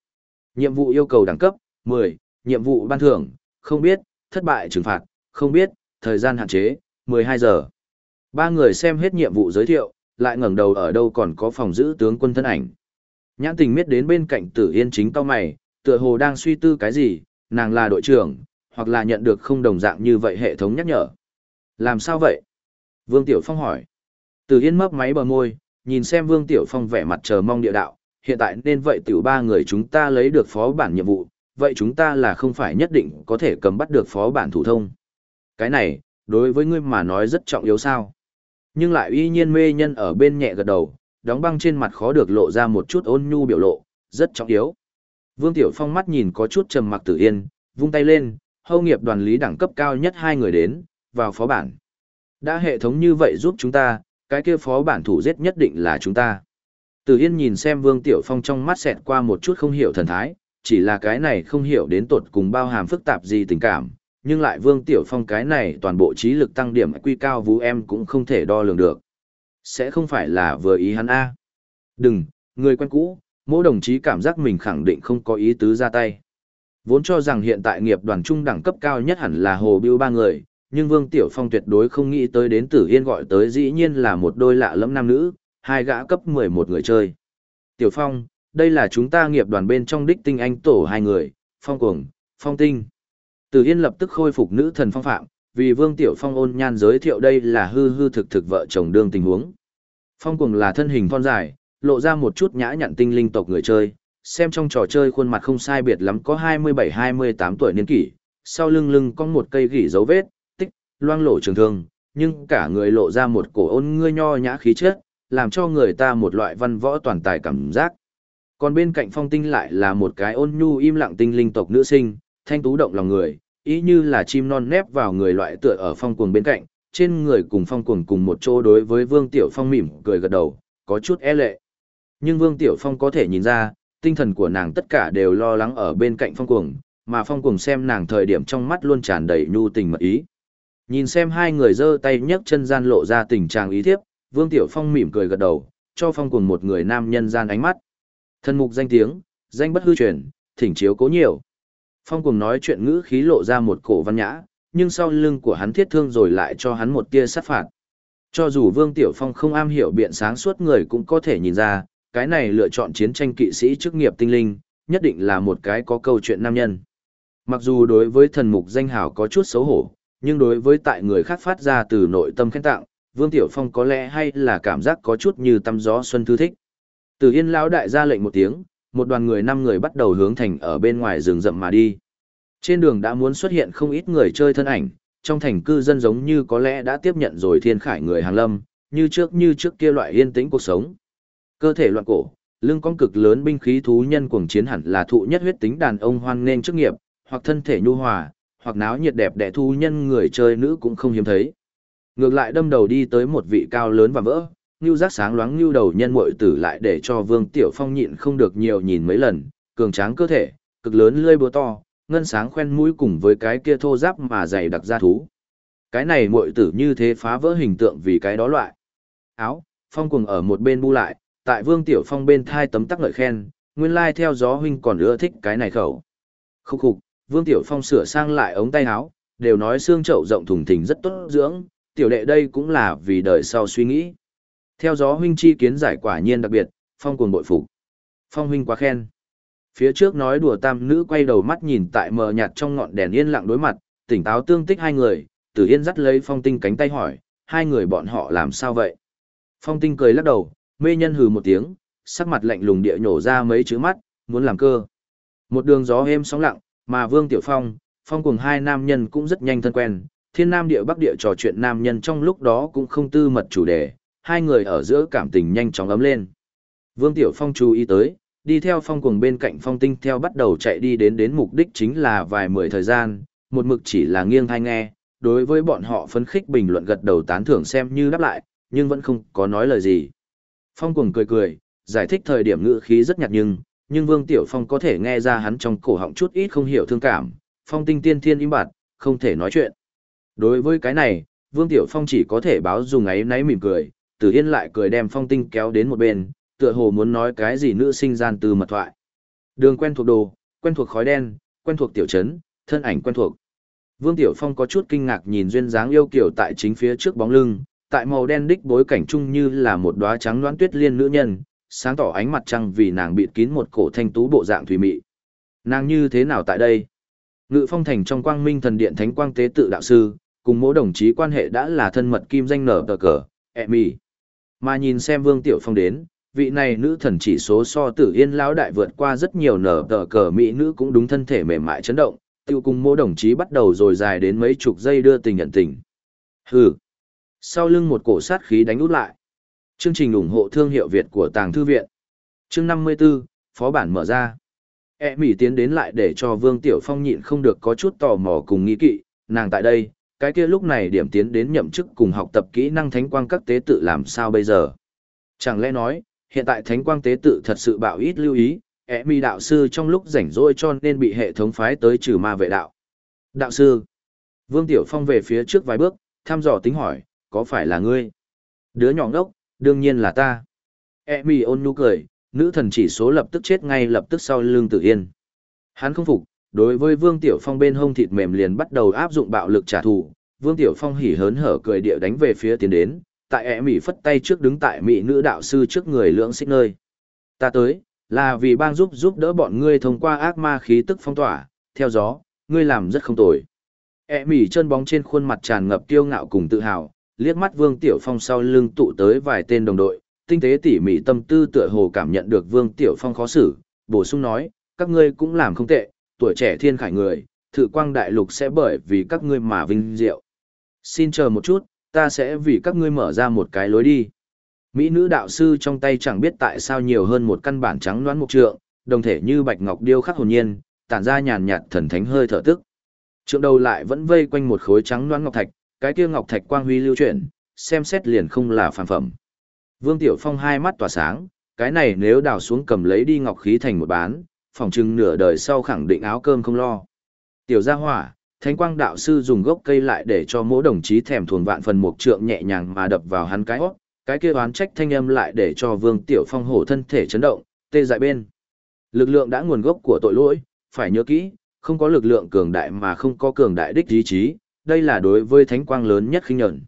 Nhiệm vụ yêu cầu đẳng cấp, 10, nhiệm vụ ban thưởng, không biết, thất bại trừng phạt, không biết, thời gian hạn chế, 12 giờ. Ba người xem hết nhiệm vụ giới thiệu, lại ngẩng đầu ở đâu còn có phòng giữ tướng quân thân ảnh. Nhãn tình miết đến bên cạnh tử yên chính cao mày, tựa hồ đang suy tư cái gì, nàng là đội trưởng, hoặc là nhận được không đồng dạng như vậy hệ thống nhắc nhở. Làm sao vậy? Vương Tiểu Phong hỏi. Tử yên mấp máy bờ môi, nhìn xem Vương Tiểu Phong vẻ mặt chờ mong địa đạo, hiện tại nên vậy tiểu ba người chúng ta lấy được phó bản nhiệm vụ, vậy chúng ta là không phải nhất định có thể cầm bắt được phó bản thủ thông. Cái này, đối với ngươi mà nói rất trọng yếu sao. Nhưng lại uy nhiên mê nhân ở bên nhẹ gật đầu, đóng băng trên mặt khó được lộ ra một chút ôn nhu biểu lộ, rất trọng yếu. Vương Tiểu Phong mắt nhìn có chút trầm mặc tử yên, vung tay lên, hâu nghiệp đoàn lý đẳng cấp cao nhất hai người đến, vào phó bản. Đã hệ thống như vậy giúp chúng ta, cái kia phó bản thủ giết nhất định là chúng ta. Tử Yên nhìn xem Vương Tiểu Phong trong mắt xẹt qua một chút không hiểu thần thái, chỉ là cái này không hiểu đến tột cùng bao hàm phức tạp gì tình cảm, nhưng lại Vương Tiểu Phong cái này toàn bộ trí lực tăng điểm quy cao vũ em cũng không thể đo lường được. Sẽ không phải là vừa ý hắn A. Đừng, người quen cũ, mỗi đồng chí cảm giác mình khẳng định không có ý tứ ra tay. Vốn cho rằng hiện tại nghiệp đoàn trung đẳng cấp cao nhất hẳn là Hồ Biêu ba người, nhưng Vương Tiểu Phong tuyệt đối không nghĩ tới đến Tử Yên gọi tới dĩ nhiên là một đôi lạ lẫm nam nữ, hai gã cấp 11 người chơi. Tiểu Phong, đây là chúng ta nghiệp đoàn bên trong đích tinh anh tổ hai người, Phong Cuồng, Phong Tinh. Tử Yên lập tức khôi phục nữ thần phong phạm, vì Vương Tiểu Phong ôn nhan giới thiệu đây là hư hư thực thực vợ chồng đương tình huống. Phong cùng là thân hình thon dài, lộ ra một chút nhã nhặn tinh linh tộc người chơi, xem trong trò chơi khuôn mặt không sai biệt lắm có 27-28 tuổi niên kỷ, sau lưng lưng có một cây gỉ dấu vết, tích, loang lổ trường thương, nhưng cả người lộ ra một cổ ôn ngươi nho nhã khí chất, làm cho người ta một loại văn võ toàn tài cảm giác. Còn bên cạnh phong tinh lại là một cái ôn nhu im lặng tinh linh tộc nữ sinh, thanh tú động lòng người, ý như là chim non nép vào người loại tựa ở phong cuồng bên cạnh, trên người cùng phong cuồng cùng một chỗ đối với Vương Tiểu Phong mỉm cười gật đầu, có chút e lệ. Nhưng Vương Tiểu Phong có thể nhìn ra, tinh thần của nàng tất cả đều lo lắng ở bên cạnh phong cuồng, mà phong cuồng xem nàng thời điểm trong mắt luôn tràn đầy nhu tình mật ý. Nhìn xem hai người giơ tay nhấc chân gian lộ ra tình trạng ý thiếp, Vương Tiểu Phong mỉm cười gật đầu, cho phong cuồng một người nam nhân gian ánh mắt. Thân mục danh tiếng, danh bất hư truyền, thỉnh chiếu cố nhiều. Phong cùng nói chuyện ngữ khí lộ ra một cổ văn nhã, nhưng sau lưng của hắn thiết thương rồi lại cho hắn một tia sát phạt. Cho dù Vương Tiểu Phong không am hiểu biện sáng suốt người cũng có thể nhìn ra, cái này lựa chọn chiến tranh kỵ sĩ chức nghiệp tinh linh, nhất định là một cái có câu chuyện nam nhân. Mặc dù đối với thần mục danh hào có chút xấu hổ, nhưng đối với tại người khác phát ra từ nội tâm khen tặng, Vương Tiểu Phong có lẽ hay là cảm giác có chút như tăm gió xuân thư thích. Từ Yên lão đại ra lệnh một tiếng, một đoàn người năm người bắt đầu hướng thành ở bên ngoài rừng rậm mà đi. Trên đường đã muốn xuất hiện không ít người chơi thân ảnh, trong thành cư dân giống như có lẽ đã tiếp nhận rồi thiên khải người hàng lâm, như trước như trước kia loại yên tĩnh cuộc sống. Cơ thể loạn cổ, lưng con cực lớn binh khí thú nhân cuồng chiến hẳn là thụ nhất huyết tính đàn ông hoan nên chức nghiệp, hoặc thân thể nhu hòa, hoặc náo nhiệt đẹp đẽ thú nhân người chơi nữ cũng không hiếm thấy. Ngược lại đâm đầu đi tới một vị cao lớn và vỡ, như giác sáng loáng như đầu nhân muội tử lại để cho Vương Tiểu Phong nhịn không được nhiều nhìn mấy lần, cường tráng cơ thể, cực lớn lươi búa to, ngân sáng khoen mũi cùng với cái kia thô giáp mà dày đặc ra thú. Cái này muội tử như thế phá vỡ hình tượng vì cái đó loại. Áo, Phong cùng ở một bên bu lại, tại Vương Tiểu Phong bên thai tấm tắc lợi khen, nguyên lai theo gió huynh còn ưa thích cái này khẩu. Khúc khục, Vương Tiểu Phong sửa sang lại ống tay áo, đều nói xương chậu rộng thùng thình rất tốt dưỡng, tiểu đệ đây cũng là vì đời sau suy nghĩ. Theo gió huynh chi kiến giải quả nhiên đặc biệt, Phong cuồng bội phục. Phong huynh quá khen. Phía trước nói đùa tam nữ quay đầu mắt nhìn tại mờ nhạt trong ngọn đèn yên lặng đối mặt, tỉnh táo tương tích hai người, Tử Yên dắt lấy Phong Tinh cánh tay hỏi, hai người bọn họ làm sao vậy? Phong Tinh cười lắc đầu, mê nhân hừ một tiếng, sắc mặt lạnh lùng địa nhổ ra mấy chữ mắt, muốn làm cơ. Một đường gió êm sóng lặng, mà Vương Tiểu Phong, Phong cùng hai nam nhân cũng rất nhanh thân quen, thiên nam địa bắc địa trò chuyện nam nhân trong lúc đó cũng không tư mật chủ đề, hai người ở giữa cảm tình nhanh chóng ấm lên. Vương Tiểu Phong chú ý tới, đi theo phong cuồng bên cạnh phong tinh theo bắt đầu chạy đi đến đến mục đích chính là vài mười thời gian, một mực chỉ là nghiêng thai nghe, đối với bọn họ phấn khích bình luận gật đầu tán thưởng xem như đáp lại, nhưng vẫn không có nói lời gì. Phong cuồng cười cười, giải thích thời điểm ngữ khí rất nhạt nhưng, nhưng Vương Tiểu Phong có thể nghe ra hắn trong cổ họng chút ít không hiểu thương cảm, phong tinh tiên thiên im bặt, không thể nói chuyện. Đối với cái này, Vương Tiểu Phong chỉ có thể báo dùng ấy náy mỉm cười, Tử Yên lại cười đem phong tinh kéo đến một bên, tựa hồ muốn nói cái gì nữ sinh gian từ mật thoại. Đường quen thuộc đồ, quen thuộc khói đen, quen thuộc tiểu trấn, thân ảnh quen thuộc. Vương Tiểu Phong có chút kinh ngạc nhìn duyên dáng yêu kiểu tại chính phía trước bóng lưng, tại màu đen đích bối cảnh chung như là một đóa trắng đoán tuyết liên nữ nhân, sáng tỏ ánh mặt trăng vì nàng bịt kín một cổ thanh tú bộ dạng thủy mị. Nàng như thế nào tại đây? Ngự phong thành trong quang minh thần điện thánh quang tế tự đạo sư, cùng mỗi đồng chí quan hệ đã là thân mật kim danh nở tờ cờ, ẹ mì. Mà nhìn xem Vương Tiểu Phong đến, vị này nữ thần chỉ số so tử yên lão đại vượt qua rất nhiều nở tờ cờ mỹ nữ cũng đúng thân thể mềm mại chấn động, tiêu cùng mỗi đồng chí bắt đầu rồi dài đến mấy chục giây đưa tình nhận tình. Hừ. Sau lưng một cổ sát khí đánh út lại. Chương trình ủng hộ thương hiệu Việt của Tàng Thư Viện. Chương 54, Phó bản mở ra. E mỹ tiến đến lại để cho Vương Tiểu Phong nhịn không được có chút tò mò cùng nghĩ kỵ, nàng tại đây, cái kia lúc này điểm tiến đến nhậm chức cùng học tập kỹ năng thánh quang các tế tự làm sao bây giờ. Chẳng lẽ nói, hiện tại thánh quang tế tự thật sự bạo ít lưu ý, E mi đạo sư trong lúc rảnh rỗi cho nên bị hệ thống phái tới trừ ma vệ đạo. Đạo sư, Vương Tiểu Phong về phía trước vài bước, thăm dò tính hỏi, có phải là ngươi? Đứa nhỏ ngốc, đương nhiên là ta. E mi ôn nhu cười, nữ thần chỉ số lập tức chết ngay lập tức sau lương tử yên. Hắn không phục, đối với Vương Tiểu Phong bên hông thịt mềm liền bắt đầu áp dụng bạo lực trả thù. Vương Tiểu Phong hỉ hớn hở cười địa đánh về phía tiến đến, tại ẻ mỹ phất tay trước đứng tại mỹ nữ đạo sư trước người lưỡng xích nơi. Ta tới, là vì bang giúp giúp đỡ bọn ngươi thông qua ác ma khí tức phong tỏa, theo gió, ngươi làm rất không tồi. ẻ mỹ chân bóng trên khuôn mặt tràn ngập kiêu ngạo cùng tự hào, liếc mắt Vương Tiểu Phong sau lưng tụ tới vài tên đồng đội, tinh tế tỉ mỉ tâm tư tựa hồ cảm nhận được Vương Tiểu Phong khó xử, bổ sung nói, các ngươi cũng làm không tệ, tuổi trẻ thiên khải người, thử quang đại lục sẽ bởi vì các ngươi mà vinh diệu. Xin chờ một chút, ta sẽ vì các ngươi mở ra một cái lối đi. Mỹ nữ đạo sư trong tay chẳng biết tại sao nhiều hơn một căn bản trắng đoán mục trượng, đồng thể như bạch ngọc điêu khắc hồn nhiên, tản ra nhàn nhạt thần thánh hơi thở tức. Trượng đầu lại vẫn vây quanh một khối trắng đoán ngọc thạch, cái kia ngọc thạch quang huy lưu chuyển, xem xét liền không là phàm phẩm. Vương Tiểu Phong hai mắt tỏa sáng, cái này nếu đào xuống cầm lấy đi ngọc khí thành một bán, phòng chừng nửa đời sau khẳng định áo cơm không lo. Tiểu gia hỏa, Thánh Quang đạo sư dùng gốc cây lại để cho mỗi đồng chí thèm thuồng vạn phần mục trượng nhẹ nhàng mà đập vào hắn cái hót, cái kia oán trách thanh âm lại để cho Vương Tiểu Phong hổ thân thể chấn động, tê dại bên. Lực lượng đã nguồn gốc của tội lỗi, phải nhớ kỹ, không có lực lượng cường đại mà không có cường đại đích ý chí, đây là đối với thánh quang lớn nhất khinh nhẫn.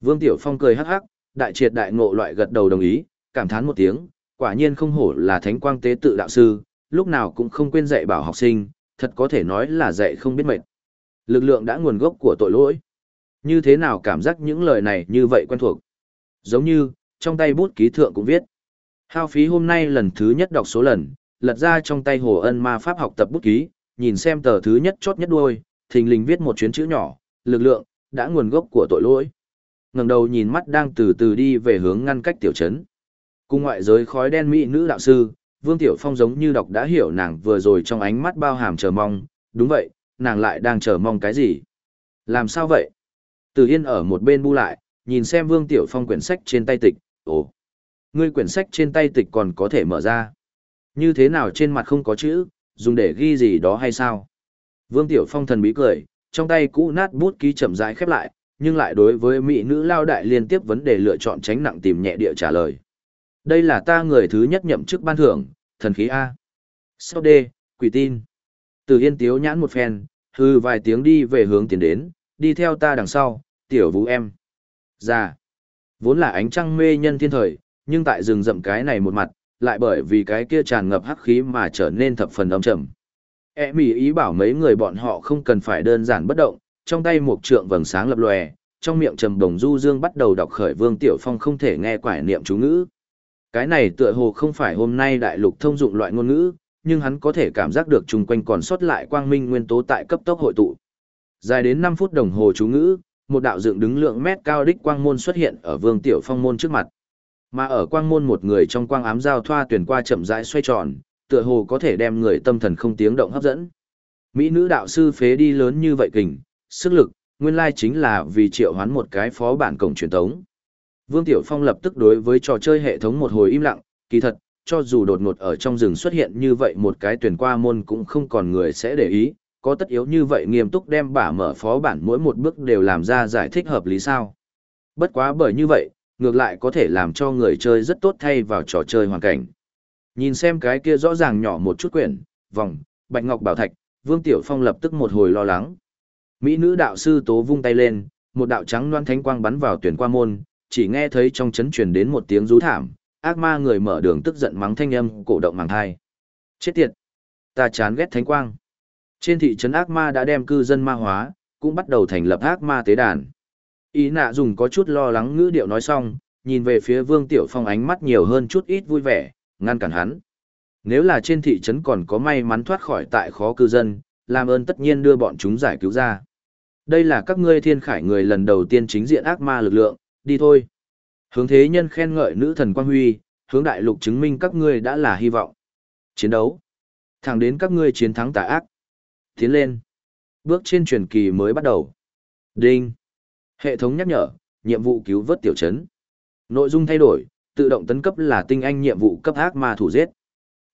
Vương Tiểu Phong cười hắc hắc, đại triệt đại ngộ loại gật đầu đồng ý, cảm thán một tiếng, quả nhiên không hổ là thánh quang tế tự đạo sư, lúc nào cũng không quên dạy bảo học sinh, thật có thể nói là dạy không biết mệt. Lực lượng đã nguồn gốc của tội lỗi. Như thế nào cảm giác những lời này như vậy quen thuộc? Giống như, trong tay bút ký thượng cũng viết. Hao phí hôm nay lần thứ nhất đọc số lần, lật ra trong tay hồ ân ma pháp học tập bút ký, nhìn xem tờ thứ nhất chốt nhất đuôi, thình lình viết một chuyến chữ nhỏ, lực lượng, đã nguồn gốc của tội lỗi ngẩng đầu nhìn mắt đang từ từ đi về hướng ngăn cách tiểu trấn. Cùng ngoại giới khói đen mỹ nữ đạo sư, Vương Tiểu Phong giống như đọc đã hiểu nàng vừa rồi trong ánh mắt bao hàm chờ mong, đúng vậy, nàng lại đang chờ mong cái gì? Làm sao vậy? Từ Yên ở một bên bu lại, nhìn xem Vương Tiểu Phong quyển sách trên tay tịch, ồ, ngươi quyển sách trên tay tịch còn có thể mở ra. Như thế nào trên mặt không có chữ, dùng để ghi gì đó hay sao? Vương Tiểu Phong thần bí cười, trong tay cũ nát bút ký chậm rãi khép lại, nhưng lại đối với mỹ nữ lao đại liên tiếp vấn đề lựa chọn tránh nặng tìm nhẹ địa trả lời. Đây là ta người thứ nhất nhậm chức ban thưởng, thần khí A. Sau D, quỷ tin. Từ yên tiếu nhãn một phen, hư vài tiếng đi về hướng tiến đến, đi theo ta đằng sau, tiểu vũ em. Ra. Vốn là ánh trăng mê nhân thiên thời, nhưng tại rừng rậm cái này một mặt, lại bởi vì cái kia tràn ngập hắc khí mà trở nên thập phần âm trầm. E mỉ ý bảo mấy người bọn họ không cần phải đơn giản bất động, trong tay một trượng vầng sáng lập lòe, trong miệng trầm đồng du dương bắt đầu đọc khởi Vương Tiểu Phong không thể nghe quải niệm chú ngữ. Cái này tựa hồ không phải hôm nay đại lục thông dụng loại ngôn ngữ, nhưng hắn có thể cảm giác được chung quanh còn sót lại quang minh nguyên tố tại cấp tốc hội tụ. Dài đến 5 phút đồng hồ chú ngữ, một đạo dựng đứng lượng mét cao đích quang môn xuất hiện ở Vương Tiểu Phong môn trước mặt. Mà ở quang môn một người trong quang ám giao thoa tuyển qua chậm rãi xoay tròn, tựa hồ có thể đem người tâm thần không tiếng động hấp dẫn. Mỹ nữ đạo sư phế đi lớn như vậy kình, sức lực, nguyên lai chính là vì triệu hoán một cái phó bản cổng truyền thống. Vương Tiểu Phong lập tức đối với trò chơi hệ thống một hồi im lặng, kỳ thật, cho dù đột ngột ở trong rừng xuất hiện như vậy một cái tuyển qua môn cũng không còn người sẽ để ý, có tất yếu như vậy nghiêm túc đem bả mở phó bản mỗi một bước đều làm ra giải thích hợp lý sao. Bất quá bởi như vậy, ngược lại có thể làm cho người chơi rất tốt thay vào trò chơi hoàn cảnh. Nhìn xem cái kia rõ ràng nhỏ một chút quyển, vòng, bạch ngọc bảo thạch, Vương Tiểu Phong lập tức một hồi lo lắng. Mỹ nữ đạo sư tố vung tay lên, một đạo trắng loan thánh quang bắn vào tuyển qua môn, chỉ nghe thấy trong chấn truyền đến một tiếng rú thảm, ác ma người mở đường tức giận mắng thanh âm cổ động màng thai. Chết tiệt! Ta chán ghét thánh quang. Trên thị trấn ác ma đã đem cư dân ma hóa, cũng bắt đầu thành lập ác ma tế đàn. Ý nạ dùng có chút lo lắng ngữ điệu nói xong, nhìn về phía Vương Tiểu Phong ánh mắt nhiều hơn chút ít vui vẻ, ngăn cản hắn. Nếu là trên thị trấn còn có may mắn thoát khỏi tại khó cư dân, làm ơn tất nhiên đưa bọn chúng giải cứu ra. Đây là các ngươi thiên khải người lần đầu tiên chính diện ác ma lực lượng, đi thôi. Hướng thế nhân khen ngợi nữ thần Quang Huy, hướng đại lục chứng minh các ngươi đã là hy vọng. Chiến đấu. Thẳng đến các ngươi chiến thắng tà ác. Tiến lên. Bước trên truyền kỳ mới bắt đầu. Đinh. Hệ thống nhắc nhở, nhiệm vụ cứu vớt tiểu trấn. Nội dung thay đổi, tự động tấn cấp là tinh anh nhiệm vụ cấp ác ma thủ giết.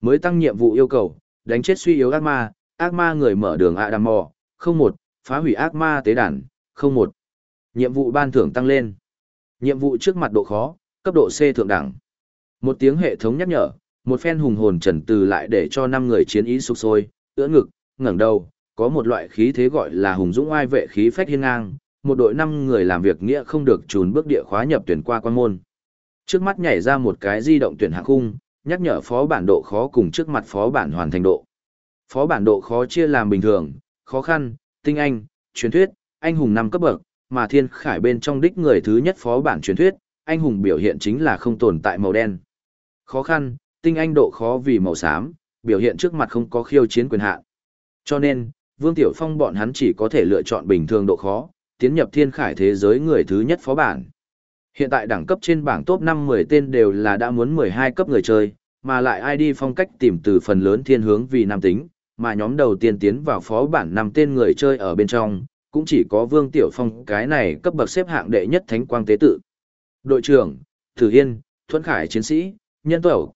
Mới tăng nhiệm vụ yêu cầu, đánh chết suy yếu ác ma, ác ma người mở đường Adamo, 01, phá hủy ác ma tế đàn, 01. Nhiệm vụ ban thưởng tăng lên. Nhiệm vụ trước mặt độ khó, cấp độ C thượng đẳng. Một tiếng hệ thống nhắc nhở, một phen hùng hồn trần từ lại để cho năm người chiến ý sục sôi, ưỡn ngực, ngẩng đầu, có một loại khí thế gọi là hùng dũng oai vệ khí phách hiên ngang, một đội năm người làm việc nghĩa không được trùn bước địa khóa nhập tuyển qua quan môn. Trước mắt nhảy ra một cái di động tuyển hạng khung, nhắc nhở phó bản độ khó cùng trước mặt phó bản hoàn thành độ. Phó bản độ khó chia làm bình thường, khó khăn, tinh anh, truyền thuyết, anh hùng năm cấp bậc, mà thiên khải bên trong đích người thứ nhất phó bản truyền thuyết, anh hùng biểu hiện chính là không tồn tại màu đen. Khó khăn, tinh anh độ khó vì màu xám, biểu hiện trước mặt không có khiêu chiến quyền hạn. Cho nên, Vương Tiểu Phong bọn hắn chỉ có thể lựa chọn bình thường độ khó, tiến nhập thiên khải thế giới người thứ nhất phó bản. Hiện tại đẳng cấp trên bảng top 5-10 tên đều là đã muốn 12 cấp người chơi, mà lại ID phong cách tìm từ phần lớn thiên hướng vì nam tính, mà nhóm đầu tiên tiến vào phó bản năm tên người chơi ở bên trong, cũng chỉ có Vương Tiểu Phong cái này cấp bậc xếp hạng đệ nhất thánh quang tế tự. Đội trưởng, Thử Yên, Thuấn Khải chiến sĩ, nhân tộc.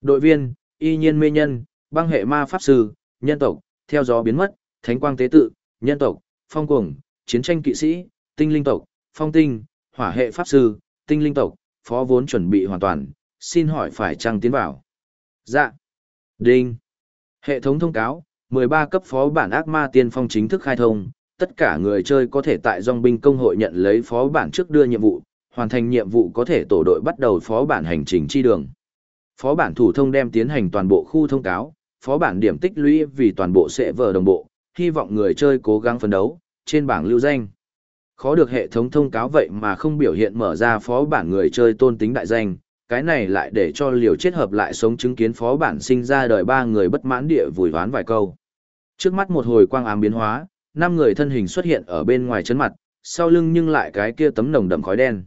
Đội viên, Y Nhiên Mê Nhân, băng hệ ma pháp sư, nhân tộc, theo gió biến mất, thánh quang tế tự, nhân tộc, phong cuồng, chiến tranh kỵ sĩ, tinh linh tộc, phong tinh, hỏa hệ pháp sư, tinh linh tộc, phó vốn chuẩn bị hoàn toàn, xin hỏi phải trăng tiến vào. Dạ. Đinh. Hệ thống thông cáo, 13 cấp phó bản ác ma tiên phong chính thức khai thông, tất cả người chơi có thể tại dòng binh công hội nhận lấy phó bản trước đưa nhiệm vụ, hoàn thành nhiệm vụ có thể tổ đội bắt đầu phó bản hành trình chi đường. Phó bản thủ thông đem tiến hành toàn bộ khu thông cáo, phó bản điểm tích lũy vì toàn bộ sẽ vờ đồng bộ, hy vọng người chơi cố gắng phấn đấu, trên bảng lưu danh. Khó được hệ thống thông cáo vậy mà không biểu hiện mở ra phó bản người chơi tôn tính đại danh, cái này lại để cho liều chết hợp lại sống chứng kiến phó bản sinh ra đời ba người bất mãn địa vùi hoán vài câu. Trước mắt một hồi quang ám biến hóa, năm người thân hình xuất hiện ở bên ngoài chân mặt, sau lưng nhưng lại cái kia tấm nồng đậm khói đen.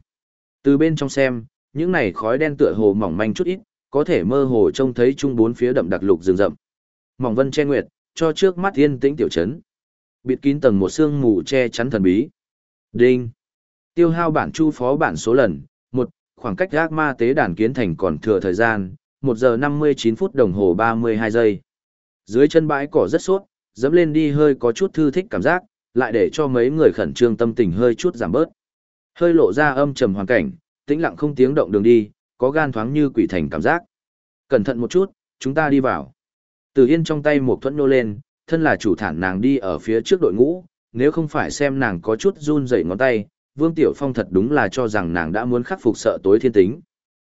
Từ bên trong xem, những này khói đen tựa hồ mỏng manh chút ít, có thể mơ hồ trông thấy chung bốn phía đậm đặc lục rừng rậm. Mỏng vân che nguyệt, cho trước mắt yên tĩnh tiểu trấn. Bịt kín tầng một sương mù che chắn thần bí. Đinh. Tiêu hao bản chu phó bản số lần, một khoảng cách ác ma tế đàn kiến thành còn thừa thời gian, một giờ năm mươi chín phút đồng hồ ba mươi hai giây. Dưới chân bãi cỏ rất suốt dẫm lên đi hơi có chút thư thích cảm giác, lại để cho mấy người khẩn trương tâm tình hơi chút giảm bớt. Hơi lộ ra âm trầm hoàn cảnh, tĩnh lặng không tiếng động đường đi, có gan thoáng như quỷ thành cảm giác. Cẩn thận một chút, chúng ta đi vào. Từ Yên trong tay một thuẫn nô lên, thân là chủ thản nàng đi ở phía trước đội ngũ, nếu không phải xem nàng có chút run rẩy ngón tay, Vương Tiểu Phong thật đúng là cho rằng nàng đã muốn khắc phục sợ tối thiên tính.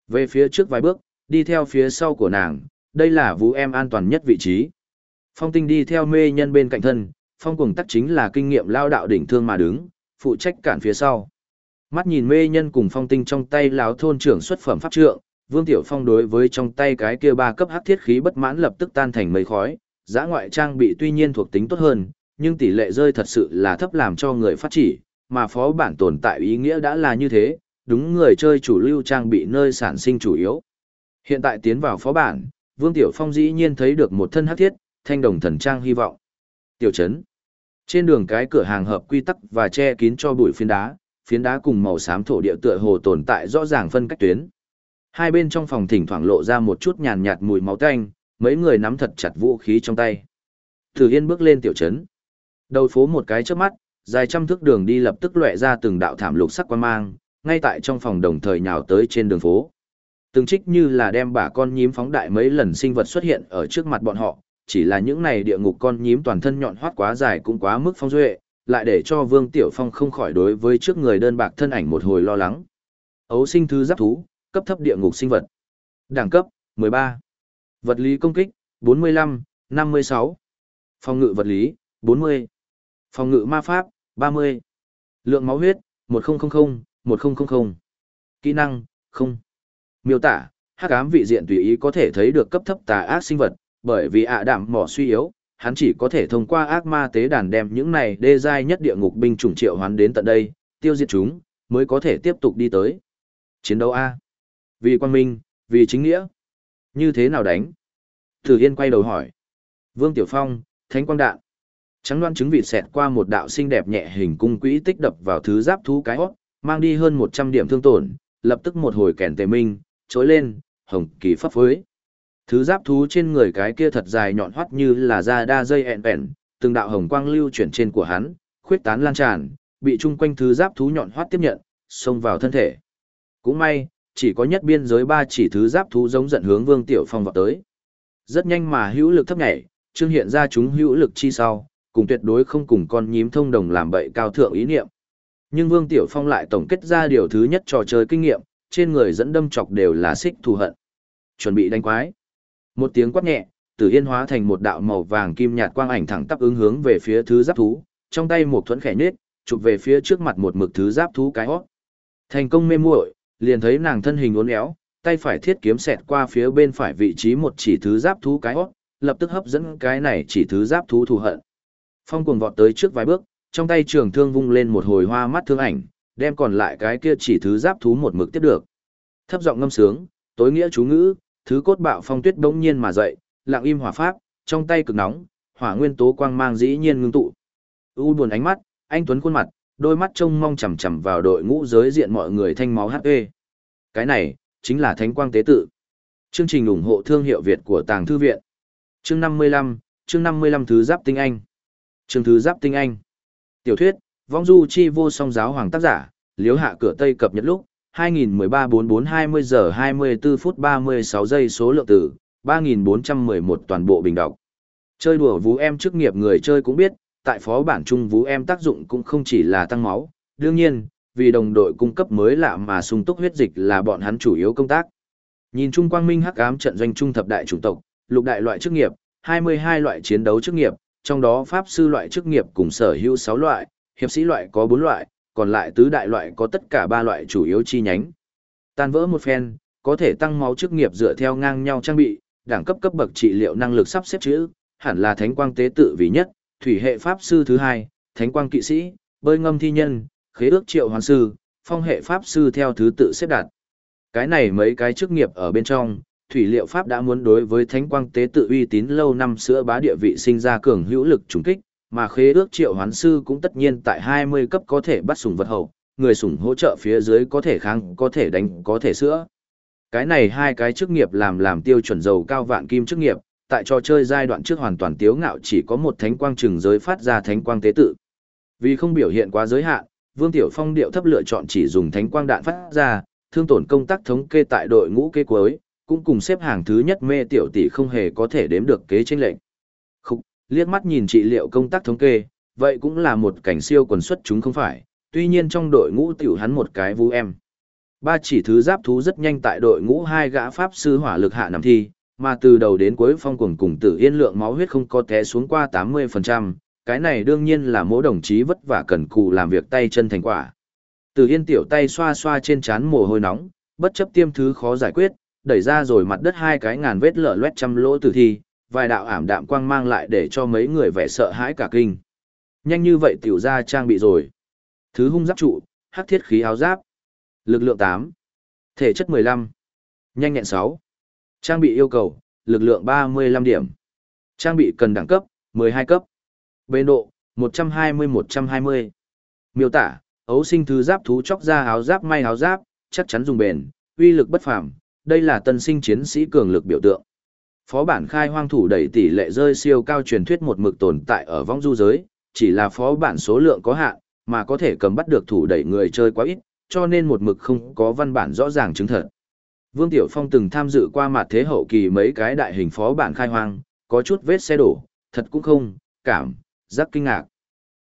Về phía trước vài bước, đi theo phía sau của nàng, đây là vũ em an toàn nhất vị trí. Phong tinh đi theo mê nhân bên cạnh thân, phong cùng tắc chính là kinh nghiệm lao đạo đỉnh thương mà đứng, phụ trách cản phía sau. Mắt nhìn mê nhân cùng phong tinh trong tay láo thôn trưởng xuất phẩm pháp trượng, Vương Tiểu Phong đối với trong tay cái kia ba cấp hắc thiết khí bất mãn lập tức tan thành mây khói, Giá ngoại trang bị tuy nhiên thuộc tính tốt hơn, nhưng tỷ lệ rơi thật sự là thấp làm cho người phát chỉ, mà phó bản tồn tại ý nghĩa đã là như thế, đúng người chơi chủ lưu trang bị nơi sản sinh chủ yếu. Hiện tại tiến vào phó bản, Vương Tiểu Phong dĩ nhiên thấy được một thân hắc thiết, thanh đồng thần trang hy vọng. Tiểu trấn. Trên đường cái cửa hàng hợp quy tắc và che kín cho bụi phiến đá, phiến đá cùng màu xám thổ địa tựa hồ tồn tại rõ ràng phân cách tuyến. Hai bên trong phòng thỉnh thoảng lộ ra một chút nhàn nhạt mùi máu tanh, mấy người nắm thật chặt vũ khí trong tay. Thử Yên bước lên tiểu trấn. Đầu phố một cái chớp mắt, dài trăm thước đường đi lập tức lóe ra từng đạo thảm lục sắc quan mang, ngay tại trong phòng đồng thời nhào tới trên đường phố. Từng trích như là đem bà con nhím phóng đại mấy lần sinh vật xuất hiện ở trước mặt bọn họ, chỉ là những này địa ngục con nhím toàn thân nhọn hoắt quá dài cũng quá mức phong duệ, lại để cho Vương Tiểu Phong không khỏi đối với trước người đơn bạc thân ảnh một hồi lo lắng. Ấu sinh thư giáp thú, cấp thấp địa ngục sinh vật. Đẳng cấp, 13. Vật lý công kích, 45, 56. Phòng ngự vật lý, 40. Phòng ngự ma pháp, 30. Lượng máu huyết, 1000, 1000. Kỹ năng, không. Miêu tả, hắc ám vị diện tùy ý có thể thấy được cấp thấp tà ác sinh vật, bởi vì ạ đảm mỏ suy yếu, hắn chỉ có thể thông qua ác ma tế đàn đem những này đê giai nhất địa ngục binh chủng triệu hoán đến tận đây, tiêu diệt chúng, mới có thể tiếp tục đi tới. Chiến đấu A. Vì quan minh, vì chính nghĩa. Như thế nào đánh? Thử Yên quay đầu hỏi. Vương Tiểu Phong, Thánh Quang Đạn. Trắng đoan trứng vịt xẹt qua một đạo xinh đẹp nhẹ hình cung quỹ tích đập vào thứ giáp thú cái hót, mang đi hơn 100 điểm thương tổn, lập tức một hồi kèn tề minh, trối lên, hồng kỳ pháp phối. Thứ giáp thú trên người cái kia thật dài nhọn hoắt như là da đa dây ẹn vẹn, từng đạo hồng quang lưu chuyển trên của hắn, khuyết tán lan tràn, bị chung quanh thứ giáp thú nhọn hoắt tiếp nhận, xông vào thân thể. Cũng may, chỉ có nhất biên giới ba chỉ thứ giáp thú giống giận hướng Vương Tiểu Phong vào tới. Rất nhanh mà hữu lực thấp nhảy, trương hiện ra chúng hữu lực chi sau, cùng tuyệt đối không cùng con nhím thông đồng làm bậy cao thượng ý niệm. Nhưng Vương Tiểu Phong lại tổng kết ra điều thứ nhất trò chơi kinh nghiệm, trên người dẫn đâm chọc đều là xích thù hận. Chuẩn bị đánh quái. Một tiếng quát nhẹ, Tử Yên hóa thành một đạo màu vàng kim nhạt quang ảnh thẳng tắp ứng hướng về phía thứ giáp thú, trong tay một thuẫn khẽ nhếch, chụp về phía trước mặt một mực thứ giáp thú cái hót. Thành công mê muội, liền thấy nàng thân hình uốn éo, tay phải thiết kiếm xẹt qua phía bên phải vị trí một chỉ thứ giáp thú cái hót, lập tức hấp dẫn cái này chỉ thứ giáp thú thù hận. Phong cuồng vọt tới trước vài bước, trong tay trường thương vung lên một hồi hoa mắt thương ảnh, đem còn lại cái kia chỉ thứ giáp thú một mực tiếp được. Thấp giọng ngâm sướng, tối nghĩa chú ngữ, thứ cốt bạo phong tuyết bỗng nhiên mà dậy, lặng im hỏa pháp, trong tay cực nóng, hỏa nguyên tố quang mang dĩ nhiên ngưng tụ. U buồn ánh mắt, anh tuấn khuôn mặt, đôi mắt trông mong chằm chằm vào đội ngũ giới diện mọi người thanh máu HP. Cái này chính là Thánh Quang tế tự. Chương trình ủng hộ thương hiệu Việt của Tàng thư viện. Chương 55, chương 55 thứ giáp tinh anh. Chương thứ giáp tinh anh. Tiểu thuyết, vong du chi vô song giáo hoàng tác giả, liếu hạ cửa Tây cập nhật lúc, 2013-44-20 giờ 24 phút 36 giây số lượng tử, 3411 toàn bộ bình đọc. Chơi đùa vú em chức nghiệp người chơi cũng biết, tại phó bản chung vú em tác dụng cũng không chỉ là tăng máu, đương nhiên, vì đồng đội cung cấp mới lạ mà sung túc huyết dịch là bọn hắn chủ yếu công tác. Nhìn chung quang minh hắc ám trận doanh trung thập đại chủng tộc, lục đại loại chức nghiệp, 22 loại chiến đấu chức nghiệp, trong đó pháp sư loại chức nghiệp cùng sở hữu 6 loại, hiệp sĩ loại có 4 loại, còn lại tứ đại loại có tất cả ba loại chủ yếu chi nhánh. Tan vỡ một phen, có thể tăng máu chức nghiệp dựa theo ngang nhau trang bị, đẳng cấp cấp bậc trị liệu năng lực sắp xếp chữ, hẳn là thánh quang tế tự vì nhất, thủy hệ pháp sư thứ hai, thánh quang kỵ sĩ, bơi ngâm thi nhân, khế ước triệu hoàn sư, phong hệ pháp sư theo thứ tự xếp đặt. Cái này mấy cái chức nghiệp ở bên trong, thủy liệu pháp đã muốn đối với thánh quang tế tự uy tín lâu năm sữa bá địa vị sinh ra cường hữu lực trùng kích, mà khế ước triệu hoán sư cũng tất nhiên tại 20 cấp có thể bắt sủng vật hậu, người sủng hỗ trợ phía dưới có thể kháng, có thể đánh, có thể sữa. Cái này hai cái chức nghiệp làm làm tiêu chuẩn dầu cao vạn kim chức nghiệp, tại trò chơi giai đoạn trước hoàn toàn tiếu ngạo chỉ có một thánh quang trừng giới phát ra thánh quang tế tự. Vì không biểu hiện quá giới hạn, Vương Tiểu Phong điệu thấp lựa chọn chỉ dùng thánh quang đạn phát ra, thương tổn công tác thống kê tại đội ngũ kế cuối, cũng cùng xếp hàng thứ nhất mê tiểu tỷ không hề có thể đếm được kế trên lệnh. Liếc mắt nhìn trị liệu công tác thống kê, vậy cũng là một cảnh siêu quần xuất chúng không phải, tuy nhiên trong đội ngũ tiểu hắn một cái vu em. Ba chỉ thứ giáp thú rất nhanh tại đội ngũ hai gã pháp sư hỏa lực hạ nằm thi, mà từ đầu đến cuối phong cuồng cùng tử yên lượng máu huyết không có té xuống qua 80%, cái này đương nhiên là mỗi đồng chí vất vả cần cù làm việc tay chân thành quả. Tử yên tiểu tay xoa xoa trên chán mồ hôi nóng, bất chấp tiêm thứ khó giải quyết, đẩy ra rồi mặt đất hai cái ngàn vết lở loét trăm lỗ tử thi, vài đạo ảm đạm quang mang lại để cho mấy người vẻ sợ hãi cả kinh. Nhanh như vậy tiểu ra trang bị rồi. Thứ hung giáp trụ, hắc thiết khí áo giáp. Lực lượng 8. Thể chất 15. Nhanh nhẹn 6. Trang bị yêu cầu, lực lượng 35 điểm. Trang bị cần đẳng cấp, 12 cấp. Bên độ, 120-120. Miêu tả, ấu sinh thứ giáp thú chóc ra áo giáp may áo giáp, chắc chắn dùng bền, uy lực bất phàm. Đây là tân sinh chiến sĩ cường lực biểu tượng. Phó bản khai hoang thủ đẩy tỷ lệ rơi siêu cao truyền thuyết một mực tồn tại ở vong du giới, chỉ là phó bản số lượng có hạn, mà có thể cầm bắt được thủ đẩy người chơi quá ít, cho nên một mực không có văn bản rõ ràng chứng thật. Vương Tiểu Phong từng tham dự qua mặt thế hậu kỳ mấy cái đại hình phó bản khai hoang, có chút vết xe đổ, thật cũng không, cảm, giác kinh ngạc.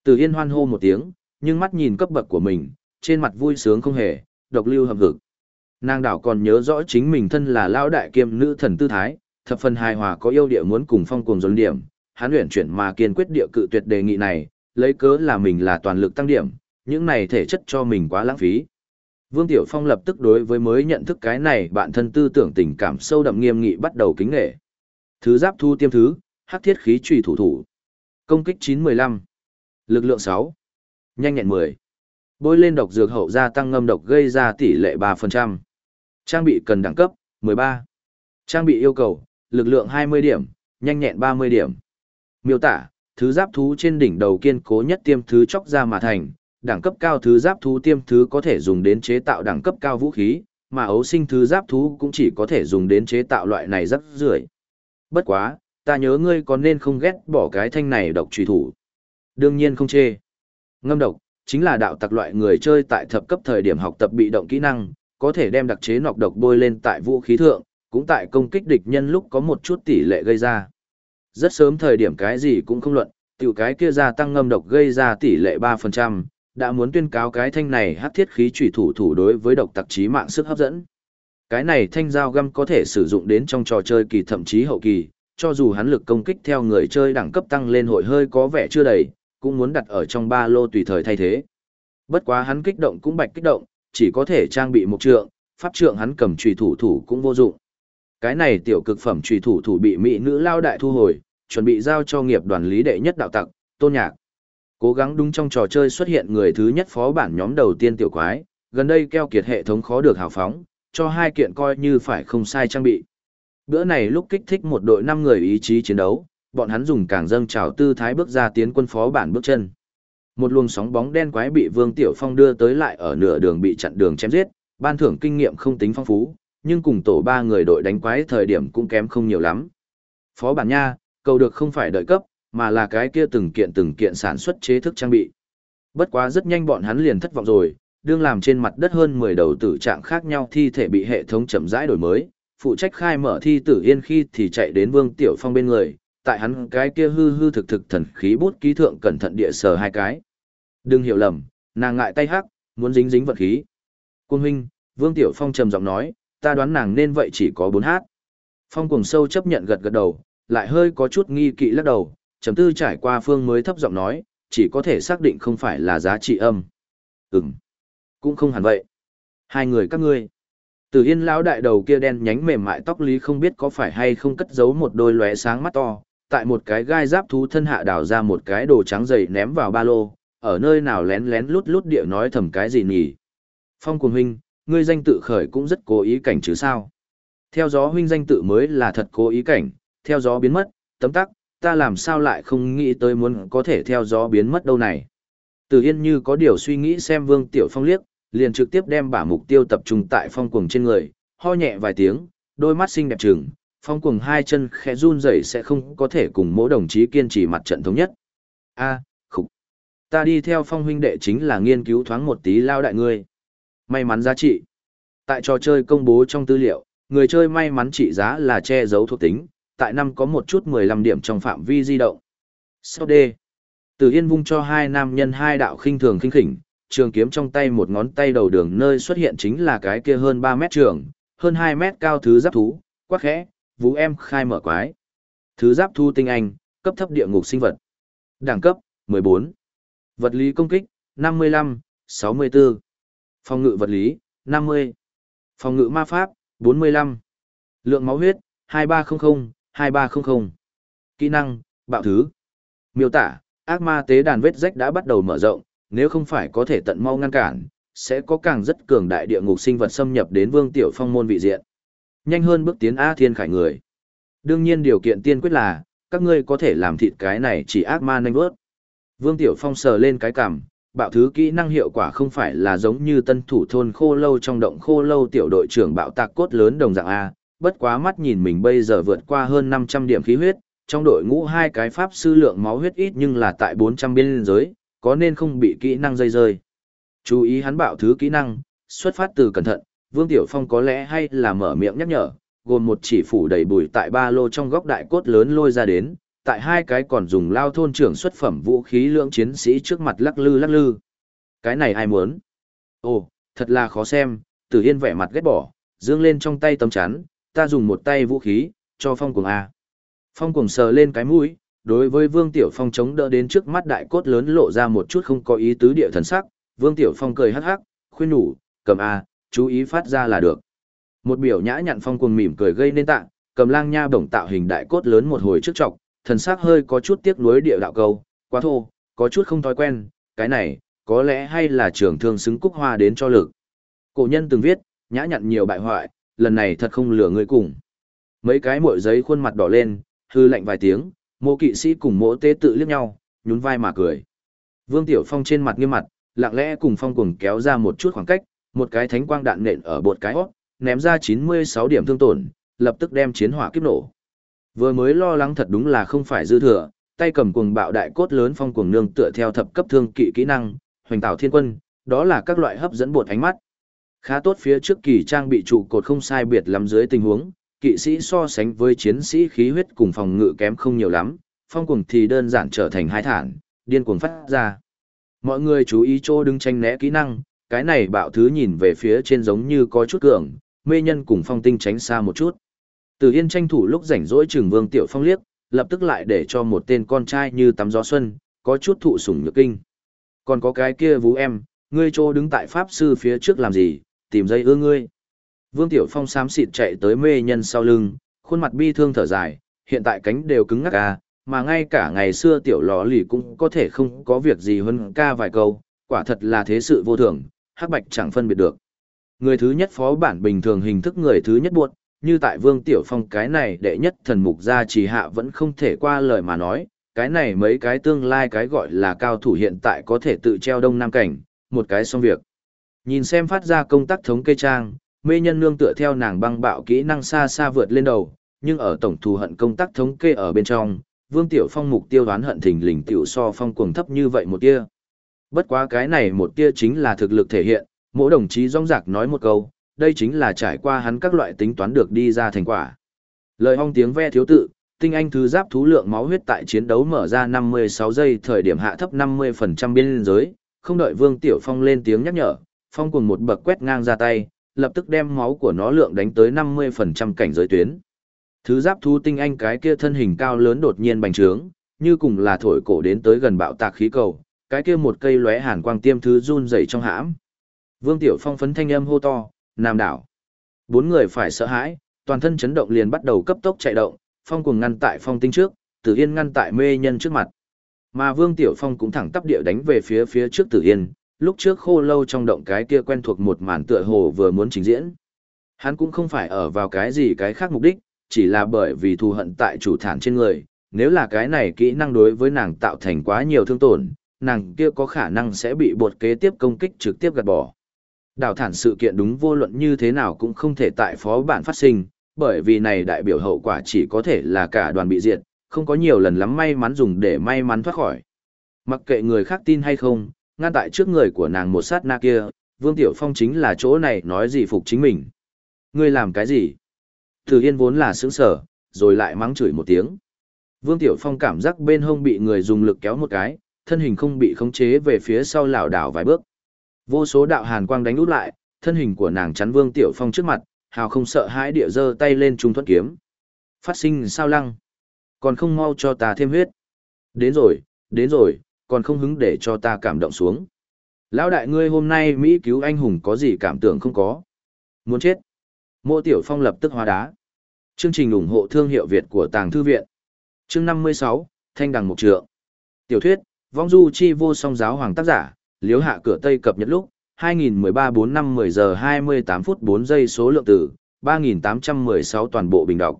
Từ Yên hoan hô một tiếng, nhưng mắt nhìn cấp bậc của mình, trên mặt vui sướng không hề, độc lưu hầm hực, Nàng đảo còn nhớ rõ chính mình thân là lao đại kiêm nữ thần tư thái, thập phần hài hòa có yêu địa muốn cùng phong cuồng dồn điểm, hắn luyện chuyển mà kiên quyết địa cự tuyệt đề nghị này, lấy cớ là mình là toàn lực tăng điểm, những này thể chất cho mình quá lãng phí. Vương Tiểu Phong lập tức đối với mới nhận thức cái này bản thân tư tưởng tình cảm sâu đậm nghiêm nghị bắt đầu kính nghệ. Thứ giáp thu tiêm thứ, hắc thiết khí trùy thủ thủ. Công kích 915. Lực lượng 6. Nhanh nhẹn 10. Bôi lên độc dược hậu gia tăng ngâm độc gây ra tỷ lệ 3%. Trang bị cần đẳng cấp, 13. Trang bị yêu cầu, lực lượng 20 điểm, nhanh nhẹn 30 điểm. Miêu tả, thứ giáp thú trên đỉnh đầu kiên cố nhất tiêm thứ chóc ra mà thành, đẳng cấp cao thứ giáp thú tiêm thứ có thể dùng đến chế tạo đẳng cấp cao vũ khí, mà ấu sinh thứ giáp thú cũng chỉ có thể dùng đến chế tạo loại này rất rưởi. Bất quá, ta nhớ ngươi có nên không ghét bỏ cái thanh này độc truy thủ. Đương nhiên không chê. Ngâm độc, chính là đạo tặc loại người chơi tại thập cấp thời điểm học tập bị động kỹ năng, có thể đem đặc chế nọc độc bôi lên tại vũ khí thượng, cũng tại công kích địch nhân lúc có một chút tỷ lệ gây ra. Rất sớm thời điểm cái gì cũng không luận, tiểu cái kia gia tăng ngâm độc gây ra tỷ lệ 3%, đã muốn tuyên cáo cái thanh này hắc thiết khí chủy thủ thủ đối với độc tặc chí mạng sức hấp dẫn. Cái này thanh dao găm có thể sử dụng đến trong trò chơi kỳ thậm chí hậu kỳ, cho dù hắn lực công kích theo người chơi đẳng cấp tăng lên hội hơi có vẻ chưa đầy, cũng muốn đặt ở trong ba lô tùy thời thay thế. Bất quá hắn kích động cũng bạch kích động, chỉ có thể trang bị một trượng, pháp trượng hắn cầm trùy thủ thủ cũng vô dụng. Cái này tiểu cực phẩm trùy thủ thủ bị mỹ nữ lao đại thu hồi, chuẩn bị giao cho nghiệp đoàn lý đệ nhất đạo tặc, tôn nhạc. Cố gắng đúng trong trò chơi xuất hiện người thứ nhất phó bản nhóm đầu tiên tiểu quái, gần đây keo kiệt hệ thống khó được hào phóng, cho hai kiện coi như phải không sai trang bị. Bữa này lúc kích thích một đội 5 người ý chí chiến đấu, bọn hắn dùng càng dâng trào tư thái bước ra tiến quân phó bản bước chân. Một luồng sóng bóng đen quái bị Vương Tiểu Phong đưa tới lại ở nửa đường bị chặn đường chém giết, ban thưởng kinh nghiệm không tính phong phú, nhưng cùng tổ ba người đội đánh quái thời điểm cũng kém không nhiều lắm. Phó bản nha, cầu được không phải đợi cấp, mà là cái kia từng kiện từng kiện sản xuất chế thức trang bị. Bất quá rất nhanh bọn hắn liền thất vọng rồi, đương làm trên mặt đất hơn 10 đầu tử trạng khác nhau thi thể bị hệ thống chậm rãi đổi mới, phụ trách khai mở thi tử yên khi thì chạy đến Vương Tiểu Phong bên người, tại hắn cái kia hư hư thực thực thần khí bút ký thượng cẩn thận địa sở hai cái. Đừng hiểu lầm, nàng ngại tay hắc, muốn dính dính vật khí. Quân huynh, Vương Tiểu Phong trầm giọng nói, ta đoán nàng nên vậy chỉ có bốn hát. Phong cùng sâu chấp nhận gật gật đầu, lại hơi có chút nghi kỵ lắc đầu, chấm tư trải qua phương mới thấp giọng nói, chỉ có thể xác định không phải là giá trị âm. Ừm, cũng không hẳn vậy. Hai người các ngươi. Từ yên lão đại đầu kia đen nhánh mềm mại tóc lý không biết có phải hay không cất giấu một đôi lóe sáng mắt to, tại một cái gai giáp thú thân hạ đào ra một cái đồ trắng dày ném vào ba lô, ở nơi nào lén lén lút lút địa nói thầm cái gì nhỉ. Phong cuồng huynh, ngươi danh tự khởi cũng rất cố ý cảnh chứ sao. Theo gió huynh danh tự mới là thật cố ý cảnh, theo gió biến mất, tấm tắc, ta làm sao lại không nghĩ tới muốn có thể theo gió biến mất đâu này. Từ Yên như có điều suy nghĩ xem Vương Tiểu Phong liếc, liền trực tiếp đem bả mục tiêu tập trung tại phong cuồng trên người, ho nhẹ vài tiếng, đôi mắt xinh đẹp trừng, phong cuồng hai chân khẽ run rẩy sẽ không có thể cùng mỗi đồng chí kiên trì mặt trận thống nhất. A, à, khục. Ta đi theo phong huynh đệ chính là nghiên cứu thoáng một tí lao đại ngươi. May mắn giá trị. Tại trò chơi công bố trong tư liệu, người chơi may mắn trị giá là che giấu thuộc tính, tại năm có một chút 15 điểm trong phạm vi di động. Sau D. Từ Yên vung cho hai nam nhân hai đạo khinh thường khinh khỉnh, trường kiếm trong tay một ngón tay đầu đường nơi xuất hiện chính là cái kia hơn 3 mét trường, hơn 2 mét cao thứ giáp thú, quắc khẽ, vũ em khai mở quái. Thứ giáp thu tinh anh, cấp thấp địa ngục sinh vật. Đẳng cấp, 14. Vật lý công kích, 55, 64. Phòng ngự vật lý, 50. Phòng ngự ma pháp, 45. Lượng máu huyết, 2300, 2300. Kỹ năng, bạo thứ. Miêu tả, ác ma tế đàn vết rách đã bắt đầu mở rộng, nếu không phải có thể tận mau ngăn cản, sẽ có càng rất cường đại địa ngục sinh vật xâm nhập đến Vương Tiểu Phong môn vị diện. Nhanh hơn bước tiến A Thiên Khải người. Đương nhiên điều kiện tiên quyết là, các ngươi có thể làm thịt cái này chỉ ác ma nhanh vớt. Vương Tiểu Phong sờ lên cái cằm, bạo thứ kỹ năng hiệu quả không phải là giống như tân thủ thôn khô lâu trong động khô lâu tiểu đội trưởng bạo tạc cốt lớn đồng dạng A, bất quá mắt nhìn mình bây giờ vượt qua hơn 500 điểm khí huyết, trong đội ngũ hai cái pháp sư lượng máu huyết ít nhưng là tại 400 biên giới, có nên không bị kỹ năng dây rơi. Chú ý hắn bạo thứ kỹ năng, xuất phát từ cẩn thận, Vương Tiểu Phong có lẽ hay là mở miệng nhắc nhở, gồm một chỉ phủ đầy bùi tại ba lô trong góc đại cốt lớn lôi ra đến, tại hai cái còn dùng lao thôn trưởng xuất phẩm vũ khí lượng chiến sĩ trước mặt lắc lư lắc lư. Cái này ai muốn? Ồ, thật là khó xem, Tử Yên vẻ mặt ghét bỏ, dương lên trong tay tấm chắn, ta dùng một tay vũ khí, cho phong cuồng A. Phong cuồng sờ lên cái mũi, đối với Vương Tiểu Phong chống đỡ đến trước mắt đại cốt lớn lộ ra một chút không có ý tứ địa thần sắc, Vương Tiểu Phong cười hắc hắc, khuyên nhủ, cầm A, chú ý phát ra là được. Một biểu nhã nhặn phong cuồng mỉm cười gây nên tạ, cầm lang nha bổng tạo hình đại cốt lớn một hồi trước trọc, thần sắc hơi có chút tiếc nuối địa đạo câu, quá thô, có chút không thói quen, cái này, có lẽ hay là trường thương xứng cúc hoa đến cho lực. Cổ nhân từng viết, nhã nhặn nhiều bại hoại, lần này thật không lừa người cùng. Mấy cái mội giấy khuôn mặt đỏ lên, hư lạnh vài tiếng, mộ kỵ sĩ cùng mỗ tế tự liếc nhau, nhún vai mà cười. Vương Tiểu Phong trên mặt nghiêm mặt, lặng lẽ cùng phong cùng kéo ra một chút khoảng cách, một cái thánh quang đạn nện ở bột cái hót, ném ra 96 điểm thương tổn, lập tức đem chiến hỏa kiếp nổ. Vừa mới lo lắng thật đúng là không phải dư thừa, tay cầm cuồng bạo đại cốt lớn phong cuồng nương tựa theo thập cấp thương kỵ kỹ năng, hoành tạo thiên quân, đó là các loại hấp dẫn bột ánh mắt. Khá tốt phía trước kỳ trang bị trụ cột không sai biệt lắm dưới tình huống, kỵ sĩ so sánh với chiến sĩ khí huyết cùng phòng ngự kém không nhiều lắm, phong cuồng thì đơn giản trở thành hai thản, điên cuồng phát ra. Mọi người chú ý chỗ đứng tranh né kỹ năng, cái này bạo thứ nhìn về phía trên giống như có chút cường, mê nhân cùng phong tinh tránh xa một chút. Từ Yên tranh thủ lúc rảnh rỗi trừng Vương Tiểu Phong liếc, lập tức lại để cho một tên con trai như tắm gió xuân, có chút thụ sủng nhược kinh. Còn có cái kia vũ em, ngươi trô đứng tại Pháp Sư phía trước làm gì, tìm dây ưa ngươi. Vương Tiểu Phong xám xịt chạy tới mê nhân sau lưng, khuôn mặt bi thương thở dài, hiện tại cánh đều cứng ngắc à, mà ngay cả ngày xưa Tiểu lò lì cũng có thể không có việc gì hơn ca vài câu, quả thật là thế sự vô thường, hắc bạch chẳng phân biệt được. Người thứ nhất phó bản bình thường hình thức người thứ nhất buộc, như tại Vương Tiểu Phong cái này đệ nhất thần mục gia trì hạ vẫn không thể qua lời mà nói, cái này mấy cái tương lai cái gọi là cao thủ hiện tại có thể tự treo đông nam cảnh, một cái xong việc. Nhìn xem phát ra công tác thống kê trang, mê nhân nương tựa theo nàng băng bạo kỹ năng xa xa vượt lên đầu, nhưng ở tổng thù hận công tác thống kê ở bên trong, Vương Tiểu Phong mục tiêu đoán hận thình lình tiểu so phong cuồng thấp như vậy một tia. Bất quá cái này một tia chính là thực lực thể hiện, mỗi đồng chí rong rạc nói một câu, đây chính là trải qua hắn các loại tính toán được đi ra thành quả. Lời hong tiếng ve thiếu tự, tinh anh thứ giáp thú lượng máu huyết tại chiến đấu mở ra 56 giây thời điểm hạ thấp 50% biên giới, không đợi Vương Tiểu Phong lên tiếng nhắc nhở, Phong cùng một bậc quét ngang ra tay, lập tức đem máu của nó lượng đánh tới 50% cảnh giới tuyến. Thứ giáp thú tinh anh cái kia thân hình cao lớn đột nhiên bành trướng, như cùng là thổi cổ đến tới gần bạo tạc khí cầu, cái kia một cây lóe hàn quang tiêm thứ run rẩy trong hãm. Vương Tiểu Phong phấn thanh âm hô to, Nam đảo. Bốn người phải sợ hãi, toàn thân chấn động liền bắt đầu cấp tốc chạy động, Phong cùng ngăn tại Phong tinh trước, Tử Yên ngăn tại mê nhân trước mặt. Mà Vương Tiểu Phong cũng thẳng tắp địa đánh về phía phía trước Tử Yên, lúc trước khô lâu trong động cái kia quen thuộc một màn tựa hồ vừa muốn trình diễn. Hắn cũng không phải ở vào cái gì cái khác mục đích, chỉ là bởi vì thù hận tại chủ thản trên người, nếu là cái này kỹ năng đối với nàng tạo thành quá nhiều thương tổn, nàng kia có khả năng sẽ bị bột kế tiếp công kích trực tiếp gạt bỏ. Đào thản sự kiện đúng vô luận như thế nào cũng không thể tại phó bản phát sinh, bởi vì này đại biểu hậu quả chỉ có thể là cả đoàn bị diệt, không có nhiều lần lắm may mắn dùng để may mắn thoát khỏi. Mặc kệ người khác tin hay không, ngăn tại trước người của nàng một sát na kia, Vương Tiểu Phong chính là chỗ này nói gì phục chính mình. Ngươi làm cái gì? Từ Yên vốn là sướng sở, rồi lại mắng chửi một tiếng. Vương Tiểu Phong cảm giác bên hông bị người dùng lực kéo một cái, thân hình không bị khống chế về phía sau lảo đảo vài bước. Vô số đạo hàn quang đánh út lại, thân hình của nàng chắn Vương Tiểu Phong trước mặt, hào không sợ hãi địa giơ tay lên trung thuẫn kiếm. Phát sinh sao lăng? Còn không mau cho ta thêm huyết. Đến rồi, đến rồi, còn không hứng để cho ta cảm động xuống. Lão đại ngươi hôm nay Mỹ cứu anh hùng có gì cảm tưởng không có? Muốn chết. Mộ Tiểu Phong lập tức hóa đá. Chương trình ủng hộ thương hiệu Việt của Tàng Thư Viện. Chương 56, Thanh Đằng Mục Trượng. Tiểu thuyết, Vong Du Chi Vô Song Giáo Hoàng tác giả, liếu hạ cửa Tây cập nhật lúc, 2013 4 năm 10 giờ 28 phút 4 giây số lượng tử, 3816 toàn bộ bình đọc.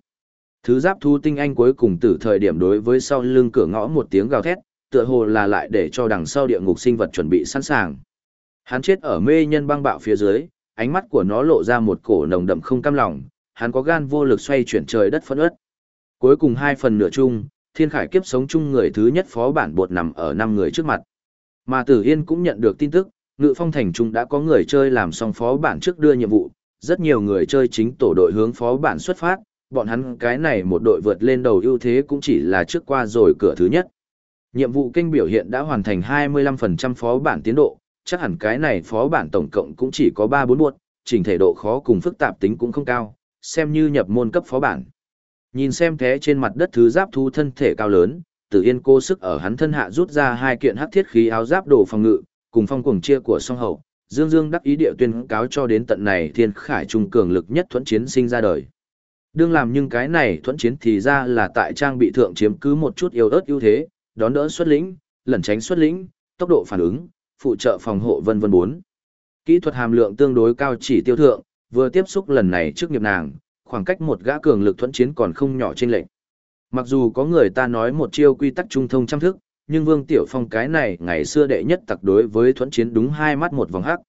Thứ giáp thu tinh anh cuối cùng từ thời điểm đối với sau lưng cửa ngõ một tiếng gào thét, tựa hồ là lại để cho đằng sau địa ngục sinh vật chuẩn bị sẵn sàng. Hắn chết ở mê nhân băng bạo phía dưới, ánh mắt của nó lộ ra một cổ nồng đậm không cam lòng, hắn có gan vô lực xoay chuyển trời đất phân ớt. Cuối cùng hai phần nửa chung, thiên khải kiếp sống chung người thứ nhất phó bản bột nằm ở năm người trước mặt. Mà Tử Yên cũng nhận được tin tức, Ngự Phong Thành Trung đã có người chơi làm xong phó bản trước đưa nhiệm vụ, rất nhiều người chơi chính tổ đội hướng phó bản xuất phát, bọn hắn cái này một đội vượt lên đầu ưu thế cũng chỉ là trước qua rồi cửa thứ nhất. Nhiệm vụ kênh biểu hiện đã hoàn thành 25% phó bản tiến độ, chắc hẳn cái này phó bản tổng cộng cũng chỉ có 3-4 buột, Trình thể độ khó cùng phức tạp tính cũng không cao, xem như nhập môn cấp phó bản. Nhìn xem thế trên mặt đất thứ giáp thu thân thể cao lớn, Tử Yên cố sức ở hắn thân hạ rút ra hai kiện hắc thiết khí áo giáp đồ phòng ngự, cùng phong cuồng chia của song hậu, Dương Dương đắc ý địa tuyên cáo cho đến tận này thiên khải trung cường lực nhất thuẫn chiến sinh ra đời. Đương làm nhưng cái này thuẫn chiến thì ra là tại trang bị thượng chiếm cứ một chút yếu ớt ưu thế, đón đỡ xuất lĩnh, lẩn tránh xuất lĩnh, tốc độ phản ứng, phụ trợ phòng hộ vân vân bốn. Kỹ thuật hàm lượng tương đối cao chỉ tiêu thượng, vừa tiếp xúc lần này trước nghiệp nàng, khoảng cách một gã cường lực thuẫn chiến còn không nhỏ trên lệnh. Mặc dù có người ta nói một chiêu quy tắc trung thông trăm thức, nhưng Vương Tiểu Phong cái này ngày xưa đệ nhất tặc đối với thuẫn chiến đúng hai mắt một vòng hắc.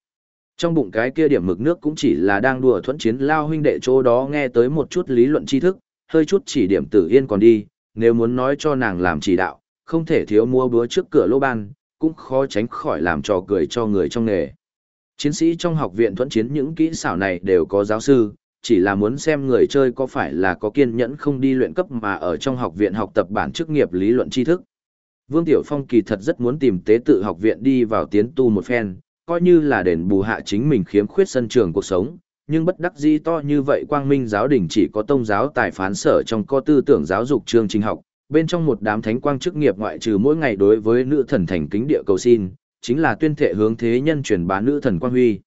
Trong bụng cái kia điểm mực nước cũng chỉ là đang đùa thuẫn chiến lao huynh đệ chỗ đó nghe tới một chút lý luận tri thức, hơi chút chỉ điểm tử yên còn đi, nếu muốn nói cho nàng làm chỉ đạo, không thể thiếu mua búa trước cửa lô ban, cũng khó tránh khỏi làm trò cười cho người trong nghề. Chiến sĩ trong học viện thuẫn chiến những kỹ xảo này đều có giáo sư, chỉ là muốn xem người chơi có phải là có kiên nhẫn không đi luyện cấp mà ở trong học viện học tập bản chức nghiệp lý luận tri thức. Vương Tiểu Phong kỳ thật rất muốn tìm tế tự học viện đi vào tiến tu một phen, coi như là đền bù hạ chính mình khiếm khuyết sân trường cuộc sống, nhưng bất đắc dĩ to như vậy quang minh giáo đình chỉ có tông giáo tài phán sở trong có tư tưởng giáo dục chương trình học, bên trong một đám thánh quang chức nghiệp ngoại trừ mỗi ngày đối với nữ thần thành kính địa cầu xin, chính là tuyên thệ hướng thế nhân truyền bá nữ thần quang huy.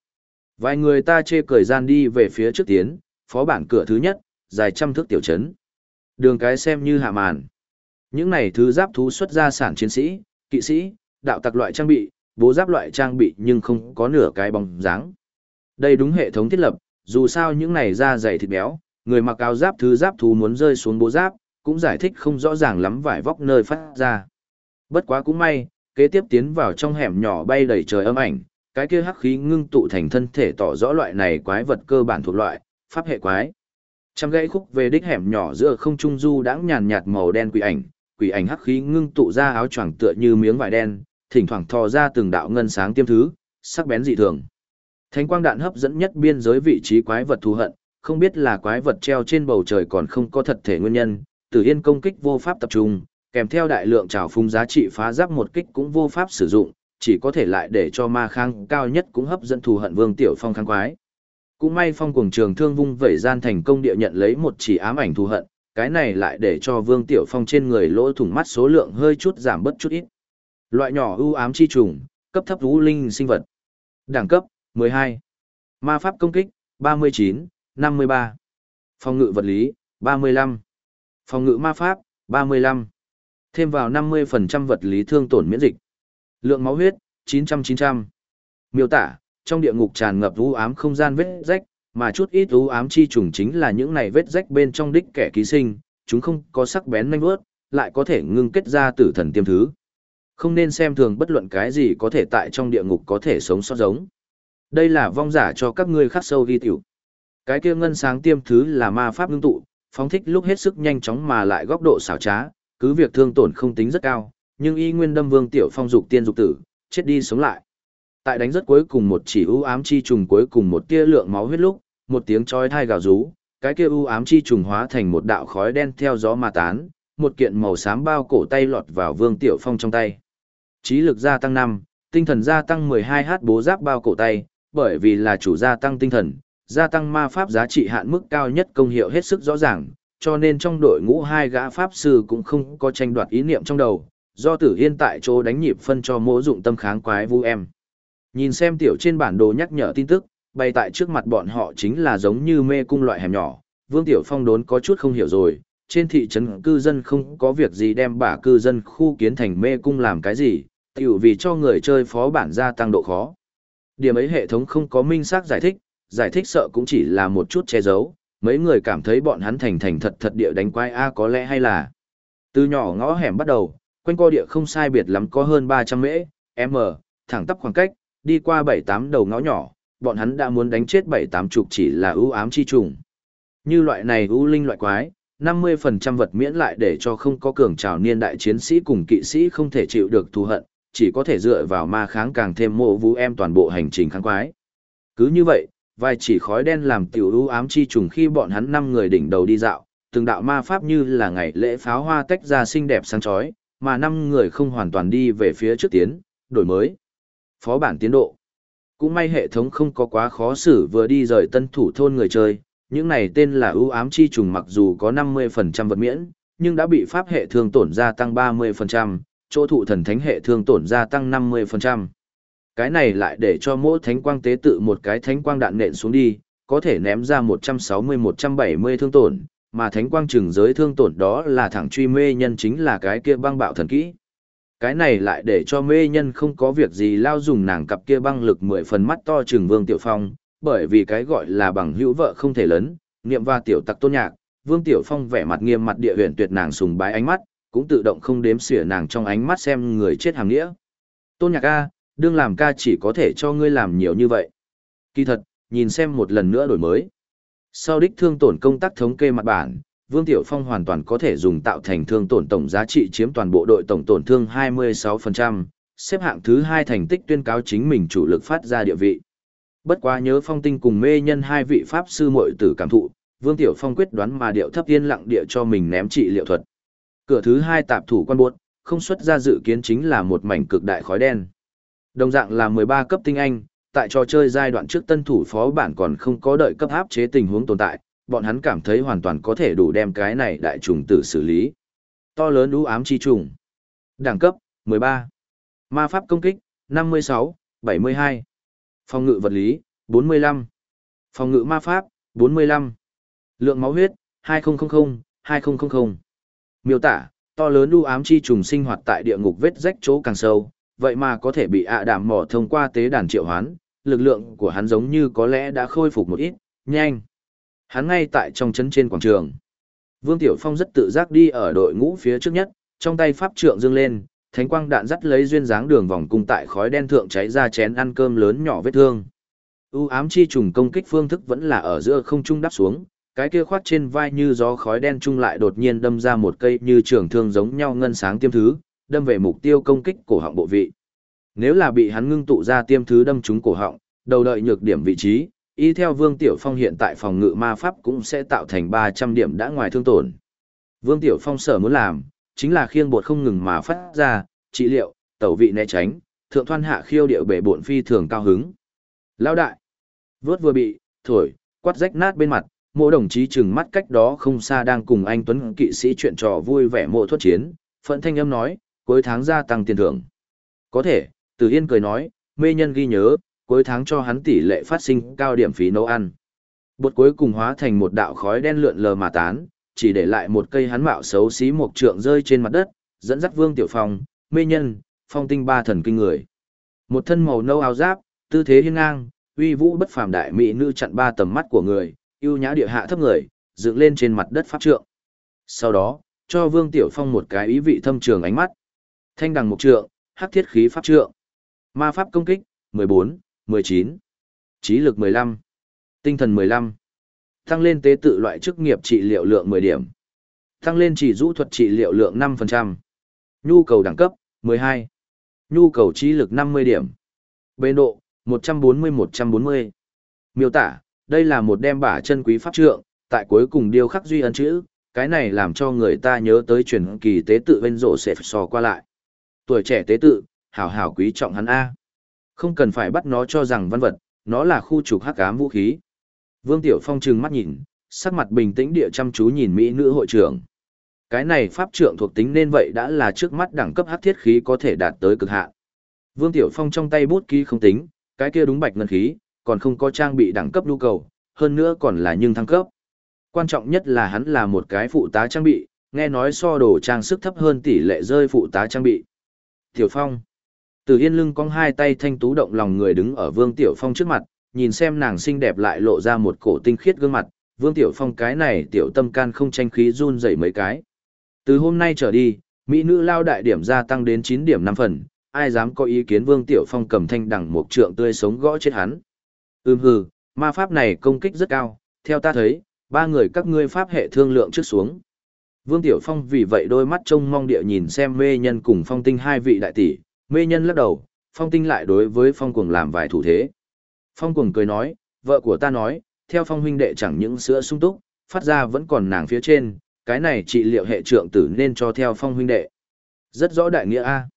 Vài người ta chê cười gian đi về phía trước tiến, phó bản cửa thứ nhất, dài trăm thước tiểu trấn. Đường cái xem như hạ màn. Những này thứ giáp thú xuất ra sản chiến sĩ, kỵ sĩ, đạo tặc loại trang bị, bố giáp loại trang bị nhưng không có nửa cái bóng dáng. Đây đúng hệ thống thiết lập, dù sao những này da dày thịt béo, người mặc áo giáp thứ giáp thú muốn rơi xuống bố giáp, cũng giải thích không rõ ràng lắm vải vóc nơi phát ra. Bất quá cũng may, kế tiếp tiến vào trong hẻm nhỏ bay đầy trời âm ảnh, cái kia hắc khí ngưng tụ thành thân thể tỏ rõ loại này quái vật cơ bản thuộc loại, pháp hệ quái. Trăm gãy khúc về đích hẻm nhỏ giữa không trung du đãng nhàn nhạt màu đen quỷ ảnh, quỷ ảnh hắc khí ngưng tụ ra áo choàng tựa như miếng vải đen, thỉnh thoảng thò ra từng đạo ngân sáng tiêm thứ, sắc bén dị thường. Thánh quang đạn hấp dẫn nhất biên giới vị trí quái vật thù hận, không biết là quái vật treo trên bầu trời còn không có thật thể nguyên nhân, Tử Yên công kích vô pháp tập trung, kèm theo đại lượng trào phung giá trị phá giáp một kích cũng vô pháp sử dụng, chỉ có thể lại để cho ma khang cao nhất cũng hấp dẫn thù hận Vương Tiểu Phong kháng quái. Cũng may phong cuồng trường thương vung vẩy gian thành công địa nhận lấy một chỉ ám ảnh thù hận, cái này lại để cho Vương Tiểu Phong trên người lỗ thủng mắt số lượng hơi chút giảm bớt chút ít. Loại nhỏ ưu ám chi trùng, cấp thấp vũ linh sinh vật. Đẳng cấp 12. Ma pháp công kích 39, 53. Phòng ngự vật lý 35. Phòng ngự ma pháp 35. Thêm vào 50% vật lý thương tổn miễn dịch. Lượng máu huyết 900-900. Miêu tả, trong địa ngục tràn ngập u ám không gian vết rách, mà chút ít u ám chi trùng chính là những này vết rách bên trong đích kẻ ký sinh, chúng không có sắc bén nhanh vớt, lại có thể ngưng kết ra tử thần tiêm thứ. Không nên xem thường bất luận cái gì có thể tại trong địa ngục có thể sống sót giống. Đây là vong giả cho các ngươi khắc sâu ghi tiểu. Cái kia ngân sáng tiêm thứ là ma pháp ngưng tụ, phóng thích lúc hết sức nhanh chóng mà lại góc độ xảo trá, cứ việc thương tổn không tính rất cao, nhưng y nguyên đâm vương tiểu phong dục tiên dục tử, chết đi sống lại. Tại đánh rất cuối cùng một chỉ ưu ám chi trùng cuối cùng một tia lượng máu huyết lúc, một tiếng chói thai gào rú, cái kia ưu ám chi trùng hóa thành một đạo khói đen theo gió mà tán, một kiện màu xám bao cổ tay lọt vào Vương Tiểu Phong trong tay. Trí lực gia tăng 5, tinh thần gia tăng 12h bố giáp bao cổ tay, bởi vì là chủ gia tăng tinh thần, gia tăng ma pháp giá trị hạn mức cao nhất công hiệu hết sức rõ ràng, cho nên trong đội ngũ hai gã pháp sư cũng không có tranh đoạt ý niệm trong đầu, do Tử Yên tại chỗ đánh nhịp phân cho mỗi dụng tâm kháng quái vu em. Nhìn xem tiểu trên bản đồ nhắc nhở tin tức, bày tại trước mặt bọn họ chính là giống như mê cung loại hẻm nhỏ, Vương Tiểu Phong đốn có chút không hiểu rồi, trên thị trấn cư dân không có việc gì đem bả cư dân khu kiến thành mê cung làm cái gì, tiểu vì cho người chơi phó bản gia tăng độ khó. Điểm ấy hệ thống không có minh xác giải thích, giải thích sợ cũng chỉ là một chút che giấu, mấy người cảm thấy bọn hắn thành thành thật thật địa đánh quái A có lẽ hay là. Từ nhỏ ngõ hẻm bắt đầu, quanh co địa không sai biệt lắm có hơn 300 mễ, m, thẳng tắp khoảng cách, đi qua 7-8 đầu ngõ nhỏ, bọn hắn đã muốn đánh chết 7-8 chục chỉ là ưu ám chi trùng. Như loại này ưu linh loại quái, 50% vật miễn lại để cho không có cường trào niên đại chiến sĩ cùng kỵ sĩ không thể chịu được thù hận, chỉ có thể dựa vào ma kháng càng thêm mộ vũ em toàn bộ hành trình kháng quái. Cứ như vậy, vài chỉ khói đen làm tiểu ưu ám chi trùng khi bọn hắn năm người đỉnh đầu đi dạo, từng đạo ma pháp như là ngày lễ pháo hoa tách ra xinh đẹp sáng chói, mà năm người không hoàn toàn đi về phía trước tiến, đổi mới. Phó bản tiến độ. cũng may hệ thống không có quá khó xử vừa đi rời tân thủ thôn người chơi, những này tên là ưu ám chi trùng mặc dù có 50% vật miễn, nhưng đã bị pháp hệ thương tổn gia tăng 30%, chỗ thụ thần thánh hệ thương tổn gia tăng 50%. Cái này lại để cho mỗi thánh quang tế tự một cái thánh quang đạn nện xuống đi, có thể ném ra 160-170 thương tổn, mà thánh quang trừng giới thương tổn đó là thẳng truy mê nhân chính là cái kia băng bạo thần kỹ. Cái này lại để cho mê nhân không có việc gì lao dùng nàng cặp kia băng lực mười phần mắt to trừng vương tiểu phong, bởi vì cái gọi là bằng hữu vợ không thể lớn, niệm và tiểu tặc tôn nhạc, vương tiểu phong vẻ mặt nghiêm mặt địa huyền tuyệt nàng sùng bái ánh mắt, cũng tự động không đếm xỉa nàng trong ánh mắt xem người chết hàng nghĩa. Tôn nhạc A, đương làm ca chỉ có thể cho ngươi làm nhiều như vậy. Kỳ thật, nhìn xem một lần nữa đổi mới. Sau đích thương tổn công tác thống kê mặt bản, Vương Tiểu Phong hoàn toàn có thể dùng tạo thành thương tổn tổng giá trị chiếm toàn bộ đội tổng tổn thương 26%, xếp hạng thứ hai thành tích tuyên cáo chính mình chủ lực phát ra địa vị. Bất quá nhớ phong tinh cùng mê nhân hai vị pháp sư muội tử cảm thụ, Vương Tiểu Phong quyết đoán mà điệu thấp yên lặng địa cho mình ném trị liệu thuật. Cửa thứ hai tạp thủ quan buốt, không xuất ra dự kiến chính là một mảnh cực đại khói đen. Đồng dạng là 13 cấp tinh anh, tại trò chơi giai đoạn trước tân thủ phó bản còn không có đợi cấp áp chế tình huống tồn tại, bọn hắn cảm thấy hoàn toàn có thể đủ đem cái này đại trùng tử xử lý. To lớn ú ám chi trùng. Đẳng cấp, 13. Ma pháp công kích, 56, 72. Phòng ngự vật lý, 45. Phòng ngự ma pháp, 45. Lượng máu huyết, 2000, 2000. Miêu tả, to lớn ú ám chi trùng sinh hoạt tại địa ngục vết rách chỗ càng sâu, vậy mà có thể bị ạ đảm mỏ thông qua tế đàn triệu hoán, lực lượng của hắn giống như có lẽ đã khôi phục một ít, nhanh. Hắn ngay tại trong trấn trên quảng trường. Vương Tiểu Phong rất tự giác đi ở đội ngũ phía trước nhất, trong tay pháp trượng dương lên, thánh quang đạn dắt lấy duyên dáng đường vòng cung tại khói đen thượng cháy ra chén ăn cơm lớn nhỏ vết thương. U ám chi trùng công kích phương thức vẫn là ở giữa không trung đắp xuống, cái kia khoát trên vai như gió khói đen trung lại đột nhiên đâm ra một cây như trường thương giống nhau ngân sáng tiêm thứ, đâm về mục tiêu công kích cổ họng bộ vị. Nếu là bị hắn ngưng tụ ra tiêm thứ đâm trúng cổ họng, đầu đợi nhược điểm vị trí, y theo Vương Tiểu Phong hiện tại phòng ngự ma pháp cũng sẽ tạo thành 300 điểm đã ngoài thương tổn. Vương Tiểu Phong sở muốn làm, chính là khiêng bột không ngừng mà phát ra, trị liệu, tẩu vị né tránh, thượng thoan hạ khiêu điệu bể bộn phi thường cao hứng. Lao đại, vớt vừa bị, thổi, quát rách nát bên mặt, mỗi đồng chí chừng mắt cách đó không xa đang cùng anh Tuấn kỵ sĩ chuyện trò vui vẻ mộ thuất chiến, phận thanh âm nói, cuối tháng gia tăng tiền thưởng. Có thể, Từ Yên cười nói, mê nhân ghi nhớ, cuối tháng cho hắn tỷ lệ phát sinh cao điểm phí nấu ăn. Bột cuối cùng hóa thành một đạo khói đen lượn lờ mà tán, chỉ để lại một cây hắn mạo xấu xí một trượng rơi trên mặt đất, dẫn dắt Vương Tiểu Phong, mê nhân, phong tinh ba thần kinh người. Một thân màu nâu áo giáp, tư thế hiên ngang, uy vũ bất phàm đại mỹ nữ chặn ba tầm mắt của người, yêu nhã địa hạ thấp người, dựng lên trên mặt đất pháp trượng. Sau đó, cho Vương Tiểu Phong một cái ý vị thâm trường ánh mắt. Thanh đằng một trượng, hắc thiết khí pháp trượng. Ma pháp công kích, 14, 19. Trí lực 15. Tinh thần 15. Tăng lên tế tự loại chức nghiệp trị liệu lượng 10 điểm. Tăng lên chỉ rũ thuật trị liệu lượng 5%. Nhu cầu đẳng cấp, 12. Nhu cầu trí lực 50 điểm. Bên độ, 140-140. Miêu tả, đây là một đem bả chân quý pháp trượng, tại cuối cùng điêu khắc duy ấn chữ, cái này làm cho người ta nhớ tới truyền kỳ tế tự bên rộ sẽ sò qua lại. Tuổi trẻ tế tự, hảo hảo quý trọng hắn A. Không cần phải bắt nó cho rằng văn vật, nó là khu trục hắc ám vũ khí. Vương Tiểu Phong trừng mắt nhìn, sắc mặt bình tĩnh địa chăm chú nhìn mỹ nữ hội trưởng. Cái này pháp trượng thuộc tính nên vậy đã là trước mắt đẳng cấp hắc thiết khí có thể đạt tới cực hạn. Vương Tiểu Phong trong tay bút ký không tính, cái kia đúng bạch ngân khí, còn không có trang bị đẳng cấp nhu cầu, hơn nữa còn là nhưng thăng cấp. Quan trọng nhất là hắn là một cái phụ tá trang bị, nghe nói so đồ trang sức thấp hơn tỷ lệ rơi phụ tá trang bị. Tiểu Phong. Từ Yên lưng cong hai tay thanh tú động lòng người đứng ở Vương Tiểu Phong trước mặt, nhìn xem nàng xinh đẹp lại lộ ra một cổ tinh khiết gương mặt, Vương Tiểu Phong cái này tiểu tâm can không tranh khí run rẩy mấy cái. Từ hôm nay trở đi, mỹ nữ lao đại điểm gia tăng đến 9 điểm 5 phần, ai dám có ý kiến Vương Tiểu Phong cầm thanh đẳng một trượng tươi sống gõ chết hắn. Ừm hừ, ma pháp này công kích rất cao, theo ta thấy, ba người các ngươi pháp hệ thương lượng trước xuống. Vương Tiểu Phong vì vậy đôi mắt trông mong địa nhìn xem mê nhân cùng phong tinh hai vị đại tỷ, mê nhân lắc đầu, phong tinh lại đối với phong cuồng làm vài thủ thế. Phong cuồng cười nói, vợ của ta nói, theo phong huynh đệ chẳng những sữa sung túc, phát ra vẫn còn nàng phía trên, cái này trị liệu hệ trượng tử nên cho theo phong huynh đệ. Rất rõ đại nghĩa A.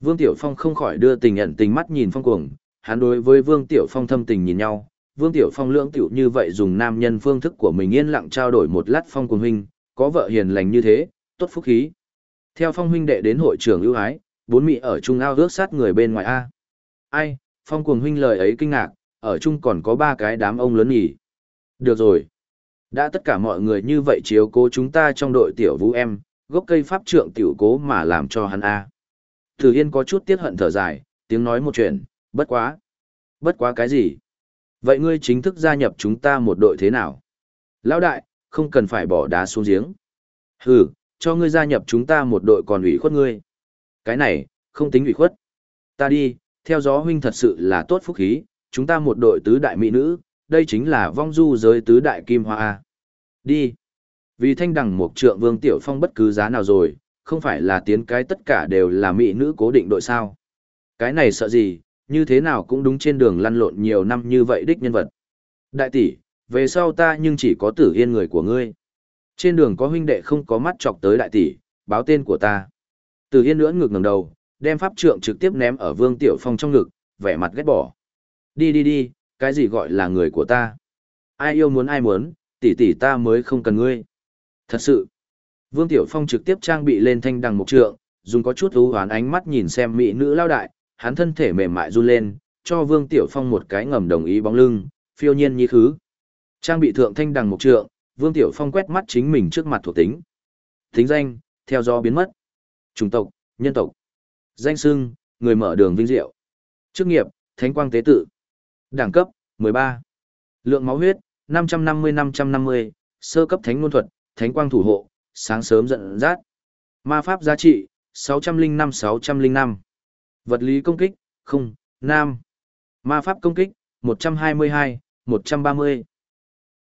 Vương Tiểu Phong không khỏi đưa tình nhận tình mắt nhìn phong cuồng, hắn đối với Vương Tiểu Phong thâm tình nhìn nhau, Vương Tiểu Phong lưỡng tiểu như vậy dùng nam nhân phương thức của mình yên lặng trao đổi một lát phong cuồng huynh, có vợ hiền lành như thế, tốt phúc khí. Theo phong huynh đệ đến hội trưởng ưu ái, bốn mị ở chung ao ước sát người bên ngoài A. Ai, phong cuồng huynh lời ấy kinh ngạc, ở chung còn có ba cái đám ông lớn nhỉ. Được rồi. Đã tất cả mọi người như vậy chiếu cố chúng ta trong đội tiểu vũ em, gốc cây pháp trượng tiểu cố mà làm cho hắn A. Thử Yên có chút tiếc hận thở dài, tiếng nói một chuyện, bất quá. Bất quá cái gì? Vậy ngươi chính thức gia nhập chúng ta một đội thế nào? Lão đại, không cần phải bỏ đá xuống giếng. Hừ, cho ngươi gia nhập chúng ta một đội còn ủy khuất ngươi. Cái này, không tính ủy khuất. Ta đi, theo gió huynh thật sự là tốt phúc khí, chúng ta một đội tứ đại mỹ nữ, đây chính là vong du giới tứ đại kim hoa A. Đi. Vì thanh đẳng một trượng vương tiểu phong bất cứ giá nào rồi, không phải là tiến cái tất cả đều là mỹ nữ cố định đội sao. Cái này sợ gì, như thế nào cũng đúng trên đường lăn lộn nhiều năm như vậy đích nhân vật. Đại tỷ, về sau ta nhưng chỉ có tử yên người của ngươi. Trên đường có huynh đệ không có mắt chọc tới đại tỷ, báo tên của ta từ yên nữa ngược ngẩng đầu, đem pháp trượng trực tiếp ném ở Vương Tiểu Phong trong ngực, vẻ mặt ghét bỏ. Đi đi đi, cái gì gọi là người của ta? Ai yêu muốn ai muốn, tỷ tỷ ta mới không cần ngươi. Thật sự. Vương Tiểu Phong trực tiếp trang bị lên thanh đằng một trượng, dùng có chút ưu hoán ánh mắt nhìn xem mỹ nữ lao đại, hắn thân thể mềm mại run lên, cho Vương Tiểu Phong một cái ngầm đồng ý bóng lưng, phiêu nhiên như khứ. Trang bị thượng thanh đằng một trượng, Vương Tiểu Phong quét mắt chính mình trước mặt thuộc tính. Tính danh, theo do biến mất. Chủng tộc, nhân tộc. Danh xưng, người mở đường vinh diệu. Chức nghiệp, thánh quang tế tự. Đẳng cấp, 13. Lượng máu huyết, 550-550, sơ cấp thánh ngôn thuật, thánh quang thủ hộ, sáng sớm giận rát. Ma pháp giá trị, 605-605. Vật lý công kích, không, nam. Ma pháp công kích, 122, 130.